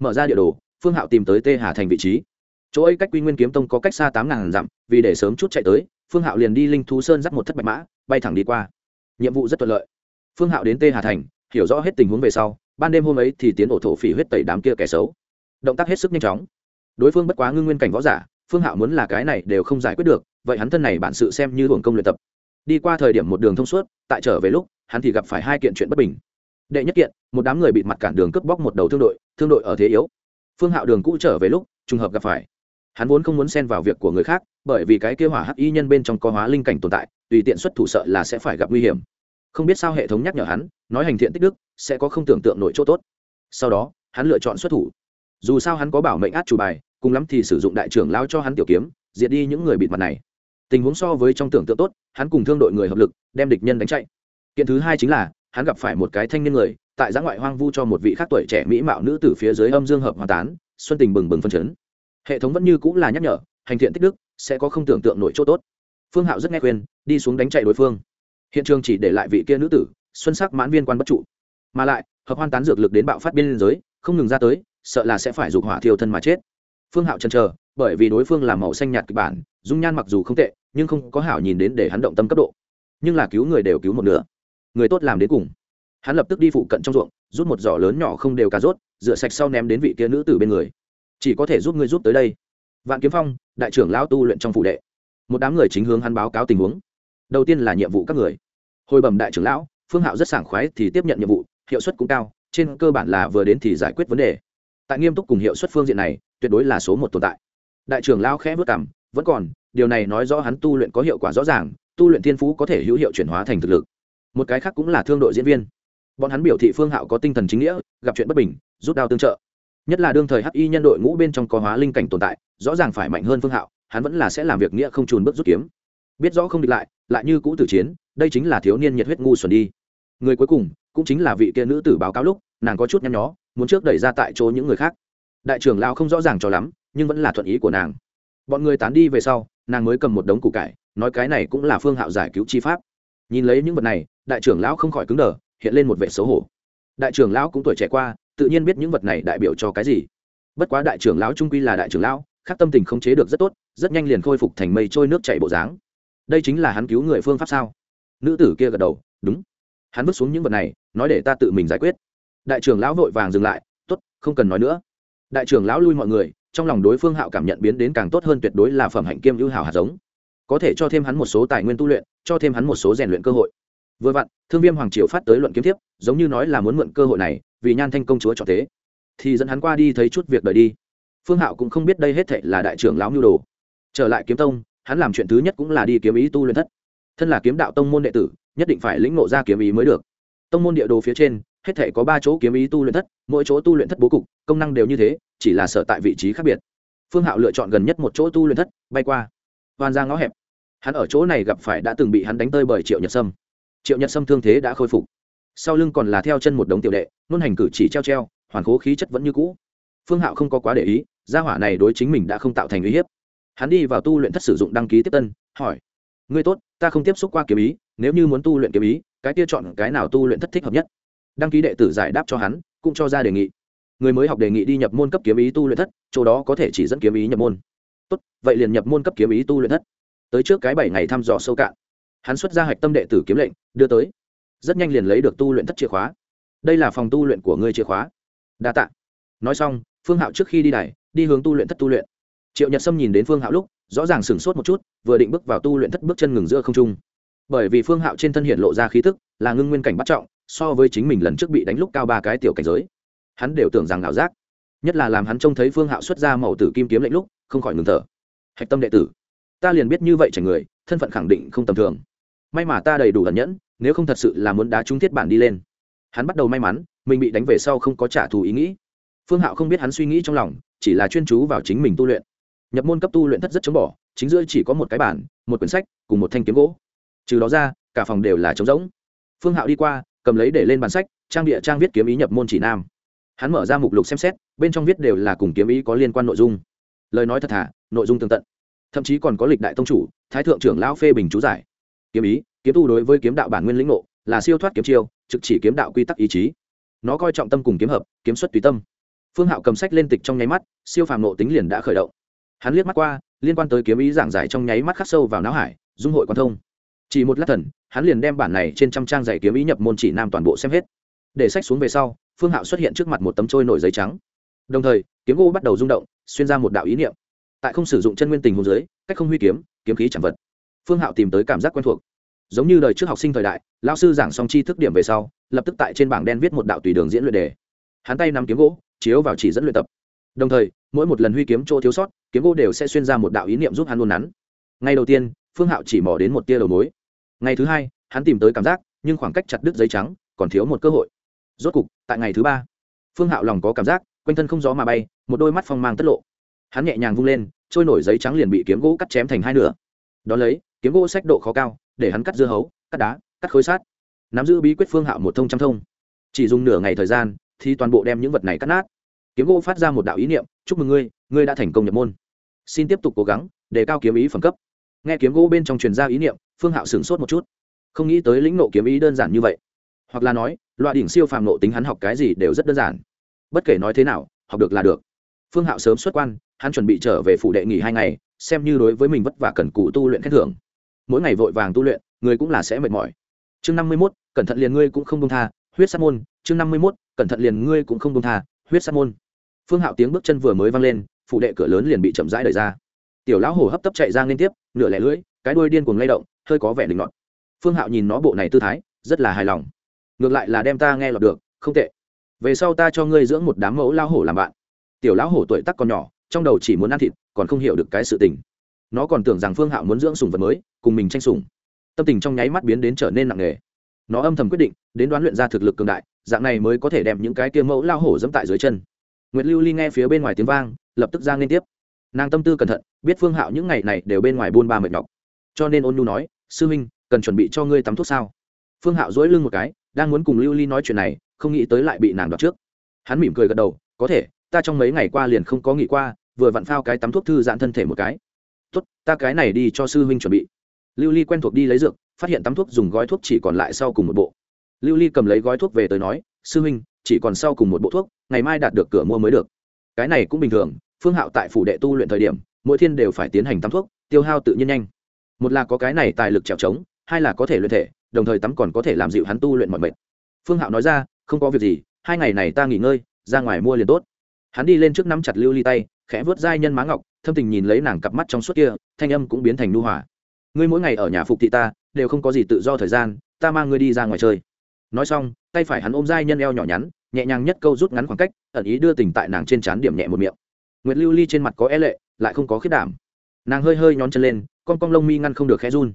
Mở ra địa đồ, phương hạo tìm tới tê hà thành vị trí. Chỗ ấy cách quy nguyên kiếm tông có cách xa tám ngàn dặm, vì để sớm chút chạy tới, phương hạo liền đi linh thú sơn dắt một thất bạch mã, bay thẳng đi qua. Nhiệm vụ rất thuận lợi. Phương hạo đến tê hà thành, hiểu rõ hết tình huống về sau, ban đêm hôm ấy thì tiến ổ thổ phỉ huyết tẩy đám kia kẻ xấu. Động tác hết sức nhanh chóng. Đối phương bất quá ngưng nguyên cảnh võ giả, phương hạo muốn là cái này đều không giải quyết được, vậy hắn thân này bản sự xem như hưởng công luyện tập đi qua thời điểm một đường thông suốt, tại trở về lúc, hắn thì gặp phải hai kiện chuyện bất bình. Đệ nhất kiện, một đám người bị mặt cản đường cướp bóc một đầu thương đội thương đội ở thế yếu. Phương hạo đường cũ trở về lúc, trùng hợp gặp phải. Hắn vốn không muốn xen vào việc của người khác, bởi vì cái kế hỏa hắc y nhân bên trong có hóa linh cảnh tồn tại, tùy tiện xuất thủ sợ là sẽ phải gặp nguy hiểm. Không biết sao hệ thống nhắc nhở hắn, nói hành thiện tích đức, sẽ có không tưởng tượng nội chỗ tốt. Sau đó, hắn lựa chọn xuất thủ. Dù sao hắn có bảo mệnh át chủ bài, cùng lắm thì sử dụng đại trưởng lao cho hắn tiểu kiếm, diệt đi những người bịt mặt này tình huống so với trong tưởng tượng tốt, hắn cùng thương đội người hợp lực, đem địch nhân đánh chạy. Kiện thứ hai chính là, hắn gặp phải một cái thanh niên người, tại giã ngoại hoang vu cho một vị khác tuổi trẻ mỹ mạo nữ từ phía dưới âm dương hợp hòa tán, xuân tình bừng bừng phân chấn. Hệ thống vẫn như cũng là nhắc nhở, hành thiện tích đức, sẽ có không tưởng tượng nội chỗ tốt. Phương hạo rất nghe khuyên, đi xuống đánh chạy đối phương. Hiện trường chỉ để lại vị kia nữ tử, xuân sắc mãn viên quan bất trụ. Mà lại, hợp hoan tán dược lực đến bạo phát biên giới, không ngừng ra tới, sợ là sẽ phải dục hỏa thiêu thân mà chết. Phương hạo chần chờ bởi vì đối phương là màu xanh nhạt kịch bản, dung nhan mặc dù không tệ, nhưng không có hảo nhìn đến để hắn động tâm cấp độ. Nhưng là cứu người đều cứu một nửa. Người tốt làm đến cùng. Hắn lập tức đi phụ cận trong ruộng, rút một giỏ lớn nhỏ không đều cà rốt, rửa sạch sau ném đến vị kia nữ tử bên người. Chỉ có thể giúp ngươi giúp tới đây. Vạn kiếm phong, đại trưởng lão tu luyện trong phụ đệ. Một đám người chính hướng hắn báo cáo tình huống. Đầu tiên là nhiệm vụ các người. Hồi bẩm đại trưởng lão, phương hạo rất sảng khoái thì tiếp nhận nhiệm vụ, hiệu suất cũng cao, trên cơ bản là vừa đến thì giải quyết vấn đề. Tại nghiêm túc cùng hiệu suất phương diện này, tuyệt đối là số một tồn tại đại trưởng lao khẽ vất cảm, vẫn còn, điều này nói rõ hắn tu luyện có hiệu quả rõ ràng, tu luyện thiên phú có thể hữu hiệu chuyển hóa thành thực lực. Một cái khác cũng là thương đội diễn viên. Bọn hắn biểu thị phương hạo có tinh thần chính nghĩa, gặp chuyện bất bình, rút đao tương trợ. Nhất là đương thời hắc y nhân đội ngũ bên trong có hóa linh cảnh tồn tại, rõ ràng phải mạnh hơn phương hạo, hắn vẫn là sẽ làm việc nghĩa không trùn bước rút kiếm. Biết rõ không địch lại lại như cũ tử chiến, đây chính là thiếu niên nhiệt huyết ngu xuẩn đi. Người cuối cùng, cũng chính là vị kia nữ tử báo cáo lúc, nàng có chút nhăn nhó, muốn trước đẩy ra tại chỗ những người khác đại trưởng lao không rõ ràng cho lắm, nhưng vẫn là thuận ý của nàng. Bọn người tán đi về sau, nàng mới cầm một đống củ cải, nói cái này cũng là phương hạo giải cứu chi pháp. Nhìn lấy những vật này, đại trưởng lão không khỏi cứng đờ, hiện lên một vẻ xấu hổ. Đại trưởng lão cũng tuổi trẻ qua, tự nhiên biết những vật này đại biểu cho cái gì. Bất quá đại trưởng lão trung quy là đại trưởng lão khác tâm tình không chế được rất tốt, rất nhanh liền khôi phục thành mây trôi nước chảy bộ dáng. Đây chính là hắn cứu người phương pháp sao? Nữ tử kia gật đầu, đúng. Hắn vứt xuống những vật này, nói để ta tự mình giải quyết. Đại trưởng lão vội vàng dừng lại t ố t không cần nói nữa đại trưởng lão lui mọi người, trong lòng đối phương hạo cảm nhận biến đến càng tốt hơn tuyệt đối là phẩm hạnh kiêm ưu hào hạt giống. Có thể cho thêm hắn một số tài nguyên tu luyện, cho thêm hắn một số rèn luyện cơ hội. Vừa vặn, thương viêm hoàng triều phát tới luận kiếm thiếp, giống như nói là muốn mượn cơ hội này, vì nhan thanh công chúa cho thế. Thì dẫn hắn qua đi thấy chút việc đời đi. Phương hạo cũng không biết đây hết thệ là đại trưởng lão nhu đồ. Trở lại kiếm tông, hắn làm chuyện thứ nhất cũng là đi kiếm ý tu luyện thất. Thân là kiếm đạo tông môn đệ tử, nhất định phải lĩnh ngộ ra kiếm ý mới được. Tông môn địa đồ phía trên hết thể có ba chỗ kiếm ý tu luyện thất, mỗi chỗ tu luyện thất bố cục, công năng đều như thế, chỉ là sở tại vị trí khác biệt. Phương hạo lựa chọn gần nhất một chỗ tu luyện thất, bay qua. Hoàn ra ngõ hẹp. Hắn ở chỗ này gặp phải đã từng bị hắn đánh tơi bởi triệu nhật sâm. Triệu nhật sâm thương thế đã khôi phục. Sau lưng còn là theo chân một đống tiểu đệ, nôn hành cử chỉ treo treo, hoàn cố khí chất vẫn như cũ. Phương hạo không có quá để ý, gia hỏa này đối chính mình đã không tạo thành uy hiếp. Hắn đi vào tu luyện thất sử dụng đăng ký tiếp tân, hỏi, ngươi tốt, ta không tiếp xúc qua kiếm ý, nếu như muốn tu luyện kiếm ý, cái kia chọn cái nào tu luyện thất thích hợp nhất? Đăng ký đệ tử giải đáp cho hắn, cũng cho ra đề nghị. Người mới học đề nghị đi nhập môn cấp kiếm ý tu luyện thất, chỗ đó có thể chỉ dẫn kiếm ý nhập môn. Tốt, vậy liền nhập môn cấp kiếm ý tu luyện thất. Tới trước cái bảy ngày thăm dò sâu cạn. Hắn xuất ra hạch tâm đệ tử kiếm lệnh, đưa tới. Rất nhanh liền lấy được tu luyện thất chìa khóa. Đây là phòng tu luyện của ngươi chìa khóa. Đa t ạ nói xong, phương hạo trước khi đi đài, đi hướng tu luyện thất tu luyện. Triệu nhật sâm nhìn đến phương hạo lúc, rõ ràng sửng sốt một chút, vừa định bước vào tu luyện thất bước chân ngừng giữa không trung. Bởi vì phương hạo trên thân hiện lộ ra khí thức là ngưng nguyên cảnh bắt trọng so với chính mình lần trước bị đánh lúc cao ba cái tiểu cảnh giới. Hắn đều tưởng rằng ảo giác. Nhất là làm hắn trông thấy phương hạo xuất ra màu tử kim kiếm lệnh lúc, không khỏi ngừng thở. Hạch tâm đệ tử, ta liền biết như vậy chảnh người, thân phận khẳng định không tầm thường. May mà ta đầy đủ ẩn nhẫn, nếu không thật sự là muốn đá trúng thiết bản đi lên. Hắn bắt đầu may mắn, mình bị đánh về sau không có trả thù ý nghĩ. Phương hạo không biết hắn suy nghĩ trong lòng, chỉ là chuyên chú vào chính mình tu luyện. Nhập môn cấp tu luyện thất rất chống bỏ, chính giữa chỉ có một cái bản, một quyển sách, cùng một thanh kiếm gỗ. Trừ đó ra, cả phòng đều là trống rỗng. Phương hạo đi qua cầm lấy để lên bàn sách, trang địa trang viết kiếm ý nhập môn chỉ nam. Hắn mở ra mục lục xem xét, bên trong viết đều là cùng kiếm ý có liên quan nội dung. Lời nói thật thà, nội dung tương tận. Thậm chí còn có lịch đại tông chủ, thái thượng trưởng lão phê bình chú giải. Kiếm ý, kiếm tu đối với kiếm đạo bản nguyên lĩnh ngộ, là siêu thoát kiếm chiêu, trực chỉ kiếm đạo quy tắc ý chí. Nó coi trọng tâm cùng kiếm hợp, kiếm xuất tùy tâm. Phương hạo cầm sách lên tịch trong nháy mắt, siêu phàm nộ tính liền đã khởi động. Hắn liếc mắt qua, liên quan tới kiếm ý giảng giải trong nháy mắt khắc sâu vào não hải, dung hội quan thông chỉ một lát thần, hắn liền đem bản này trên trăm trang giày kiếm ý nhập môn chỉ nam toàn bộ xem hết. Để sách xuống về sau, phương hạo xuất hiện trước mặt một tấm trôi nổi giấy trắng. Đồng thời, kiếm gỗ bắt đầu rung động, xuyên ra một đạo ý niệm. Tại không sử dụng chân nguyên tình hôn giới cách không huy kiếm kiếm khí chẳng vật. Phương hạo tìm tới cảm giác quen thuộc. Giống như đời trước học sinh thời đại lao sư giảng xong chi thức điểm về sau, lập tức tại trên bảng đen viết một đạo tùy đường diễn luyện đề. Hắn tay nắm kiếm gỗ, chiếu vào chỉ dẫn luyện tập. Đồng thời, mỗi một lần huy kiếm chỗ thiếu sót, kiếm gỗ đều sẽ xuyên ra một đạo ý niệm giúp hắn luôn nắn. Ngay đầu tiên phương hạo chỉ mò đến một tia đầu mối. Ngày thứ hai, hắn tìm tới cảm giác, nhưng khoảng cách chặt đứt giấy trắng, còn thiếu một cơ hội. Rốt cục, tại ngày thứ ba, phương hạo lòng có cảm giác, quanh thân không gió mà bay, một đôi mắt phong mang tất lộ. Hắn nhẹ nhàng vung lên, trôi nổi giấy trắng liền bị kiếm gỗ cắt chém thành hai nửa. Đón lấy, kiếm gỗ sách độ khó cao, để hắn cắt dưa hấu, cắt đá, cắt khối sát nắm giữ bí quyết phương hạo một thông trăm thông. Chỉ dùng nửa ngày thời gian, thì toàn bộ đem những vật này cắt nát. Kiếm gỗ phát ra một đạo ý niệm, chúc mừng ngươi ngươi đã thành công nhập môn. Xin tiếp tục cố gắng để cao kiếm ý phẩm cấp nghe kiếm gỗ bên trong truyền ra ý niệm, phương hạo sửng sốt một chút. Không nghĩ tới lĩnh nộ kiếm ý đơn giản như vậy. Hoặc là nói, loại đỉnh siêu phàm nộ tính hắn học cái gì đều rất đơn giản. Bất kể nói thế nào, học được là được. Phương hạo sớm xuất quan, hắn chuẩn bị trở về phủ đệ nghỉ hai ngày, xem như đối với mình vất vả cần cụ tu luyện khen thưởng. Mỗi ngày vội vàng tu luyện, người cũng là sẽ mệt mỏi. Chương năm mươi mốt, cẩn thận liền ngươi cũng không đông tha, huyết sát môn. Chương năm mươi mốt, cẩn thận liền ngươi cũng không đông tha, huyết sát môn. Phương hạo tiếng bước chân vừa mới vang lên phụ đệ cửa lớn liền bị chậm rãi đẩy ra tiểu lão hổ hấp tấp chạy ra liên tiếp, nửa lẻ lưỡi, cái đuôi điên cuồng lay động, hơi có vẻ định ngọt phương hạo nhìn nó bộ này tư thái, rất là hài lòng. Ngược lại là đem ta nghe lọt được, không tệ. Về sau ta cho ngươi dưỡng một đám mẫu lão hổ làm bạn. Tiểu lão hổ tuổi tắc còn nhỏ, trong đầu chỉ muốn ăn thịt, còn không hiểu được cái sự tình. Nó còn tưởng rằng phương hạo muốn dưỡng sùng vật mới, cùng mình tranh sùng tâm tình trong nháy mắt biến đến trở nên nặng nề. Nó âm thầm quyết định, đến đoán luyện ra thực lực cường đại, dạng này mới có thể đem những cái kia mẫu lao hổ dẫm tại dưới chân. Nguyệt lưu ly nghe phía bên ngoài tiếng vang, lập tức ra liên tiếp. Nàng tâm tư cẩn thận biết phương hạo những ngày này đều bên ngoài buôn ba mệt nhọc. Cho nên ôn nhu nói, sư huynh, cần chuẩn bị cho ngươi tắm thuốc sao? Phương hạo dỗi lưng một cái, đang muốn cùng lưu ly nói chuyện này, không nghĩ tới lại bị nàng đọc trước. Hắn mỉm cười gật đầu, có thể, ta trong mấy ngày qua liền không có nghỉ qua, vừa vặn phao cái tắm thuốc thư giãn thân thể một cái. Tốt, ta cái này đi cho sư huynh chuẩn bị. Lưu ly quen thuộc đi lấy dược, phát hiện tắm thuốc dùng gói thuốc chỉ còn lại sau cùng một bộ. Lưu ly cầm lấy gói thuốc về tới nói, sư huynh, chỉ còn sau cùng một bộ thuốc, ngày mai đạt được cửa mua mới được. Cái này cũng bình thường, phương hạo tại phủ đệ tu luyện thời điểm mỗi thiên đều phải tiến hành tắm thuốc, tiêu hao tự nhiên nhanh. Một là có cái này tài lực trèo trống, hai là có thể luyện thể, đồng thời tắm còn có thể làm dịu hắn tu luyện mọi mệt. Phương hạo nói ra, không có việc gì, hai ngày này ta nghỉ ngơi, ra ngoài mua liền tốt. Hắn đi lên trước nắm chặt lưu ly tay, khẽ vớt dai nhân má ngọc, thâm tình nhìn lấy nàng cặp mắt trong suốt kia, thanh âm cũng biến thành nu hòa. Ngươi mỗi ngày ở nhà phục thị ta, đều không có gì tự do thời gian, ta mang ngươi đi ra ngoài chơi. Nói xong, tay phải hắn ôm dai nhân eo nhỏ nhắn, nhẹ nhàng nhất câu rút ngắn khoảng cách, ẩn ý đưa tình tại nàng trên trán điểm nhẹ một miệng. Nguyệt lưu ly trên mặt có e lệ lại không có khiết đảm. Nàng hơi hơi nhón chân lên, con cong lông mi ngăn không được khẽ run.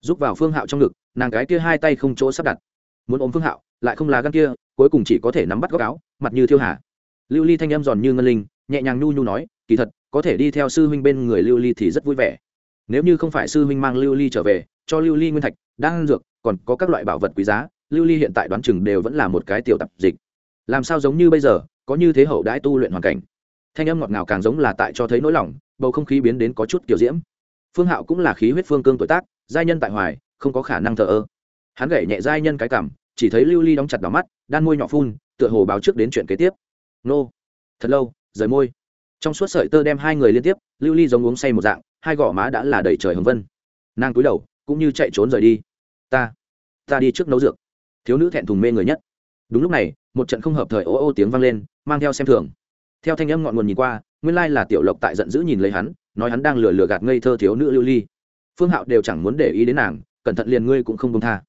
Giúp vào phương hạo trong ngực, nàng gái kia hai tay không chỗ sắp đặt. Muốn ôm phương hạo, lại không là gan kia, cuối cùng chỉ có thể nắm bắt góc áo, mặt như thiêu hà. Lưu ly thanh em giòn như ngân linh, nhẹ nhàng nhu nhu nói, kỳ thật, có thể đi theo sư huynh bên người lưu ly thì rất vui vẻ. Nếu như không phải sư huynh mang lưu ly trở về, cho lưu ly nguyên thạch đang dược, còn có các loại bảo vật quý giá, lưu ly hiện tại đoán chừng đều vẫn là một cái tiểu tập dịch. Làm sao giống như bây giờ, có như thế hậu đãi tu luyện hoàn cảnh? Thanh âm ngọt ngào càng giống là tại cho thấy nỗi lòng, bầu không khí biến đến có chút kiểu diễm. Phương hạo cũng là khí huyết phương cương tuổi tác, giai nhân tại hoài, không có khả năng thờ ơ. Hắn gảy nhẹ giai nhân cái cảm, chỉ thấy lưu ly đóng chặt đỏ mắt, đan môi nhỏ phun, tựa hồ báo trước đến chuyện kế tiếp. Nô. Thật lâu, rời môi. Trong suốt sợi tơ đem hai người liên tiếp, lưu ly giống uống say một dạng, hai gò má đã là đầy trời hồng vân. Nàng cúi đầu, cũng như chạy trốn rời đi. Ta ta đi trước nấu dược. Thiếu nữ thẹn thùng mê người nhất. Đúng lúc này, một trận không hợp thời ô ô tiếng vang lên, mang theo xem thường theo thanh âm ngọn nguồn nhìn qua, nguyên lai là tiểu lộc tại giận dữ nhìn lấy hắn, nói hắn đang lừa lừa gạt ngây thơ thiếu nữ lưu ly. Phương hạo đều chẳng muốn để ý đến nàng, cẩn thận liền ngươi cũng không công tha.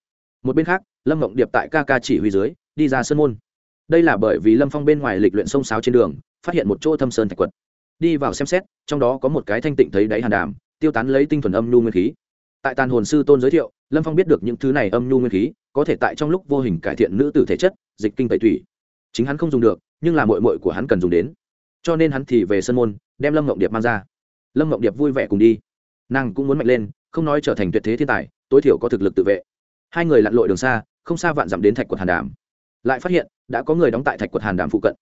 Một bên khác, lâm mộng điệp tại ca ca chỉ huy dưới, đi ra sân môn. Đây là bởi vì lâm phong bên ngoài lịch luyện sông sáo trên đường, phát hiện một chỗ thâm sơn thạch quật. Đi vào xem xét, trong đó có một cái thanh tịnh thấy đáy hàn đàm, tiêu tán lấy tinh thuần âm nhu nguyên khí. Tại tàn hồn sư tôn giới thiệu, lâm phong biết được những thứ này âm nhu nguyên khí, có thể tại trong lúc vô hình cải thiện nữ tử thể chất, dịch kinh tẩy thủy chính hắn không dùng được, nhưng là mội mội của hắn cần dùng đến cho nên hắn thì về sân môn, đem lâm ngộng điệp mang ra. Lâm ngộng điệp vui vẻ cùng đi. Nàng cũng muốn mạnh lên, không nói trở thành tuyệt thế thiên tài, tối thiểu có thực lực tự vệ. Hai người lặn lội đường xa, không xa vạn dặm đến thạch quật hàn đàm. Lại phát hiện, đã có người đóng tại thạch quật hàn đàm phụ cận.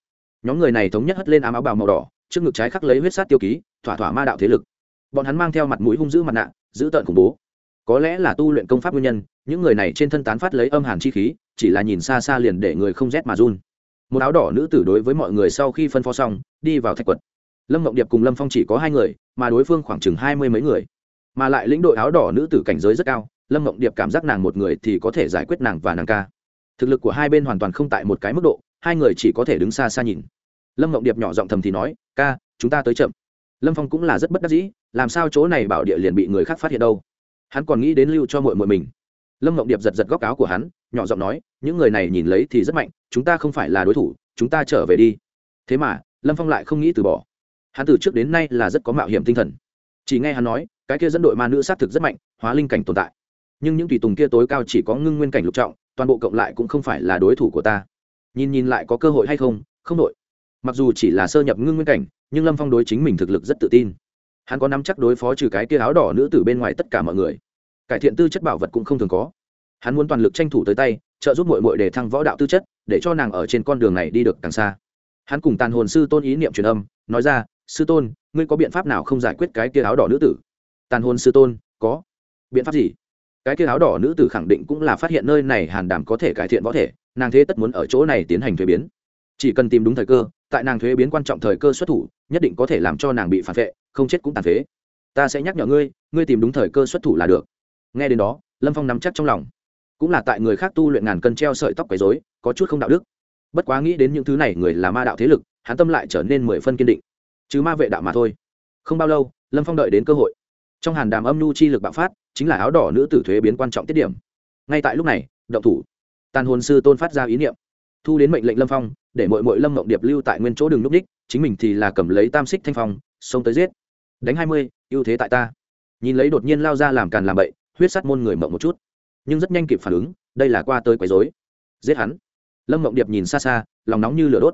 Nhóm người này thống nhất hất lên ám áo bào màu đỏ, trước ngực trái khắc lấy huyết sát tiêu ký, thỏa thỏa ma đạo thế lực. Bọn hắn mang theo mặt mũi hung dữ mặt nạ giữ tợn khủng bố. Có lẽ là tu luyện công pháp nguyên nhân, những người này trên thân tán phát lấy âm hàn chi khí, chỉ là nhìn xa xa liền để người không rét mà run một áo đỏ nữ tử đối với mọi người sau khi phân phó xong, đi vào thạch quật. Lâm mộng điệp cùng lâm phong chỉ có hai người, mà đối phương khoảng chừng hai mươi mấy người. Mà lại lĩnh đội áo đỏ nữ tử cảnh giới rất cao, lâm mộng điệp cảm giác nàng một người thì có thể giải quyết nàng và nàng ca. Thực lực của hai bên hoàn toàn không tại một cái mức độ, hai người chỉ có thể đứng xa xa nhìn. Lâm mộng điệp nhỏ giọng thầm thì nói, ca, chúng ta tới chậm. Lâm phong cũng là rất bất đắc dĩ, làm sao chỗ này bảo địa liền bị người khác phát hiện đâu? Hắn còn nghĩ đến lưu cho mội mội mình. Lâm mộng điệp giật giật góc áo của hắn nhỏ giọng nói, những người này nhìn lấy thì rất mạnh, chúng ta không phải là đối thủ, chúng ta trở về đi. Thế mà, lâm phong lại không nghĩ từ bỏ. Hắn từ trước đến nay là rất có mạo hiểm tinh thần. Chỉ nghe hắn nói, cái kia dẫn đội ma nữ xác thực rất mạnh, hóa linh cảnh tồn tại. Nhưng những tùy tùng kia tối cao chỉ có ngưng nguyên cảnh lục trọng, toàn bộ cộng lại cũng không phải là đối thủ của ta. Nhìn nhìn lại có cơ hội hay không không đội. Mặc dù chỉ là sơ nhập ngưng nguyên cảnh, nhưng lâm phong đối chính mình thực lực rất tự tin. Hắn có nắm chắc đối phó trừ cái kia áo đỏ nữ từ bên ngoài tất cả mọi người. Cải thiện tư chất bảo vật cũng không thường có hắn muốn toàn lực tranh thủ tới tay, trợ giúp mội mội để thăng võ đạo tư chất, để cho nàng ở trên con đường này đi được càng xa. Hắn cùng tàn hồn sư tôn ý niệm truyền âm, nói ra, sư tôn, ngươi có biện pháp nào không giải quyết cái kia áo đỏ nữ tử? Tàn hồn sư tôn, có. Biện pháp gì? Cái kia áo đỏ nữ tử khẳng định cũng là phát hiện nơi này hàn đảm có thể cải thiện võ thể, nàng thế tất muốn ở chỗ này tiến hành thuế biến. Chỉ cần tìm đúng thời cơ, tại nàng thuế biến quan trọng thời cơ xuất thủ, nhất định có thể làm cho nàng bị phản vệ, không chết cũng tàn phế. Ta sẽ nhắc nhở ngươi ngươi tìm đúng thời cơ xuất thủ là được. Nghe đến đó, lâm phong nắm chắc trong lòng cũng là tại người khác tu luyện ngàn cân treo sợi tóc quấy dối có chút không đạo đức. Bất quá nghĩ đến những thứ này người là ma đạo thế lực, hắn tâm lại trở nên mười phân kiên định. Chứ ma vệ đạo mà thôi. Không bao lâu, lâm phong đợi đến cơ hội. Trong hàn đàm âm nhu chi lực bạo phát, chính là áo đỏ nữ tử thuế biến quan trọng tiết điểm. Ngay tại lúc này, động thủ. Tàn hồn sư tôn phát ra ý niệm. Thu đến mệnh lệnh lâm phong, để mọi mội lâm mộng điệp lưu tại nguyên chỗ đường núp đích, chính mình thì là cầm lấy tam xích thanh phong, xông tới giết. Đánh hai mươi, ưu thế tại ta. Nhìn lấy đột nhiên lao ra làm càn làm bậy, huyết sắt môn người mộng một chút nhưng rất nhanh kịp phản ứng, đây là qua tới quấy dối giết hắn. Lâm mộng điệp nhìn xa xa, lòng nóng như lửa đốt.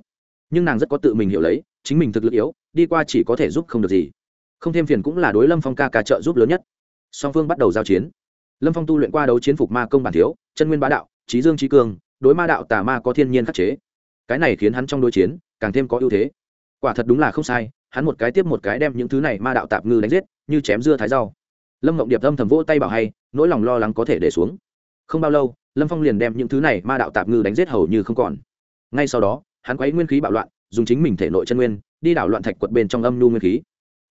Nhưng nàng rất có tự mình hiểu lấy, chính mình thực lực yếu, đi qua chỉ có thể giúp không được gì. Không thêm phiền cũng là đối lâm phong ca ca trợ giúp lớn nhất. Song phương bắt đầu giao chiến. Lâm phong tu luyện qua đấu chiến phục ma công bản thiếu, chân nguyên bá đạo, trí dương trí cương đối ma đạo tà ma có thiên nhiên khắc chế. Cái này khiến hắn trong đối chiến, càng thêm có ưu thế. Quả thật đúng là không sai, hắn một cái tiếp một cái đem những thứ này ma đạo tạp ngư đánh giết, như chém dưa thái rau. Lâm mộng điệp âm thầm vỗ tay bảo hay, nỗi lòng lo lắng có thể để xuống không bao lâu, lâm phong liền đem những thứ này ma đạo tạp ngư đánh giết hầu như không còn. Ngay sau đó, hắn quấy nguyên khí bạo loạn, dùng chính mình thể nội chân nguyên, đi đảo loạn thạch quật bên trong âm nu nguyên khí.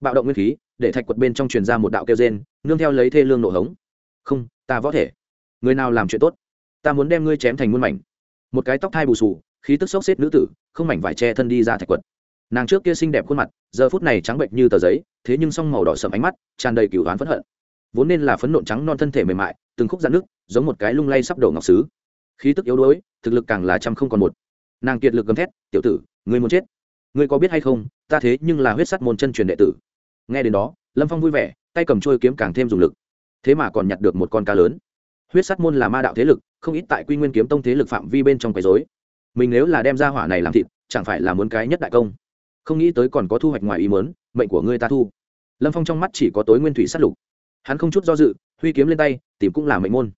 Bạo động nguyên khí, để thạch quật bên trong truyền ra một đạo kêu gen nương theo lấy thê lương nổ hống. Không, ta võ thể. Người nào làm chuyện tốt? Ta muốn đem ngươi chém thành muôn mảnh. Một cái tóc thai bù sù khí tức sốc xếp nữ tử, không mảnh vải che thân đi ra thạch quật. Nàng trước kia xinh đẹp khuôn mặt, giờ phút này trắng bệnh như tờ giấy, thế nhưng song màu đỏ sầm ánh mắt, tràn đầy cửu oán phẫn hận vốn nên là phấn nộn trắng non thân thể mềm mại, từng khúc dạn nước, giống một cái lung lay sắp đổ ngọc xứ khí tức yếu đuối, thực lực càng là trăm không còn một. Nàng kiệt lực gầm thét, tiểu tử, ngươi muốn chết? Ngươi có biết hay không, ta thế nhưng là huyết sắt môn chân truyền đệ tử. Nghe đến đó, lâm phong vui vẻ, tay cầm trôi kiếm càng thêm dùng lực. Thế mà còn nhặt được một con cá lớn. Huyết sắt môn là ma đạo thế lực, không ít tại quy nguyên kiếm tông thế lực phạm vi bên trong quấy dối mình nếu là đem ra hỏa này làm thịt, chẳng phải là muốn cái nhất đại công? Không nghĩ tới còn có thu hoạch ngoài ý mớn mệnh của ngươi ta thu. Lâm phong trong mắt chỉ có tối nguyên thủy sát lục hắn không chút do dự, huy kiếm lên tay, tìm cũng là mệnh môn.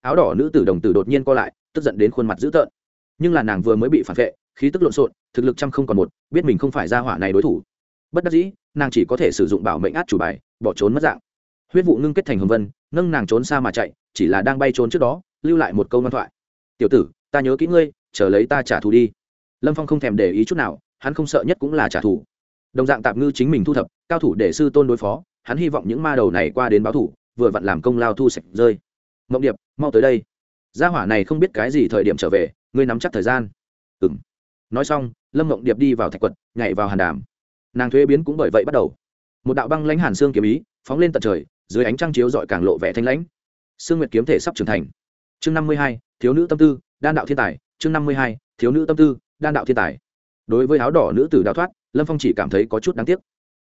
Áo đỏ nữ tử đồng tử đột nhiên co lại, tức giận đến khuôn mặt dữ tợn. Nhưng là nàng vừa mới bị phản vệ, khí tức lộn xộn, thực lực trăm không còn một, biết mình không phải ra hỏa này đối thủ. Bất đắc dĩ, nàng chỉ có thể sử dụng bảo mệnh át chủ bài, bỏ trốn mất dạng. Huyết vụ ngưng kết thành hồng vân, nâng nàng trốn xa mà chạy, chỉ là đang bay trốn trước đó, lưu lại một câu ngoan thoại. Tiểu tử, ta nhớ kỹ ngươi, chờ lấy ta trả thù đi. Lâm phong không thèm để ý chút nào, hắn không sợ nhất cũng là trả thù. Đồng dạng tạp ngư chính mình thu thập, cao thủ để sư tôn đối phó hắn hy vọng những ma đầu này qua đến báo thủ, vừa vặn làm công lao thu sạch rơi. Mộng điệp, mau tới đây. Gia hỏa này không biết cái gì thời điểm trở về, ngươi nắm chắc thời gian. Ừ m nói xong, lâm mộng điệp đi vào thạch quật, nhảy vào hàn đàm. Nàng thuế biến cũng bởi vậy bắt đầu. Một đạo băng lãnh hàn xương kiếm ý phóng lên tận trời, dưới ánh trăng chiếu dọi càng lộ vẻ thanh lãnh. Sương nguyệt kiếm thể sắp trưởng thành. Chương năm mươi hai, thiếu nữ tâm tư, đan đạo thiên tài. Chương năm mươi hai, thiếu nữ tâm tư, đan đạo thiên tài. Đối với áo đỏ nữ tử đào thoát, lâm phong chỉ cảm thấy có chút đáng tiếc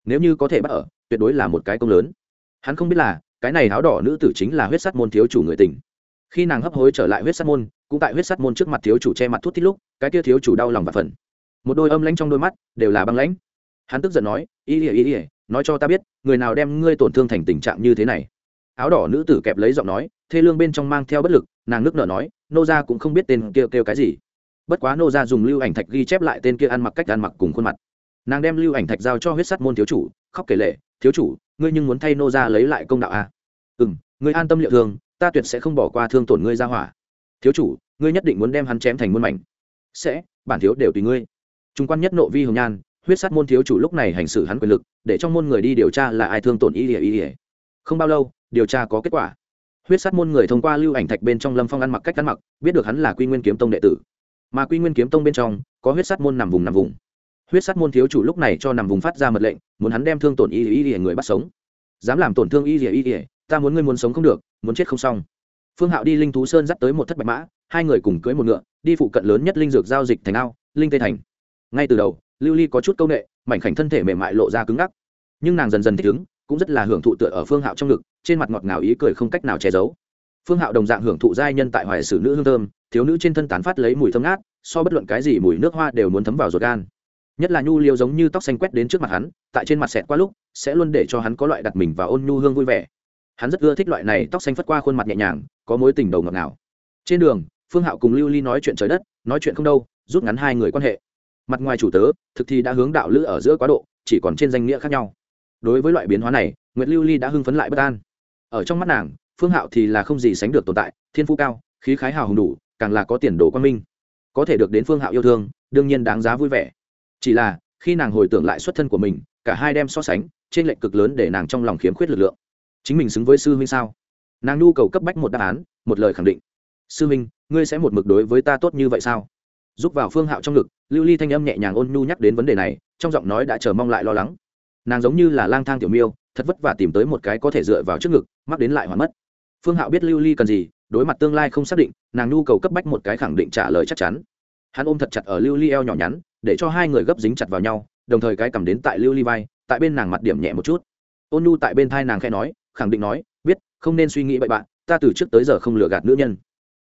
nếu như có thể bắt ở, tuyệt đối là một cái công lớn. Hắn không biết là, cái này áo đỏ nữ tử chính là huyết sắt môn thiếu chủ người tình. Khi nàng hấp hối trở lại huyết sắt môn, cũng tại huyết sắt môn trước mặt thiếu chủ che mặt thút thít lúc, cái kia thiếu chủ đau lòng và phần một đôi âm lãnh trong đôi mắt đều là băng lãnh. Hắn tức giận nói, ý ỉa ý ỉa nói cho ta biết, người nào đem ngươi tổn thương thành tình trạng như thế này? Áo đỏ nữ tử kẹp lấy giọng nói, thê lương bên trong mang theo bất lực, nàng nước nở nói, nô ra cũng không biết tên kêu kêu cái gì. Bất quá nô ra dùng lưu ảnh thạch ghi chép lại tên kia ăn mặc cách ăn mặc cùng khuôn mặt nàng đem lưu ảnh thạch giao cho huyết sắt môn thiếu chủ, khóc kể lệ thiếu chủ, ngươi nhưng muốn thay nô ra lấy lại công đạo à? ừ m ngươi an tâm liệu thương, ta tuyệt sẽ không bỏ qua thương tổn ngươi ra hỏa. Thiếu chủ, ngươi nhất định muốn đem hắn chém thành muôn mảnh. Sẽ, bản thiếu đều tùy ngươi. Trung quan nhất nộ vi hồng nhan, huyết sát môn thiếu chủ lúc này hành xử hắn quyền lực, để trong môn người đi điều tra là ai thương tổn ý ỉa ý ỉa không bao lâu, điều tra có kết quả. Huyết sát môn người thông qua lưu ảnh thạch bên trong lâm phong ăn mặc cách ăn mặc, biết được hắn là quy nguyên kiếm tông đệ tử. Mà quy nguyên kiếm tông bên trong, có huyết sát môn nằm vùng nằm vùng huyết sát môn thiếu chủ lúc này cho nằm vùng phát ra mật lệnh, muốn hắn đem thương tổn y y y người bắt sống. Dám làm tổn thương y y y ta muốn ngươi muốn sống không được, muốn chết không xong. Phương hạo đi linh thú sơn dắt tới một thất bạch mã, hai người cùng cưới một ngựa, đi phụ cận lớn nhất linh dược giao dịch thành ao, linh tây thành. Ngay từ đầu, lưu ly có chút c â u n ệ mảnh khảnh thân thể mềm mại lộ ra cứng ngắc. Nhưng nàng dần dần thích ứng, cũng rất là hưởng thụ tựa ở phương hạo trong ngực, trên mặt ngọt ngào ý cười không cách nào che giấu. Phương hạo đồng dạng hưởng thụ giai nhân tại hoài sử nữ hương thơm, thiếu nữ trên thân tán phát lấy mùi thơm ngát, so bất luận cái gì mùi nước hoa đều muốn thấm vào ruột gan nhất là nhu liêu giống như tóc xanh quét đến trước mặt hắn, tại trên mặt xẹt qua lúc, sẽ luôn để cho hắn có loại đặt mình và ôn nhu hương vui vẻ. Hắn rất ưa thích loại này tóc xanh phất qua khuôn mặt nhẹ nhàng, có mối tình đầu ngọt ngào. Trên đường, phương hạo cùng lưu ly nói chuyện trời đất, nói chuyện không đâu, rút ngắn hai người quan hệ. Mặt ngoài chủ tớ, thực thi đã hướng đạo lữ ở giữa quá độ, chỉ còn trên danh nghĩa khác nhau. Đối với loại biến hóa này nguyễn lưu ly đã hưng phấn lại bất an. Ở trong mắt nàng, phương hạo thì là không gì sánh được tồn tại, thiên phú cao, khí khái hào hùng đủ, càng là có tiền đồ quan minh. Có thể được đến phương hạo yêu thương, đương nhiên đáng giá vui vẻ chỉ là, khi nàng hồi tưởng lại xuất thân của mình, cả hai đem so sánh, trên lệnh cực lớn để nàng trong lòng khiếm khuyết lực lượng. Chính mình xứng với sư huynh sao? Nàng nhu cầu cấp bách một đáp án, một lời khẳng định. Sư huynh, ngươi sẽ một mực đối với ta tốt như vậy sao? Giúp vào phương hạo trong ngực, lưu ly thanh âm nhẹ nhàng ôn nhu nhắc đến vấn đề này, trong giọng nói đã chờ mong lại lo lắng. Nàng giống như là lang thang tiểu miêu, thật vất vả tìm tới một cái có thể dựa vào trước ngực, mắc đến lại hoàn mất. Phương hạo biết lưu ly cần gì, đối mặt tương lai không xác định, nàng nhu cầu cấp bách một cái khẳng định trả lời chắc chắn. Hắn ôm thật chặt ở lưu ly eo nhỏ nhắn để cho hai người gấp dính chặt vào nhau, đồng thời cái cầm đến tại lưu ly vai, tại bên nàng mặt điểm nhẹ một chút. Ôn nhu tại bên thai nàng khẽ nói, khẳng định nói, biết, không nên suy nghĩ bậy bạn, ta từ trước tới giờ không lừa gạt nữ nhân.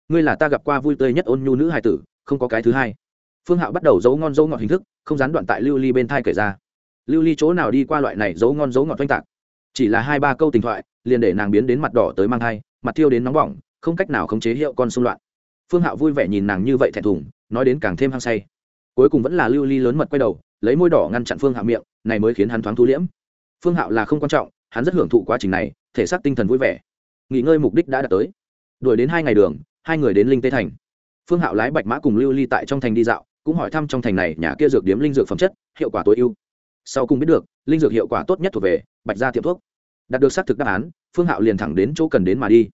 Ngươi là ta gặp qua vui tươi nhất ôn nhu nữ hài tử, không có cái thứ hai. Phương hạo bắt đầu giấu ngon giấu ngọt hình thức, không gián đoạn tại lưu ly bên thai kể ra. Lưu ly chỗ nào đi qua loại này giấu ngon giấu ngọt oanh tạc? Chỉ là hai ba câu tình thoại, liền để nàng biến đến mặt đỏ tới mang thai, mặt thiêu đến nóng bỏng, không cách nào khống chế hiệu con xung loạn. Phương hạo vui vẻ nhìn nàng như vậy thẹn thùng, nói đến càng thêm hăng say cuối cùng vẫn là lưu ly lớn mật quay đầu, lấy môi đỏ ngăn chặn phương hạo miệng, này mới khiến hắn thoáng thu liễm. Phương hạo là không quan trọng, hắn rất hưởng thụ quá trình này, thể xác tinh thần vui vẻ. Nghỉ ngơi mục đích đã đạt tới. Đuổi đến hai ngày đường, hai người đến linh tây thành. Phương hạo lái bạch mã cùng lưu ly tại trong thành đi dạo, cũng hỏi thăm trong thành này nhà kia dược điếm linh dược phẩm chất, hiệu quả tối ưu. Sau cùng biết được, linh dược hiệu quả tốt nhất thuộc về bạch gia tiệm thuốc. Đạt được xác thực đáp án, phương hạo liền thẳng đến chỗ cần đến mà đi.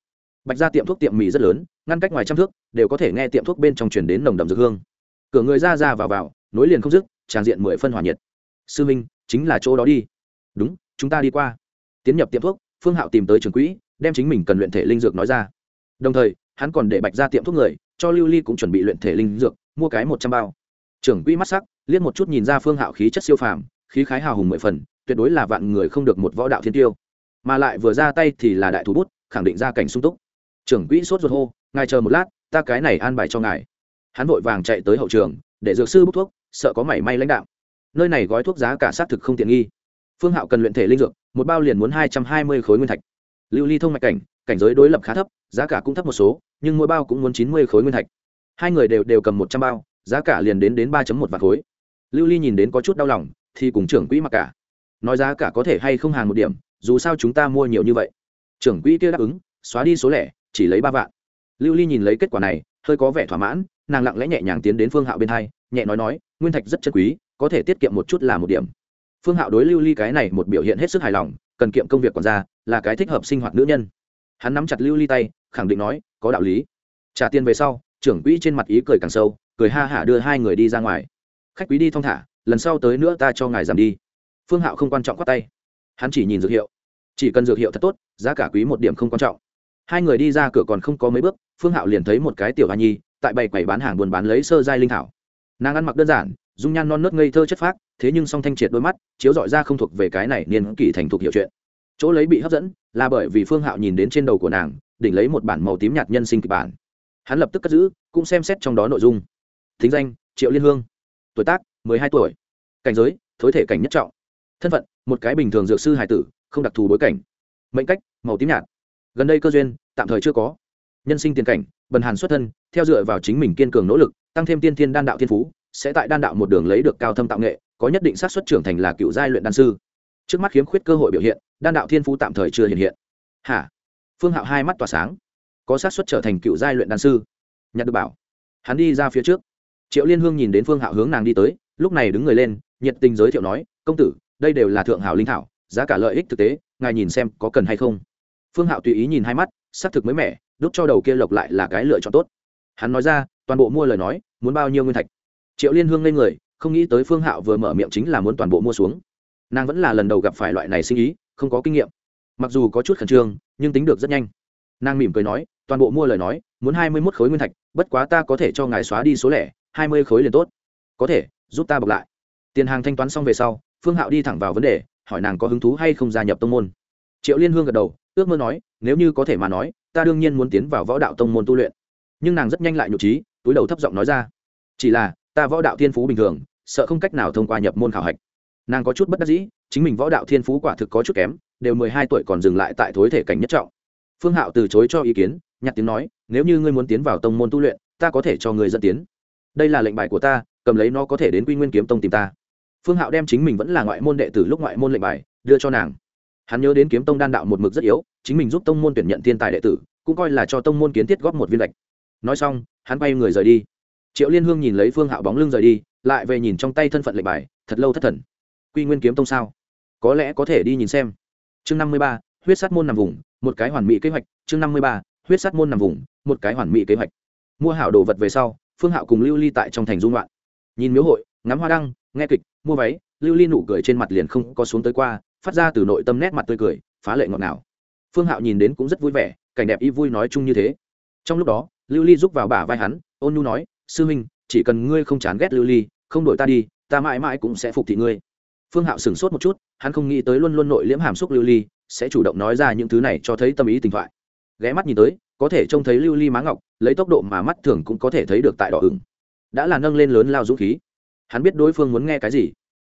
Bạch gia tiệm thuốc tiệm mì rất lớn, ngăn cách ngoài trăm thước, đều có thể nghe tiệm thuốc bên trong truyền đến nồng đậm dược hương cửa người ra ra vào vào, nối liền không dứt tràn diện mười phân hòa nhiệt. Sư minh, chính là chỗ đó đi. Đúng, chúng ta đi qua. Tiến nhập tiệm thuốc, phương hạo tìm tới trường quỹ, đem chính mình cần luyện thể linh dược nói ra. Đồng thời, hắn còn để bạch ra tiệm thuốc người, cho lưu ly cũng chuẩn bị luyện thể linh dược, mua cái một trăm bao. Trưởng quỹ mắt sắc, liếc một chút nhìn ra phương hạo khí chất siêu phàm, khí khái hào hùng mười phần, tuyệt đối là vạn người không được một võ đạo thiên tiêu. Mà lại vừa ra tay thì là đại thú bút, khẳng định ra cảnh sung túc. Trưởng quỹ sốt ruột hô, ngài chờ một lát, ta cái này an bài cho ngài hắn vội vàng chạy tới hậu trường, để dược sư bút thuốc, sợ có mảy may lãnh đạo. Nơi này gói thuốc giá cả xác thực không tiện nghi. Phương hạo cần luyện thể linh dược, một bao liền muốn hai trăm hai mươi khối nguyên thạch. Lưu ly thông mạch cảnh cảnh giới đối lập khá thấp, giá cả cũng thấp một số, nhưng mỗi bao cũng muốn chín mươi khối nguyên thạch. Hai người đều đều cầm một trăm bao, giá cả liền đến đến ba một vạn khối. Lưu ly nhìn đến có chút đau lòng, thì cùng trưởng quỹ mặc cả. Nói giá cả có thể hay không hàng một điểm, dù sao chúng ta mua nhiều như vậy. Trưởng quỹ kia đáp ứng, xóa đi số lẻ, chỉ lấy ba vạn. Lưu ly nhìn lấy kết quả này, hơi có vẻ thỏa mãn nàng lặng lẽ nhẹ nhàng tiến đến phương hạo bên hai, nhẹ nói nói, nguyên thạch rất chân quý, có thể tiết kiệm một chút là một điểm. Phương hạo đối lưu ly cái này một biểu hiện hết sức hài lòng, cần kiệm công việc còn ra, là cái thích hợp sinh hoạt nữ nhân. Hắn nắm chặt lưu ly tay, khẳng định nói, có đạo lý. Trả tiền về sau, trưởng quỹ trên mặt ý cười càng sâu, cười ha hả đưa hai người đi ra ngoài. Khách quý đi thong thả, lần sau tới nữa ta cho ngài giảm đi. Phương hạo không quan trọng khoát tay. Hắn chỉ nhìn dược hiệu. Chỉ cần dược hiệu thật tốt, giá cả quý một điểm không quan trọng. Hai người đi ra cửa còn không có mấy bước, phương hạo liền thấy một cái tiểu hoa nhi tại bảy quầy bán hàng buôn bán lấy sơ giai linh thảo. Nàng ăn mặc đơn giản, dung nhan non nớt ngây thơ chất phác, thế nhưng song thanh triệt đôi mắt, chiếu dọi ra không thuộc về cái này niên kỷ thành thục hiểu chuyện. Chỗ lấy bị hấp dẫn, là bởi vì phương hạo nhìn đến trên đầu của nàng, đỉnh lấy một bản màu tím nhạt nhân sinh kịch bản. Hắn lập tức cất giữ, cũng xem xét trong đó nội dung. Thính danh, triệu liên hương. Tuổi tác, mười hai tuổi. Cảnh giới, thối thể cảnh nhất trọng. Thân phận, một cái bình thường dược sư hải tử, không đặc thù bối cảnh. Mệnh cách, màu tím nhạt. Gần đây cơ duyên, tạm thời chưa có. Nhân sinh tiền cảnh bần hàn xuất thân, theo dựa vào chính mình kiên cường nỗ lực, tăng thêm tiên thiên đan đạo thiên phú, sẽ tại đan đạo một đường lấy được cao thâm tạo nghệ, có nhất định xác suất trưởng thành là cựu giai luyện đan sư. Trước mắt khiếm khuyết cơ hội biểu hiện, đan đạo thiên phú tạm thời chưa hiện hiện. Hả? Phương hạo hai mắt tỏa sáng. Có xác suất trở thành cựu giai luyện đan sư? Nhặt được bảo. Hắn đi ra phía trước. Triệu liên hương nhìn đến phương hạo hướng nàng đi tới, lúc này đứng người lên, nhiệt tình giới thiệu nói, công tử, đây đều là thượng hảo linh thảo, giá cả lợi ích thực tế, ngài nhìn xem có cần hay không? Phương hạo tùy ý nhìn hai mắt xác thực mới mẻ đút cho đầu kia lộc lại là cái lựa chọn tốt. Hắn nói ra, toàn bộ mua lời nói, muốn bao nhiêu nguyên thạch? Triệu liên hương lên người, không nghĩ tới phương hạo vừa mở miệng chính là muốn toàn bộ mua xuống. Nàng vẫn là lần đầu gặp phải loại này sinh ý, không có kinh nghiệm. Mặc dù có chút khẩn trương, nhưng tính được rất nhanh. Nàng mỉm cười nói, toàn bộ mua lời nói, muốn hai mươi mốt khối nguyên thạch, bất quá ta có thể cho ngài xóa đi số lẻ, hai mươi khối liền tốt. Có thể, giúp ta bọc lại. Tiền hàng thanh toán xong về sau, phương hạo đi thẳng vào vấn đề, hỏi nàng có hứng thú hay không gia nhập tông môn. Triệu liên hương gật đầu ước mơ nói, nếu như có thể mà nói, ta đương nhiên muốn tiến vào võ đạo tông môn tu luyện. Nhưng nàng rất nhanh lại nhục trí túi đầu thấp giọng nói ra. Chỉ là, ta võ đạo thiên phú bình thường, sợ không cách nào thông qua nhập môn khảo hạch. Nàng có chút bất đắc dĩ, chính mình võ đạo thiên phú quả thực có chút kém, đều mười hai tuổi còn dừng lại tại thối thể cảnh nhất trọng. Phương hạo từ chối cho ý kiến, nhặt tiếng nói, nếu như ngươi muốn tiến vào tông môn tu luyện, ta có thể cho người dẫn tiến. Đây là lệnh bài của ta, cầm lấy nó có thể đến quy nguyên kiếm tông tìm ta. Phương hạo đem chính mình vẫn là ngoại môn đệ tử lúc ngoại môn lệnh bài, đưa cho nàng hắn nhớ đến kiếm tông đan đạo một mực rất yếu, chính mình giúp tông môn tuyển nhận thiên tài đệ tử, cũng coi là cho tông môn kiến thiết góp một viên lệch. Nói xong, hắn bay người rời đi. Triệu liên hương nhìn lấy phương hạo bóng lưng rời đi, lại về nhìn trong tay thân phận lệnh bài, thật lâu thất thần. Quy nguyên kiếm tông sao? Có lẽ có thể đi nhìn xem. Chương năm mươi ba, huyết sát môn nằm vùng, một cái hoàn mỹ kế hoạch. Chương năm mươi ba, huyết sát môn nằm vùng, một cái hoàn mỹ kế hoạch. Mua hảo đồ vật về sau, phương hạo cùng lưu ly tại trong thành dung loạn. Nhìn miếu hội, ngắm hoa đăng, nghe kịch, mua váy, lưu ly nụ cười trên mặt liền không có xuống tới qua phát ra từ nội tâm nét mặt tươi cười, phá lệ ngọt ngào. Phương hạo nhìn đến cũng rất vui vẻ, cảnh đẹp y vui nói chung như thế. Trong lúc đó, lưu ly giúp vào bả vai hắn, ôn nhu nói, sư huynh, chỉ cần ngươi không chán ghét lưu ly, không đổi ta đi, ta mãi mãi cũng sẽ phục thị ngươi. Phương hạo sửng sốt một chút, hắn không nghĩ tới luôn luôn nội liễm hàm xúc lưu ly, sẽ chủ động nói ra những thứ này cho thấy tâm ý tình thoại. Ghé mắt nhìn tới, có thể trông thấy lưu ly má ngọc, lấy tốc độ mà mắt thường cũng có thể thấy được tại đỏ ửng. Đã là nâng lên lớn lao dũng khí. Hắn biết đối phương muốn nghe cái gì.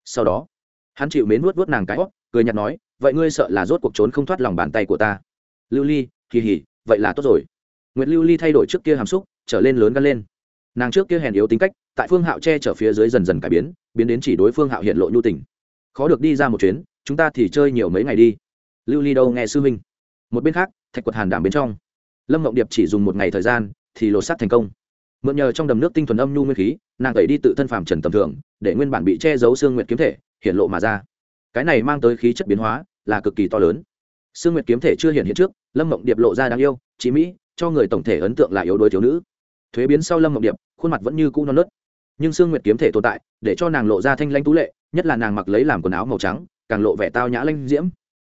Sau đó, hắn chịu mến vuốt vuốt nàng cái hót cười nhạt nói, vậy ngươi sợ là rốt cuộc trốn không thoát lòng bàn tay của ta? Lưu ly, kỳ hỉ, vậy là tốt rồi. Nguyệt lưu ly thay đổi trước kia hàm xúc, trở lên lớn gan lên. Nàng trước kia hèn yếu tính cách, tại phương hạo che chở phía dưới dần dần cải biến biến đến chỉ đối phương hạo hiện lộ nhu tình. Khó được đi ra một chuyến, chúng ta thì chơi nhiều mấy ngày đi. Lưu ly đâu nghe sư huynh. Một bên khác, thạch quật hàn đảm bên trong. Lâm ngọc điệp chỉ dùng một ngày thời gian, thì lột sắt thành công. Mượn nhờ trong đầm nước tinh thuần âm nhu nguyên khí, nàng tẩy đi tự thân phàm trần tầm thường, để nguyên bản bị che giấu xương nguyệt kiếm thể, hiện lộ mà ra cái này mang tới khí chất biến hóa là cực kỳ to lớn. Xương nguyệt kiếm thể chưa hiện hiện trước, lâm mộng điệp lộ ra đáng yêu trí mỹ, cho người tổng thể ấn tượng là yếu đuối thiếu nữ. Thuế biến sau lâm mộng điệp, khuôn mặt vẫn như cũ non nớt. Nhưng xương nguyệt kiếm thể tồn tại, để cho nàng lộ ra thanh lanh tú lệ, nhất là nàng mặc lấy làm quần áo màu trắng, càng lộ vẻ tao nhã lanh diễm.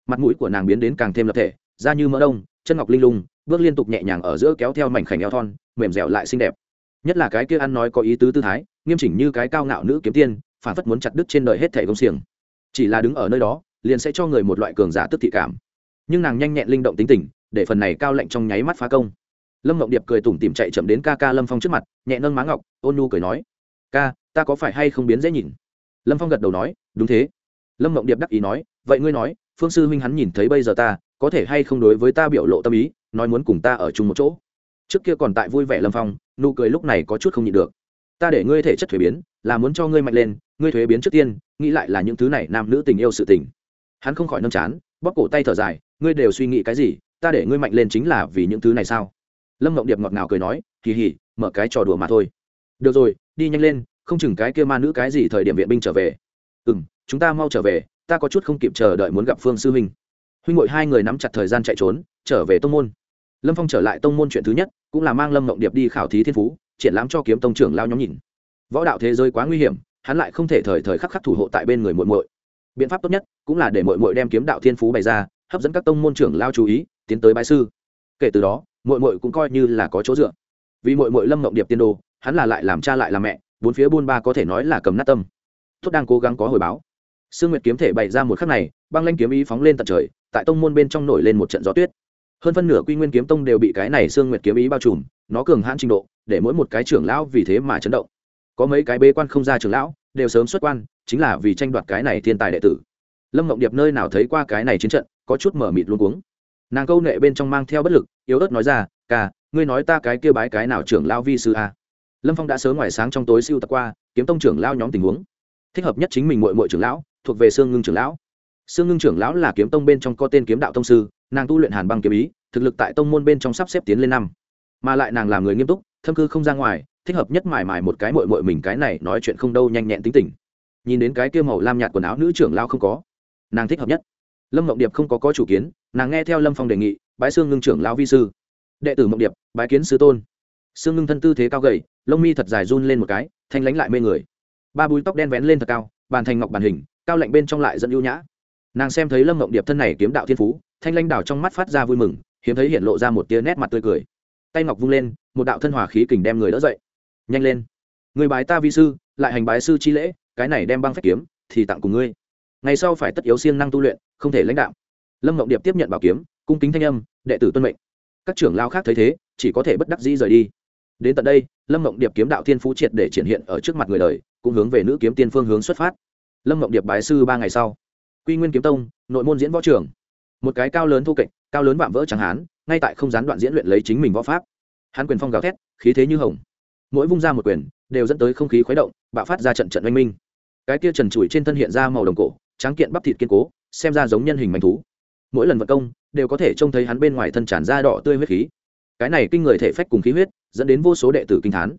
Mặt mũi của nàng biến đến càng thêm lập thể, da như mỡ đông, chân ngọc linh lung, bước liên tục nhẹ nhàng ở giữa kéo theo mảnh khảnh eo thon, mềm dẻo lại xinh đẹp. Nhất là cái kia ăn nói có ý tứ tư thái, nghiêm chỉnh như cái cao ngạo nữ kiếm tiên, phản phất muốn chặt đứt trên đời hết thể công xiềng chỉ là đứng ở nơi đó, liền sẽ cho người một loại cường giả tức thị cảm. Nhưng nàng nhanh nhẹn linh động tính tình, để phần này cao lạnh trong nháy mắt phá công. Lâm ngọc điệp cười tủm tìm chạy chậm đến ca ca lâm phong trước mặt, nhẹ nâng má ngọc, ôn nu cười nói, ca, ta có phải hay không biến dễ nhìn? Lâm phong gật đầu nói, đúng thế. Lâm ngọc điệp đắc ý nói, vậy ngươi nói, phương sư huynh hắn nhìn thấy bây giờ ta, có thể hay không đối với ta biểu lộ tâm ý, nói muốn cùng ta ở chung một chỗ? Trước kia còn tại vui vẻ lâm phong, nụ cười lúc này có chút không nhịn được ta để ngươi thể chất thuế biến, là muốn cho ngươi mạnh lên, ngươi thuế biến trước tiên, nghĩ lại là những thứ này nam nữ tình yêu sự tình. Hắn không khỏi nâm chán, bóp cổ tay thở dài, ngươi đều suy nghĩ cái gì, ta để ngươi mạnh lên chính là vì những thứ này sao? Lâm mộng điệp ngọt ngào cười nói, kỳ hỉ, mở cái trò đùa mà thôi. Được rồi, đi nhanh lên, không chừng cái kia ma nữ cái gì thời điểm viện binh trở về. Ừ m chúng ta mau trở về, ta có chút không kịp chờ đợi muốn gặp phương sư huynh huynh ngội hai người nắm chặt thời gian chạy trốn, trở về tông môn. Lâm phong trở lại tông môn chuyện thứ nhất, cũng là mang lâm mộng điệp đi khảo thí thiên phú triển lãm cho kiếm tông trưởng lao nhóm nhìn. Võ đạo thế giới quá nguy hiểm, hắn lại không thể thời thời khắc khắc thủ hộ tại bên người muội muội. Biện pháp tốt nhất cũng là để muội muội đem kiếm đạo thiên phú bày ra, hấp dẫn các tông môn trưởng lao chú ý, tiến tới bái sư. Kể từ đó, muội muội cũng coi như là có chỗ dựa. Vì muội muội lâm mộng điệp tiên đồ, hắn là lại làm cha lại làm mẹ, bốn phía buôn ba có thể nói là cầm nát tâm. Tốt đang cố gắng có hồi báo. Sương nguyệt kiếm thể bày ra một khắc này, băng lanh kiếm ý phóng lên tận trời, tại tông môn bên trong nổi lên một trận gió tuyết hơn phân nửa quy nguyên kiếm tông đều bị cái này sương nguyệt kiếm ý bao trùm, nó cường hãn trình độ, để mỗi một cái trưởng lão vì thế mà chấn động. Có mấy cái bê quan không ra trưởng lão, đều sớm xuất quan, chính là vì tranh đoạt cái này thiên tài đệ tử. Lâm ngộng điệp nơi nào thấy qua cái này chiến trận, có chút mở mịt luôn cuống. Nàng câu nệ bên trong mang theo bất lực, yếu ớt nói ra ca ngươi nói ta cái kia bái cái nào trưởng lao vi sư a? Lâm phong đã sớm ngoài sáng trong tối siêu tập qua, kiếm tông trưởng lao nhóm tình huống. Thích hợp nhất chính mình mội mội trưởng lão, thuộc về sương ngưng trưởng lão sương ngưng trưởng lão là kiếm tông bên trong có tên kiếm đạo tông sư, nàng tu luyện hàn băng kiếm ý, thực lực tại tông môn bên trong sắp xếp tiến lên năm. Mà lại nàng làm người nghiêm túc, thâm cư không ra ngoài, thích hợp nhất mải mải một cái mội mội mình cái này nói chuyện không đâu nhanh nhẹn tính tình. Nhìn đến cái kia màu lam nhạt quần áo nữ trưởng lao không có, nàng thích hợp nhất. Lâm mộng điệp không có có chủ kiến, nàng nghe theo lâm phong đề nghị, bái xương ngưng trưởng lão vi sư. Đệ tử mộng điệp, bái kiến sư tôn. Xương ngưng thân tư thế cao gầy, lông mi thật dài run lên một cái, thanh lánh lại mê người. Ba búi tóc đen vén lên thật cao, bàn thành ngọc bàn hình, cao lạnh bên trong lại dẫn ưu nhã nàng xem thấy lâm mộng điệp thân này kiếm đạo thiên phú, thanh lãnh đảo trong mắt phát ra vui mừng, hiếm thấy hiện lộ ra một tia nét mặt tươi cười. Tay ngọc vung lên, một đạo thân hòa khí kình đem người đỡ dậy. Nhanh lên. Người bái ta vi sư, lại hành bái sư chi lễ, cái này đem băng phép kiếm, thì tặng cùng ngươi. Ngày sau phải tất yếu siêng năng tu luyện, không thể lãnh đạo. Lâm mộng điệp tiếp nhận bảo kiếm, cung kính thanh âm, đệ tử tuân mệnh. Các trưởng lao khác thấy thế, chỉ có thể bất đắc dĩ rời đi. Đến tận đây, lâm mộng điệp kiếm đạo thiên phú triệt để triển hiện ở trước mặt người đời, cũng hướng về nữ kiếm tiên phương hướng xuất phát. Lâm mộng điệp bái sư ba ngày sau quy nguyên kiếm tông, nội môn diễn võ trường. Một cái cao lớn thu kệch, cao lớn vạm vỡ chẳng hán, ngay tại không gián đoạn diễn luyện lấy chính mình võ pháp. Hắn quyền phong gào thét, khí thế như hồng. Mỗi vung ra một quyền, đều dẫn tới không khí khuấy động, bạo phát ra trận trận oanh minh. Cái kia trần trụi trên thân hiện ra màu đồng cổ tráng kiện bắp thịt kiên cố, xem ra giống nhân hình manh thú. Mỗi lần vận công, đều có thể trông thấy hắn bên ngoài thân tràn ra đỏ tươi huyết khí. Cái này kinh người thể phách cùng khí huyết, dẫn đến vô số đệ tử kinh thán.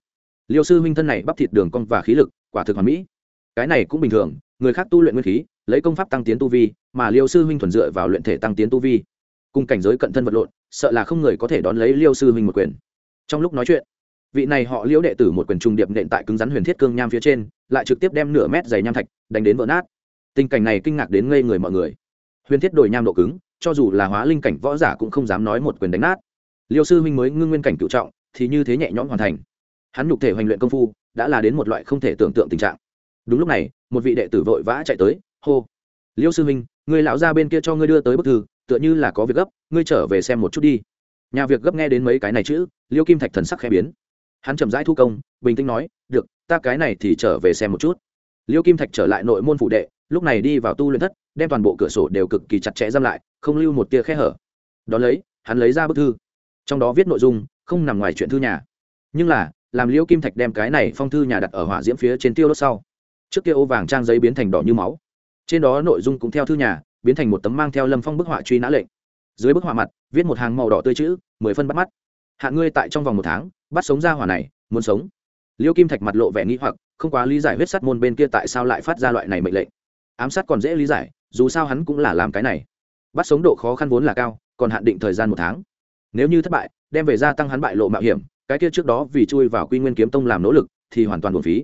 Liêu sư huynh thân này bắp thịt đường cong và khí lực, quả thực hoàn mỹ. Cái này cũng bình thường, người khác tu luyện nguyên khí lấy công pháp tăng tiến tu vi, mà liêu sư huynh thuần dựa vào luyện thể tăng tiến tu vi. Cùng cảnh giới cận thân vật lộn, sợ là không người có thể đón lấy liêu sư huynh một quyền. Trong lúc nói chuyện, vị này họ liễu đệ tử một quyền trung điệp nện tại cứng rắn huyền thiết cương nham phía trên, lại trực tiếp đem nửa mét dày nham thạch đánh đến vỡ nát. Tình cảnh này kinh ngạc đến ngây người mọi người. Huyền thiết đổi nham độ cứng, cho dù là hóa linh cảnh võ giả cũng không dám nói một quyền đánh nát. Liêu sư huynh mới ngưng nguyên cảnh cựu trọng, thì như thế nhẹ nhõm hoàn thành. Hắn nhục thể hoành luyện công phu, đã là đến một loại không thể tưởng tượng tình trạng. Đúng lúc này, một vị đệ tử vội vã chạy tới hô. Liêu sư huynh, người lão ra bên kia cho ngươi đưa tới bức thư, tựa như là có việc gấp, ngươi trở về xem một chút đi. Nhà việc gấp nghe đến mấy cái này chữ, liêu kim thạch thần sắc khẽ biến. Hắn chậm rãi thu công, bình tĩnh nói, được, ta cái này thì trở về xem một chút. Liêu kim thạch trở lại nội môn phụ đệ, lúc này đi vào tu luyện thất, đem toàn bộ cửa sổ đều cực kỳ chặt chẽ giam lại, không lưu một tia khe hở. Đ ó lấy, hắn lấy ra bức thư. Trong đó viết nội dung, không nằm ngoài chuyện thư nhà. Nhưng là, làm liêu kim thạch đem cái này phong thư nhà đặt ở hỏa diễm phía trên tiêu đốt sau, trước kia ô vàng trang giấy biến thành đỏ như máu trên đó nội dung cũng theo thư nhà, biến thành một tấm mang theo lâm phong bức họa truy nã lệnh. Dưới bức họa mặt, viết một hàng màu đỏ tươi chữ, mười phân bắt mắt. Hạn ngươi tại trong vòng một tháng, bắt sống ra hỏa này, muốn sống. Liêu kim thạch mặt lộ vẻ nghĩ hoặc, không quá lý giải huyết sắt môn bên kia tại sao lại phát ra loại này mệnh lệnh. Ám sát còn dễ lý giải, dù sao hắn cũng là làm cái này. Bắt sống độ khó khăn vốn là cao, còn hạn định thời gian một tháng. Nếu như thất bại, đem về gia tăng hắn bại lộ mạo hiểm, cái kia trước đó vì chui vào quy nguyên kiếm tông làm nỗ lực, thì hoàn toàn buồn phí.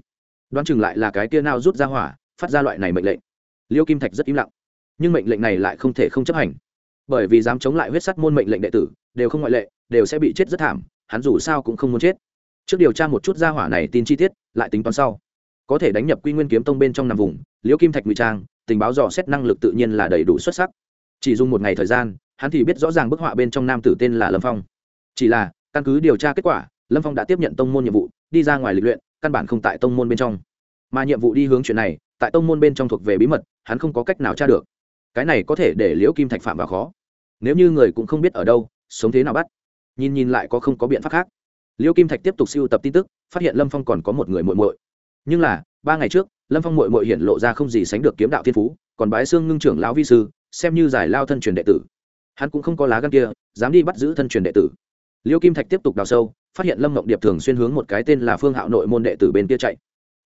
Đoán chừng lại là cái kia nào rút ra hỏa, phát ra loại này mệnh lệnh liêu kim thạch rất im lặng, nhưng mệnh lệnh này lại không thể không chấp hành. Bởi vì dám chống lại huyết sắt môn mệnh lệnh đệ tử, đều không ngoại lệ, đều sẽ bị chết rất thảm, hắn dù sao cũng không muốn chết. Trước điều tra một chút gia hỏa này tin chi tiết, lại tính toán sau. Có thể đánh nhập quy nguyên kiếm tông bên trong nằm vùng liễu kim thạch ngụy trang, tình báo dò xét năng lực tự nhiên là đầy đủ xuất sắc. Chỉ dùng một ngày thời gian, hắn thì biết rõ ràng bức họa bên trong nam tử tên là lâm phong. Chỉ là, căn cứ điều tra kết quả, lâm phong đã tiếp nhận tông môn nhiệm vụ, đi ra ngoài lịch luyện, căn bản không tại tông môn bên trong mà nhiệm vụ đi hướng chuyện này, tại tông môn bên trong thuộc về bí mật, hắn không có cách nào tra được. Cái này có thể để liễu kim thạch phạm vào khó. Nếu như người cũng không biết ở đâu, sống thế nào bắt? Nhìn nhìn lại có không có biện pháp khác. Liễu kim thạch tiếp tục siêu tập tin tức, phát hiện lâm phong còn có một người muội muội. Nhưng là, ba ngày trước, lâm phong muội muội hiện lộ ra không gì sánh được kiếm đạo thiên phú, còn bái xương ngưng trưởng lão vi sư, xem như giải lao thân truyền đệ tử. Hắn cũng không có lá gan kia, dám đi bắt giữ thân truyền đệ tử. Liêu kim thạch tiếp tục đào sâu, phát hiện lâm mộng điệp thường xuyên hướng một cái tên là phương hạo nội môn đệ tử bên kia chạy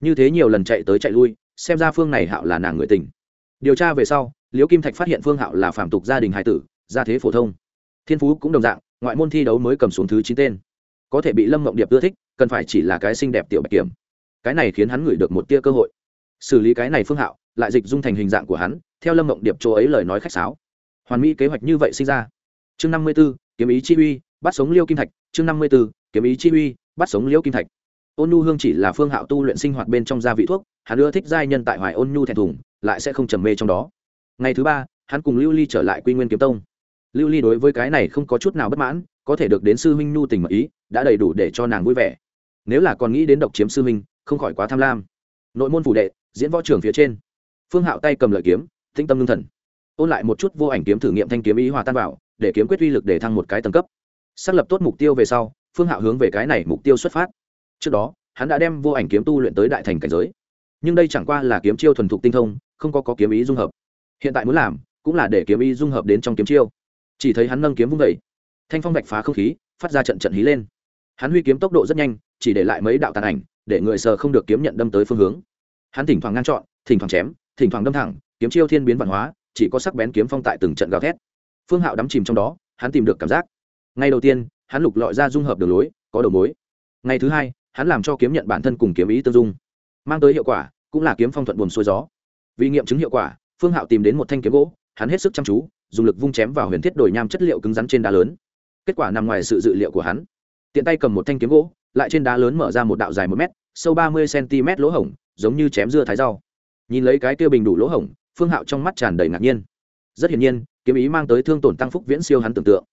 như thế nhiều lần chạy tới chạy lui, xem ra phương này hạo là nàng người tình. Điều tra về sau, liễu kim thạch phát hiện phương hạo là phạm tục gia đình hải tử, gia thế phổ thông. Thiên phú cũng đồng dạng, ngoại môn thi đấu mới cầm xuống thứ chín tên. Có thể bị lâm mộng điệp ưa thích, cần phải chỉ là cái xinh đẹp tiểu bạch kiểm. Cái này khiến hắn gửi được một tia cơ hội. Xử lý cái này phương hạo, lại dịch dung thành hình dạng của hắn, theo lâm mộng điệp chỗ ấy lời nói khách sáo. Hoàn mỹ kế hoạch như vậy sinh ra. Chương năm mươi b ố kiếm ý chi uy, bắt sống liêu kim thạch. Chương năm mươi b ố kiếm ý chi uy, bắt sống liêu kim thạch ôn nhu hương chỉ là phương hạo tu luyện sinh hoạt bên trong gia vị thuốc, hắn ưa thích giai nhân tại hoài ôn nhu thẹn thùng, lại sẽ không trầm mê trong đó. Ngày thứ ba, hắn cùng lưu ly trở lại quy nguyên kiếm tông. Lưu ly đối với cái này không có chút nào bất mãn, có thể được đến sư huynh nhu tình mật ý, đã đầy đủ để cho nàng vui vẻ. Nếu là còn nghĩ đến độc chiếm sư huynh, không khỏi quá tham lam. Nội môn phủ đệ, diễn võ trường phía trên. Phương hạo tay cầm lợi kiếm, tĩnh tâm lương thần. Ôn lại một chút vô ảnh kiếm thử nghiệm thanh kiếm ý hòa tan vào, để kiếm quyết uy lực để thăng một cái tầng cấp. Xác lập tốt mục tiêu về sau, phương hạo hướng về cái này mục tiêu xuất phát trước đó hắn đã đem vô ảnh kiếm tu luyện tới đại thành cảnh giới. Nhưng đây chẳng qua là kiếm chiêu thuần thục tinh thông không có, có kiếm ý dung hợp. Hiện tại muốn làm cũng là để kiếm ý dung hợp đến trong kiếm chiêu. Chỉ thấy hắn nâng kiếm vung vẩy thanh phong vạch phá không khí phát ra trận trận hí lên. Hắn huy kiếm tốc độ rất nhanh chỉ để lại mấy đạo tàn ảnh để người sờ không được kiếm nhận đâm tới phương hướng. Hắn thỉnh thoảng ngăn chọn thỉnh thoảng chém thỉnh thoảng đâm thẳng kiếm chiêu thiên biến văn hóa chỉ có sắc bén kiếm phong tại từng trận gào thét. Phương hạo đắm chìm trong đó hắn tìm được cảm giác. Ngay đầu tiên hắn lục lọi ra dung hợp đường lối có đầu mối. Ngày thứ hai hắn làm cho kiếm nhận bản thân cùng kiếm ý tương dung, mang tới hiệu quả, cũng là kiếm phong thuận buồn xuôi gió. Vì nghiệm chứng hiệu quả, phương hạo tìm đến một thanh kiếm gỗ, hắn hết sức chăm chú, dùng lực vung chém vào huyền thiết đổi nham chất liệu cứng rắn trên đá lớn. Kết quả nằm ngoài sự dự liệu của hắn. Tiện tay cầm một thanh kiếm gỗ, lại trên đá lớn mở ra một đạo dài một m sâu ba mươi cm lỗ hổng, giống như chém dưa thái rau. Nhìn lấy cái kia bình đủ lỗ hổng, phương hạo trong mắt tràn đầy ngạc nhiên. Rất hiển nhiên, kiếm ý mang tới thương tổn tăng phúc viễn siêu hắn tưởng tượng.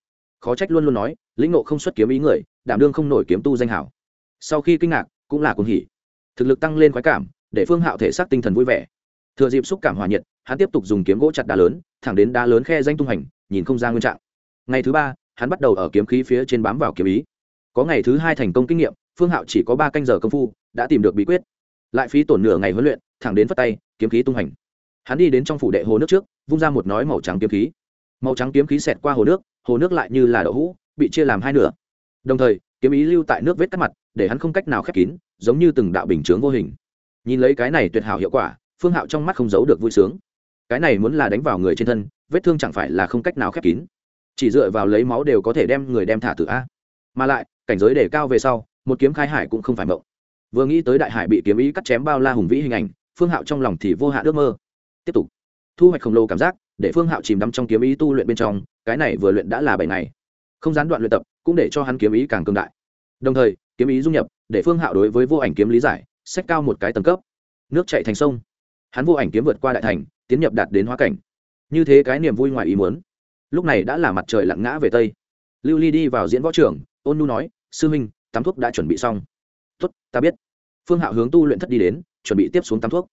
Khó trách luôn luôn nói, lĩnh ngộ không xuất kiếm ý người, đảm đương không nổi kiếm tu danh hảo sau khi kinh ngạc, cũng là cuồng hỉ. Thực lực tăng lên khoái cảm, để phương hạo thể xác tinh thần vui vẻ. Thừa dịp xúc cảm hòa nhiệt, hắn tiếp tục dùng kiếm gỗ chặt đá lớn, thẳng đến đá lớn khe danh tung hành, nhìn không ra nguyên trạng. Ngày thứ ba, hắn bắt đầu ở kiếm khí phía trên bám vào kiếm ý. Có ngày thứ hai thành công kinh nghiệm, phương hạo chỉ có ba canh giờ công phu, đã tìm được bí quyết. Lại phí tổn nửa ngày huấn luyện, thẳng đến phất tay, kiếm khí tung hành. Hắn đi đến trong phủ đệ hồ nước trước, vung ra một nói màu trắng kiếm khí. Màu trắng kiếm khí xẹt qua hồ nước hồ nước lại như là đậu hũ, bị chia làm hai nửa. Đồng thời, kiếm ý lưu tại nước vết cắt mặt để hắn không cách nào khép kín, giống như từng đạo bình chướng vô hình. Nhìn lấy cái này tuyệt hảo hiệu quả, phương hạo trong mắt không giấu được vui sướng. Cái này muốn là đánh vào người trên thân, vết thương chẳng phải là không cách nào khép kín. Chỉ dựa vào lấy máu đều có thể đem người đem thả từ a. Mà lại, cảnh giới đề cao về sau, một kiếm khai hải cũng không phải mộng. Vừa nghĩ tới đại hải bị kiếm ý cắt chém bao la hùng vĩ hình ảnh, phương hạo trong lòng thì vô hạn ước mơ. Tiếp tục. Thu hoạch khổng lồ cảm giác, để phương hạo chìm đắm trong kiếm ý tu luyện bên trong, cái này vừa luyện đã là bảy ngày. Không gián đoạn luyện tập, cũng để cho hắn kiếm ý càng cường đại. Đồng thời kiếm ý dung nhập, để phương hạo đối với vô ảnh kiếm lý giải sách cao một cái tầng cấp. Nước chạy thành sông. Hắn vô ảnh kiếm vượt qua đại thành, tiến nhập đạt đến hóa cảnh. Như thế cái niềm vui ngoài ý muốn. Lúc này đã là mặt trời lặng ngã về tây. Lưu ly đi vào diễn võ trường, ôn nu nói, sư huynh, tắm thuốc đã chuẩn bị xong. Tốt, ta biết. Phương hạo hướng tu luyện thất đi đến, chuẩn bị tiếp xuống tắm thuốc.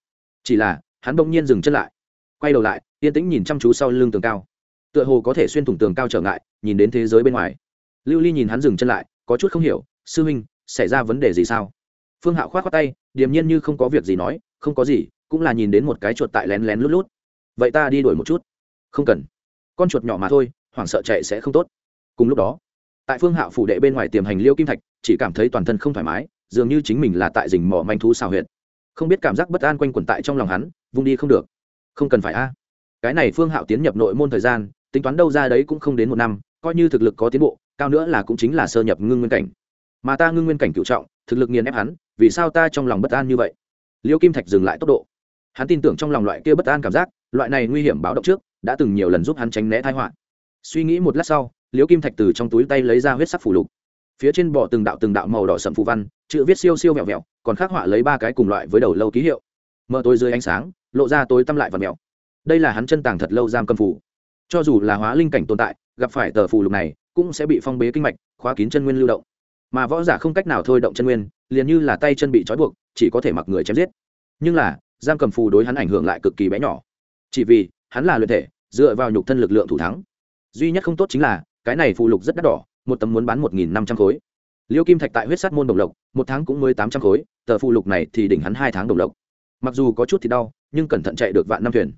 Chỉ là, hắn bỗng nhiên dừng chân lại. Quay đầu lại, yên tĩnh nhìn chăm chú sau lưng tường cao. Tựa hồ có thể xuyên thủng tường cao trở ngại, nhìn đến thế giới bên ngoài. Lưu ly nhìn hắn dừng chân lại, có chút không hiểu, sư huynh xảy ra vấn đề gì sao? Phương hạo k h o á t khoác tay, điềm nhiên như không có việc gì nói, không có gì, cũng là nhìn đến một cái chuột tại lén lén lút lút. Vậy ta đi đuổi một chút. Không cần. Con chuột nhỏ mà thôi, hoảng sợ chạy sẽ không tốt. Cùng lúc đó, tại phương hạo phủ đệ bên ngoài tiềm hành liêu kim thạch, chỉ cảm thấy toàn thân không thoải mái, dường như chính mình là tại rình mỏ manh thú xào huyện không biết cảm giác bất an quanh quẩn tại trong lòng hắn, vung đi không được. Không cần phải a. Cái này phương hạo tiến nhập nội môn thời gian, tính toán đâu ra đấy cũng không đến một năm, coi như thực lực có tiến bộ, cao nữa là cũng chính là sơ nhập ngưng nguyên cảnh mà ta ngưng nguyên cảnh cựu trọng, thực lực nghiền ép hắn, vì sao ta trong lòng bất an như vậy? Liêu kim thạch dừng lại tốc độ. Hắn tin tưởng trong lòng loại kia bất an cảm giác, loại này nguy hiểm báo động trước, đã từng nhiều lần giúp hắn tránh né thái họa. Suy nghĩ một lát sau, liêu kim thạch từ trong túi tay lấy ra huyết sắc phủ lục. Phía trên bỏ từng đạo từng đạo màu đỏ sậm phù văn, chữ viết siêu siêu vẹo vẹo, còn khắc họa lấy ba cái cùng loại với đầu lâu ký hiệu. Mở tối dưới ánh sáng, lộ ra tối tăm lại và mèo. Đây là hắn chân tàng thật lâu giam cầm phủ cho dù là hóa linh cảnh tồn tại, gặp phải tờ phù lục này, cũng sẽ bị phong bế kinh mạch, khóa kín chân nguyên lưu động mà võ giả không cách nào thôi động chân nguyên liền như là tay chân bị trói buộc chỉ có thể mặc người chém giết. Nhưng là giam cầm phù đối hắn ảnh hưởng lại cực kỳ bé nhỏ. Chỉ vì hắn là luyện thể dựa vào nhục thân lực lượng thủ thắng. Duy nhất không tốt chính là cái này phù lục rất đắt đỏ một tấm muốn bán một nghìn năm trăm khối. Liêu kim thạch tại huyết sát môn đồng lộc một tháng cũng mới tám trăm khối tờ phù lục này thì đỉnh hắn hai tháng đồng lộc. Mặc dù có chút thì đau nhưng cẩn thận chạy được vạn năm thuyền.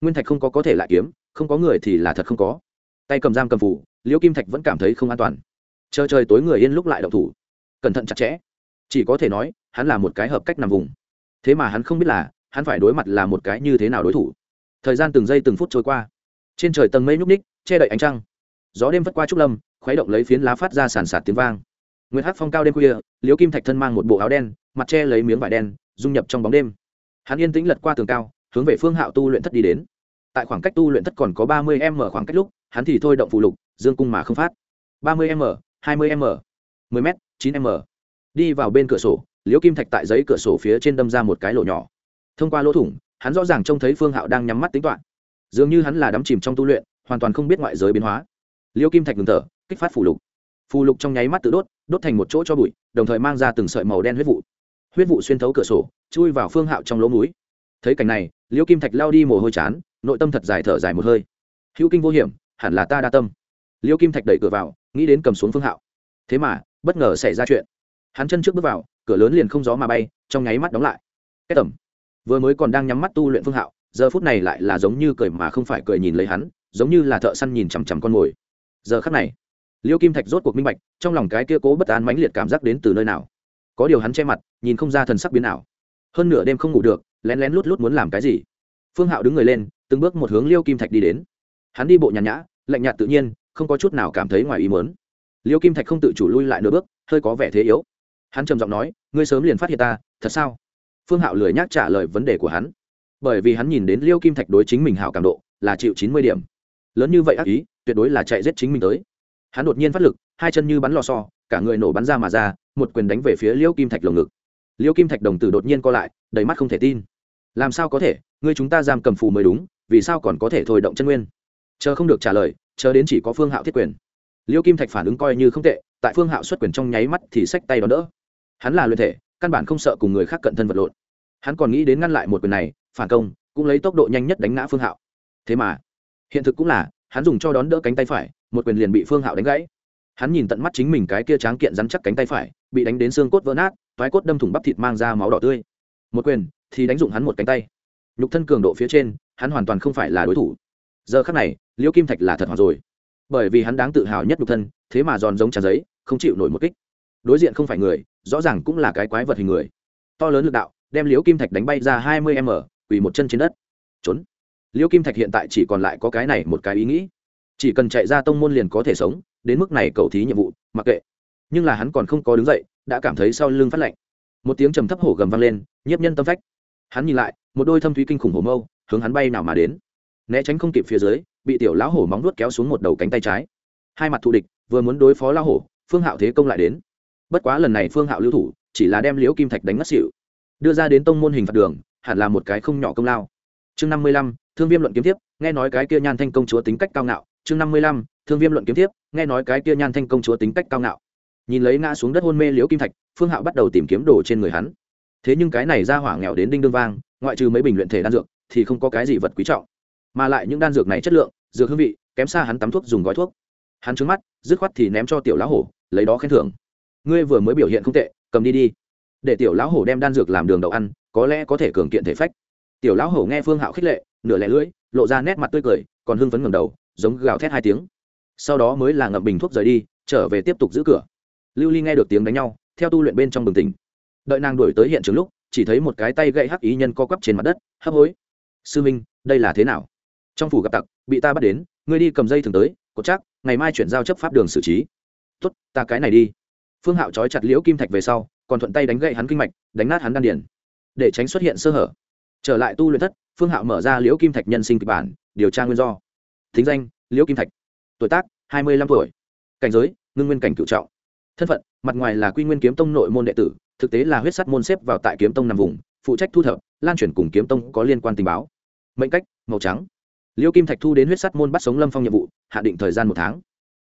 Nguyên thạch không có có thể lại kiếm không có người thì là thật không có. Tay cầm giam cầm phù, liễu kim thạch vẫn cảm thấy không an toàn chờ trời tối người yên lúc lại động thủ. Cẩn thận chặt chẽ. Chỉ có thể nói, hắn là một cái hợp cách nằm vùng. Thế mà hắn không biết là, hắn phải đối mặt là một cái như thế nào đối thủ. Thời gian từng giây từng phút trôi qua. Trên trời tầng mây nhúc ních che đậy ánh trăng. Gió đêm vất qua trúc lâm, khuấy động lấy phiến lá phát ra sàn sạt tiếng vang. Nguyễn hát phong cao đêm khuya, liễu kim thạch thân mang một bộ áo đen, mặt che lấy miếng vải đen, dung nhập trong bóng đêm. Hắn yên tĩnh lật qua tường cao, hướng về phương hạo tu luyện thất đi đến. Tại khoảng cách tu luyện thất còn có ba mươi m khoảng cách lúc, hắn thì thôi động phụ lục, dương cung mà không phát. ba mươi m hai mươi m, mười m 9 m. đi vào bên cửa sổ, liễu kim thạch tại giấy cửa sổ phía trên đâm ra một cái lỗ nhỏ. Thông qua lỗ thủng, hắn rõ ràng trông thấy phương hạo đang nhắm mắt tính toán. Dường như hắn là đắm chìm trong tu luyện, hoàn toàn không biết ngoại giới biến hóa. Liễu kim thạch ngừng thở, kích phát phù lục. Phù lục trong nháy mắt tự đốt đốt thành một chỗ cho bụi, đồng thời mang ra từng sợi màu đen huyết vụ. Huyết vụ xuyên thấu cửa sổ, chui vào phương hạo trong lỗ mũi. Thấy cảnh này, liễu kim thạch lao đi mồ hôi chán, nội tâm thật dài thở dài một hơi. Hữu kinh vô hiểm, hẳn là ta đa tâm. Liễu kim thạch đẩy cửa vào nghĩ đến cầm xuống phương hạo. Thế mà, bất ngờ xảy ra chuyện. Hắn chân trước bước vào, cửa lớn liền không gió mà bay, trong nháy mắt đóng lại. Cái tầm. Vừa mới còn đang nhắm mắt tu luyện phương hạo, giờ phút này lại là giống như cười mà không phải cười nhìn lấy hắn, giống như là thợ săn nhìn chằm chằm con mồi. Giờ khắc này, liêu kim thạch rốt cuộc minh bạch, trong lòng cái kia cố bất an mãnh liệt cảm giác đến từ nơi nào. Có điều hắn che mặt, nhìn không ra thần sắc biến nào hơn nửa đêm không ngủ được, lén lén lút lút muốn làm cái gì? Phương hạo đứng người lên, từng bước một hướng liêu kim thạch đi đến. Hắn đi bộ nhàn nhã, lạnh nhạt tự nhiên không có chút nào cảm thấy ngoài ý mớn liêu kim thạch không tự chủ lui lại nửa bước hơi có vẻ thế yếu. Hắn trầm giọng nói ngươi sớm liền phát hiện ta thật sao? Phương hạo lười nhác trả lời vấn đề của hắn. Bởi vì hắn nhìn đến liêu kim thạch đối chính mình hảo cảm độ là chịu chín mươi điểm. Lớn như vậy ác ý tuyệt đối là chạy giết chính mình tới. Hắn đột nhiên phát lực hai chân như bắn lò xo, cả người nổ bắn ra mà ra một quyền đánh về phía liêu kim thạch lồng ngực. Liêu kim thạch đồng tử đột nhiên co lại đầy mắt không thể tin. Làm sao có thể? Ngươi chúng ta giam cầm phù mới đúng vì sao còn có thể thôi động chân nguyên? Chờ không được trả lời, chờ đến chỉ có phương hạo thiết quyền. Liêu kim thạch phản ứng coi như không tệ, tại phương hạo xuất quyền trong nháy mắt thì xách tay đón đỡ. Hắn là luyện thể, căn bản không sợ cùng người khác cận thân vật lộn. Hắn còn nghĩ đến ngăn lại một quyền này, phản công, cũng lấy tốc độ nhanh nhất đánh ngã phương hạo. Thế mà, hiện thực cũng là, hắn dùng cho đón đỡ cánh tay phải, một quyền liền bị phương hạo đánh gãy. Hắn nhìn tận mắt chính mình cái kia tráng kiện rắn chắc cánh tay phải, bị đánh đến xương cốt vỡ nát thoái cốt đâm thủng bắp thịt mang ra máu đỏ tươi. Một quyền, thì đánh dụng hắn một cánh tay. Nhục thân cường độ phía trên, hắn hoàn toàn không phải là đối thủ. Giờ khắc này liễu kim thạch là thật hoặc rồi. Bởi vì hắn đáng tự hào nhất nhục thân, thế mà giòn giống trà giấy, không chịu nổi một kích. Đối diện không phải người, rõ ràng cũng là cái quái vật hình người. To lớn lực đạo, đem liễu kim thạch đánh bay ra hai mươi m, quỳ một chân trên đất. Trốn. Liễu kim thạch hiện tại chỉ còn lại có cái này một cái ý nghĩ. Chỉ cần chạy ra tông môn liền có thể sống, đến mức này cầu thí nhiệm vụ, mặc kệ. Nhưng là hắn còn không có đứng dậy, đã cảm thấy sau lưng phát lạnh. Một tiếng trầm thấp hổ gầm vang lên, nhiếp nhân tâm phách. Hắn nhìn lại, một đôi thâm thúy kinh khủng hổ mâu, hướng hắn bay nào mà đến. Né tránh không kịp phía dưới bị tiểu lão hổ móng nuốt kéo xuống một đầu cánh tay trái. Hai mặt thù địch, vừa muốn đối phó lão hổ, phương hạo thế công lại đến. Bất quá lần này phương hạo lưu thủ, chỉ là đem liễu kim thạch đánh ngất xỉu. Đưa ra đến tông môn hình phạt đường, hẳn là một cái không nhỏ công lao. Chương năm mươi lăm, thương viêm luận kiếm tiếp nghe nói cái kia nhan thanh công chúa tính cách cao ngạo. Chương năm mươi lăm, thương viêm luận kiếm tiếp nghe nói cái kia nhan thanh công chúa tính cách cao ngạo. Nhìn lấy ngã xuống đất hôn mê liễu kim thạch, phương hạo bắt đầu tìm kiếm đồ trên người hắn. Thế nhưng cái này ra hỏa nghèo đến đinh đương vang, ngoại trừ mấy bình luyện thể đan dược, thì không có cái gì vật quý trọng mà lại những đan dược này chất lượng, dược hương vị, kém xa hắn tắm thuốc dùng gói thuốc. Hắn trứng mắt, dứt khoát thì ném cho tiểu lão hổ, lấy đó khen thưởng. Ngươi vừa mới biểu hiện không tệ, cầm đi đi. Để tiểu lão hổ đem đan dược làm đường đậu ăn, có lẽ có thể cường kiện thể phách. Tiểu lão hổ nghe phương hạo khích lệ, nửa lẻ lưỡi, lộ ra nét mặt tươi cười, còn hưng phấn ngầm đầu, giống gào thét hai tiếng. Sau đó mới là ngậm bình thuốc rời đi, trở về tiếp tục giữ cửa. Lưu ly nghe được tiếng đánh nhau, theo tu luyện bên trong bừng tỉnh. Đợi nàng đuổi tới hiện trường lúc, chỉ thấy một cái tay gậy hắc ý nhân co quắp trên mặt đất, hấp hối. Sư minh, đây là thế nào? Trong phủ gặp tặc, bị ta bắt đến, ngươi đi cầm dây thường tới, cột chắc, ngày mai chuyển giao chấp pháp đường xử trí. Tốt, ta cái này đi. Phương hạo trói chặt liễu kim thạch về sau, còn thuận tay đánh gậy hắn kinh mạch, đánh nát hắn đan điển để tránh xuất hiện sơ hở. Trở lại tu luyện thất, phương hạo mở ra liễu kim thạch nhân sinh kịch bản, điều tra nguyên do. Thính danh, liễu kim thạch. Tuổi tác, hai mươi lăm tuổi. Cảnh giới, ngưng nguyên cảnh cựu trọng. Thân phận, mặt ngoài là quy nguyên kiếm tông nội môn đệ tử, thực tế là huyết sắt môn xếp vào tại kiếm tông nằm vùng, phụ trách thu thập, lan chuyển cùng kiếm tông có liên quan tình báo. Mệnh cách, màu trắng. Liêu kim thạch thu đến huyết sắt môn bắt sống lâm phong nhiệm vụ, hạ định thời gian một tháng.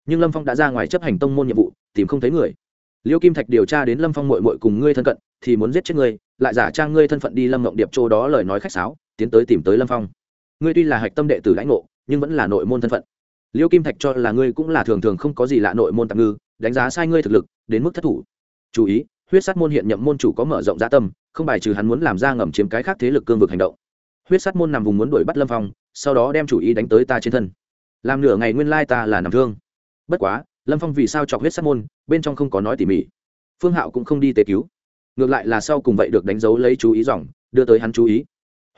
Nhưng lâm phong đã ra ngoài chấp hành tông môn nhiệm vụ, tìm không thấy người. Liêu kim thạch điều tra đến lâm phong mội mội cùng ngươi thân cận, thì muốn giết chết ngươi, lại giả trang ngươi thân phận đi lâm mộng điệp châu đó lời nói khách sáo, tiến tới tìm tới lâm phong. Ngươi tuy là hạch tâm đệ tử lãnh ngộ, nhưng vẫn là nội môn thân phận. Liêu kim thạch cho là ngươi cũng là thường thường không có gì lạ nội môn tạm ngư, đánh giá sai ngươi thực lực, đến mức thất thủ. Chú ý, huyết sát môn hiện nhậm môn chủ có mở rộng gia tâm, không bài trừ hắn muốn làm ra ngầm chiếm cái khác thế lực cương vực hành động huyết sát môn nằm vùng muốn đuổi bắt lâm phong, sau đó đem chủ ý đánh tới ta trên thân. Làm nửa ngày nguyên lai ta là nằm thương. Bất quá, lâm phong vì sao chọc huyết sát môn, bên trong không có nói tỉ mỉ. Phương hạo cũng không đi tế cứu. Ngược lại là sau cùng vậy được đánh dấu lấy chú ý dòng, đưa tới hắn chú ý.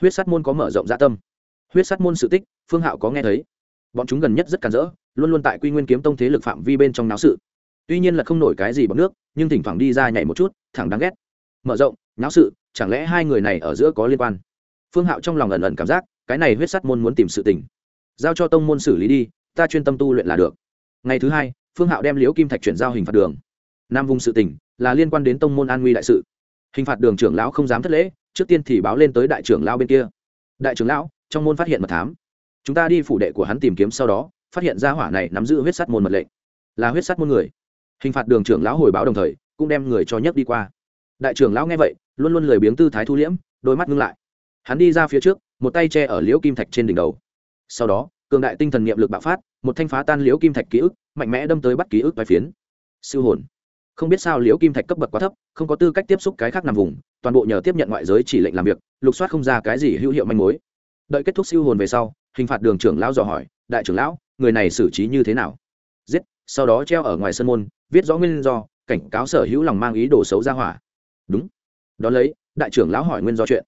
Huyết sắt môn có mở rộng dạ tâm. Huyết sắt môn sự tích, phương hạo có nghe thấy. Bọn chúng gần nhất rất cản rỡ, luôn luôn tại quy nguyên kiếm tông thế lực phạm vi bên trong náo sự. Tuy nhiên là không nổi cái gì bằng nước, nhưng thỉnh thoảng đi ra nhảy một chút, thẳng đáng ghét. Mở rộng, náo sự, chẳng lẽ hai người này ở giữa có liên quan? Phương hạo trong lòng ẩn ẩn cảm giác, cái này huyết sắt môn muốn tìm sự tình. Giao cho tông môn xử lý đi, ta chuyên tâm tu luyện là được. Ngày thứ hai, phương hạo đem liễu kim thạch chuyển giao hình phạt đường. Nam vùng sự tỉnh là liên quan đến tông môn an nguy đại sự. Hình phạt đường trưởng lão không dám thất lễ, trước tiên thì báo lên tới đại trưởng lão bên kia. Đại trưởng lão, trong môn phát hiện mật thám. Chúng ta đi phủ đệ của hắn tìm kiếm sau đó, phát hiện ra hỏa này nắm giữ huyết sắt môn mật lệnh. Là huyết sắt môn người. Hình phạt đường trưởng lão hồi báo đồng thời, cũng đem người cho nhấc đi qua. Đại trưởng lão nghe vậy, luôn luôn lười biếng tư thái thu liễm, đôi mắt ngưng lại hắn đi ra phía trước, một tay che ở liễu kim thạch trên đỉnh đầu. Sau đó, cường đại tinh thần niệm lực bạo phát, một thanh phá tan liễu kim thạch ký ức, mạnh mẽ đâm tới bắt ký ức vai phiến. Siêu hồn. Không biết sao liễu kim thạch cấp bậc quá thấp, không có tư cách tiếp xúc cái khác nằm vùng, toàn bộ nhờ tiếp nhận ngoại giới chỉ lệnh làm việc, lục soát không ra cái gì hữu hiệu manh mối. Đợi kết thúc siêu hồn về sau, hình phạt đường trưởng lão dò hỏi, đại trưởng lão, người này xử trí như thế nào? Giết, sau đó treo ở ngoài sân môn, viết rõ nguyên do, cảnh cáo sở hữu lòng mang ý đồ xấu ra hỏa. Đúng. Đón lấy, đại trưởng lão hỏi nguyên do chuyện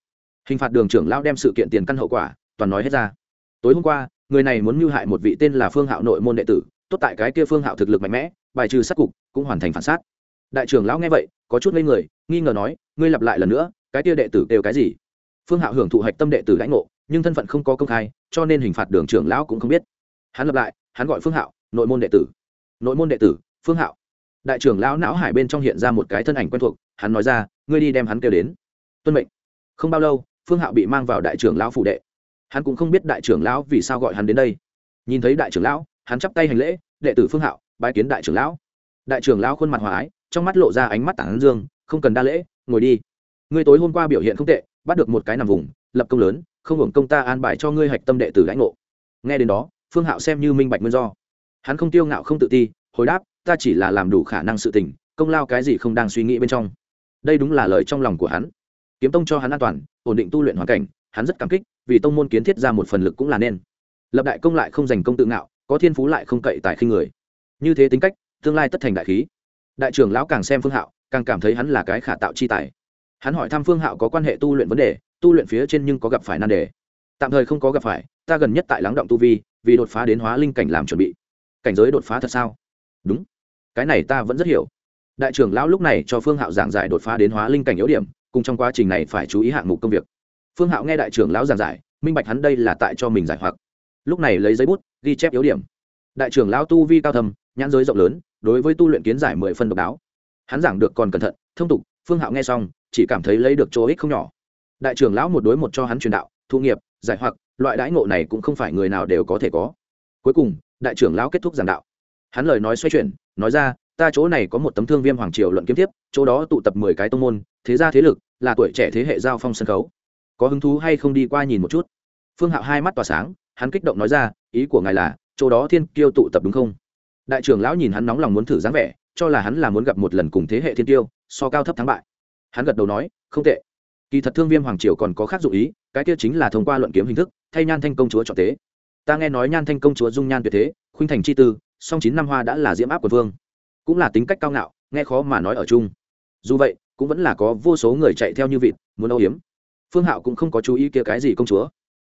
hình phạt đường trưởng lão đem sự kiện tiền căn hậu quả, toàn nói hết ra. Tối hôm qua, người này muốn mưu hại một vị tên là phương hạo nội môn đệ tử, tốt tại cái kia phương hạo thực lực mạnh mẽ, bài trừ sát cục, cũng hoàn thành phản sát. Đại trưởng lão nghe vậy, có chút ngây người, nghi ngờ nói, ngươi lặp lại lần nữa, cái kia đệ tử đều cái gì? Phương hạo hưởng thụ hạch tâm đệ tử lãnh ngộ, nhưng thân phận không có công khai, cho nên hình phạt đường trưởng lão cũng không biết. Hắn lặp lại, hắn gọi phương hạo, nội môn đệ tử. Nội môn đệ tử, phương hạo. Đại trưởng lão não hải bên trong hiện ra một cái thân ảnh quen thuộc, hắn nói ra, ngươi đi đem hắn kêu đến. Tuân mệnh. Không bao lâu phương hạo bị mang vào đại trưởng lão phủ đệ. Hắn cũng không biết đại trưởng lão vì sao gọi hắn đến đây. Nhìn thấy đại trưởng lão, hắn chắp tay hành lễ, đệ tử phương hạo, bái kiến đại trưởng lão. Đại trưởng lão khuôn mặt hòa ái, trong mắt lộ ra ánh mắt tảng dương, không cần đa lễ, ngồi đi. Ngươi tối hôm qua biểu hiện không tệ, bắt được một cái nằm vùng, lập công lớn, không hưởng công ta an bài cho ngươi hạch tâm đệ tử lãnh ngộ. Nghe đến đó, phương hạo xem như minh bạch nguyên do. Hắn không tiêu ngạo không tự ti, hồi đáp, ta chỉ là làm đủ khả năng sự tình, công lao cái gì không đang suy nghĩ bên trong. Đây đúng là lời trong lòng của hắn kiếm tông cho hắn an toàn, ổn định tu luyện hoàn cảnh, hắn rất cảm kích, vì tông môn kiến thiết ra một phần lực cũng là nên. Lập đại công lại không dành công tự ngạo, có thiên phú lại không cậy tại khinh người. Như thế tính cách, tương lai tất thành đại khí. Đại trưởng lão càng xem phương hạo, càng cảm thấy hắn là cái khả tạo chi tài. Hắn hỏi thăm phương hạo có quan hệ tu luyện vấn đề, tu luyện phía trên nhưng có gặp phải nan đề. Tạm thời không có gặp phải, ta gần nhất tại lắng động tu vi, vì đột phá đến hóa linh cảnh làm chuẩn bị. Cảnh giới đột phá thật sao? Đúng. Cái này ta vẫn rất hiểu. Đại trưởng lão lúc này cho phương hạo giảng giải đột phá đến hóa linh cảnh yếu điểm cùng trong quá trình này phải chú ý hạng mục công việc. Phương hạo nghe đại trưởng lão giảng giải, minh bạch hắn đây là tại cho mình giải hoặc. Lúc này lấy giấy bút, ghi chép yếu điểm. Đại trưởng lão tu vi cao thầm nhãn giới rộng lớn, đối với tu luyện kiến giải mười phân độc đáo. Hắn giảng được còn cẩn thận, thông tục, phương hạo nghe xong, chỉ cảm thấy lấy được chỗ ích không nhỏ. Đại trưởng lão một đối một cho hắn truyền đạo, thu nghiệp, giải hoặc, loại đãi ngộ này cũng không phải người nào đều có thể có. Cuối cùng, đại trưởng lão kết thúc giảng đạo. Hắn lời nói xoay chuyển, nói ra ta chỗ này có một tấm thương viêm hoàng triều luận kiếm tiếp, chỗ đó tụ tập mười cái tông môn, thế gia thế lực, là tuổi trẻ thế hệ giao phong sân khấu. Có hứng thú hay không đi qua nhìn một chút? Phương hạo hai mắt tỏa sáng, hắn kích động nói ra, ý của ngài là, chỗ đó thiên kiêu tụ tập đúng không? Đại trưởng lão nhìn hắn nóng lòng muốn thử dáng vẻ, cho là hắn là muốn gặp một lần cùng thế hệ thiên tiêu so cao thấp thắng bại. Hắn gật đầu nói, không tệ. Kỳ thật thương viêm hoàng triều còn có khác dụ ý, cái kia chính là thông qua luận kiếm hình thức, thay nhan thanh công chúa chọn tế ta nghe nói nhan thanh công chúa dung nhan tuyệt thế, khuynh thành chi tư, song chín năm hoa đã là diễm áp của vương cũng là tính cách cao ngạo, nghe khó mà nói ở chung. Dù vậy, cũng vẫn là có vô số người chạy theo như vịt, muốn âu hiếm phương hạo cũng không có chú ý kia cái gì công chúa.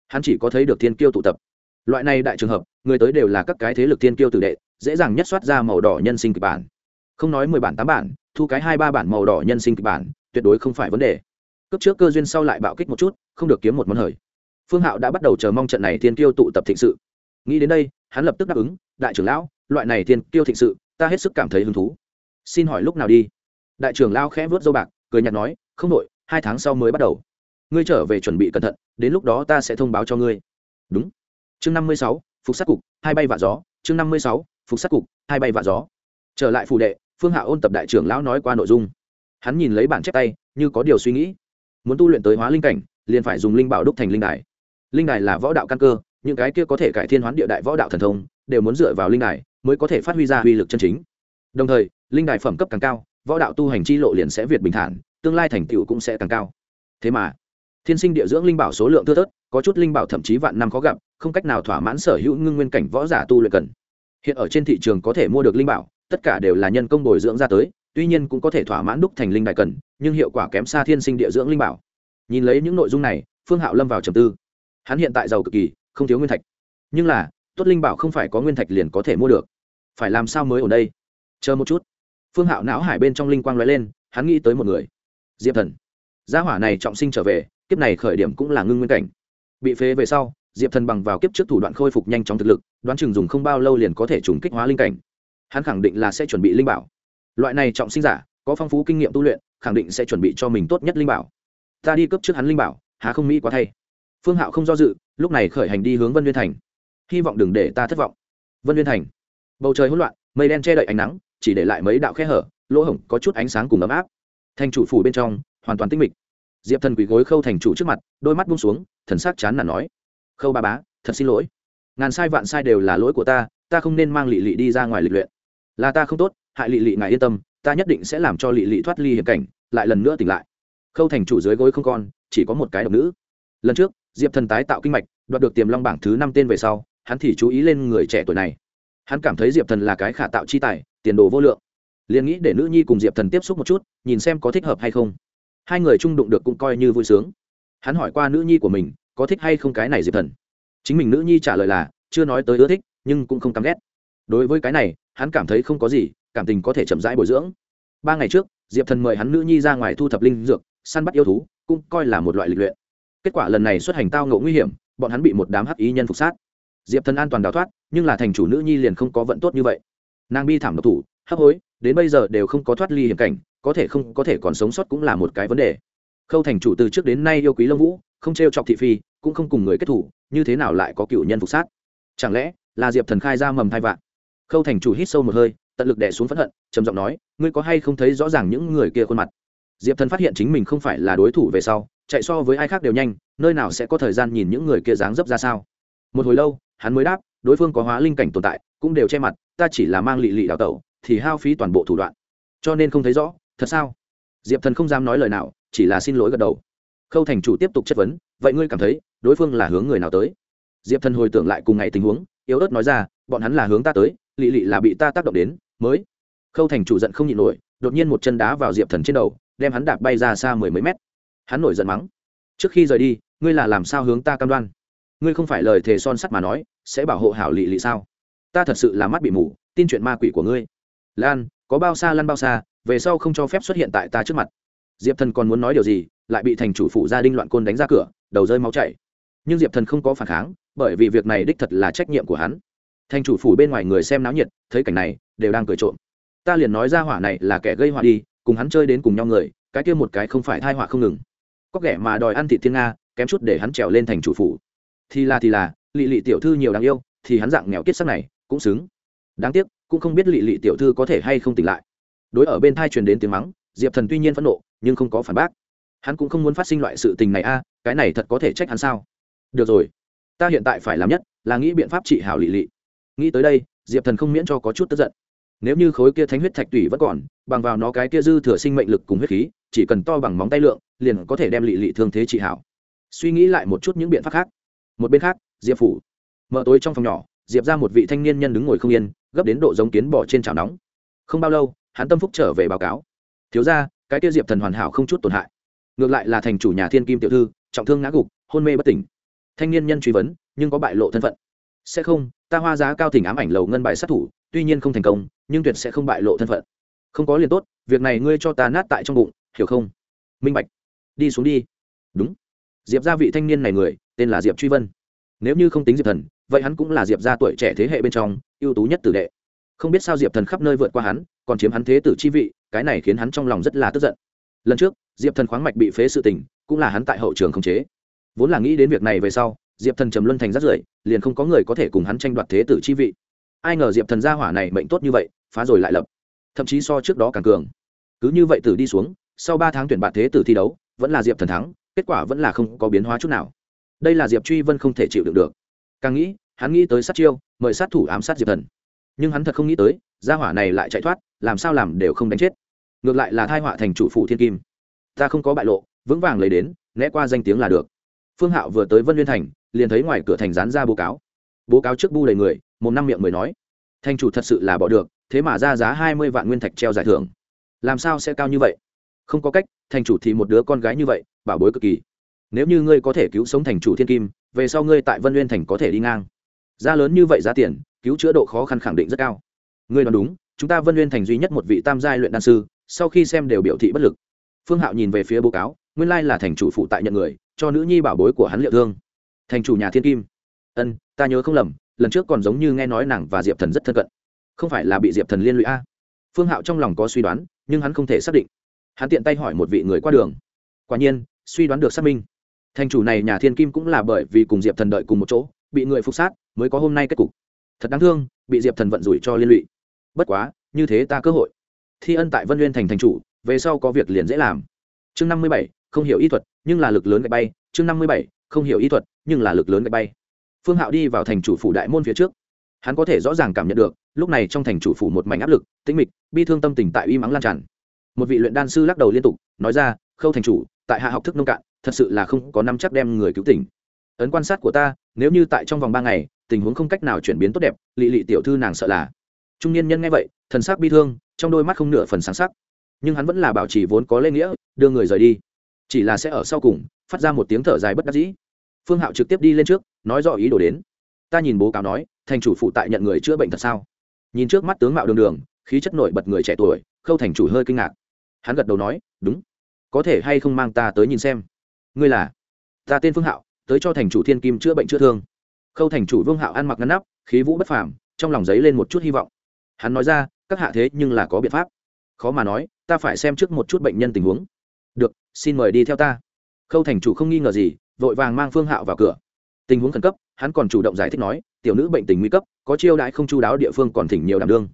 Hắn chỉ có thấy được thiên kiêu tụ tập. Loại này đại trường hợp, người tới đều là các cái thế lực thiên kiêu tử đệ, dễ dàng nhất soát ra màu đỏ nhân sinh kịch bản. Không nói mười bản tám bản, thu cái hai ba bản màu đỏ nhân sinh kịch bản, tuyệt đối không phải vấn đề. Cấp trước cơ duyên sau lại bạo kích một chút, không được kiếm một món hời. Phương hạo đã bắt đầu chờ mong trận này thiên kiêu tụ tập thịnh sự. Nghĩ đến đây, hắn lập tức đáp ứng, đại trưởng lão, loại này thiên kiêu thịnh sự ta hết sức cảm thấy hứng thú. Xin hỏi lúc nào đi? Đại trưởng lão khẽ vớt dâu bạc, cười nhạt nói, không đội hai tháng sau mới bắt đầu. Ngươi trở về chuẩn bị cẩn thận, đến lúc đó ta sẽ thông báo cho ngươi. Đúng. Chương năm mươi sáu, phục sát cục, hai bay vạ gió. Chương năm mươi sáu, phục sát cục, hai bay vạ gió. Trở lại phù đệ, phương hạ ôn tập đại trưởng lão nói qua nội dung. Hắn nhìn lấy bản chép tay, như có điều suy nghĩ. Muốn tu luyện tới hóa linh cảnh, liền phải dùng linh bảo đúc thành linh đài. Linh đài là võ đạo căn cơ, những cái kia có thể cải thiên hoán địa đại võ đạo thần thông, đều muốn dựa vào linh đài mới có thể phát huy ra uy lực chân chính. Đồng thời, linh đài phẩm cấp càng cao, võ đạo tu hành chi lộ liền sẽ việt bình thản, tương lai thành tựu cũng sẽ càng cao. Thế mà, thiên sinh địa dưỡng linh bảo số lượng thưa thớt, có chút linh bảo thậm chí vạn năm khó gặp, không cách nào thỏa mãn sở hữu ngưng nguyên cảnh võ giả tu luyện cần. Hiện ở trên thị trường có thể mua được linh bảo, tất cả đều là nhân công bồi dưỡng ra tới, tuy nhiên cũng có thể thỏa mãn đúc thành linh đại cần, nhưng hiệu quả kém xa thiên sinh địa dưỡng linh bảo. Nhìn lấy những nội dung này, phương hạo lâm vào trầm tư. Hắn hiện tại giàu cực kỳ, không thiếu nguyên thạch. Nhưng là tốt linh bảo không phải có nguyên thạch liền có thể mua được. Phải làm sao mới ở đây? Chờ một chút. Phương hạo não hải bên trong linh quang l ó e lên, hắn nghĩ tới một người. Diệp thần. Gia hỏa này trọng sinh trở về, kiếp này khởi điểm cũng là ngưng nguyên cảnh. Bị phế về sau, diệp thần bằng vào kiếp trước thủ đoạn khôi phục nhanh chóng thực lực, đoán chừng dùng không bao lâu liền có thể trùng kích hóa linh cảnh. Hắn khẳng định là sẽ chuẩn bị linh bảo. Loại này trọng sinh giả, có phong phú kinh nghiệm tu luyện, khẳng định sẽ chuẩn bị cho mình tốt nhất linh bảo. Ta đi cấp trước hắn linh bảo, há không mỹ quá thay. Phương hạo không do dự, lúc này khởi hành đi hướng vân Nguyên thành hy vọng đừng để ta thất vọng. Vân viên thành. Bầu trời hỗn loạn, mây đen che đậy ánh nắng, chỉ để lại mấy đạo khe hở, lỗ hổng có chút ánh sáng cùng ấm áp. Thành chủ phủ bên trong, hoàn toàn tinh mịch. Diệp thần quỳ gối khâu thành chủ trước mặt, đôi mắt bung xuống, thần sắc chán nản nói, khâu ba bá, thật xin lỗi. Ngàn sai vạn sai đều là lỗi của ta ta không nên mang lị lị đi ra ngoài lịch luyện. Là ta không tốt, hại lị lị ngài yên tâm, ta nhất định sẽ làm cho lị lị thoát ly hiểm cảnh, lại lần nữa tỉnh lại. Khâu thành chủ dưới gối không con chỉ có một cái độc nữ. Lần trước, diệp thần tái tạo kinh mạch, đoạt được tiềm long bảng thứ năm tên về sau hắn thì chú ý lên người trẻ tuổi này. Hắn cảm thấy diệp thần là cái khả tạo chi tài, tiền đồ vô lượng. Liền nghĩ để nữ nhi cùng diệp thần tiếp xúc một chút, nhìn xem có thích hợp hay không. Hai người chung đụng được cũng coi như vui sướng. Hắn hỏi qua nữ nhi của mình, có thích hay không cái này diệp thần. Chính mình nữ nhi trả lời là, chưa nói tới ưa thích, nhưng cũng không căm ghét. Đối với cái này, hắn cảm thấy không có gì, cảm tình có thể chậm rãi bồi dưỡng. Ba ngày trước, diệp thần mời hắn nữ nhi ra ngoài thu thập linh dược, săn bắt yêu thú, cũng coi là một loại lịch luyện. Kết quả lần này xuất hành tao ngộ nguy hiểm, bọn hắn bị một đám hắc ý nhân phục sát diệp thần an toàn đào thoát nhưng là thành chủ nữ nhi liền không có vận tốt như vậy nàng bi thảm độc thủ hấp hối đến bây giờ đều không có thoát ly hiểm cảnh có thể không có thể còn sống sót cũng là một cái vấn đề khâu thành chủ từ trước đến nay yêu quý lâm vũ không t r e o chọc thị phi cũng không cùng người kết thủ như thế nào lại có cựu nhân phục sát chẳng lẽ là diệp thần khai ra mầm thai vạn khâu thành chủ hít sâu một hơi tận lực đẻ xuống phẫn hận trầm giọng nói ngươi có hay không thấy rõ ràng những người kia khuôn mặt diệp thần phát hiện chính mình không phải là đối thủ về sau chạy so với ai khác đều nhanh nơi nào sẽ có thời gian nhìn những người kia dáng dấp ra sao một hồi lâu hắn mới đáp, đối phương có hóa linh cảnh tồn tại, cũng đều che mặt, ta chỉ là mang lị lị đào tẩu, thì hao phí toàn bộ thủ đoạn. Cho nên không thấy rõ, thật sao? Diệp thần không dám nói lời nào, chỉ là xin lỗi gật đầu. Khâu thành chủ tiếp tục chất vấn, vậy ngươi cảm thấy, đối phương là hướng người nào tới? Diệp thần hồi tưởng lại cùng ngày tình huống, yếu ớt nói ra, bọn hắn là hướng ta tới, lị lị là bị ta tác động đến, mới. Khâu thành chủ giận không nhịn nổi, đột nhiên một chân đá vào diệp thần trên đầu, đem hắn đạp bay ra xa mười mấy mét. Hắn nổi giận mắng. Trước khi rời đi, ngươi là làm sao hướng ta cam đoan? Ngươi không phải lời thề son sắt mà nói, sẽ bảo hộ hảo lị lị sao? Ta thật sự là mắt bị mù, tin chuyện ma quỷ của ngươi. Lan, có bao xa lăn bao xa, về sau không cho phép xuất hiện tại ta trước mặt. Diệp thần còn muốn nói điều gì, lại bị thành chủ phụ gia đình loạn côn đánh ra cửa, đầu rơi máu chảy. Nhưng diệp thần không có phản kháng, bởi vì việc này đích thật là trách nhiệm của hắn. Thành chủ phủ bên ngoài người xem náo nhiệt, thấy cảnh này, đều đang cười trộm. Ta liền nói ra hỏa này là kẻ gây họa đi, cùng hắn chơi đến cùng nhau người, cái kia một cái không phải thai họa không ngừng. Có kẻ mà đòi ăn thị thiên nga, kém chút để hắn trèo lên thành chủ phủ thì là thì là, lị lị tiểu thư nhiều đáng yêu, thì hắn dạng nghèo kiết sắc này cũng xứng. Đáng tiếc, cũng không biết lị lị tiểu thư có thể hay không tỉnh lại. Đối ở bên thai truyền đến tiếng mắng, diệp thần tuy nhiên phẫn nộ, nhưng không có phản bác. Hắn cũng không muốn phát sinh loại sự tình này a, cái này thật có thể trách hắn sao? Được rồi, ta hiện tại phải làm nhất là nghĩ biện pháp trị hảo lị lị. Nghĩ tới đây, diệp thần không miễn cho có chút tức giận. Nếu như khối kia thánh huyết thạch tủy vẫn còn, bằng vào nó cái kia dư thừa sinh mệnh lực cùng huyết khí, chỉ cần to bằng móng tay lượng, liền có thể đem lị lị thương thế trị hảo. Suy nghĩ lại một chút những biện pháp khác một bên khác, diệp phủ. Mở tối trong phòng nhỏ, diệp ra một vị thanh niên nhân đứng ngồi không yên, gấp đến độ giống kiến bỏ trên chảo nóng. Không bao lâu, hắn tâm phúc trở về báo cáo. Thiếu ra cái kia diệp thần hoàn hảo không chút tổn hại. Ngược lại là thành chủ nhà thiên kim tiểu thư, trọng thương ngã gục, hôn mê bất tỉnh. Thanh niên nhân truy vấn, nhưng có bại lộ thân phận. Sẽ không, ta hoa giá cao thỉnh ám ảnh lầu ngân bài sát thủ, tuy nhiên không thành công, nhưng tuyệt sẽ không bại lộ thân phận. Không có liền tốt, việc này ngươi cho ta nát tại trong bụng, hiểu không? Minh bạch. Đi xuống đi. Đúng diệp gia vị thanh niên này người, tên là diệp truy vân. Nếu như không tính diệp thần, vậy hắn cũng là diệp gia tuổi trẻ thế hệ bên trong, ưu tú nhất tử đệ. Không biết sao diệp thần khắp nơi vượt qua hắn, còn chiếm hắn thế tử chi vị, cái này khiến hắn trong lòng rất là tức giận. Lần trước, diệp thần khoáng mạch bị phế sự tình, cũng là hắn tại hậu trường khống chế. Vốn là nghĩ đến việc này về sau, diệp thần trầm luân thành rất rưởi, liền không có người có thể cùng hắn tranh đoạt thế tử chi vị. Ai ngờ diệp thần gia hỏa này mệnh tốt như vậy, phá rồi lại lập. Thậm chí so trước đó càng cường. Cứ như vậy tử đi xuống, sau ba tháng tuyển bạt thế tử thi đấu, vẫn là diệp thần thắng kết quả vẫn là không có biến hóa chút nào. Đây là diệp truy vân không thể chịu đựng được. Càng nghĩ, hắn nghĩ tới sát chiêu, mời sát thủ ám sát diệp thần. Nhưng hắn thật không nghĩ tới, gia hỏa này lại chạy thoát, làm sao làm đều không đánh chết. Ngược lại là thai họa thành chủ phụ thiên kim. Ta không có bại lộ, vững vàng lấy đến, né qua danh tiếng là được. Phương hạo vừa tới vân liên thành, liền thấy ngoài cửa thành dán ra bố cáo. Bố cáo trước bu đầy người, một năm miệng mới nói. Thành chủ thật sự là bỏ được, thế mà ra giá hai mươi vạn nguyên thạch treo giải thưởng. Làm sao sẽ cao như vậy? Không có cách thành chủ thì một đứa con gái như vậy, bảo bối cực kỳ. Nếu như ngươi có thể cứu sống thành chủ thiên kim, về sau ngươi tại vân uyên thành có thể đi ngang. Giá lớn như vậy giá tiền, cứu chữa độ khó khăn khẳng định rất cao. Ngươi nói đúng, chúng ta vân uyên thành duy nhất một vị tam giai luyện đan sư, sau khi xem đều biểu thị bất lực. Phương hạo nhìn về phía bố cáo, nguyên lai là thành chủ phụ tại nhận người, cho nữ nhi bảo bối của hắn liệu thương. Thành chủ nhà thiên kim. Ân, ta nhớ không lầm, lần trước còn giống như nghe nói nàng và diệp thần rất thân cận. Không phải là bị diệp thần liên lụy a? Phương hạo trong lòng có suy đoán, nhưng hắn không thể xác định hắn tiện tay hỏi một vị người qua đường. Quả nhiên, suy đoán được xác minh. Thành chủ này nhà thiên kim cũng là bởi vì cùng diệp thần đợi cùng một chỗ, bị người phục sát mới có hôm nay kết cục. Thật đáng thương, bị diệp thần vận rủi cho liên lụy. Bất quá, như thế ta cơ hội. Thi ân tại vân nguyên thành thành chủ, về sau có việc liền dễ làm. Chương năm mươi bảy, không hiểu y thuật, nhưng là lực lớn gạch bay. Chương năm mươi bảy, không hiểu y thuật, nhưng là lực lớn gạch bay. Phương hạo đi vào thành chủ phủ đại môn phía trước. Hắn có thể rõ ràng cảm nhận được, lúc này trong thành chủ phủ một mảnh áp lực, tĩnh mịch, bi thương tâm tình tại uy mắng lan tràn một vị luyện đan sư lắc đầu liên tục, nói ra, khâu thành chủ, tại hạ học thức nông cạn, thật sự là không có năm chắc đem người cứu tỉnh. Ấn quan sát của ta, nếu như tại trong vòng ba ngày, tình huống không cách nào chuyển biến tốt đẹp, lị lị tiểu thư nàng sợ là. Trung niên nhân nghe vậy, thần sắc bi thương, trong đôi mắt không nửa phần sáng sắc. Nhưng hắn vẫn là bảo trì vốn có lễ nghĩa, đưa người rời đi. Chỉ là sẽ ở sau cùng, phát ra một tiếng thở dài bất đắc dĩ. Phương hạo trực tiếp đi lên trước, nói rõ ý đồ đến. Ta nhìn bố cáo nói, thành chủ phụ tại nhận người chữa bệnh thật sao? Nhìn trước mắt tướng mạo đường đường, khí chất nổi bật người trẻ tuổi, khâu thành chủ hơi kinh ngạc hắn gật đầu nói, đúng. Có thể hay không mang ta tới nhìn xem? Ngươi là? Ta tên phương hạo, tới cho thành chủ thiên kim chữa bệnh chữa thương. Khâu thành chủ vương hạo ăn mặc ngăn nắp, khí vũ bất phàm, trong lòng giấy lên một chút hy vọng. Hắn nói ra, các hạ thế nhưng là có biện pháp. Khó mà nói, ta phải xem trước một chút bệnh nhân tình huống. Được, xin mời đi theo ta. Khâu thành chủ không nghi ngờ gì, vội vàng mang phương hạo vào cửa. Tình huống khẩn cấp, hắn còn chủ động giải thích nói, tiểu nữ bệnh tình nguy cấp, có chiêu đãi không chu đáo địa phương còn thỉnh nhiều đảm đương.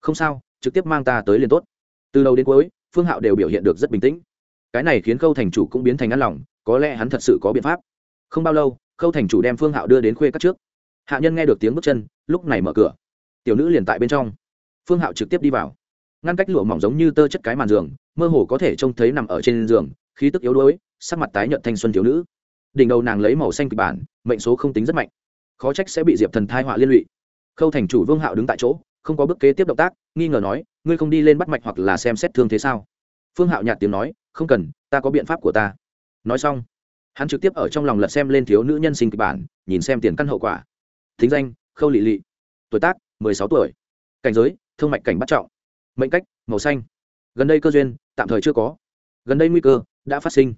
Không sao, trực tiếp mang ta tới liền tốt. Từ đầu đến cuối phương hạo đều biểu hiện được rất bình tĩnh. Cái này khiến khâu thành chủ cũng biến thành ăn lòng, có lẽ hắn thật sự có biện pháp. Không bao lâu, khâu thành chủ đem phương hạo đưa đến khuê cắt trước. Hạ nhân nghe được tiếng bước chân, lúc này mở cửa. Tiểu nữ liền tại bên trong. Phương hạo trực tiếp đi vào. Ngăn cách lụa mỏng giống như tơ chất cái màn giường, mơ hồ có thể trông thấy nằm ở trên giường, khí tức yếu đuối, sắc mặt tái nhợt thanh xuân thiếu nữ. Đỉnh đầu nàng lấy màu xanh kịch bản, mệnh số không tính rất mạnh. Khó trách sẽ bị diệp thần thai họa liên lụy. Khâu thành chủ vương hạo đứng tại chỗ không có bước kế tiếp động tác, nghi ngờ nói, ngươi không đi lên bắt mạch hoặc là xem xét thương thế sao? Phương hạo nhạt tiếng nói, không cần, ta có biện pháp của ta. Nói xong, hắn trực tiếp ở trong lòng lật xem lên thiếu nữ nhân sinh kịch bản, nhìn xem tiền căn hậu quả. Thính danh, khâu lị lị. Tuổi tác, mười sáu tuổi. Cảnh giới thương mạch cảnh bắt trọng. Mệnh cách, màu xanh. Gần đây cơ duyên, tạm thời chưa có. Gần đây nguy cơ, đã phát sinh.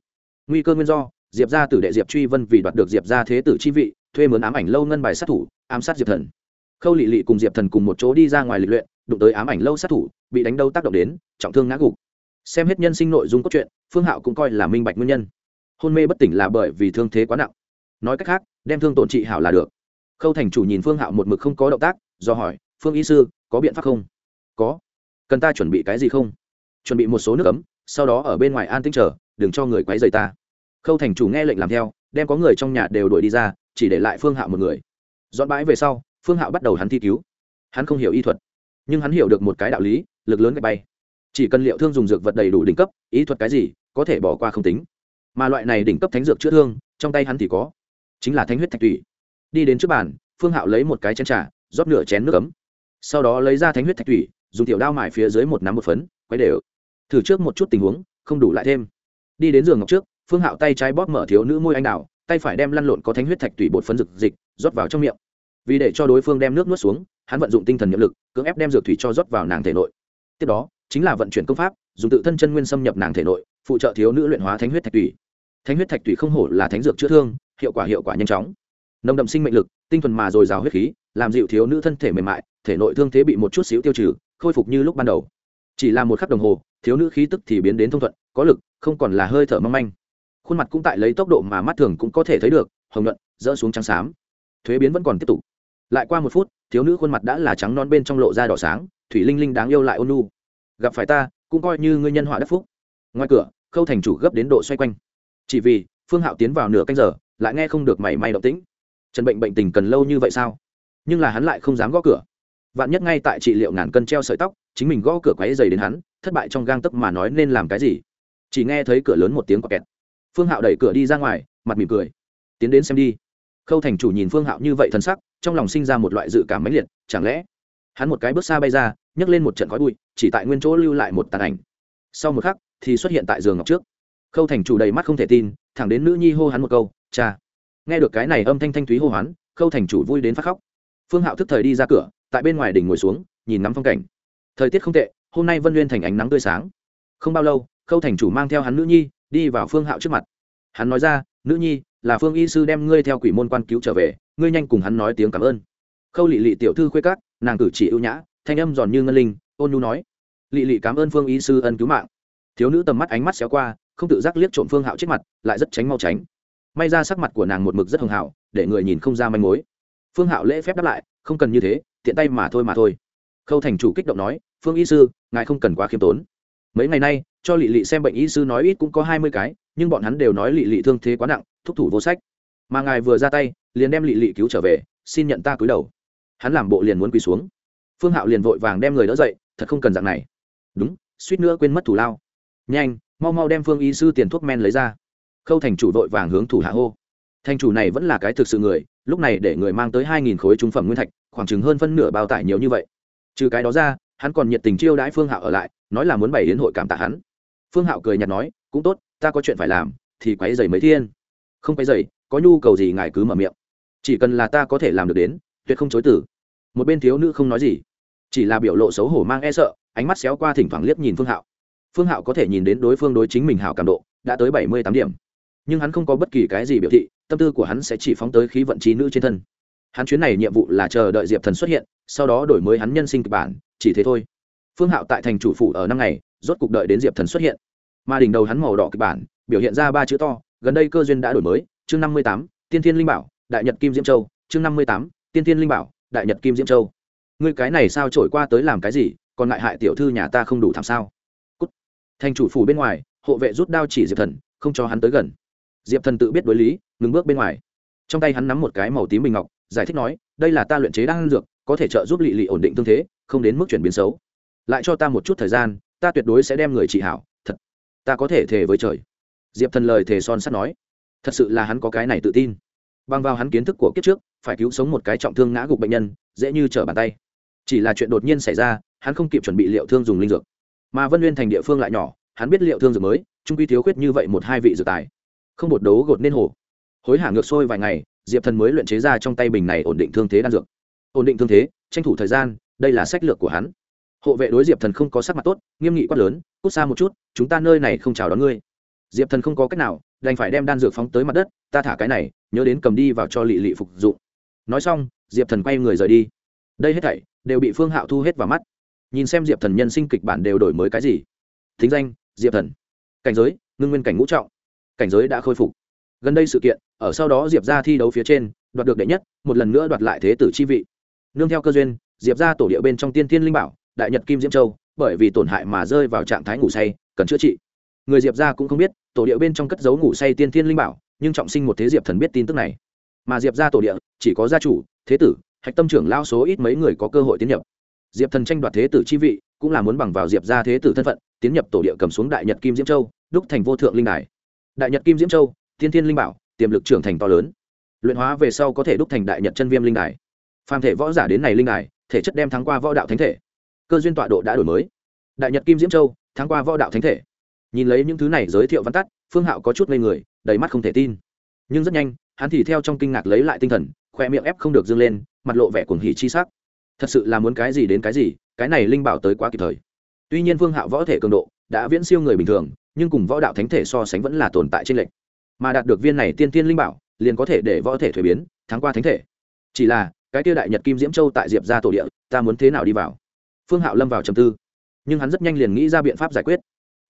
Nguy cơ nguyên do, diệp ra tử đệ diệp truy vân vì đoạt được diệp ra thế tử chi vị, thuê mướn ám ảnh lâu ngân bài sát thủ, ám sát diệp thần khâu lị lị cùng diệp thần cùng một chỗ đi ra ngoài lịch luyện, đụng tới ám ảnh lâu sát thủ, bị đánh đâu tác động đến, trọng thương ngã gục. Xem hết nhân sinh nội dung cốt truyện, phương hạo cũng coi là minh bạch nguyên nhân. Hôn mê bất tỉnh là bởi vì thương thế quá nặng. Nói cách khác, đem thương tổn trị hảo là được. Khâu thành chủ nhìn phương hạo một mực không có động tác, do hỏi, phương y sư, có biện pháp không? Có. Cần ta chuẩn bị cái gì không? Chuẩn bị một số nước ấm, sau đó ở bên ngoài an tinh chờ, đừng cho người quấy rầy ta. Khâu thành chủ nghe lệnh làm theo, đem có người trong nhà đều đuổi đi ra, chỉ để lại phương hạo một người. Dọn bãi về sau phương hạo bắt đầu hắn thi cứu. Hắn không hiểu y thuật, nhưng hắn hiểu được một cái đạo lý, lực lớn gạch bay. Chỉ cần liệu thương dùng dược vật đầy đủ đỉnh cấp, ý thuật cái gì có thể bỏ qua không tính. Mà loại này đỉnh cấp thánh dược chữa thương, trong tay hắn thì có. Chính là thánh huyết thạch tủy. Đi đến trước bàn, phương hạo lấy một cái chén trà, rót nửa chén nước ấm. Sau đó lấy ra thánh huyết thạch tủy, dùng tiểu đao mài phía dưới một nắm một phấn, quấy đều. Thử trước một chút tình huống, không đủ lại thêm. Đi đến giường ngọc trước, phương hạo tay trái bóp mở thiếu nữ môi anh đào, tay phải đem lăn lộn có thánh huyết thạch tủy bột phấn rực dịch, rót vào trong miệng vì để cho đối phương đem nước nuốt xuống, hắn vận dụng tinh thần nhiệm lực, cưỡng ép đem dược thủy cho rót vào nàng thể nội. Tiếp đó, chính là vận chuyển công pháp, dùng tự thân chân nguyên xâm nhập nàng thể nội, phụ trợ thiếu nữ luyện hóa thánh huyết thạch thủy. thánh huyết thạch thủy không hổ là thánh dược chữa thương, hiệu quả hiệu quả nhanh chóng. Nồng đậm sinh mệnh lực, tinh thuần mà dồi dào huyết khí, làm dịu thiếu nữ thân thể mềm mại, thể nội thương thế bị một chút xíu tiêu trừ, khôi phục như lúc ban đầu. Chỉ là một khắc đồng hồ, thiếu nữ khí tức thì biến đến thông thuận, có lực, không còn là hơi thở mong manh. Khuôn mặt cũng tại lấy tốc độ mà mắt thường cũng có thể thấy được, hồng nhuận dỡ xuống trắng xám. Thuế biến vẫn còn tiếp tục lại qua một phút, thiếu nữ khuôn mặt đã là trắng non bên trong lộ ra đỏ sáng, thủy linh linh đáng yêu lại ôn nu gặp phải ta, cũng coi như ngươi nhân họa đất phúc. Ngoài cửa, khâu thành chủ gấp đến độ xoay quanh. Chỉ vì, phương hạo tiến vào nửa canh giờ, lại nghe không được mảy may động tĩnh. Trần bệnh bệnh tình cần lâu như vậy sao? Nhưng là hắn lại không dám gõ cửa. Vạn nhất ngay tại trị liệu ngàn cân treo sợi tóc, chính mình gõ cửa quáy dày đến hắn, thất bại trong gang tấc mà nói nên làm cái gì? Chỉ nghe thấy cửa lớn một tiếng quạt kẹt. Phương hạo đẩy cửa đi ra ngoài, mặt mỉm cười. Tiến đến xem đi. Khâu thành chủ nhìn phương hạo như vậy thân sắc trong lòng sinh ra một loại dự cảm mãnh liệt, chẳng lẽ hắn một cái bước xa bay ra, nhấc lên một trận khói bụi, chỉ tại nguyên chỗ lưu lại một tàn ảnh. Sau một khắc, thì xuất hiện tại giường ngọc trước. Khâu thành chủ đầy mắt không thể tin, thẳng đến nữ nhi hô hắn một câu, cha. Nghe được cái này âm thanh thanh thúy hô hoán, khâu thành chủ vui đến phát khóc. Phương hạo thức thời đi ra cửa, tại bên ngoài đỉnh ngồi xuống, nhìn ngắm phong cảnh. Thời tiết không tệ, hôm nay vân nguyên thành ánh nắng tươi sáng. Không bao lâu, khâu thành chủ mang theo hắn nữ nhi, đi vào phương hạo trước mặt. Hắn nói ra, nữ nhi, là phương y sư đem ngươi theo quỷ môn quan cứu trở về ngươi nhanh cùng hắn nói tiếng cảm ơn. Khâu lị lị tiểu thư khuê cát nàng cử chỉ ưu nhã, thanh âm giòn như ngân linh, ôn nhu nói. Lị lị cảm ơn phương y sư ân cứu mạng. Thiếu nữ tầm mắt ánh mắt xéo qua, không tự giác liếc trộm phương hạo trước mặt, lại rất tránh mau tránh. May ra sắc mặt của nàng một mực rất hưng hảo, để người nhìn không ra manh mối. Phương hạo lễ phép đáp lại, không cần như thế, tiện tay mà thôi mà thôi. Khâu thành chủ kích động nói, phương y sư, ngài không cần quá khiêm tốn. Mấy ngày nay, cho lị lị xem bệnh y sư nói ít cũng có hai mươi cái, nhưng bọn hắn đều nói lị lị thương thế quá nặng, thúc thủ vô sách mà ngài vừa ra tay, liền đem lị lị cứu trở về, xin nhận ta cúi đầu. Hắn làm bộ liền muốn quỳ xuống. Phương hạo liền vội vàng đem người đỡ dậy, thật không cần dạng này. Đúng, suýt nữa quên mất thủ lao. Nhanh, mau mau đem phương y sư tiền thuốc men lấy ra. Khâu thành chủ vội vàng hướng thủ hạ hô. Thành chủ này vẫn là cái thực sự người, lúc này để người mang tới hai nghìn khối trung phẩm nguyên thạch, khoảng chừng hơn phân nửa bao tải nhiều như vậy. Trừ cái đó ra, hắn còn nhiệt tình chiêu đãi phương hạo ở lại, nói là muốn bày đến hội cảm tạ hắn. Phương hạo cười nhạt nói, cũng tốt, ta có chuyện phải làm, thì quấy dày mấy thiên. Không quấy dày có nhu cầu gì ngài cứ mở miệng. Chỉ cần là ta có thể làm được đến, tuyệt không chối tử một bên thiếu nữ không nói gì, chỉ là biểu lộ xấu hổ mang e sợ, ánh mắt xéo qua thỉnh thoảng liếc nhìn phương hạo. Phương hạo có thể nhìn đến đối phương đối chính mình hào cảm độ, đã tới bảy mươi tám điểm. Nhưng hắn không có bất kỳ cái gì biểu thị, tâm tư của hắn sẽ chỉ phóng tới khí vận trí nữ trên thân. Hắn chuyến này nhiệm vụ là chờ đợi diệp thần xuất hiện, sau đó đổi mới hắn nhân sinh kịch bản, chỉ thế thôi. Phương hạo tại thành chủ phủ ở năm ngày, rốt cục đợi đến diệp thần xuất hiện. Mà đỉnh đầu hắn màu đỏ kịch bản, biểu hiện ra ba chữ to, gần đây cơ duyên đã đổi mới chương năm mươi tám, tiên thiên linh bảo, đại nhật kim diễm châu, chương năm mươi tám, tiên thiên linh bảo, đại nhật kim diễm châu. Ngươi cái này sao trổi qua tới làm cái gì, còn lại hại tiểu thư nhà ta không đủ thảm sao? Cút. thành chủ phủ bên ngoài, hộ vệ rút đao chỉ diệp thần, không cho hắn tới gần. Diệp thần tự biết đối lý, ngừng bước bên ngoài. Trong tay hắn nắm một cái màu tím bình ngọc, giải thích nói, đây là ta luyện chế đan dược, có thể trợ giúp lị lị ổn định tương thế, không đến mức chuyển biến xấu. Lại cho ta một chút thời gian, ta tuyệt đối sẽ đem người trị hảo, thật, ta có thể thề với trời. Diệp thần lời thề son sắt nói thật sự là hắn có cái này tự tin. Bằng vào hắn kiến thức của kiếp trước, phải cứu sống một cái trọng thương ngã gục bệnh nhân, dễ như trở bàn tay. Chỉ là chuyện đột nhiên xảy ra, hắn không kịp chuẩn bị liệu thương dùng linh dược. Mà vân nguyên thành địa phương lại nhỏ, hắn biết liệu thương dược mới, trung quy thiếu khuyết như vậy một hai vị dược tài. Không bột đấu gột nên hồ. Hối hả ngược sôi vài ngày, diệp thần mới luyện chế ra trong tay bình này ổn định thương thế đan dược. Ổn định thương thế, tranh thủ thời gian, đây là sách lược của hắn. Hộ vệ đối diệp thần không có sắc mặt tốt, nghiêm nghị quát lớn, cút xa một chút, chúng ta nơi này không chào đón ngươi diệp thần không có cách nào, đành phải đem đan dược phóng tới mặt đất, ta thả cái này, nhớ đến cầm đi vào cho lị lị phục dụng. Nói xong, diệp thần quay người rời đi. Đây hết thảy đều bị phương hạo thu hết vào mắt. Nhìn xem diệp thần nhân sinh kịch bản đều đổi mới cái gì. Thính danh, diệp thần. Cảnh giới, ngưng nguyên cảnh ngũ trọng. Cảnh giới đã khôi phục. Gần đây sự kiện, ở sau đó diệp ra thi đấu phía trên, đoạt được đệ nhất, một lần nữa đoạt lại thế tử chi vị. Nương theo cơ duyên, diệp ra tổ địa bên trong tiên thiên linh bảo, đại nhật kim diễm châu, bởi vì tổn hại mà rơi vào trạng thái ngủ say, cần chữa trị người diệp ra cũng không biết, tổ địa bên trong cất giấu ngủ say tiên thiên linh bảo, nhưng trọng sinh một thế diệp thần biết tin tức này. Mà diệp ra tổ địa, chỉ có gia chủ, thế tử, hạch tâm trưởng lao số ít mấy người có cơ hội tiến nhập. Diệp thần tranh đoạt thế tử chi vị, cũng là muốn bằng vào diệp ra thế tử thân phận, tiến nhập tổ địa cầm xuống đại nhật kim diễm châu, đúc thành vô thượng linh đài. Đại nhật kim diễm châu, tiên thiên linh bảo, tiềm lực trưởng thành to lớn. Luyện hóa về sau có thể đúc thành đại nhật chân viêm linh đài. Phàm thể võ giả đến này linh đài, thể chất đem thắng qua võ đạo thánh thể. Cơ duyên tọa độ đã đổi mới. Đại nhật kim diễm châu, thắng qua võ đạo thánh thể nhìn lấy những thứ này giới thiệu văn tắt, phương hạo có chút ngây người, đầy mắt không thể tin. Nhưng rất nhanh, hắn thì theo trong kinh ngạc lấy lại tinh thần, khoe miệng ép không được dâng lên, mặt lộ vẻ cuồng hỉ chi sắc. Thật sự là muốn cái gì đến cái gì, cái này linh bảo tới quá kịp thời. Tuy nhiên phương hạo võ thể cường độ đã viễn siêu người bình thường, nhưng cùng võ đạo thánh thể so sánh vẫn là tồn tại trên lệnh mà đạt được viên này tiên tiên linh bảo, liền có thể để võ thể thuế biến, thắng qua thánh thể. Chỉ là, cái tiêu đại nhật kim diễm châu tại diệp ra tổ địa, ta muốn thế nào đi vào? Phương hạo lâm vào trầm tư, nhưng hắn rất nhanh liền nghĩ ra biện pháp giải quyết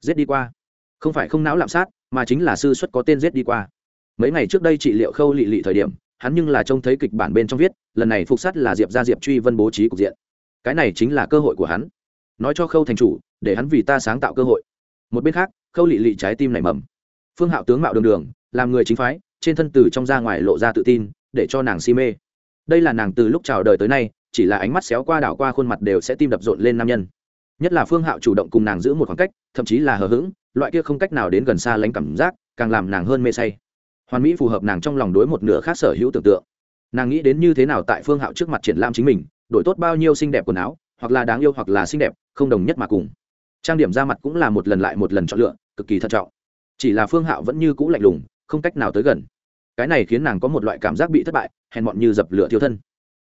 giết đi qua. Không phải không não lạm sát, mà chính là sư xuất có tên giết đi qua. Mấy ngày trước đây trị liệu khâu lị lị thời điểm, hắn nhưng là trông thấy kịch bản bên trong viết, lần này phục sát là diệp ra diệp truy vân bố trí cục diện. Cái này chính là cơ hội của hắn. Nói cho khâu thành chủ, để hắn vì ta sáng tạo cơ hội. Một bên khác, khâu lị lị trái tim nảy mầm. Phương hạo tướng mạo đường đường, làm người chính phái, trên thân từ trong ra ngoài lộ ra tự tin, để cho nàng si mê. Đây là nàng từ lúc chào đời tới nay, chỉ là ánh mắt xéo qua đảo qua khuôn mặt đều sẽ tim đập rộn lên nam nhân nhất là phương hạo chủ động cùng nàng giữ một khoảng cách, thậm chí là hờ hững, loại kia không cách nào đến gần xa lánh cảm giác, càng làm nàng hơn mê say. Hoàn mỹ phù hợp nàng trong lòng đối một nửa khác sở hữu tưởng tượng. Nàng nghĩ đến như thế nào tại phương hạo trước mặt triển lãm chính mình, đổi tốt bao nhiêu xinh đẹp quần áo, hoặc là đáng yêu hoặc là xinh đẹp, không đồng nhất mà cùng. Trang điểm ra mặt cũng là một lần lại một lần chọn lựa, cực kỳ thận trọng. Chỉ là phương hạo vẫn như cũ lạnh lùng, không cách nào tới gần. Cái này khiến nàng có một loại cảm giác bị thất bại, hèn mọn như dập lửa thiêu thân.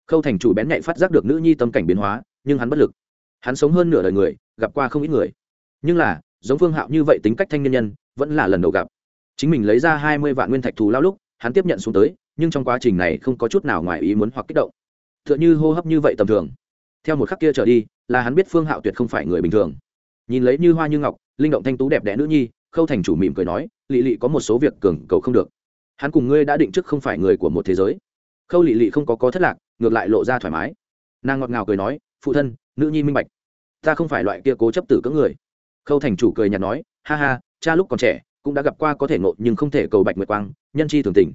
Khâu thành chủ bén nhạy phát giác được nữ nhi tâm cảnh biến hóa, nhưng hắn bất lực hắn sống hơn nửa đời người, gặp qua không ít người. Nhưng là, giống phương hạo như vậy tính cách thanh niên nhân, vẫn là lần đầu gặp. Chính mình lấy ra hai mươi vạn nguyên thạch thù lao lúc, hắn tiếp nhận xuống tới, nhưng trong quá trình này không có chút nào ngoài ý muốn hoặc kích động. T h ư ợ n h ư hô hấp như vậy tầm thường. Theo một khắc kia trở đi, là hắn biết phương hạo tuyệt không phải người bình thường. Nhìn lấy như hoa như ngọc, linh động thanh tú đẹp đẽ nữ nhi, khâu thành chủ mỉm cười nói, lị lị có một số việc cường cầu không được. Hắn cùng ngươi đã định trước không phải người của một thế giới. Khâu lị lị không có có thất lạc, ngược lại lộ ra thoải mái. Nàng ngọt ngào cười nói, phụ thân nữ nhi minh bạch. Ta không phải loại kia cố chấp tử cưỡng người. Khâu thành chủ cười nhạt nói, ha ha, cha lúc còn trẻ, cũng đã gặp qua có thể ngộ nhưng không thể cầu bạch nguyệt quang, nhân chi thường tình.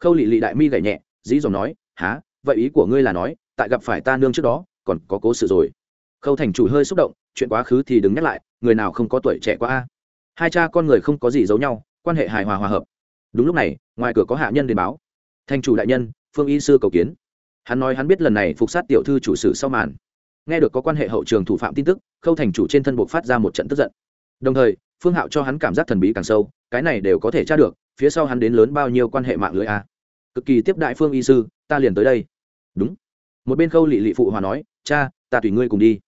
Khâu lị lị đại mi gảy nhẹ, dí dòng nói, há, vậy ý của ngươi là nói, tại gặp phải ta nương trước đó, còn có cố sự rồi. Khâu thành chủ hơi xúc động, chuyện quá khứ thì đừng nhắc lại, người nào không có tuổi trẻ quá a. Hai cha con người không có gì giấu nhau, quan hệ hài hòa hòa hợp. Đúng lúc này, ngoài cửa có hạ nhân đến báo. Thành chủ đại nhân, phương y sư cầu kiến. Hắn nói hắn biết lần này phục sát tiểu thư chủ sử sau màn nghe được có quan hệ hậu trường thủ phạm tin tức, khâu thành chủ trên thân buộc phát ra một trận tức giận. Đồng thời, phương hạo cho hắn cảm giác thần bí càng sâu, cái này đều có thể tra được, phía sau hắn đến lớn bao nhiêu quan hệ mạng lưới a? Cực kỳ tiếp đại phương y sư, ta liền tới đây. Đúng. Một bên khâu lị lị phụ hòa nói, cha, ta tùy ngươi cùng đi.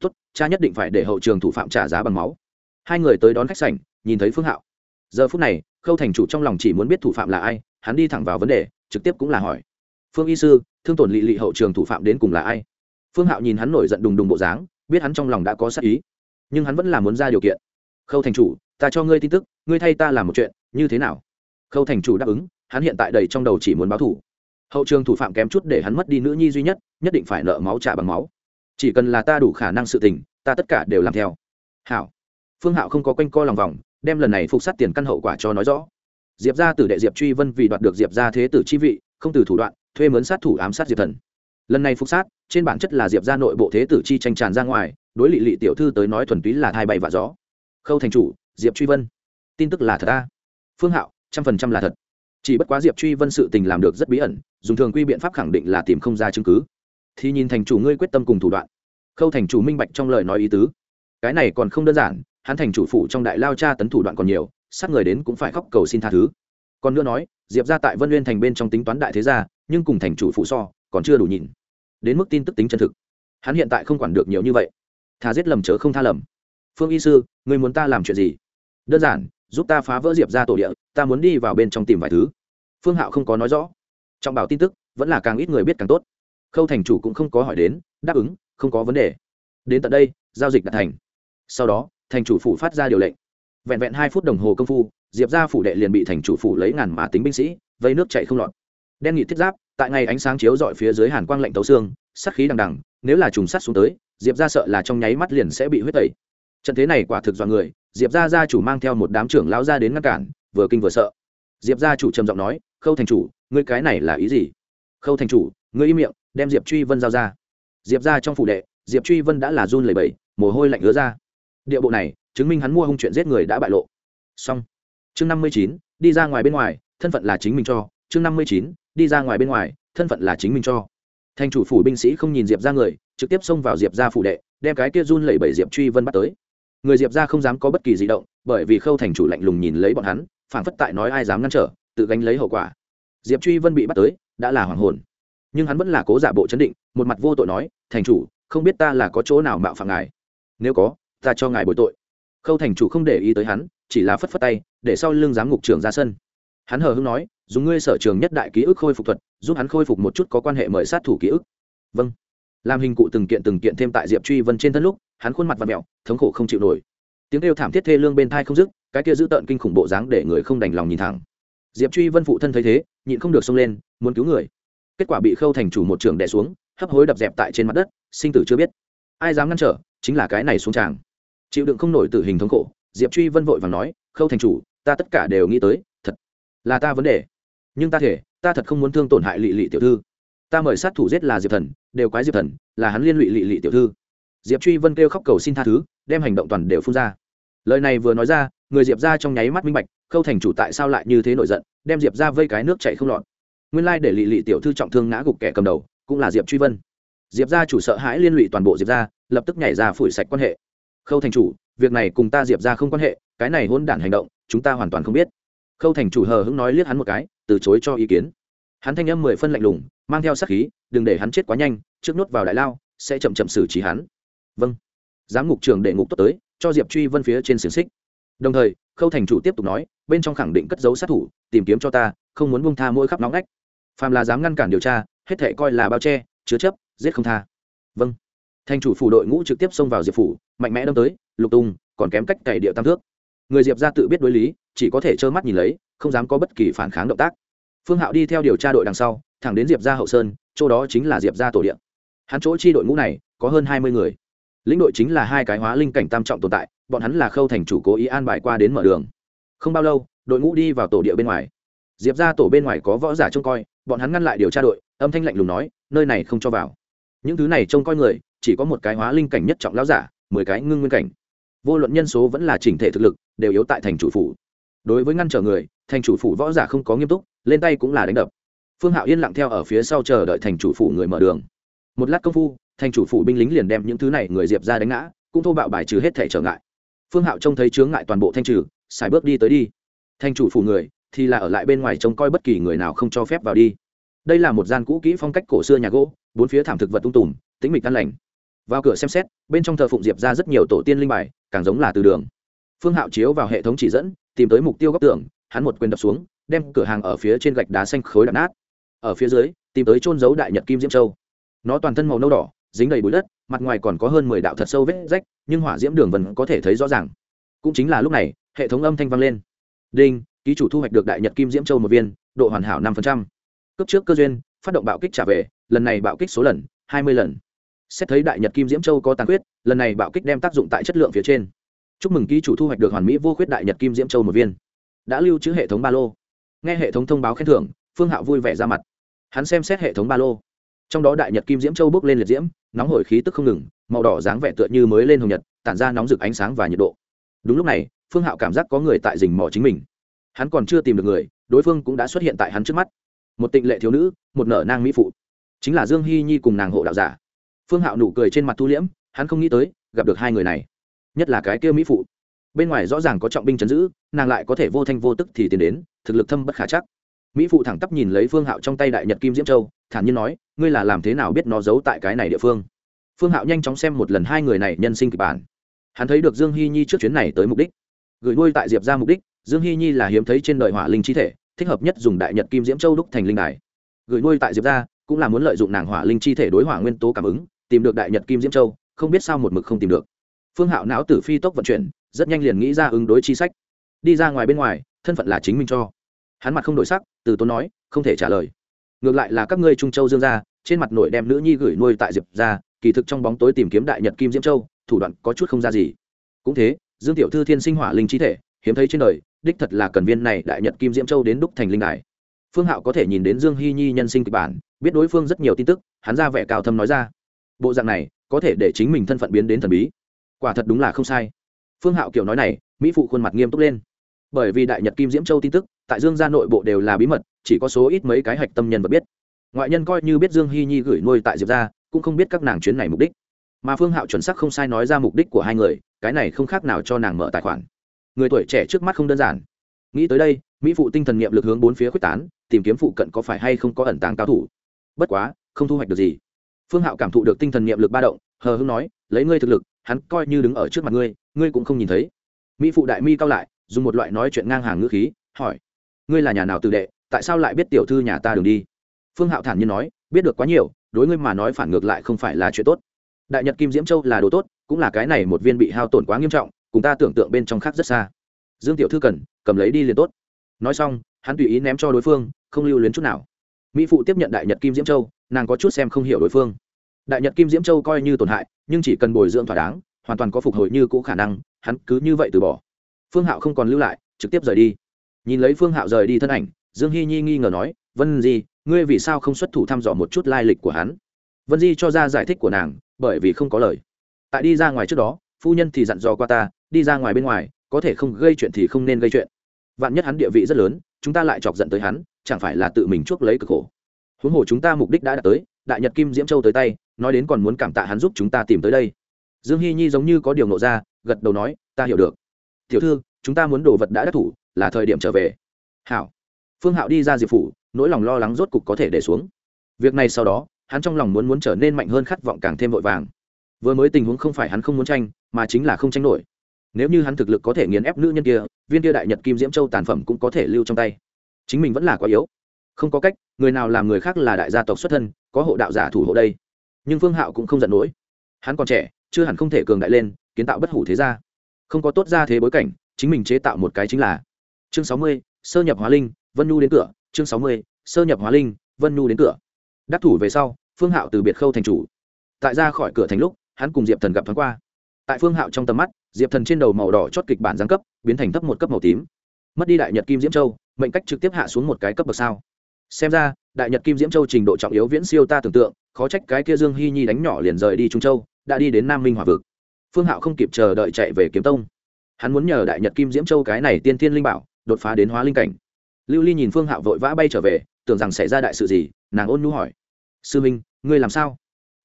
Tốt, cha nhất định phải để hậu trường thủ phạm trả giá bằng máu. Hai người tới đón khách sảnh, nhìn thấy phương hạo. Giờ phút này, khâu thành chủ trong lòng chỉ muốn biết thủ phạm là ai, hắn đi thẳng vào vấn đề, trực tiếp cũng là hỏi. Phương y sư, thương tổn lị lị hậu trường thủ phạm đến cùng là ai? Phương hạo nhìn hắn nổi giận đùng đùng bộ dáng, biết hắn trong lòng đã có sắc ý. Nhưng hắn vẫn là muốn ra điều kiện. Khâu thành chủ, ta cho ngươi tin tức, ngươi thay ta làm một chuyện, như thế nào? Khâu thành chủ đáp ứng, hắn hiện tại đầy trong đầu chỉ muốn báo thủ hậu trường thủ phạm kém chút để hắn mất đi nữ nhi duy nhất nhất định phải nợ máu trả bằng máu. Chỉ cần là ta đủ khả năng sự tình, ta tất cả đều làm theo. Hảo. Phương hạo không có quanh co lòng vòng, đem lần này phục sát tiền căn hậu quả cho nói rõ. Diệp ra tử đệ diệp truy vân vì đoạt được diệp ra thế tử chi vị, không từ thủ đoạn, thuê mướn sát thủ ám sát diệp thần. Lần này phục sát trên bản chất là diệp ra nội bộ thế tử chi tranh tràn ra ngoài, đối lị lị tiểu thư tới nói thuần túy là thai bay và gió. Khâu thành chủ, diệp truy vân. Tin tức là thật ta phương hạo, trăm phần trăm là thật. Chỉ bất quá diệp truy vân sự tình làm được rất bí ẩn, dùng thường quy biện pháp khẳng định là tìm không ra chứng cứ. Thì nhìn thành chủ ngươi quyết tâm cùng thủ đoạn. Khâu thành chủ minh bạch trong lời nói ý tứ. Cái này còn không đơn giản, hắn thành chủ phụ trong đại lao cha tấn thủ đoạn còn nhiều, sát người đến cũng phải khóc cầu xin tha thứ. Còn nữa nói, diệp ra tại vân nguyên thành bên trong tính toán đại thế gia, nhưng cùng thành chủ phụ so, còn chưa đủ nhìn đến mức tin tức tính chân thực. Hắn hiện tại không quản được nhiều như vậy. Thà giết lầm chớ không tha lầm. Phương y sư, ngươi muốn ta làm chuyện gì? Đơn giản, giúp ta phá vỡ diệp ra tổ địa, ta muốn đi vào bên trong tìm vài thứ. Phương hạo không có nói rõ. Trọng bảo tin tức, vẫn là càng ít người biết càng tốt. Khâu thành chủ cũng không có hỏi đến, đáp ứng, không có vấn đề. Đến tận đây, giao dịch đã thành. Sau đó, thành chủ phủ phát ra điều lệnh. Vẹn vẹn hai phút đồng hồ công phu, diệp ra phủ đệ liền bị thành chủ phủ lấy ngàn mã tính binh sĩ, vây nước chạy không lọt. Đen nghị thiết giáp tại ngày ánh sáng chiếu dọi phía dưới hàn quang lạnh tấu xương sắt khí đằng đằng, nếu là trùng sắt xuống tới, diệp ra sợ là trong nháy mắt liền sẽ bị huyết tẩy. Trận thế này quả thực dọa người, diệp ra gia chủ mang theo một đám trưởng lão ra đến ngăn cản, vừa kinh vừa sợ. Diệp gia chủ trầm giọng nói, khâu thành chủ, ngươi cái này là ý gì? Khâu thành chủ, ngươi im miệng, đem diệp truy vân giao ra. Diệp ra trong phủ đệ, diệp truy vân đã là run lẩy bẩy, mồ hôi lạnh ứa ra. Địa bộ này, chứng minh hắn mua hung chuyện giết người đã bại lộ. Xong. Chương năm mươi chín, đi ra ngoài bên ngoài, thân phận là chính mình cho. Chương năm mươi chín đi ra ngoài bên ngoài, thân phận là chính mình cho. Thành chủ phủ binh sĩ không nhìn diệp ra người, trực tiếp xông vào diệp ra phủ đệ, đem cái kia run lẩy bẩy diệp truy vân bắt tới. Người diệp ra không dám có bất kỳ di động, bởi vì khâu thành chủ lạnh lùng nhìn lấy bọn hắn, phảng phất tại nói ai dám ngăn trở, tự gánh lấy hậu quả. Diệp truy vân bị bắt tới, đã là hoàng hồn. Nhưng hắn vẫn là cố giả bộ chấn định, một mặt vô tội nói, thành chủ, không biết ta là có chỗ nào mạo phạm ngài. Nếu có, ta cho ngài bồi tội. Khâu thành chủ không để ý tới hắn, chỉ là phất phất tay, để sau lưng giám ngục trưởng ra sân hắn hờ hưng nói, dùng ngươi sở trường nhất đại ký ức khôi phục thuật, giúp hắn khôi phục một chút có quan hệ mời sát thủ ký ức. Vâng. Làm hình cụ từng kiện từng kiện thêm tại diệp truy vân trên thân lúc, hắn khuôn mặt và mẹo thống khổ không chịu nổi. Tiếng kêu thảm thiết thê lương bên thai không dứt, cái kia giữ tợn kinh khủng bộ dáng để người không đành lòng nhìn thẳng. Diệp truy vân phụ thân thấy thế, nhịn không được xông lên, muốn cứu người. Kết quả bị khâu thành chủ một trường đè xuống, hấp hối đập dẹp tại trên mặt đất, sinh tử chưa biết. Ai dám ngăn trở, chính là cái này xuống tràng. Chịu đựng không nổi tử hình thống khổ, diệp truy vân vội và nói, khâu thành chủ, ta tất cả đều nghĩ tới là ta vấn đề. Nhưng ta thể, ta thật không muốn thương tổn hại lị lị tiểu thư. Ta mời sát thủ giết là diệp thần, đều quái diệp thần, là hắn liên lụy lị lị tiểu thư. Diệp truy vân kêu khóc cầu xin tha thứ, đem hành động toàn đều phun ra. Lời này vừa nói ra, người diệp ra trong nháy mắt minh bạch, khâu thành chủ tại sao lại như thế nổi giận, đem diệp ra vây cái nước chạy không lọt. Nguyên lai để lị lị tiểu thư trọng thương ngã gục kẻ cầm đầu, cũng là diệp truy vân. Diệp ra chủ sợ hãi liên lụy toàn bộ diệp ra lập tức nhảy ra phủi sạch quan hệ. Khâu thành chủ, việc này cùng ta diệp ra không quan hệ, cái này hôn đản hành động, chúng ta hoàn toàn không biết khâu thành chủ hờ hững nói liếc hắn một cái, từ chối cho ý kiến. Hắn thanh âm mười phân lạnh lùng, mang theo sát khí, đừng để hắn chết quá nhanh, trước nuốt vào đại lao, sẽ chậm chậm xử trí hắn. Vâng. Giám ngục trường đệ ngục tốt tới, cho diệp truy vân phía trên xiềng xích. Đồng thời, khâu thành chủ tiếp tục nói, bên trong khẳng định cất dấu sát thủ, tìm kiếm cho ta, không muốn buông tha mỗi khắp nóng ngách. phàm là dám ngăn cản điều tra, hết thể coi là bao che, chứa chấp, giết không tha. Vâng. Thành chủ phủ đội ngũ trực tiếp xông vào diệp phủ, mạnh mẽ đâm tới, lục tung, còn kém cách cày địa tam thước. Người diệp ra tự biết đối lý chỉ có thể trơ mắt nhìn lấy, không dám có bất kỳ phản kháng động tác. Phương hạo đi theo điều tra đội đằng sau, thẳng đến diệp ra hậu sơn, chỗ đó chính là diệp ra tổ điện. Hắn chỗ chi đội ngũ này, có hơn hai mươi người. Lĩnh đội chính là hai cái hóa linh cảnh tam trọng tồn tại, bọn hắn là khâu thành chủ cố ý an bài qua đến mở đường. Không bao lâu, đội ngũ đi vào tổ địa bên ngoài. Diệp ra tổ bên ngoài có võ giả trông coi, bọn hắn ngăn lại điều tra đội, âm thanh lạnh lùng nói, nơi này không cho vào. Những thứ này trông coi người, chỉ có một cái hóa linh cảnh nhất trọng lão giả, mười cái ngưng nguyên cảnh. Vô luận nhân số vẫn là chỉnh thể thực lực, đều yếu tại thành chủ phủ đối với ngăn trở người, thành chủ phủ võ giả không có nghiêm túc, lên tay cũng là đánh đập. Phương hạo yên lặng theo ở phía sau chờ đợi thành chủ phủ người mở đường. Một lát công phu, thành chủ phủ binh lính liền đem những thứ này người diệp ra đánh ngã, cũng thô bạo bài trừ hết thể trở ngại. Phương hạo trông thấy chướng ngại toàn bộ thanh trừ, xài bước đi tới đi. Thành chủ phủ người, thì là ở lại bên ngoài trông coi bất kỳ người nào không cho phép vào đi. Đây là một gian cũ kỹ phong cách cổ xưa nhà gỗ, bốn phía thảm thực vật tung tùm, tĩnh mịch căn lành. Vào cửa xem xét, bên trong thờ phụng diệp ra rất nhiều tổ tiên linh bài, càng giống là từ đường phương hạo chiếu vào hệ thống chỉ dẫn, tìm tới mục tiêu góc tường, hắn một quyền đập xuống, đem cửa hàng ở phía trên gạch đá xanh khối đập nát. Ở phía dưới, tìm tới trôn giấu đại nhật kim diễm châu. Nó toàn thân màu nâu đỏ, dính đầy bụi đất, mặt ngoài còn có hơn mười đạo thật sâu vết rách, nhưng hỏa diễm đường vẫn có thể thấy rõ ràng. Cũng chính là lúc này, hệ thống âm thanh vang lên. Đinh, ký chủ thu hoạch được đại nhật kim diễm châu một viên, độ hoàn hảo năm cấp trước cơ duyên, phát động bạo kích trả về, lần này bạo kích số lần, hai mươi lần. Xét thấy đại nhật kim diễm châu có tàn khuyết, lần này bạo kích đem tác dụng tại chất lượng phía trên chúc mừng ký chủ thu hoạch được hoàn mỹ vô khuyết đại nhật kim diễm châu một viên. Đã lưu trữ hệ thống ba lô. Nghe hệ thống thông báo khen thưởng, phương hạo vui vẻ ra mặt. Hắn xem xét hệ thống ba lô. Trong đó đại nhật kim diễm châu bước lên liệt diễm, nóng hổi khí tức không ngừng, màu đỏ dáng vẻ tựa như mới lên hồng nhật, tản ra nóng rực ánh sáng và nhiệt độ. Đúng lúc này, phương hạo cảm giác có người tại rình mò chính mình. Hắn còn chưa tìm được người, đối phương cũng đã xuất hiện tại hắn trước mắt. Một tịnh lệ thiếu nữ, một nở nang mỹ phụ. Chính là dương hy nhi cùng nàng hộ đạo giả. Phương hạo nụ cười trên mặt thu liễm, hắn không nghĩ tới, gặp được hai người này nhất là cái kia mỹ phụ. Bên ngoài rõ ràng có trọng binh chấn giữ, nàng lại có thể vô thanh vô tức thì tiến đến, thực lực thâm bất khả chắc. Mỹ phụ thẳng tắp nhìn lấy phương hạo trong tay đại nhật kim diễm châu, thản nhiên nói, ngươi là làm thế nào biết nó giấu tại cái này địa phương? Phương hạo nhanh chóng xem một lần hai người này nhân sinh kịch bản. Hắn thấy được dương hy nhi trước chuyến này tới mục đích. Gửi nuôi tại diệp ra mục đích, dương hy nhi là hiếm thấy trên đời hỏa linh chi thể, thích hợp nhất dùng đại nhật kim diễm châu đúc thành linh đài. Gửi nuôi tại diệp ra, cũng là muốn lợi dụng nàng hỏa linh chi thể đối hỏa nguyên tố cảm ứng, tìm được đại nhật kim diễm châu, không biết sao một mực không tìm được phương hạo não tử phi tốc vận chuyển, rất nhanh liền nghĩ ra ứng đối chi sách. Đi ra ngoài bên ngoài, thân phận là chính mình cho. Hắn mặt không đổi sắc, từ tốn nói, không thể trả lời. Ngược lại là các ngươi trung châu dương gia, trên mặt nội đem nữ nhi gửi nuôi tại diệp ra kỳ thực trong bóng tối tìm kiếm đại nhật kim diễm châu, thủ đoạn có chút không ra gì. Cũng thế, dương tiểu thư thiên sinh hỏa linh trí thể, hiếm thấy trên đời, đích thật là cần viên này đại nhật kim diễm châu đến đúc thành linh đài. Phương hạo có thể nhìn đến dương hy nhi nhân sinh kịch bản, biết đối phương rất nhiều tin tức, hắn ra vẻ cao thâm nói ra. Bộ dạng này, có thể để chính mình thân phận biến đến thần bí quả thật đúng là không sai. Phương hạo kiểu nói này, mỹ phụ khuôn mặt nghiêm túc lên. Bởi vì đại nhật kim diễm châu tin tức, tại dương gia nội bộ đều là bí mật, chỉ có số ít mấy cái hạch tâm nhân vật biết. Ngoại nhân coi như biết dương hy nhi gửi nuôi tại diệp gia, cũng không biết các nàng chuyến này mục đích. Mà phương hạo chuẩn xác không sai nói ra mục đích của hai người, cái này không khác nào cho nàng mở tài khoản. Người tuổi trẻ trước mắt không đơn giản. Nghĩ tới đây, mỹ phụ tinh thần nghiệm lực hướng bốn phía quyết tán, tìm kiếm phụ cận có phải hay không có ẩn tàng cao thủ. Bất quá, không thu hoạch được gì. Phương hạo cảm thụ được tinh thần nghiệm lực ba động, hờ hưng nói, lấy ngươi thực lực hắn coi như đứng ở trước mặt ngươi ngươi cũng không nhìn thấy. Mỹ phụ đại mi cao lại, dùng một loại nói chuyện ngang hàng ngữ khí, hỏi, ngươi là nhà nào tự đệ, tại sao lại biết tiểu thư nhà ta đường đi? Phương hạo thản nhiên nói, biết được quá nhiều, đối ngươi mà nói phản ngược lại không phải là chuyện tốt. Đại nhật kim diễm châu là đồ tốt, cũng là cái này một viên bị hao tổn quá nghiêm trọng, cùng ta tưởng tượng bên trong khác rất xa. Dương tiểu thư cần, cầm lấy đi liền tốt. Nói xong, hắn tùy ý ném cho đối phương, không lưu luyến chút nào. Mỹ phụ tiếp nhận đại nhật kim diễm châu, nàng có chút xem không hiểu đối phương đại nhật kim diễm châu coi như tổn hại, nhưng chỉ cần bồi dưỡng thỏa đáng, hoàn toàn có phục hồi như cũ khả năng, hắn cứ như vậy từ bỏ. Phương hạo không còn lưu lại, trực tiếp rời đi. Nhìn lấy phương hạo rời đi thân ảnh, dương hy nhi nghi ngờ nói, vân di, ngươi vì sao không xuất thủ thăm dò một chút lai lịch của hắn? Vân di cho ra giải thích của nàng, bởi vì không có lời. Tại đi ra ngoài trước đó, phu nhân thì dặn dò qua ta, đi ra ngoài bên ngoài, có thể không gây chuyện thì không nên gây chuyện. Vạn nhất hắn địa vị rất lớn, chúng ta lại chọc giận tới hắn, chẳng phải là tự mình chuốc lấy cực khổ? Huống hồ chúng ta mục đích đã đạt tới, đại nhật kim diễm châu tới tay nói đến còn muốn cảm tạ hắn giúp chúng ta tìm tới đây. Dương hy nhi giống như có điều nộ ra, gật đầu nói, ta hiểu được. Tiểu thư, chúng ta muốn đồ vật đã đắc thủ, là thời điểm trở về. Hảo. Phương hạo đi ra diệp phủ, nỗi lòng lo lắng rốt cục có thể để xuống. Việc này sau đó, hắn trong lòng muốn muốn trở nên mạnh hơn khát vọng càng thêm vội vàng. Vừa mới tình huống không phải hắn không muốn tranh, mà chính là không tranh nổi. Nếu như hắn thực lực có thể nghiền ép nữ nhân kia, viên kia đại nhật kim diễm châu tàn phẩm cũng có thể lưu trong tay. Chính mình vẫn là quá yếu. Không có cách, người nào làm người khác là đại gia tộc xuất thân, có hộ đạo giả thủ hộ đây nhưng phương hạo cũng không giận nổi. Hắn còn trẻ, chưa hẳn không thể cường đại lên, kiến tạo bất hủ thế gia. Không có tốt ra thế bối cảnh, chính mình chế tạo một cái chính là. Chương sáu mươi, sơ nhập hóa linh, vân nhu đến cửa. Chương sáu mươi, sơ nhập hóa linh, vân nhu đến cửa. Đắc thủ về sau, phương hạo từ biệt khâu thành chủ. Tại ra khỏi cửa thành lúc, hắn cùng diệp thần gặp thoáng qua. Tại phương hạo trong tầm mắt, diệp thần trên đầu màu đỏ chót kịch bản giáng cấp, biến thành thấp một cấp màu tím. Mất đi đại nhật kim diễm châu, mệnh cách trực tiếp hạ xuống một cái cấp bậc sao. Xem ra, đại nhật kim diễm châu trình độ trọng yếu viễn siêu ta tưởng tượng khó trách cái kia dương hy nhi đánh nhỏ liền rời đi trung châu, đã đi đến nam minh hòa vực. Phương hạo không kịp chờ đợi chạy về kiếm tông. Hắn muốn nhờ đại nhật kim diễm châu cái này tiên thiên linh bảo, đột phá đến hóa linh cảnh. Lưu ly nhìn phương hạo vội vã bay trở về, tưởng rằng xảy ra đại sự gì, nàng ôn nhu hỏi. Sư minh, ngươi làm sao?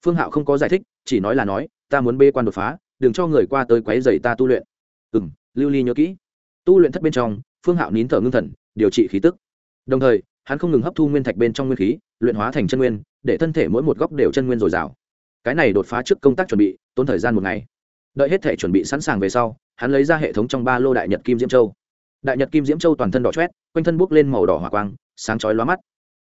Phương hạo không có giải thích, chỉ nói là nói, ta muốn bê quan đột phá, đừng cho người qua tới quấy dày ta tu luyện. Ừ m lưu ly nhớ kỹ. Tu luyện thất bên trong, phương hạo nín thở ngưng thần, điều trị khí tức. Đồng thời hắn không ngừng hấp thu nguyên thạch bên trong nguyên khí, luyện hóa thành chân nguyên, để thân thể mỗi một góc đều chân nguyên dồi dào. Cái này đột phá trước công tác chuẩn bị, tốn thời gian một ngày. Đợi hết thể chuẩn bị sẵn sàng về sau, hắn lấy ra hệ thống trong ba lô đại nhật kim diễm châu. Đại nhật kim diễm châu toàn thân đỏ chét quanh thân bốc lên màu đỏ hỏa quang, sáng chói lóa mắt.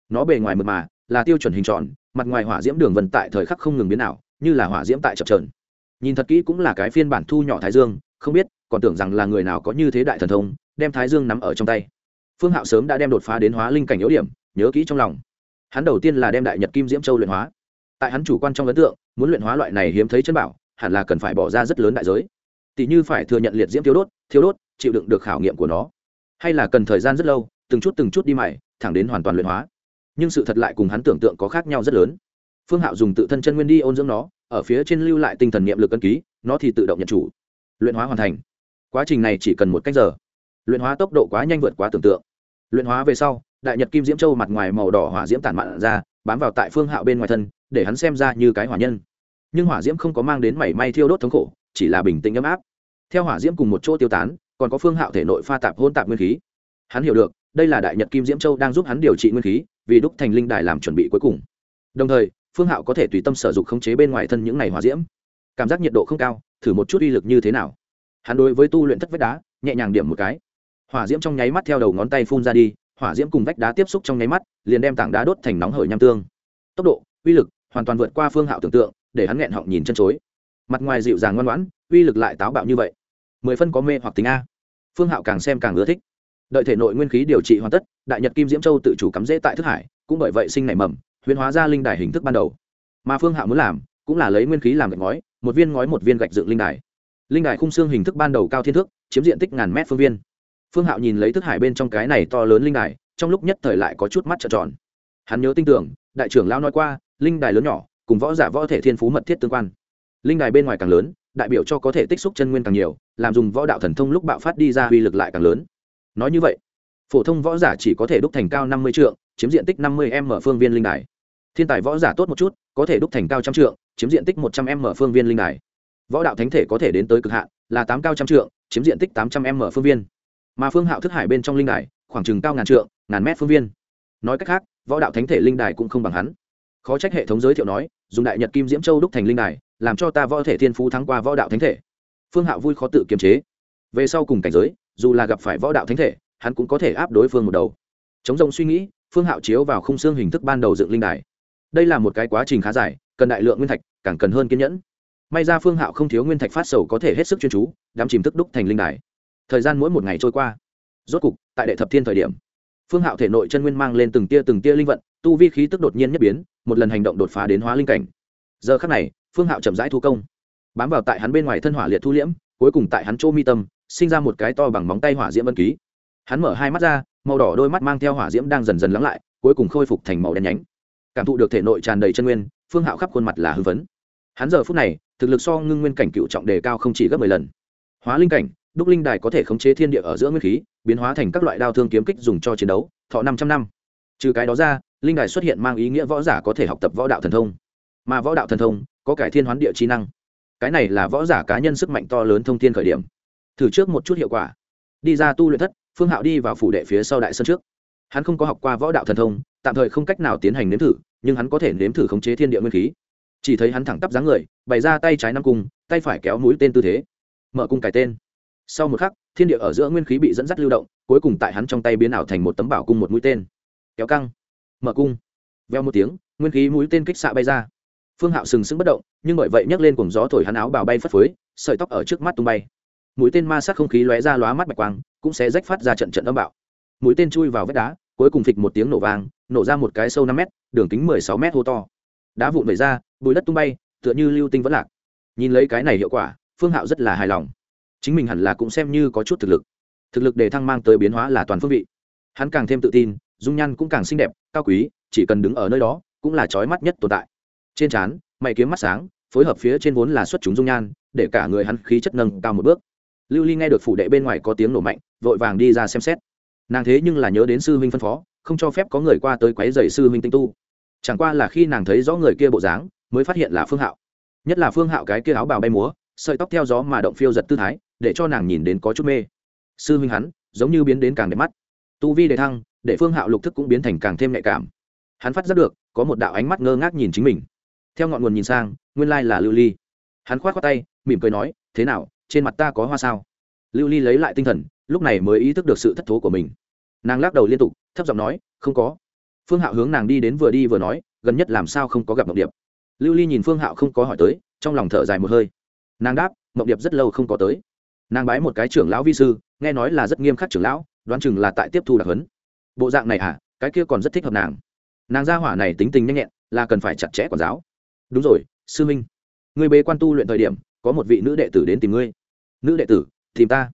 Nó bề ngoài mực mà, là tiêu chuẩn hình tròn, mặt ngoài hỏa diễm đường vận tại thời khắc không ngừng biến ảo, như là hỏa diễm tại chập trờn nhìn thật kỹ cũng là cái phiên bản thu nhỏ thái dương, không biết còn tưởng rằng là người nào có như thế đại thần thông, đem thái dương nắm ở trong tay phương hạo sớm đã đem đột phá đến hóa linh cảnh yếu điểm, nhớ kỹ trong lòng. Hắn đầu tiên là đem đại nhật kim diễm châu luyện hóa. Tại hắn chủ quan trong ấn tượng, muốn luyện hóa loại này hiếm thấy chân bảo, hẳn là cần phải bỏ ra rất lớn đại giới. Tỷ như phải thừa nhận liệt diễm thiếu đốt thiếu đốt, chịu đựng được khảo nghiệm của nó. Hay là cần thời gian rất lâu, từng chút từng chút đi mày thẳng đến hoàn toàn luyện hóa. Nhưng sự thật lại cùng hắn tưởng tượng có khác nhau rất lớn. Phương hạo dùng tự thân chân nguyên đi ôn dưỡng nó, ở phía trên lưu lại tinh thần niệm lực cân ký, nó thì tự động nhận chủ. Luyện hóa hoàn thành. Quá trình này chỉ cần một cách giờ luyện hóa tốc độ quá nhanh vượt quá tưởng tượng. Luyện hóa về sau, đại nhật kim diễm châu mặt ngoài màu đỏ hỏa diễm tản mạn ra, bám vào tại phương hạo bên ngoài thân, để hắn xem ra như cái hỏa nhân. Nhưng hỏa diễm không có mang đến mảy may thiêu đốt thống khổ, chỉ là bình tĩnh ấm áp. Theo hỏa diễm cùng một chỗ tiêu tán, còn có phương hạo thể nội pha tạp hôn tạp nguyên khí. Hắn hiểu được, đây là đại nhật kim diễm châu đang giúp hắn điều trị nguyên khí, vì đúc thành linh đài làm chuẩn bị cuối cùng. Đồng thời, phương hạo có thể tùy tâm sở dụng khống chế bên ngoài thân những ngày hỏa diễm. Cảm giác nhiệt độ không cao, thử một chút uy lực như thế nào. Hắn đối với tu luyện thất vách đá, nhẹ nhàng điểm một cái hỏa diễm trong nháy mắt theo đầu ngón tay phun ra đi, hỏa diễm cùng vách đá tiếp xúc trong nháy mắt, liền đem tảng đá đốt thành nóng hởi nham tương. Tốc độ, uy lực hoàn toàn vượt qua phương hạo tưởng tượng, để hắn nghẹn họng nhìn chân chối. Mặt ngoài dịu dàng ngoan ngoãn, uy lực lại táo bạo như vậy. Mười phân có mê hoặc tính a. Phương hạo càng xem càng ưa thích. Đợi thể nội nguyên khí điều trị hoàn tất, đại nhật kim diễm châu tự chủ cắm rễ tại thức hải, cũng bởi vậy sinh nảy mầm huyền hóa ra linh đài hình thức ban đầu. Mà phương hạo muốn làm, cũng là lấy nguyên khí làm gạch ngói, một viên ngói một viên gạch dựng linh đài. Linh đài khung xương hình thức ban đầu cao thiên thước, chiếm diện tích ngàn mét phương viên phương hạo nhìn lấy thức hải bên trong cái này to lớn linh đài, trong lúc nhất thời lại có chút mắt trợn tròn. Hắn nhớ tin tưởng, đại trưởng lao nói qua, linh đài lớn nhỏ, cùng võ giả võ thể thiên phú mật thiết tương quan. Linh đài bên ngoài càng lớn, đại biểu cho có thể tích xúc chân nguyên càng nhiều, làm dùng võ đạo thần thông lúc bạo phát đi ra uy lực lại càng lớn. Nói như vậy, phổ thông võ giả chỉ có thể đúc thành cao năm mươi trượng, chiếm diện tích năm mươi m phương viên linh đài. Thiên tài võ giả tốt một chút, có thể đúc thành cao trăm trượng, chiếm diện tích một trăm m phương viên linh đài. Võ đạo thánh thể có thể đến tới cực hạn, là tám cao trăm trượng, chiếm diện tích tám trăm m phương viên mà phương hạo thức hải bên trong linh đài, khoảng chừng cao ngàn trượng, ngàn mét phương viên. Nói cách khác, võ đạo thánh thể linh đài cũng không bằng hắn. Khó trách hệ thống giới thiệu nói, dùng đại nhật kim diễm châu đúc thành linh đài, làm cho ta võ thể thiên phú thắng qua võ đạo thánh thể. Phương hạo vui khó tự kiềm chế. Về sau cùng cảnh giới, dù là gặp phải võ đạo thánh thể, hắn cũng có thể áp đối phương một đầu. Chống rồng suy nghĩ, phương hạo chiếu vào khung xương hình thức ban đầu dựng linh đài. Đây là một cái quá trình khá dài, cần đại lượng nguyên thạch, càng cần hơn kiên nhẫn. May ra phương hạo không thiếu nguyên thạch phát sầu có thể hết sức chuyên chú, đắm chìm thức đúc thành linh đài thời gian mỗi một ngày trôi qua. Rốt cục, tại đệ thập thiên thời điểm, phương hạo thể nội chân nguyên mang lên từng tia từng tia linh vận, tu vi khí tức đột nhiên nhất biến, một lần hành động đột phá đến hóa linh cảnh. Giờ khắc này, phương hạo chậm rãi thu công, bám vào tại hắn bên ngoài thân hỏa liệt thu liễm, cuối cùng tại hắn chỗ mi tâm, sinh ra một cái to bằng móng tay hỏa diễm vân ký. Hắn mở hai mắt ra, màu đỏ đôi mắt mang theo hỏa diễm đang dần dần lắng lại, cuối cùng khôi phục thành màu đen nhánh. Cảm thụ được thể nội tràn đầy chân nguyên, phương hạo khắp khuôn mặt là hư vấn hắn giờ phút này, thực lực so ngưng nguyên cảnh cựu trọng đề cao không chỉ gấp mười lần. Hóa linh cảnh đúc linh đài có thể khống chế thiên địa ở giữa nguyên khí, biến hóa thành các loại đao thương kiếm kích dùng cho chiến đấu, thọ năm trăm năm. Trừ cái đó ra, linh đài xuất hiện mang ý nghĩa võ giả có thể học tập võ đạo thần thông. Mà võ đạo thần thông có cải thiên hoán địa trí năng. Cái này là võ giả cá nhân sức mạnh to lớn thông tin khởi điểm. Thử trước một chút hiệu quả. Đi ra tu luyện thất, phương hạo đi vào phủ đệ phía sau đại sân trước. Hắn không có học qua võ đạo thần thông, tạm thời không cách nào tiến hành nếm thử, nhưng hắn có thể nếm thử khống chế thiên địa nguyên khí. Chỉ thấy hắn thẳng tắp dáng người, bày ra tay trái năm cung, tay phải kéo mũi tên tư thế. Mở cung cài tên sau một khắc, thiên địa ở giữa nguyên khí bị dẫn dắt lưu động, cuối cùng tại hắn trong tay biến ảo thành một tấm bảo cung một mũi tên. Kéo căng. Mở cung. Veo một tiếng, nguyên khí mũi tên kích xạ bay ra. Phương hạo sừng sững bất động, nhưng bởi vậy nhấc lên cùng gió thổi hắn áo bào bay phất phới, sợi tóc ở trước mắt tung bay. Mũi tên ma sát không khí lóe ra lóa mắt bạch quang, cũng sẽ rách phát ra trận trận âm bạo. Mũi tên chui vào vách đá, cuối cùng phịch một tiếng nổ vang, nổ ra một cái sâu năm m đường kính mười sáu m hô to. Đá vụn vẩy ra bùi đất tung bay, tựa như lưu tinh vẫn lạc. Nhìn lấy cái này hiệu quả, phương hạo rất là hài lòng chính mình hẳn là cũng xem như có chút thực lực. Thực lực để thăng mang tới biến hóa là toàn phương vị. Hắn càng thêm tự tin, dung nhan cũng càng xinh đẹp, cao quý, chỉ cần đứng ở nơi đó, cũng là trói mắt nhất tồn tại. Trên trán, mày kiếm mắt sáng, phối hợp phía trên vốn là xuất chúng dung nhan, để cả người hắn khí chất nâng cao một bước. Lưu ly nghe được phủ đệ bên ngoài có tiếng nổ mạnh, vội vàng đi ra xem xét. Nàng thế nhưng là nhớ đến sư huynh phân phó, không cho phép có người qua tới quấy dày sư huynh tinh tu. Chẳng qua là khi nàng thấy rõ người kia bộ dáng, mới phát hiện là phương hạo. Nhất là phương hạo cái kia áo bào bay múa, sợi tóc theo gió mà động phiêu giật tư thái để cho nàng nhìn đến có chút mê. Sư huynh hắn, giống như biến đến càng đẹp mắt. Tu vi đề thăng, để phương hạo lục thức cũng biến thành càng thêm nhạy cảm. Hắn phát giác được, có một đạo ánh mắt ngơ ngác nhìn chính mình. Theo ngọn nguồn nhìn sang, nguyên lai là lưu ly. Hắn k h o á t khoác tay, mỉm cười nói, thế nào, trên mặt ta có hoa sao? Lưu ly lấy lại tinh thần, lúc này mới ý thức được sự thất thố của mình. Nàng lắc đầu liên tục, thấp giọng nói, không có. Phương hạo hướng nàng đi đến vừa đi vừa nói, gần nhất làm sao không có gặp mộng điệp? Lưu ly nhìn phương hạo không có hỏi tới, trong lòng thở dài một hơi. Nàng đáp, mộng điệp rất lâu không có tới nàng bái một cái trưởng lão vi sư, nghe nói là rất nghiêm khắc trưởng lão, đoán chừng là tại tiếp thu đặc hấn bộ dạng này à cái kia còn rất thích hợp nàng. Nàng gia hỏa này tính tình nhanh nhẹn, là cần phải chặt chẽ quản giáo. Đúng rồi, sư minh. Người bế quan tu luyện thời điểm, có một vị nữ đệ tử đến tìm ngươi. Nữ đệ tử, tìm ta.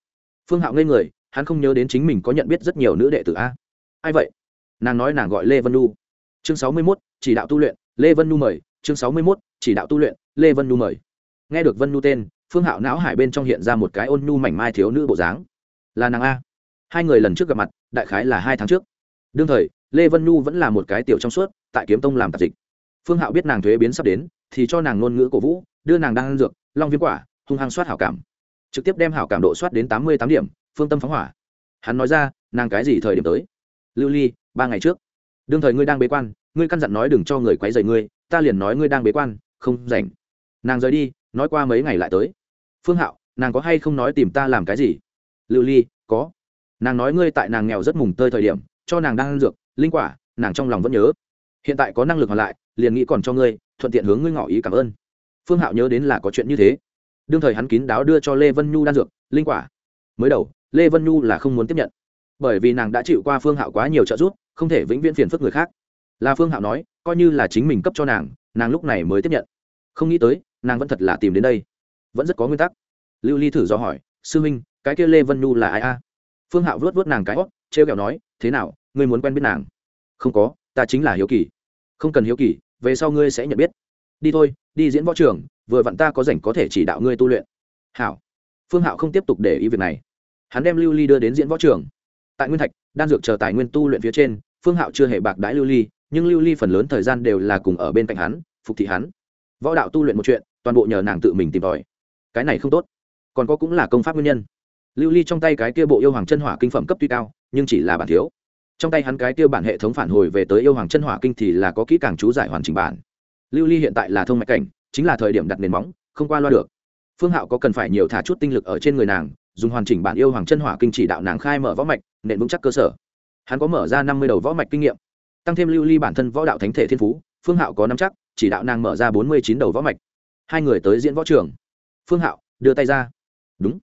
Phương hạo ngây người, hắn không nhớ đến chính mình có nhận biết rất nhiều nữ đệ tử a. Ai vậy? Nàng nói nàng gọi lê vân nu chương sáu mươi mốt, chỉ đạo tu luyện, lê vân nu mời. Chương sáu mươi mốt, chỉ đạo tu luyện, lê vân nu mời. Nghe được vân nu tên phương hạo não hải bên trong hiện ra một cái ôn nu mảnh mai thiếu nữ bộ dáng. Là nàng a. Hai người lần trước gặp mặt, đại khái là hai tháng trước. Đương thời, lê vân nu vẫn là một cái tiểu trong suốt, tại kiếm tông làm tạp dịch. Phương hạo biết nàng thuế biến sắp đến, thì cho nàng ngôn ngữ cổ vũ, đưa nàng đang ăn dược, long viêm quả, hung hăng soát hảo cảm. Trực tiếp đem hảo cảm độ soát đến tám mươi tám điểm, phương tâm phóng hỏa. Hắn nói ra, nàng cái gì thời điểm tới? Lưu ly, ba ngày trước. Đương thời ngươi đang bế quan, ngươi căn dặn nói đừng cho người quấy rầy ngươi, ta liền nói ngươi đang bế quan, không rảnh. Nàng rời đi, nói qua mấy ngày lại tới phương hạo, nàng có hay không nói tìm ta làm cái gì? Lưu ly, có. Nàng nói ngươi tại nàng nghèo rất mùng tơi thời điểm, cho nàng đang ăn dược, linh quả, nàng trong lòng vẫn nhớ. Hiện tại có năng lực hoàn lại, liền nghĩ còn cho ngươi, thuận tiện hướng ngươi ngỏ ý cảm ơn. Phương hạo nhớ đến là có chuyện như thế. Đương thời hắn kín đáo đưa cho lê vân nhu đan dược, linh quả. Mới đầu, lê vân nhu là không muốn tiếp nhận. Bởi vì nàng đã chịu qua phương hạo quá nhiều trợ giúp, không thể vĩnh viễn phiền phức người khác. Là phương hạo nói, coi như là chính mình cấp cho nàng nàng lúc này mới tiếp nhận. Không nghĩ tới, nàng vẫn thật là tìm đến đây vẫn rất có nguyên tắc. Lưu ly thử do hỏi sư Minh, cái kia lê vân nhu là ai a? Phương hạo vớt vớt nàng cái hót t r e o kẹo nói thế nào ngươi muốn quen biết nàng? Không có ta chính là hiếu kỳ. Không cần hiếu kỳ về sau ngươi sẽ nhận biết. Đi thôi đi diễn võ trường vừa vặn ta có rảnh có thể chỉ đạo ngươi tu luyện. Hảo. Phương hạo không tiếp tục để ý việc này. Hắn đem lưu ly đưa đến diễn võ trường. Tại nguyên thạch đan dược chờ tài nguyên tu luyện phía trên phương hạo chưa hề bạc đãi lưu ly nhưng lưu ly phần lớn thời gian đều là cùng ở bên cạnh hắn phục thị hắn. Võ đạo tu luyện một chuyện toàn bộ nhờ nàng tự mình tìm tòi cái này không tốt. Còn có cũng là công pháp nguyên nhân. Lưu ly trong tay cái kia bộ yêu hoàng chân hỏa kinh phẩm cấp tuy cao, nhưng chỉ là bản thiếu. Trong tay hắn cái kia bản hệ thống phản hồi về tới yêu hoàng chân hỏa kinh thì là có kỹ càng chú giải hoàn chỉnh bản. Lưu ly hiện tại là thông mạch cảnh, chính là thời điểm đặt nền móng, không qua loa được. Phương hạo có cần phải nhiều thả chút tinh lực ở trên người nàng, dùng hoàn chỉnh bản yêu hoàng chân hỏa kinh chỉ đạo nàng khai mở võ mạch, nền vững chắc cơ sở. Hắn có mở ra năm mươi đầu võ mạch kinh nghiệm. Tăng thêm lưu ly bản thân võ đạo thánh thể thiên phú, phương hạo có năm chắc, chỉ đạo nàng mở ra bốn mươi chín đầu võ mạch. Hai người tới diễn võ trường phương hạo, đưa tay ra. Đúng.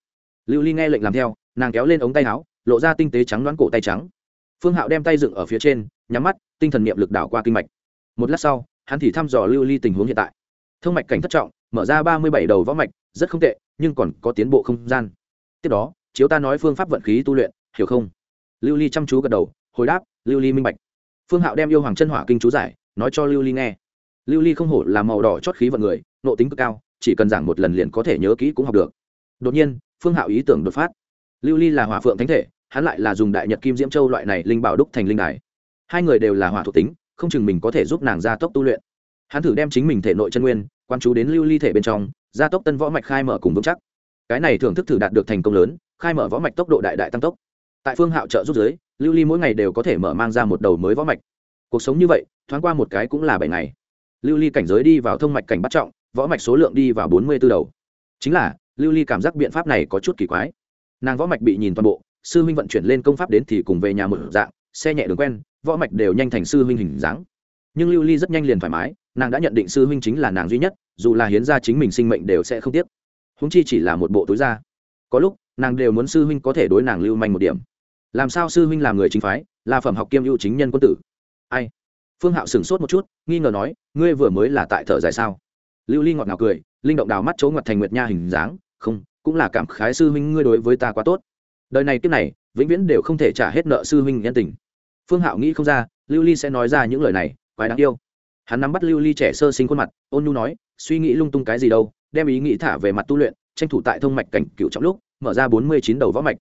Lưu ly nghe lệnh làm theo, nàng kéo lên ống tay áo, lộ ra tinh tế trắng đoán cổ tay trắng. Phương hạo đem tay dựng ở phía trên, nhắm mắt, tinh thần niệm lực đảo qua kinh mạch. Một lát sau, hắn thì thăm dò lưu ly tình huống hiện tại. Thông mạch cảnh thất trọng, mở ra ba mươi bảy đầu võ mạch, rất không tệ, nhưng còn có tiến bộ không gian. Tiếp đó, chiếu ta nói phương pháp vận khí tu luyện, hiểu không? Lưu ly chăm chú gật đầu, hồi đáp, lưu ly minh bạch. Phương hạo đem yêu hoàng chân hỏa kinh chú giải, nói cho lưu ly nghe. Lưu ly không hổ là màu đỏ chót khí vận người, nộ tính cực cao chỉ cần giảng một lần liền có thể nhớ kỹ cũng học được. Đột nhiên, phương hạo ý tưởng đột phát. Lưu ly là hỏa phượng thánh thể, hắn lại là dùng đại nhật kim diễm châu loại này linh bảo đúc thành linh đài. Hai người đều là hỏa thuộc tính, không chừng mình có thể giúp nàng gia tốc tu luyện. Hắn thử đem chính mình thể nội chân nguyên, quan chú đến lưu ly thể bên trong, gia tốc tân võ mạch khai mở cùng vững chắc. Cái này thưởng thức thử đạt được thành công lớn, khai mở võ mạch tốc độ đại đại tăng tốc. Tại phương hạo trợ rút giới lưu ly mỗi ngày đều có thể mở mang ra một đầu mới võ mạch. Cuộc sống như vậy, thoáng qua một cái cũng là bảy ngày. Lưu ly cảnh giới đi vào thông mạch cảnh bắt trọng võ mạch số lượng đi vào bốn mươi b ố đầu. Chính là, lưu ly cảm giác biện pháp này có chút kỳ quái. Nàng võ mạch bị nhìn toàn bộ, sư huynh vận chuyển lên công pháp đến thì cùng về nhà một dạng, xe nhẹ đường quen, võ mạch đều nhanh thành sư huynh hình dáng. Nhưng lưu ly rất nhanh liền thoải mái, nàng đã nhận định sư huynh chính là nàng duy nhất, dù là hiến ra chính mình sinh mệnh đều sẽ không tiếc. Húng chi chỉ là một bộ túi da. Có lúc, nàng đều muốn sư huynh có thể đối nàng lưu manh một điểm. Làm sao sư huynh làm người chính phái, là phẩm học kiêm ưu chính nhân quân tử? Ai? Phương hạo sửng sốt một chút, nghi ngờ nói, ngươi vừa mới là tại thở dài sao? Lưu ly ngọt ngào cười, linh động đào mắt chỗ ngọt thành nguyệt nha hình dáng, không, cũng là cảm khái sư huynh ngươi đối với ta quá tốt. Đời này kiếp này, vĩnh viễn đều không thể trả hết nợ sư huynh nhân tình. Phương hạo nghĩ không ra, lưu ly sẽ nói ra những lời này, quái đáng yêu. Hắn nắm bắt lưu ly trẻ sơ sinh khuôn mặt, ôn nhu nói, suy nghĩ lung tung cái gì đâu, đem ý nghĩ thả về mặt tu luyện, tranh thủ tại thông mạch cảnh cựu trong lúc, mở ra bốn mươi chín đầu võ mạch.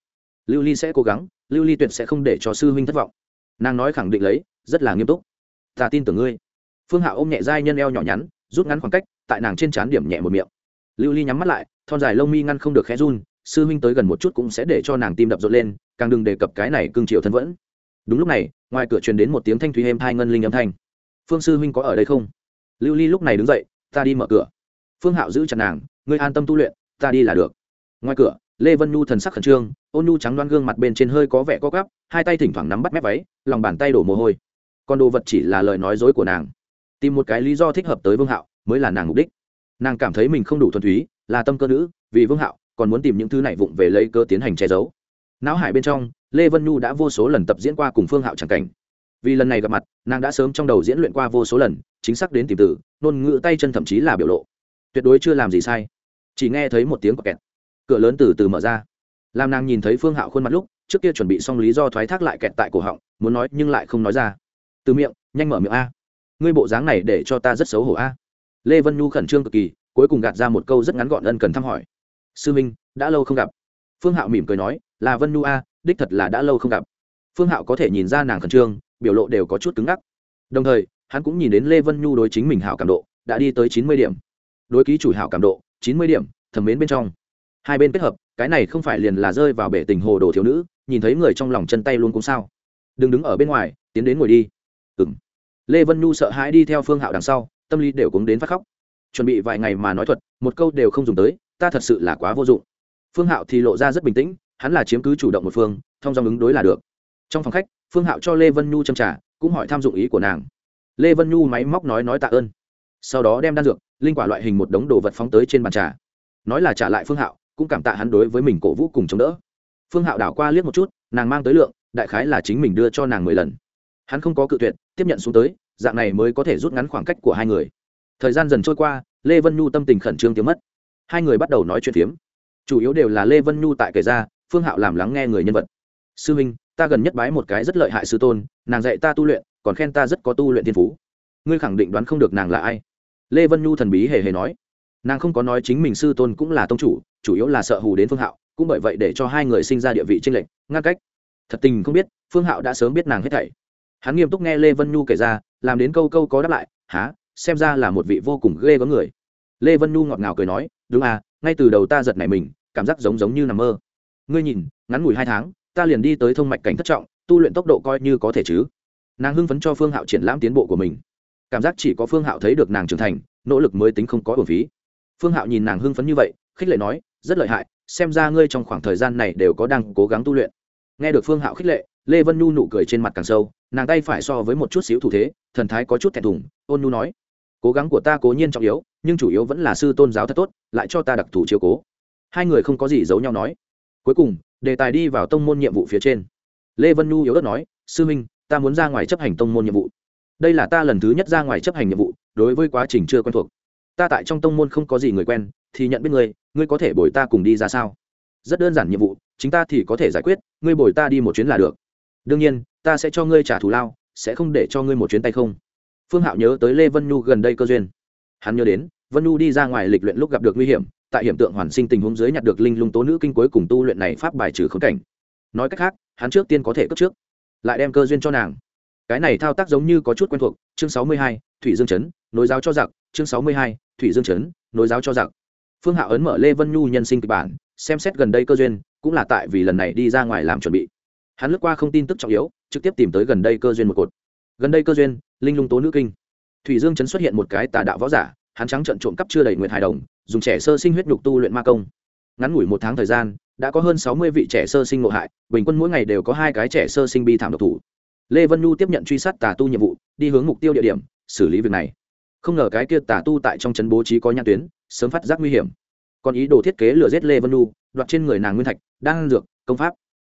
Lưu ly sẽ cố gắng, lưu ly tuyệt sẽ không để cho sư huynh thất vọng. Nàng nói khẳng định lấy, rất là nghiêm túc. Ta tin tưởng ngươi. Phương hạo ôm nhẹ giai nhân eo nhỏ nhắn rút ngắn khoảng cách, tại nàng trên trán điểm nhẹ một miệng. Lưu ly nhắm mắt lại, thon dài lông mi ngăn không được khẽ run, sư huynh tới gần một chút cũng sẽ để cho nàng tim đập rộn lên, càng đừng đề cập cái này cương triều thân vẫn. Đúng lúc này, ngoài cửa truyền đến một tiếng thanh thúy êm thai ngân linh âm thanh. Phương sư huynh có ở đây không? Lưu ly lúc này đứng dậy, ta đi mở cửa. Phương hạo giữ chặt nàng, ngươi an tâm tu luyện, ta đi là được. Ngoài cửa, lê vân nhu thần sắc khẩn trương, ôn nhu trắng đoan gương mặt bên trên hơi có vẻ co gắp hai tay thỉnh thoảng nắm bắt mép váy, lòng bàn tay đổ mồ hôi. Còn đồ vật chỉ là lời nói dối của nàng tìm một cái lý do thích hợp tới vương hạo, mới là nàng mục đích. Nàng cảm thấy mình không đủ thuần túy, là tâm cơ nữ, vì vương hạo, còn muốn tìm những thứ này vụng về lấy cơ tiến hành che giấu. Não hải bên trong, lê vân nhu đã vô số lần tập diễn qua cùng phương hạo c cảnh. Vì lần này gặp mặt, nàng đã sớm trong đầu diễn luyện qua vô số lần, chính xác đến tìm từ nôn ngữ tay chân thậm chí là biểu lộ. Tuyệt đối chưa làm gì sai. Chỉ nghe thấy một tiếng kẹt. Cửa lớn từ từ mở ra. Làm nàng nhìn thấy phương hạo khuôn mặt lúc, trước kia chuẩn bị xong lý do thoái thác lại kẹt tại cổ họng, muốn nói nhưng lại không nói ra. Từ miệng, nhanh mở miệng a ngươi bộ dáng này để cho ta rất xấu hổ a. Lê vân nhu khẩn trương cực kỳ, cuối cùng gạt ra một câu rất ngắn gọn ân cần thăm hỏi. Sư minh, đã lâu không gặp. Phương hạo mỉm cười nói, là vân nhu a, đích thật là đã lâu không gặp. Phương hạo có thể nhìn ra nàng khẩn trương, biểu lộ đều có chút cứng ngắc. Đồng thời, hắn cũng nhìn đến lê vân nhu đối chính mình hảo cảm độ, đã đi tới chín mươi điểm. Đối ký chủ hảo cảm độ, chín mươi điểm, thẩm mến bên trong. Hai bên kết hợp, cái này không phải liền là rơi vào bể tình hồ đồ thiếu nữ, nhìn thấy người trong lòng chân tay luôn cũng sao. Đừng đứng ở bên ngoài, tiến đến ngồi đi. Ừng lê vân nhu sợ hãi đi theo phương hạo đằng sau, tâm lý đều cúng đến phát khóc. Chuẩn bị vài ngày mà nói thuật, một câu đều không dùng tới, ta thật sự là quá vô dụng. Phương hạo thì lộ ra rất bình tĩnh, hắn là chiếm cứ chủ động một phương, thông dòng ứng đối là được. Trong phòng khách, phương hạo cho lê vân nhu châm trả cũng hỏi tham dụng ý của nàng. Lê vân nhu máy móc nói nói tạ ơn. Sau đó đem đan dược, linh quả loại hình một đống đồ vật phóng tới trên bàn trà. Nói là trả lại phương hạo, cũng cảm tạ hắn đối với mình cổ vũ cùng chống đỡ. Phương hạo đảo qua liếc một chút, nàng mang tới lượng, đại khái là chính mình đưa cho nàng mười lần hắn không có cự tuyệt, tiếp nhận xuống tới, dạng này mới có thể rút ngắn khoảng cách của hai người. Thời gian dần trôi qua, lê vân nhu tâm tình khẩn trương tiếng mất. Hai người bắt đầu nói chuyện phiếm. Chủ yếu đều là lê vân nhu tại kể ra, phương hạo làm lắng nghe người nhân vật. Sư huynh ta gần nhất bái một cái rất lợi hại sư tôn, nàng dạy ta tu luyện, còn khen ta rất có tu luyện thiên phú. Ngươi khẳng định đoán không được nàng là ai. Lê vân nhu thần bí hề hề nói. Nàng không có nói chính mình sư tôn cũng là tông chủ chủ yếu là sợ hù đến phương hạo, cũng bởi vậy để cho hai người sinh ra địa vị tranh lệch, ngăn cách. Thật tình không biết, phương hạo đã sớm biết nàng hết thảy hắn nghiêm túc nghe lê vân nhu kể ra, làm đến câu câu có đáp lại há xem ra là một vị vô cùng ghê có người. Lê vân nhu ngọt ngào cười nói, đúng à ngay từ đầu ta giật nảy mình, cảm giác giống giống như nằm mơ. Ngươi nhìn, ngắn ngủi hai tháng, ta liền đi tới thông mạch cảnh thất trọng, tu luyện tốc độ coi như có thể chứ. Nàng hưng phấn cho phương hạo triển lãm tiến bộ của mình. Cảm giác chỉ có phương hạo thấy được nàng trưởng thành, nỗ lực mới tính không có bổn phí. Phương hạo nhìn nàng hưng phấn như vậy, khích lệ nói, rất lợi hại, xem ra ngươi trong khoảng thời gian này đều có đang cố gắng tu luyện nghe được phương hạo khích lệ, lê vân nhu nụ cười trên mặt càng sâu, nàng tay phải so với một chút xíu thủ thế, thần thái có chút thẹn thùng, ôn nhu nói, cố gắng của ta cố nhiên trọng yếu, nhưng chủ yếu vẫn là sư tôn giáo thật tốt, lại cho ta đặc thù chiếu cố. Hai người không có gì giấu nhau nói. Cuối cùng, đề tài đi vào tông môn nhiệm vụ phía trên. Lê vân nhu yếu ớt nói, sư minh, ta muốn ra ngoài chấp hành tông môn nhiệm vụ. Đây là ta lần thứ nhất ra ngoài chấp hành nhiệm vụ, đối với quá trình chưa quen thuộc. Ta tại trong tông môn không có gì người quen, thì nhận biết ngươi ngươi có thể bồi ta cùng đi ra sao? Rất đơn giản nhiệm vụ, chính ta thì có thể giải quyết, ngươi bồi ta đi một chuyến là được. Đương nhiên, ta sẽ cho ngươi trả thù lao, sẽ không để cho ngươi một chuyến tay không. Phương hạo nhớ tới lê vân nhu gần đây cơ duyên. Hắn nhớ đến, vân nhu đi ra ngoài lịch luyện lúc gặp được nguy hiểm, tại hiểm tượng hoàn sinh tình huống dưới nhặt được linh lung tố nữ kinh cuối cùng tu luyện này pháp bài trừ khống cảnh. Nói cách khác, hắn trước tiên có thể cất trước, lại đem cơ duyên cho nàng. Cái này thao tác giống như có chút quen thuộc, chương sáu mươi hai, thủy dương chấn, nối giáo cho giặc, chương sáu mươi hai, thủy dương chấn, nối giáo cho giặc. Phương hạo ấn mở lê vân nhu nhân sinh kịch bản xem xét gần đây cơ duyên, cũng là tại vì lần này đi ra ngoài làm chuẩn bị. Hắn lướt qua không tin tức trọng yếu, trực tiếp tìm tới gần đây cơ duyên một cột. Gần đây cơ duyên, linh lung tố nữ kinh. Thủy dương chấn xuất hiện một cái tà đạo võ giả, hắn trắng trận trộm cắp chưa đầy nguyện hài đồng, dùng trẻ sơ sinh huyết nhục tu luyện ma công. Ngắn ngủi một tháng thời gian, đã có hơn sáu mươi vị trẻ sơ sinh ngộ hại, bình quân mỗi ngày đều có hai cái trẻ sơ sinh bi thảm độc thủ. Lê vân nhu tiếp nhận truy sát tà tu nhiệm vụ, đi hướng mục tiêu địa điểm, xử lý việc này. Không ngờ cái kia tà tu tại trong trấn bố trí có nhãn tuyến, sớm phát giác nguy hiểm còn ý đồ thiết kế lừa giết lê vân Nu, đoạt trên người nàng nguyên thạch đang dược công pháp.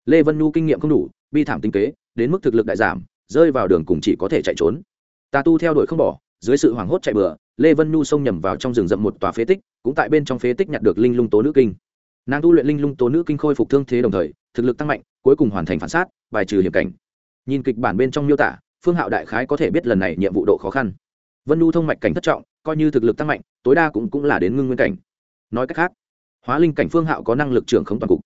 Lê vân Nu kinh nghiệm không đủ bi thảm tinh kế đến mức thực lực đại giảm rơi vào đường cùng chỉ có thể chạy trốn. Tà tu theo đuổi không bỏ dưới sự hoảng hốt chạy bừa lê vân Nu xông nhầm vào trong rừng rậm một tòa phế tích cũng tại bên trong phế tích nhặt được linh lung tố nữ kinh. Nàng tu luyện linh lung tố nữ kinh khôi phục thương thế đồng thời thực lực tăng mạnh cuối cùng hoàn thành phản sát bài trừ hiểm cảnh. Nhìn kịch bản bên trong miêu tả phương hạo đại khái có thể biết lần này nhiệm vụ độ khó khăn. Vân Nu thông mạch cảnh thất trọng coi như thực lực tăng mạnh tối đa cũng cũng là đến ngưng nguyên cảnh nói cách khác, hóa linh cảnh phương hạo có năng lực trưởng khống toàn cục.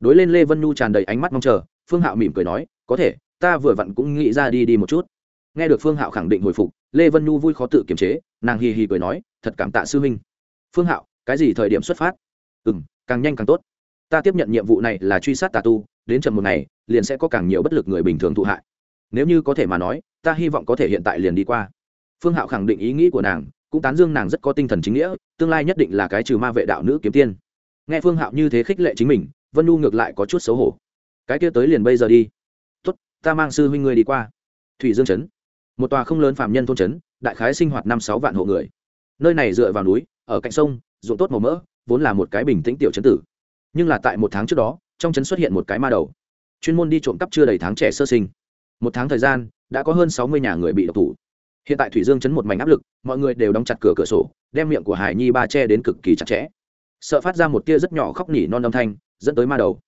Đối lên lê vân nhu tràn đầy ánh mắt mong chờ, phương hạo mỉm cười nói, có thể, ta vừa vặn cũng nghĩ ra đi đi một chút. Nghe được phương hạo khẳng định hồi phục, lê vân nhu vui khó tự kiềm chế, nàng hì hì cười nói, thật cảm tạ sư huynh. Phương hạo, cái gì thời điểm xuất phát? Ừ m càng nhanh càng tốt. Ta tiếp nhận nhiệm vụ này là truy sát tà tu, đến chậm một ngày, liền sẽ có càng nhiều bất lực người bình thường thụ hại. Nếu như có thể mà nói, ta hy vọng có thể hiện tại liền đi qua. Phương hạo khẳng định ý nghĩ của nàng cũng tán dương nàng rất có tinh thần chính nghĩa, tương lai nhất định là cái trừ ma vệ đạo nữ kiếm tiên. Nghe phương hạo như thế khích lệ chính mình, vân nu ngược lại có chút xấu hổ. Cái kia tới liền bây giờ đi. Tốt, ta mang sư huynh ngươi đi qua. Thủy dương chấn một tòa không lớn phạm nhân thôn chấn đại khái sinh hoạt năm sáu vạn hộ người. Nơi này dựa vào núi, ở cạnh sông, ruộng tốt màu mỡ, vốn là một cái bình tĩnh tiểu chấn tử. Nhưng là tại một tháng trước đó, trong chấn xuất hiện một cái ma đầu. Chuyên môn đi trộm cắp chưa đầy tháng trẻ sơ sinh. Một tháng thời gian, đã có hơn sáu mươi nhà người bị độc thủ hiện tại thủy dương chấn một mảnh áp lực, mọi người đều đóng chặt cửa cửa sổ, đem miệng của hải nhi ba che đến cực kỳ chặt chẽ. Sợ phát ra một tia rất nhỏ khóc nỉ non âm thanh, dẫn tới ma đầu.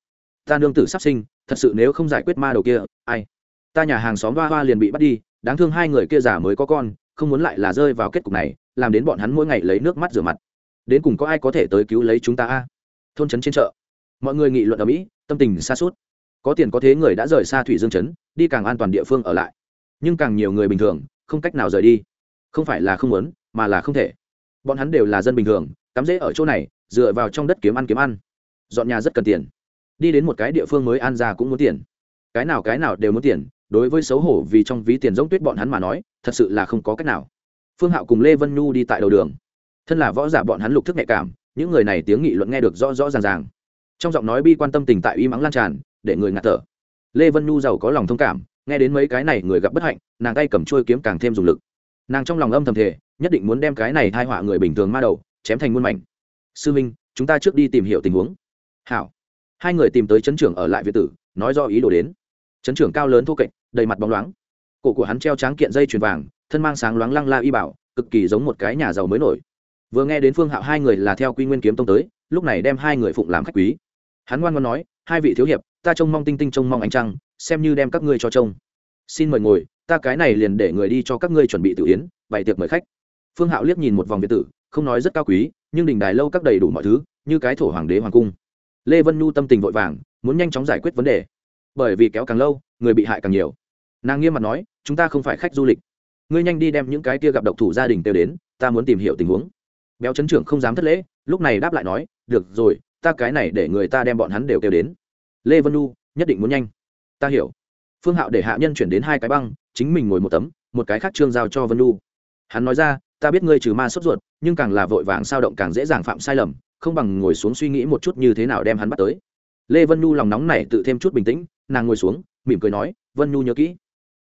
Ta nương tử sắp sinh, thật sự nếu không giải quyết ma đầu kia, ai? Ta nhà hàng xóm hoa hoa liền bị bắt đi, đáng thương hai người kia già mới có con, không muốn lại là rơi vào kết cục này, làm đến bọn hắn mỗi ngày lấy nước mắt rửa mặt. Đến cùng có ai có thể tới cứu lấy chúng ta a? Thôn trấn trên chợ. Mọi người nghị luận ở mỹ, tâm tình xa suốt. Có tiền có thế người đã rời xa thủy dương trấn đi càng an toàn địa phương ở lại. Nhưng càng nhiều người bình thường không cách nào rời đi. Không phải là không muốn, mà là không thể. Bọn hắn đều là dân bình thường, cắm rễ ở chỗ này, dựa vào trong đất kiếm ăn kiếm ăn. Dọn nhà rất cần tiền. Đi đến một cái địa phương mới an ra cũng muốn tiền. Cái nào cái nào đều muốn tiền, đối với xấu hổ vì trong ví tiền giống tuyết bọn hắn mà nói, thật sự là không có cách nào. Phương hạo cùng lê vân nhu đi tại đầu đường. Thân là võ giả bọn hắn lục thức nhạy cảm, những người này tiếng nghị luận nghe được rõ rõ ràng ràng. Trong giọng nói bi quan tâm tình tại uy mắng lan tràn, để người ngạt thở. Lê vân nhu giàu có lòng thông cảm nghe đến mấy cái này người gặp bất hạnh, nàng tay cầm trôi kiếm càng thêm dùng lực. Nàng trong lòng âm thầm thể nhất định muốn đem cái này thai họa người bình thường ma đầu chém thành muôn mảnh. Sư minh, chúng ta trước đi tìm hiểu tình huống. Hảo. Hai người tìm tới chấn trưởng ở lại việt tử, nói do ý đồ đến. Chấn trưởng cao lớn thô kệch, đầy mặt bóng loáng. Cổ của hắn treo tráng kiện dây chuyền vàng, thân mang sáng loáng lăng la y bảo, cực kỳ giống một cái nhà giàu mới nổi. Vừa nghe đến phương hạo hai người là theo quy nguyên kiếm tông tới, lúc này đem hai người phụng làm khách quý. Hắn ngoan ngoan nói, hai vị thiếu hiệp, ta trông mong tinh tinh trông mong ánh trăng xem như đem các ngươi cho trông. Xin mời ngồi, ta cái này liền để người đi cho các ngươi chuẩn bị tự yến, bày tiệc mời khách. Phương hạo liếc nhìn một vòng biệt tử, không nói rất cao quý, nhưng đình đài lâu các đầy đủ mọi thứ, như cái thổ hoàng đế hoàng cung. Lê vân nhu tâm tình vội vàng, muốn nhanh chóng giải quyết vấn đề. Bởi vì kéo càng lâu, người bị hại càng nhiều. Nàng nghiêm mặt nói, chúng ta không phải khách du lịch. Ngươi nhanh đi đem những cái kia gặp độc thủ gia đình kêu đến, ta muốn tìm hiểu tình huống. Béo chấn trưởng không dám thất lễ, lúc này đáp lại nói, được rồi, ta cái này để người ta đem bọn hắn đều kêu đến. Lê vân nu nhất định muốn nhanh ta hiểu. Phương hạo để hạ nhân chuyển đến hai cái băng, chính mình ngồi một tấm, một cái khác trương giao cho vân nu hắn nói ra, ta biết ngươi trừ ma sốt ruột, nhưng càng là vội vàng sao động càng dễ dàng phạm sai lầm, không bằng ngồi xuống suy nghĩ một chút như thế nào đem hắn bắt tới. Lê vân nu lòng nóng này tự thêm chút bình tĩnh, nàng ngồi xuống, mỉm cười nói, vân nu nhớ kỹ.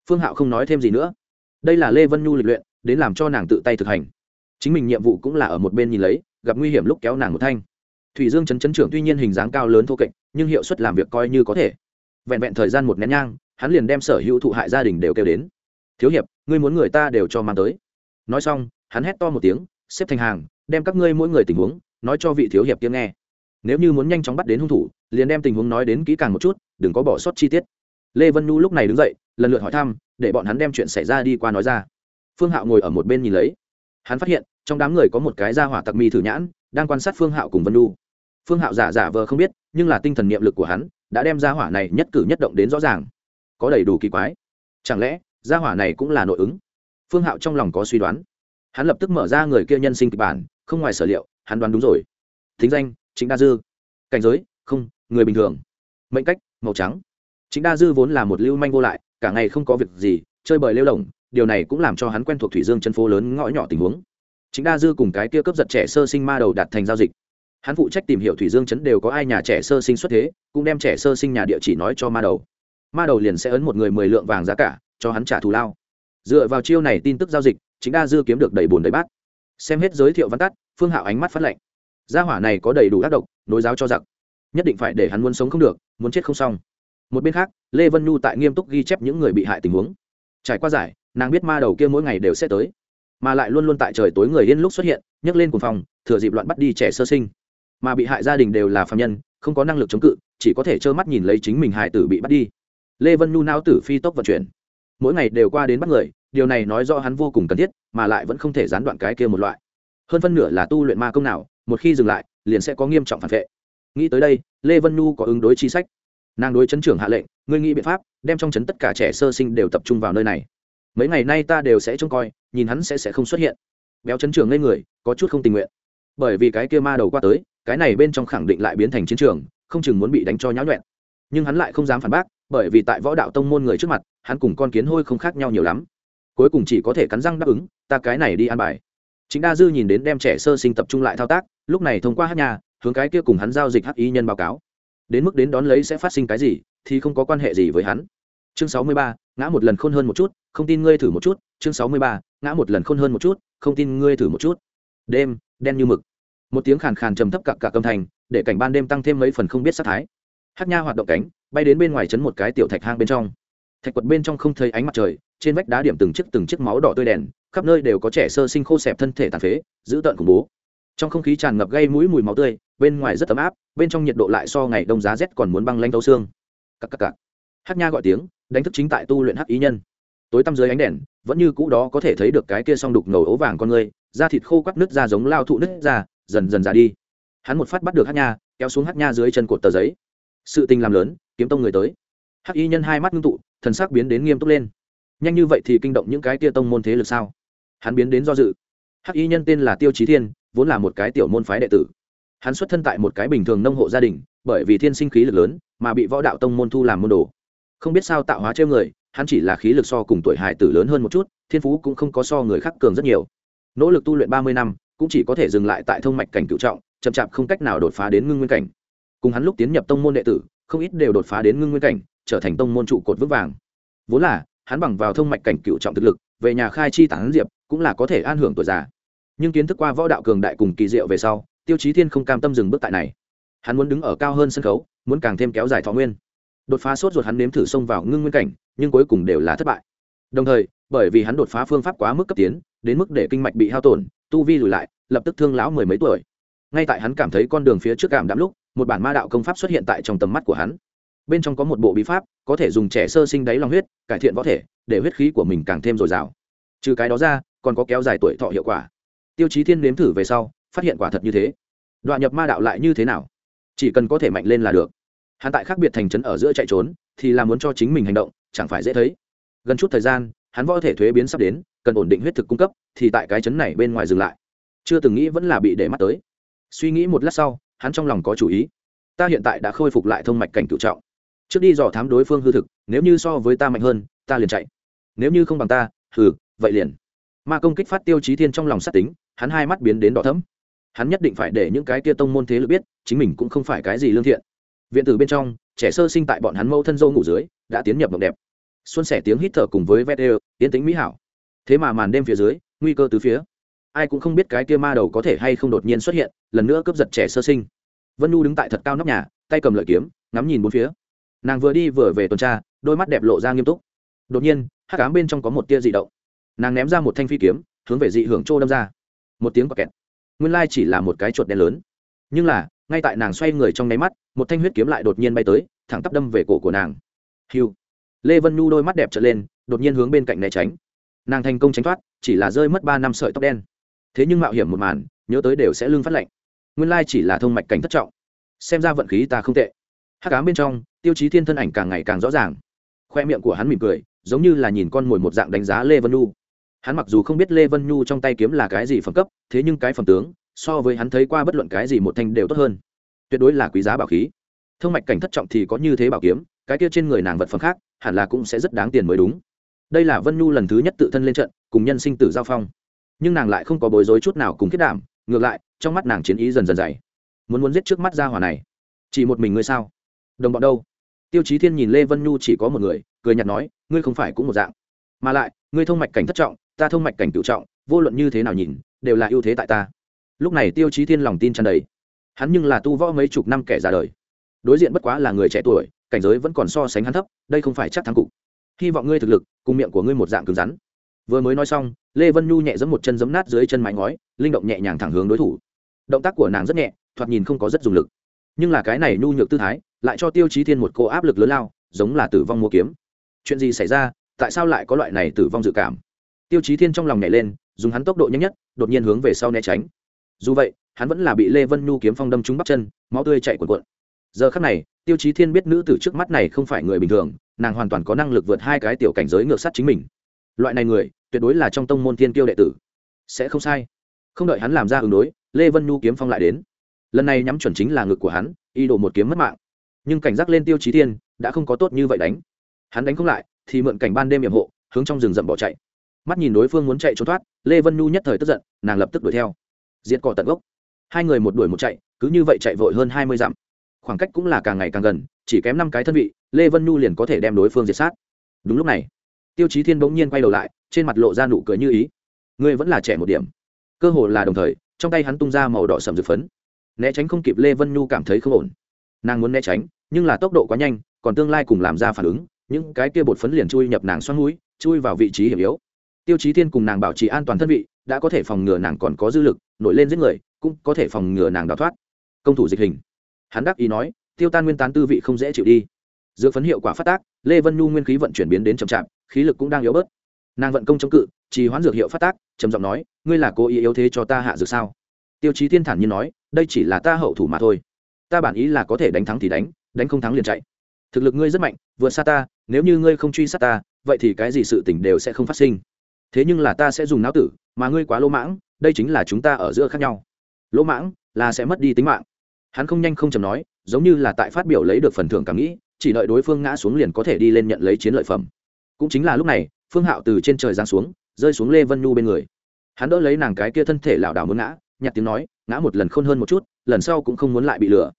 Phương hạo không nói thêm gì nữa. Đây là lê vân nhu lịch luyện, đến làm cho nàng tự tay thực hành. Chính mình nhiệm vụ cũng là ở một bên nhìn lấy, gặp nguy hiểm lúc kéo nàng một thanh. Thủy dương chấn chấn trưởng tuy nhiên hình dáng cao lớn thô kệch, nhưng hiệu suất làm việc coi như có thể vẹn vẹn thời gian một nén nhang, hắn liền đem sở hữu thụ hại gia đình đều kêu đến. Thiếu hiệp, ngươi muốn người ta đều cho mang tới. Nói xong, hắn hét to một tiếng, xếp thành hàng, đem các ngươi mỗi người tình huống, nói cho vị thiếu hiệp kia nghe. Nếu như muốn nhanh chóng bắt đến hung thủ, liền đem tình huống nói đến kỹ càng một chút, đừng có bỏ sót chi tiết. Lê vân nhu lúc này đứng dậy, lần lượt hỏi thăm, để bọn hắn đem chuyện xảy ra đi qua nói ra. Phương hạo ngồi ở một bên nhìn lấy. Hắn phát hiện, trong đám người có một cái gia hỏa tặc mi thử nhãn, đang quan sát phương hạo cùng vân nhu. Phương hạo giả giả vờ không biết, nhưng là tinh thần niệm lực của hắn đã đem gia hỏa này nhất cử nhất động đến rõ ràng. Có đầy đủ kỳ quái. Chẳng lẽ, gia hỏa này cũng là nội ứng? Phương hạo trong lòng có suy đoán. Hắn lập tức mở ra người kia nhân sinh kịch bản, không ngoài sở liệu, hắn đoán đúng rồi. Thính danh chính đa dư. Cảnh giới, không, người bình thường. Mệnh cách, màu trắng. Chính đa dư vốn là một lưu manh vô lại, cả ngày không có việc gì, chơi bời lêu lỏng, điều này cũng làm cho hắn quen thuộc thủy dương chân phố lớn ngõ nhỏ tình huống. Chính đa dư cùng cái kia cướp giật trẻ sơ sinh ma đầu đạt thành giao dịch hắn phụ trách tìm hiểu thủy dương chấn đều có ai nhà trẻ sơ sinh xuất thế, cũng đem trẻ sơ sinh nhà địa chỉ nói cho ma đầu. Ma đầu liền sẽ ấn một người mười lượng vàng giá cả, cho hắn trả thù lao. Dựa vào chiêu này tin tức giao dịch, chính đa dư kiếm được đầy bùn đầy bát. Xem hết giới thiệu văn tắt, phương hạo ánh mắt phát lệnh gia hỏa này có đầy đủ ác độc, nối giáo cho giặc. Nhất định phải để hắn muốn sống không được, muốn chết không xong. Một bên khác, lê vân nhu tại nghiêm túc ghi chép những người bị hại tình huống. Trải qua giải, nàng biết ma đầu kia mỗi ngày đều sẽ tới. Mà lại luôn luôn tại trời tối người yên lúc xuất hiện, nhấc lên cùng phòng thừa dịp loạn bắt đi trẻ sơ sinh mà bị hại gia đình đều là phạm nhân, không có năng lực chống cự, chỉ có thể trơ mắt nhìn lấy chính mình hại tử bị bắt đi. Lê vân nhu nao tử phi tốc vận chuyển. Mỗi ngày đều qua đến bắt người, điều này nói rõ hắn vô cùng cần thiết, mà lại vẫn không thể gián đoạn cái kia một loại. Hơn phân nửa là tu luyện ma công nào, một khi dừng lại, liền sẽ có nghiêm trọng phản vệ. Nghĩ tới đây, lê vân nhu có ứng đối chi sách. Nàng đối chấn trưởng hạ lệnh, ngươi nghĩ biện pháp, đem trong chấn tất cả trẻ sơ sinh đều tập trung vào nơi này. Mấy ngày nay ta đều sẽ trông coi, nhìn hắn sẽ sẽ không xuất hiện. Béo chấn trưởng lên người, có chút không tình nguyện. Bởi vì cái kia ma đầu qua tới cái này bên trong khẳng định lại biến thành chiến trường, không chừng muốn bị đánh cho nháo nhuẹn. Nhưng hắn lại không dám phản bác, bởi vì tại võ đạo tông môn người trước mặt, hắn cùng con kiến hôi không khác nhau nhiều lắm. Cuối cùng chỉ có thể cắn răng đáp ứng, ta cái này đi ăn bài. Chính đa dư nhìn đến đem trẻ sơ sinh tập trung lại thao tác, lúc này thông qua hát nhà, hướng cái kia cùng hắn giao dịch hắc ý nhân báo cáo. Đến mức đến đón lấy sẽ phát sinh cái gì, thì không có quan hệ gì với hắn. Chương sáu mươi ba, ngã một lần khôn hơn một chút, không tin ngươi thử một chút. Chương sáu mươi ba, ngã một lần khôn hơn một chút, không tin ngươi thử một chút. Đêm, đen như mực một tiếng khàn khàn trầm thấp cặc cặc âm thanh, để cảnh ban đêm tăng thêm mấy phần không biết sát thái. Hát nha hoạt động cánh, bay đến bên ngoài chấn một cái tiểu thạch hang bên trong. Thạch quật bên trong không thấy ánh mặt trời, trên vách đá điểm từng chiếc từng chiếc máu đỏ tươi đèn, khắp nơi đều có trẻ sơ sinh khô xẹp thân thể tàn phế giữ tợn khủng bố. Trong không khí tràn ngập gây mũi mùi máu tươi, bên ngoài rất ấm áp, bên trong nhiệt độ lại so ngày đông giá rét còn muốn băng lanh thấu xương. Cặc cặc cặc. Hát nha gọi tiếng, đánh thức chính tại tu luyện hắc ý nhân. Tối tăm dưới ánh đèn, vẫn như cũ đó có thể thấy được cái kia song đục ngầu ấu vàng con người, da thịt khô quắc nứt ra giống lao thụ nứt ra dần dần ra đi. Hắn một phát bắt được hát nha, kéo xuống hát nha dưới chân cột tờ giấy. Sự tình làm lớn, kiếm tông người tới. Hắc y nhân hai mắt ngưng tụ, thần sắc biến đến nghiêm túc lên. Nhanh như vậy thì kinh động những cái tia tông môn thế lực sao? Hắn biến đến do dự. Hắc y nhân tên là tiêu chí thiên, vốn là một cái tiểu môn phái đệ tử. Hắn xuất thân tại một cái bình thường nông hộ gia đình, bởi vì thiên sinh khí lực lớn, mà bị võ đạo tông môn thu làm môn đồ. Không biết sao tạo hóa trêu người, hắn chỉ là khí lực so cùng tuổi hải tử lớn hơn một chút, thiên phú cũng không có so người khác cường rất nhiều. Nỗ lực tu luyện ba mươi năm cũng chỉ có thể dừng lại tại thông mạch cảnh cựu trọng, chậm chạp không cách nào đột phá đến ngưng nguyên cảnh. Cùng hắn lúc tiến nhập tông môn đệ tử, không ít đều đột phá đến ngưng nguyên cảnh, trở thành tông môn trụ cột vững vàng. Vốn là, hắn bằng vào thông mạch cảnh cựu trọng thực lực, về nhà khai chi tán diệp, cũng là có thể an hưởng tuổi già. Nhưng kiến thức qua võ đạo cường đại cùng kỳ diệu về sau, tiêu chí thiên không cam tâm dừng bước tại này. Hắn muốn đứng ở cao hơn sân khấu, muốn càng thêm kéo dài thọ nguyên. Đột phá sốt ruột hắn nếm thử xông vào ngưng nguyên cảnh, nhưng cuối cùng đều là thất bại. Đồng thời, bởi vì hắn đột phá phương pháp quá mức cấp tiến đến mức để kinh mạch bị hao tổn, tu vi lùi lại, lập tức thương lão mười mấy tuổi. Ngay tại hắn cảm thấy con đường phía trước cảm đạm lúc, một bản ma đạo công pháp xuất hiện tại trong tầm mắt của hắn. Bên trong có một bộ bí pháp, có thể dùng trẻ sơ sinh đáy lòng huyết, cải thiện võ thể, để huyết khí của mình càng thêm dồi dào. Trừ cái đó ra, còn có kéo dài tuổi thọ hiệu quả. Tiêu chí thiên nếm thử về sau, phát hiện quả thật như thế. Đoạn nhập ma đạo lại như thế nào? Chỉ cần có thể mạnh lên là được. Hắn tại khác biệt thành trấn ở giữa chạy trốn, thì là muốn cho chính mình hành động, chẳng phải dễ thấy. Gần chút thời gian, hắn võ thể thuế biến sắp đến cần ổn định huyết thực cung cấp, thì tại cái chấn này bên ngoài dừng lại. Chưa từng nghĩ vẫn là bị để mắt tới. Suy nghĩ một lát sau, hắn trong lòng có chủ ý. Ta hiện tại đã khôi phục lại thông mạch cảnh cựu trọng. Trước đi dò thám đối phương hư thực, nếu như so với ta mạnh hơn, ta liền chạy. Nếu như không bằng ta, hừ, vậy liền. Ma công kích phát tiêu chí thiên trong lòng sát tính, hắn hai mắt biến đến đỏ thấm hắn nhất định phải để những cái kia tông môn thế lực biết, chính mình cũng không phải cái gì lương thiện. Viện tử bên trong, trẻ sơ sinh tại bọn hắn mâu thân dâu ngủ dưới, đã tiến nhập mộng đẹp. Xuân sẻ tiếng hít thở cùng với vét đều tiến tính mỹ hảo thế mà màn đêm phía dưới, nguy cơ từ phía. Ai cũng không biết cái kia ma đầu có thể hay không đột nhiên xuất hiện, lần nữa cướp giật trẻ sơ sinh. Vân nhu đứng tại thật cao nóc nhà, tay cầm lợi kiếm, ngắm nhìn bốn phía. Nàng vừa đi vừa về tuần tra, đôi mắt đẹp lộ ra nghiêm túc. Đột nhiên, hắc ám bên trong có một tia dị động. Nàng ném ra một thanh phi kiếm, hướng về dị hưởng trô đâm ra. Một tiếng quạt kẹt. Nguyên lai chỉ là một cái chuột đen lớn. Nhưng là, ngay tại nàng xoay người trong nháy mắt, một thanh huyết kiếm lại đột nhiên bay tới, thẳng tắp đâm về cổ của nàng. Hiu. Lê vân nhu đôi mắt đẹp trở lên, đột nhiên hướng bên cạnh né tránh nàng thành công tránh thoát, chỉ là rơi mất ba năm sợi tóc đen. Thế nhưng mạo hiểm một màn, nhớ tới đều sẽ lưng phát lạnh. Nguyên lai chỉ là thông mạch cảnh thất trọng. Xem ra vận khí ta không tệ. Hắc ám bên trong, tiêu chí thiên thân ảnh càng ngày càng rõ ràng. Khoe miệng của hắn mỉm cười, giống như là nhìn con mồi một dạng đánh giá lê vân nhu. Hắn mặc dù không biết lê vân nhu trong tay kiếm là cái gì phẩm cấp, thế nhưng cái phẩm tướng, so với hắn thấy qua bất luận cái gì một thanh đều tốt hơn. Tuyệt đối là quý giá bảo khí. Thông mạch cảnh thất trọng thì có như thế bảo kiếm, cái kia trên người nàng vật phẩm khác, hẳn là cũng sẽ rất đáng tiền mới đúng đây là vân nhu lần thứ nhất tự thân lên trận, cùng nhân sinh tử giao phong. Nhưng nàng lại không có bối rối chút nào cùng kết đảm ngược lại, trong mắt nàng chiến ý dần dần dày. Muốn muốn giết trước mắt ra hỏa này. Chỉ một mình ngươi sao? Đồng bọn đâu? Tiêu chí thiên nhìn lê vân nhu chỉ có một người, cười nhạt nói, ngươi không phải cũng một dạng. Mà lại, ngươi thông mạch cảnh thất trọng, ta thông mạch cảnh cựu trọng, vô luận như thế nào nhìn, đều là ưu thế tại ta. Lúc này tiêu chí thiên lòng tin tràn đầy. Hắn nhưng là tu võ mấy chục năm kẻ già đời. Đối diện bất quá là người trẻ tuổi, cảnh giới vẫn còn so sánh hắn thấp, đây không phải chắc thắng cục hy vọng ngươi thực lực, cùng miệng của ngươi một dạng cứng rắn. Vừa mới nói xong, lê vân nhu nhẹ giấm một chân giấm nát dưới chân mái ngói, linh động nhẹ nhàng thẳng hướng đối thủ. Động tác của nàng rất nhẹ, thoạt nhìn không có rất dùng lực. Nhưng là cái này nhu nhược tư thái, lại cho tiêu chí thiên một cô áp lực lớn lao, giống là tử vong mua kiếm. Chuyện gì xảy ra, tại sao lại có loại này tử vong dự cảm? Tiêu chí thiên trong lòng nhảy lên, dùng hắn tốc độ nhanh nhất, đột nhiên hướng về sau né tránh. Dù vậy, hắn vẫn là bị lê vân nhu kiếm phong đâm trúng bắp chân, máu tươi chạy cuộn cuộn. Giờ khắc này, tiêu chí thiên biết nữ tử trước mắt này không phải người bình thường nàng hoàn toàn có năng lực vượt hai cái tiểu cảnh giới ngược sát chính mình. Loại này người, tuyệt đối là trong tông môn thiên kiêu đệ tử. Sẽ không sai. Không đợi hắn làm ra ứng đối, lê vân nhu kiếm phong lại đến. Lần này nhắm chuẩn chính là ngực của hắn, y đổ một kiếm mất mạng. Nhưng cảnh giác lên tiêu chí thiên, đã không có tốt như vậy đánh. Hắn đánh không lại, thì mượn cảnh ban đêm hiểm hộ, hướng trong rừng rậm bỏ chạy. Mắt nhìn đối phương muốn chạy trốn thoát, lê vân nhu nhất thời tức giận, nàng lập tức đuổi theo. Diệt cỏ tận gốc. Hai người một đuổi một chạy, cứ như vậy chạy vội hơn hai mươi dặm. Khoảng cách cũng là càng ngày càng gần, chỉ kém năm cái thân vị lê vân nhu liền có thể đem đối phương diệt sát đúng lúc này tiêu chí thiên bỗng nhiên quay đầu lại trên mặt lộ ra nụ cười như ý ngươi vẫn là trẻ một điểm cơ hồ là đồng thời trong tay hắn tung ra màu đỏ sầm dược phấn né tránh không kịp lê vân nhu cảm thấy không ổn nàng muốn né tránh nhưng là tốc độ quá nhanh còn tương lai cùng làm ra phản ứng những cái kia bột phấn liền chui nhập nàng xoắn núi chui vào vị trí hiểm yếu. Tiêu chí thiên cùng nàng bảo trì an toàn thân vị, đã có thể phòng ngừa nàng còn có dư lực, nổi lên giết người, cũng có thể phòng ngừa nàng đào thoát. Công thủ dịch hình. Hắn đắc ý nói, tiêu tan nguyên tán tư vị không dễ chịu đi dược phấn hiệu quả phát tác, lê vân nhu nguyên khí vận chuyển biến đến chậm chạp, khí lực cũng đang yếu bớt. Nàng vận công chống cự, trì hoãn dược hiệu phát tác, trầm giọng nói, ngươi là cố ý yếu thế cho ta hạ dược sao? Tiêu chí thiên thản nhiên nói, đây chỉ là ta hậu thủ mà thôi. Ta bản ý là có thể đánh thắng thì đánh đánh không thắng liền chạy. Thực lực ngươi rất mạnh, vượt xa ta, nếu như ngươi không truy sát ta, vậy thì cái gì sự tình đều sẽ không phát sinh. Thế nhưng là ta sẽ dùng não tử, mà ngươi quá lỗ mãng, đây chính là chúng ta ở giữa khác nhau. Lỗ mãng là sẽ mất đi tính mạng. Hắn không nhanh không chầm nói, giống như là tại phát biểu lấy được phần thưởng cảm nghĩ chỉ đợi đối phương ngã xuống liền có thể đi lên nhận lấy chiến lợi phẩm. Cũng chính là lúc này, phương hạo từ trên trời giáng xuống, rơi xuống lê vân nhu bên người. Hắn đỡ lấy nàng cái kia thân thể lảo đảo muốn ngã, nhặt tiếng nói, ngã một lần khôn hơn một chút, lần sau cũng không muốn lại bị lừa.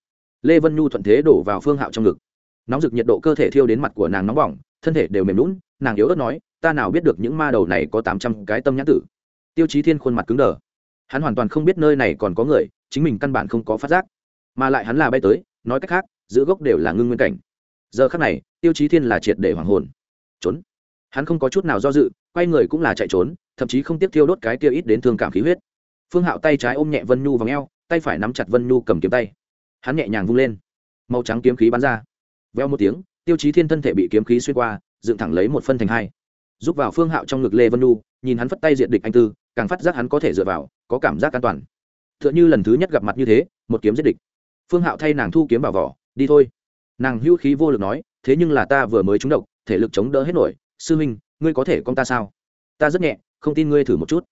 Lê vân nhu thuận thế đổ vào phương hạo trong ngực. Nóng rực nhiệt độ cơ thể thiêu đến mặt của nàng nóng bỏng, thân thể đều mềm lún nàng yếu ớt nói, ta nào biết được những ma đầu này có tám trăm cái tâm nhãn tử. Tiêu chí thiên khuôn mặt cứng đờ. Hắn hoàn toàn không biết nơi này còn có người, chính mình căn bản không có phát giác. Mà lại hắn là bay tới, nói cách khác, giữa gốc đều là ngưng nguyên cảnh giờ khắc này, tiêu chí thiên là triệt để hoàng hồn. Trốn. Hắn không có chút nào do dự, quay người cũng là chạy trốn, thậm chí không tiếp thiêu đốt cái kia ít đến thương cảm khí huyết. Phương hạo tay trái ôm nhẹ vân nhu vào ngheo tay phải nắm chặt vân nhu cầm kiếm tay. Hắn nhẹ nhàng vung lên. Màu trắng kiếm khí bắn ra. Veo một tiếng, tiêu chí thiên thân thể bị kiếm khí xuyên qua, dựng thẳng lấy một phân thành hai. Giúp vào phương hạo trong ngực lê vân nhu, nhìn hắn phất tay diện địch anh tư, càng phát giác hắn có thể dựa vào, có cảm giác an toàn. T h ư ợ n h ư lần thứ nhất gặp mặt như thế, một kiếm giết địch. Phương hạo thay nàng thu kiếm vào vỏ, đi thôi nàng hữu khí vô lực nói, thế nhưng là ta vừa mới trúng độc, thể lực chống đỡ hết nổi. Sư huynh ngươi có thể con ta sao? Ta rất nhẹ, không tin ngươi thử một chút.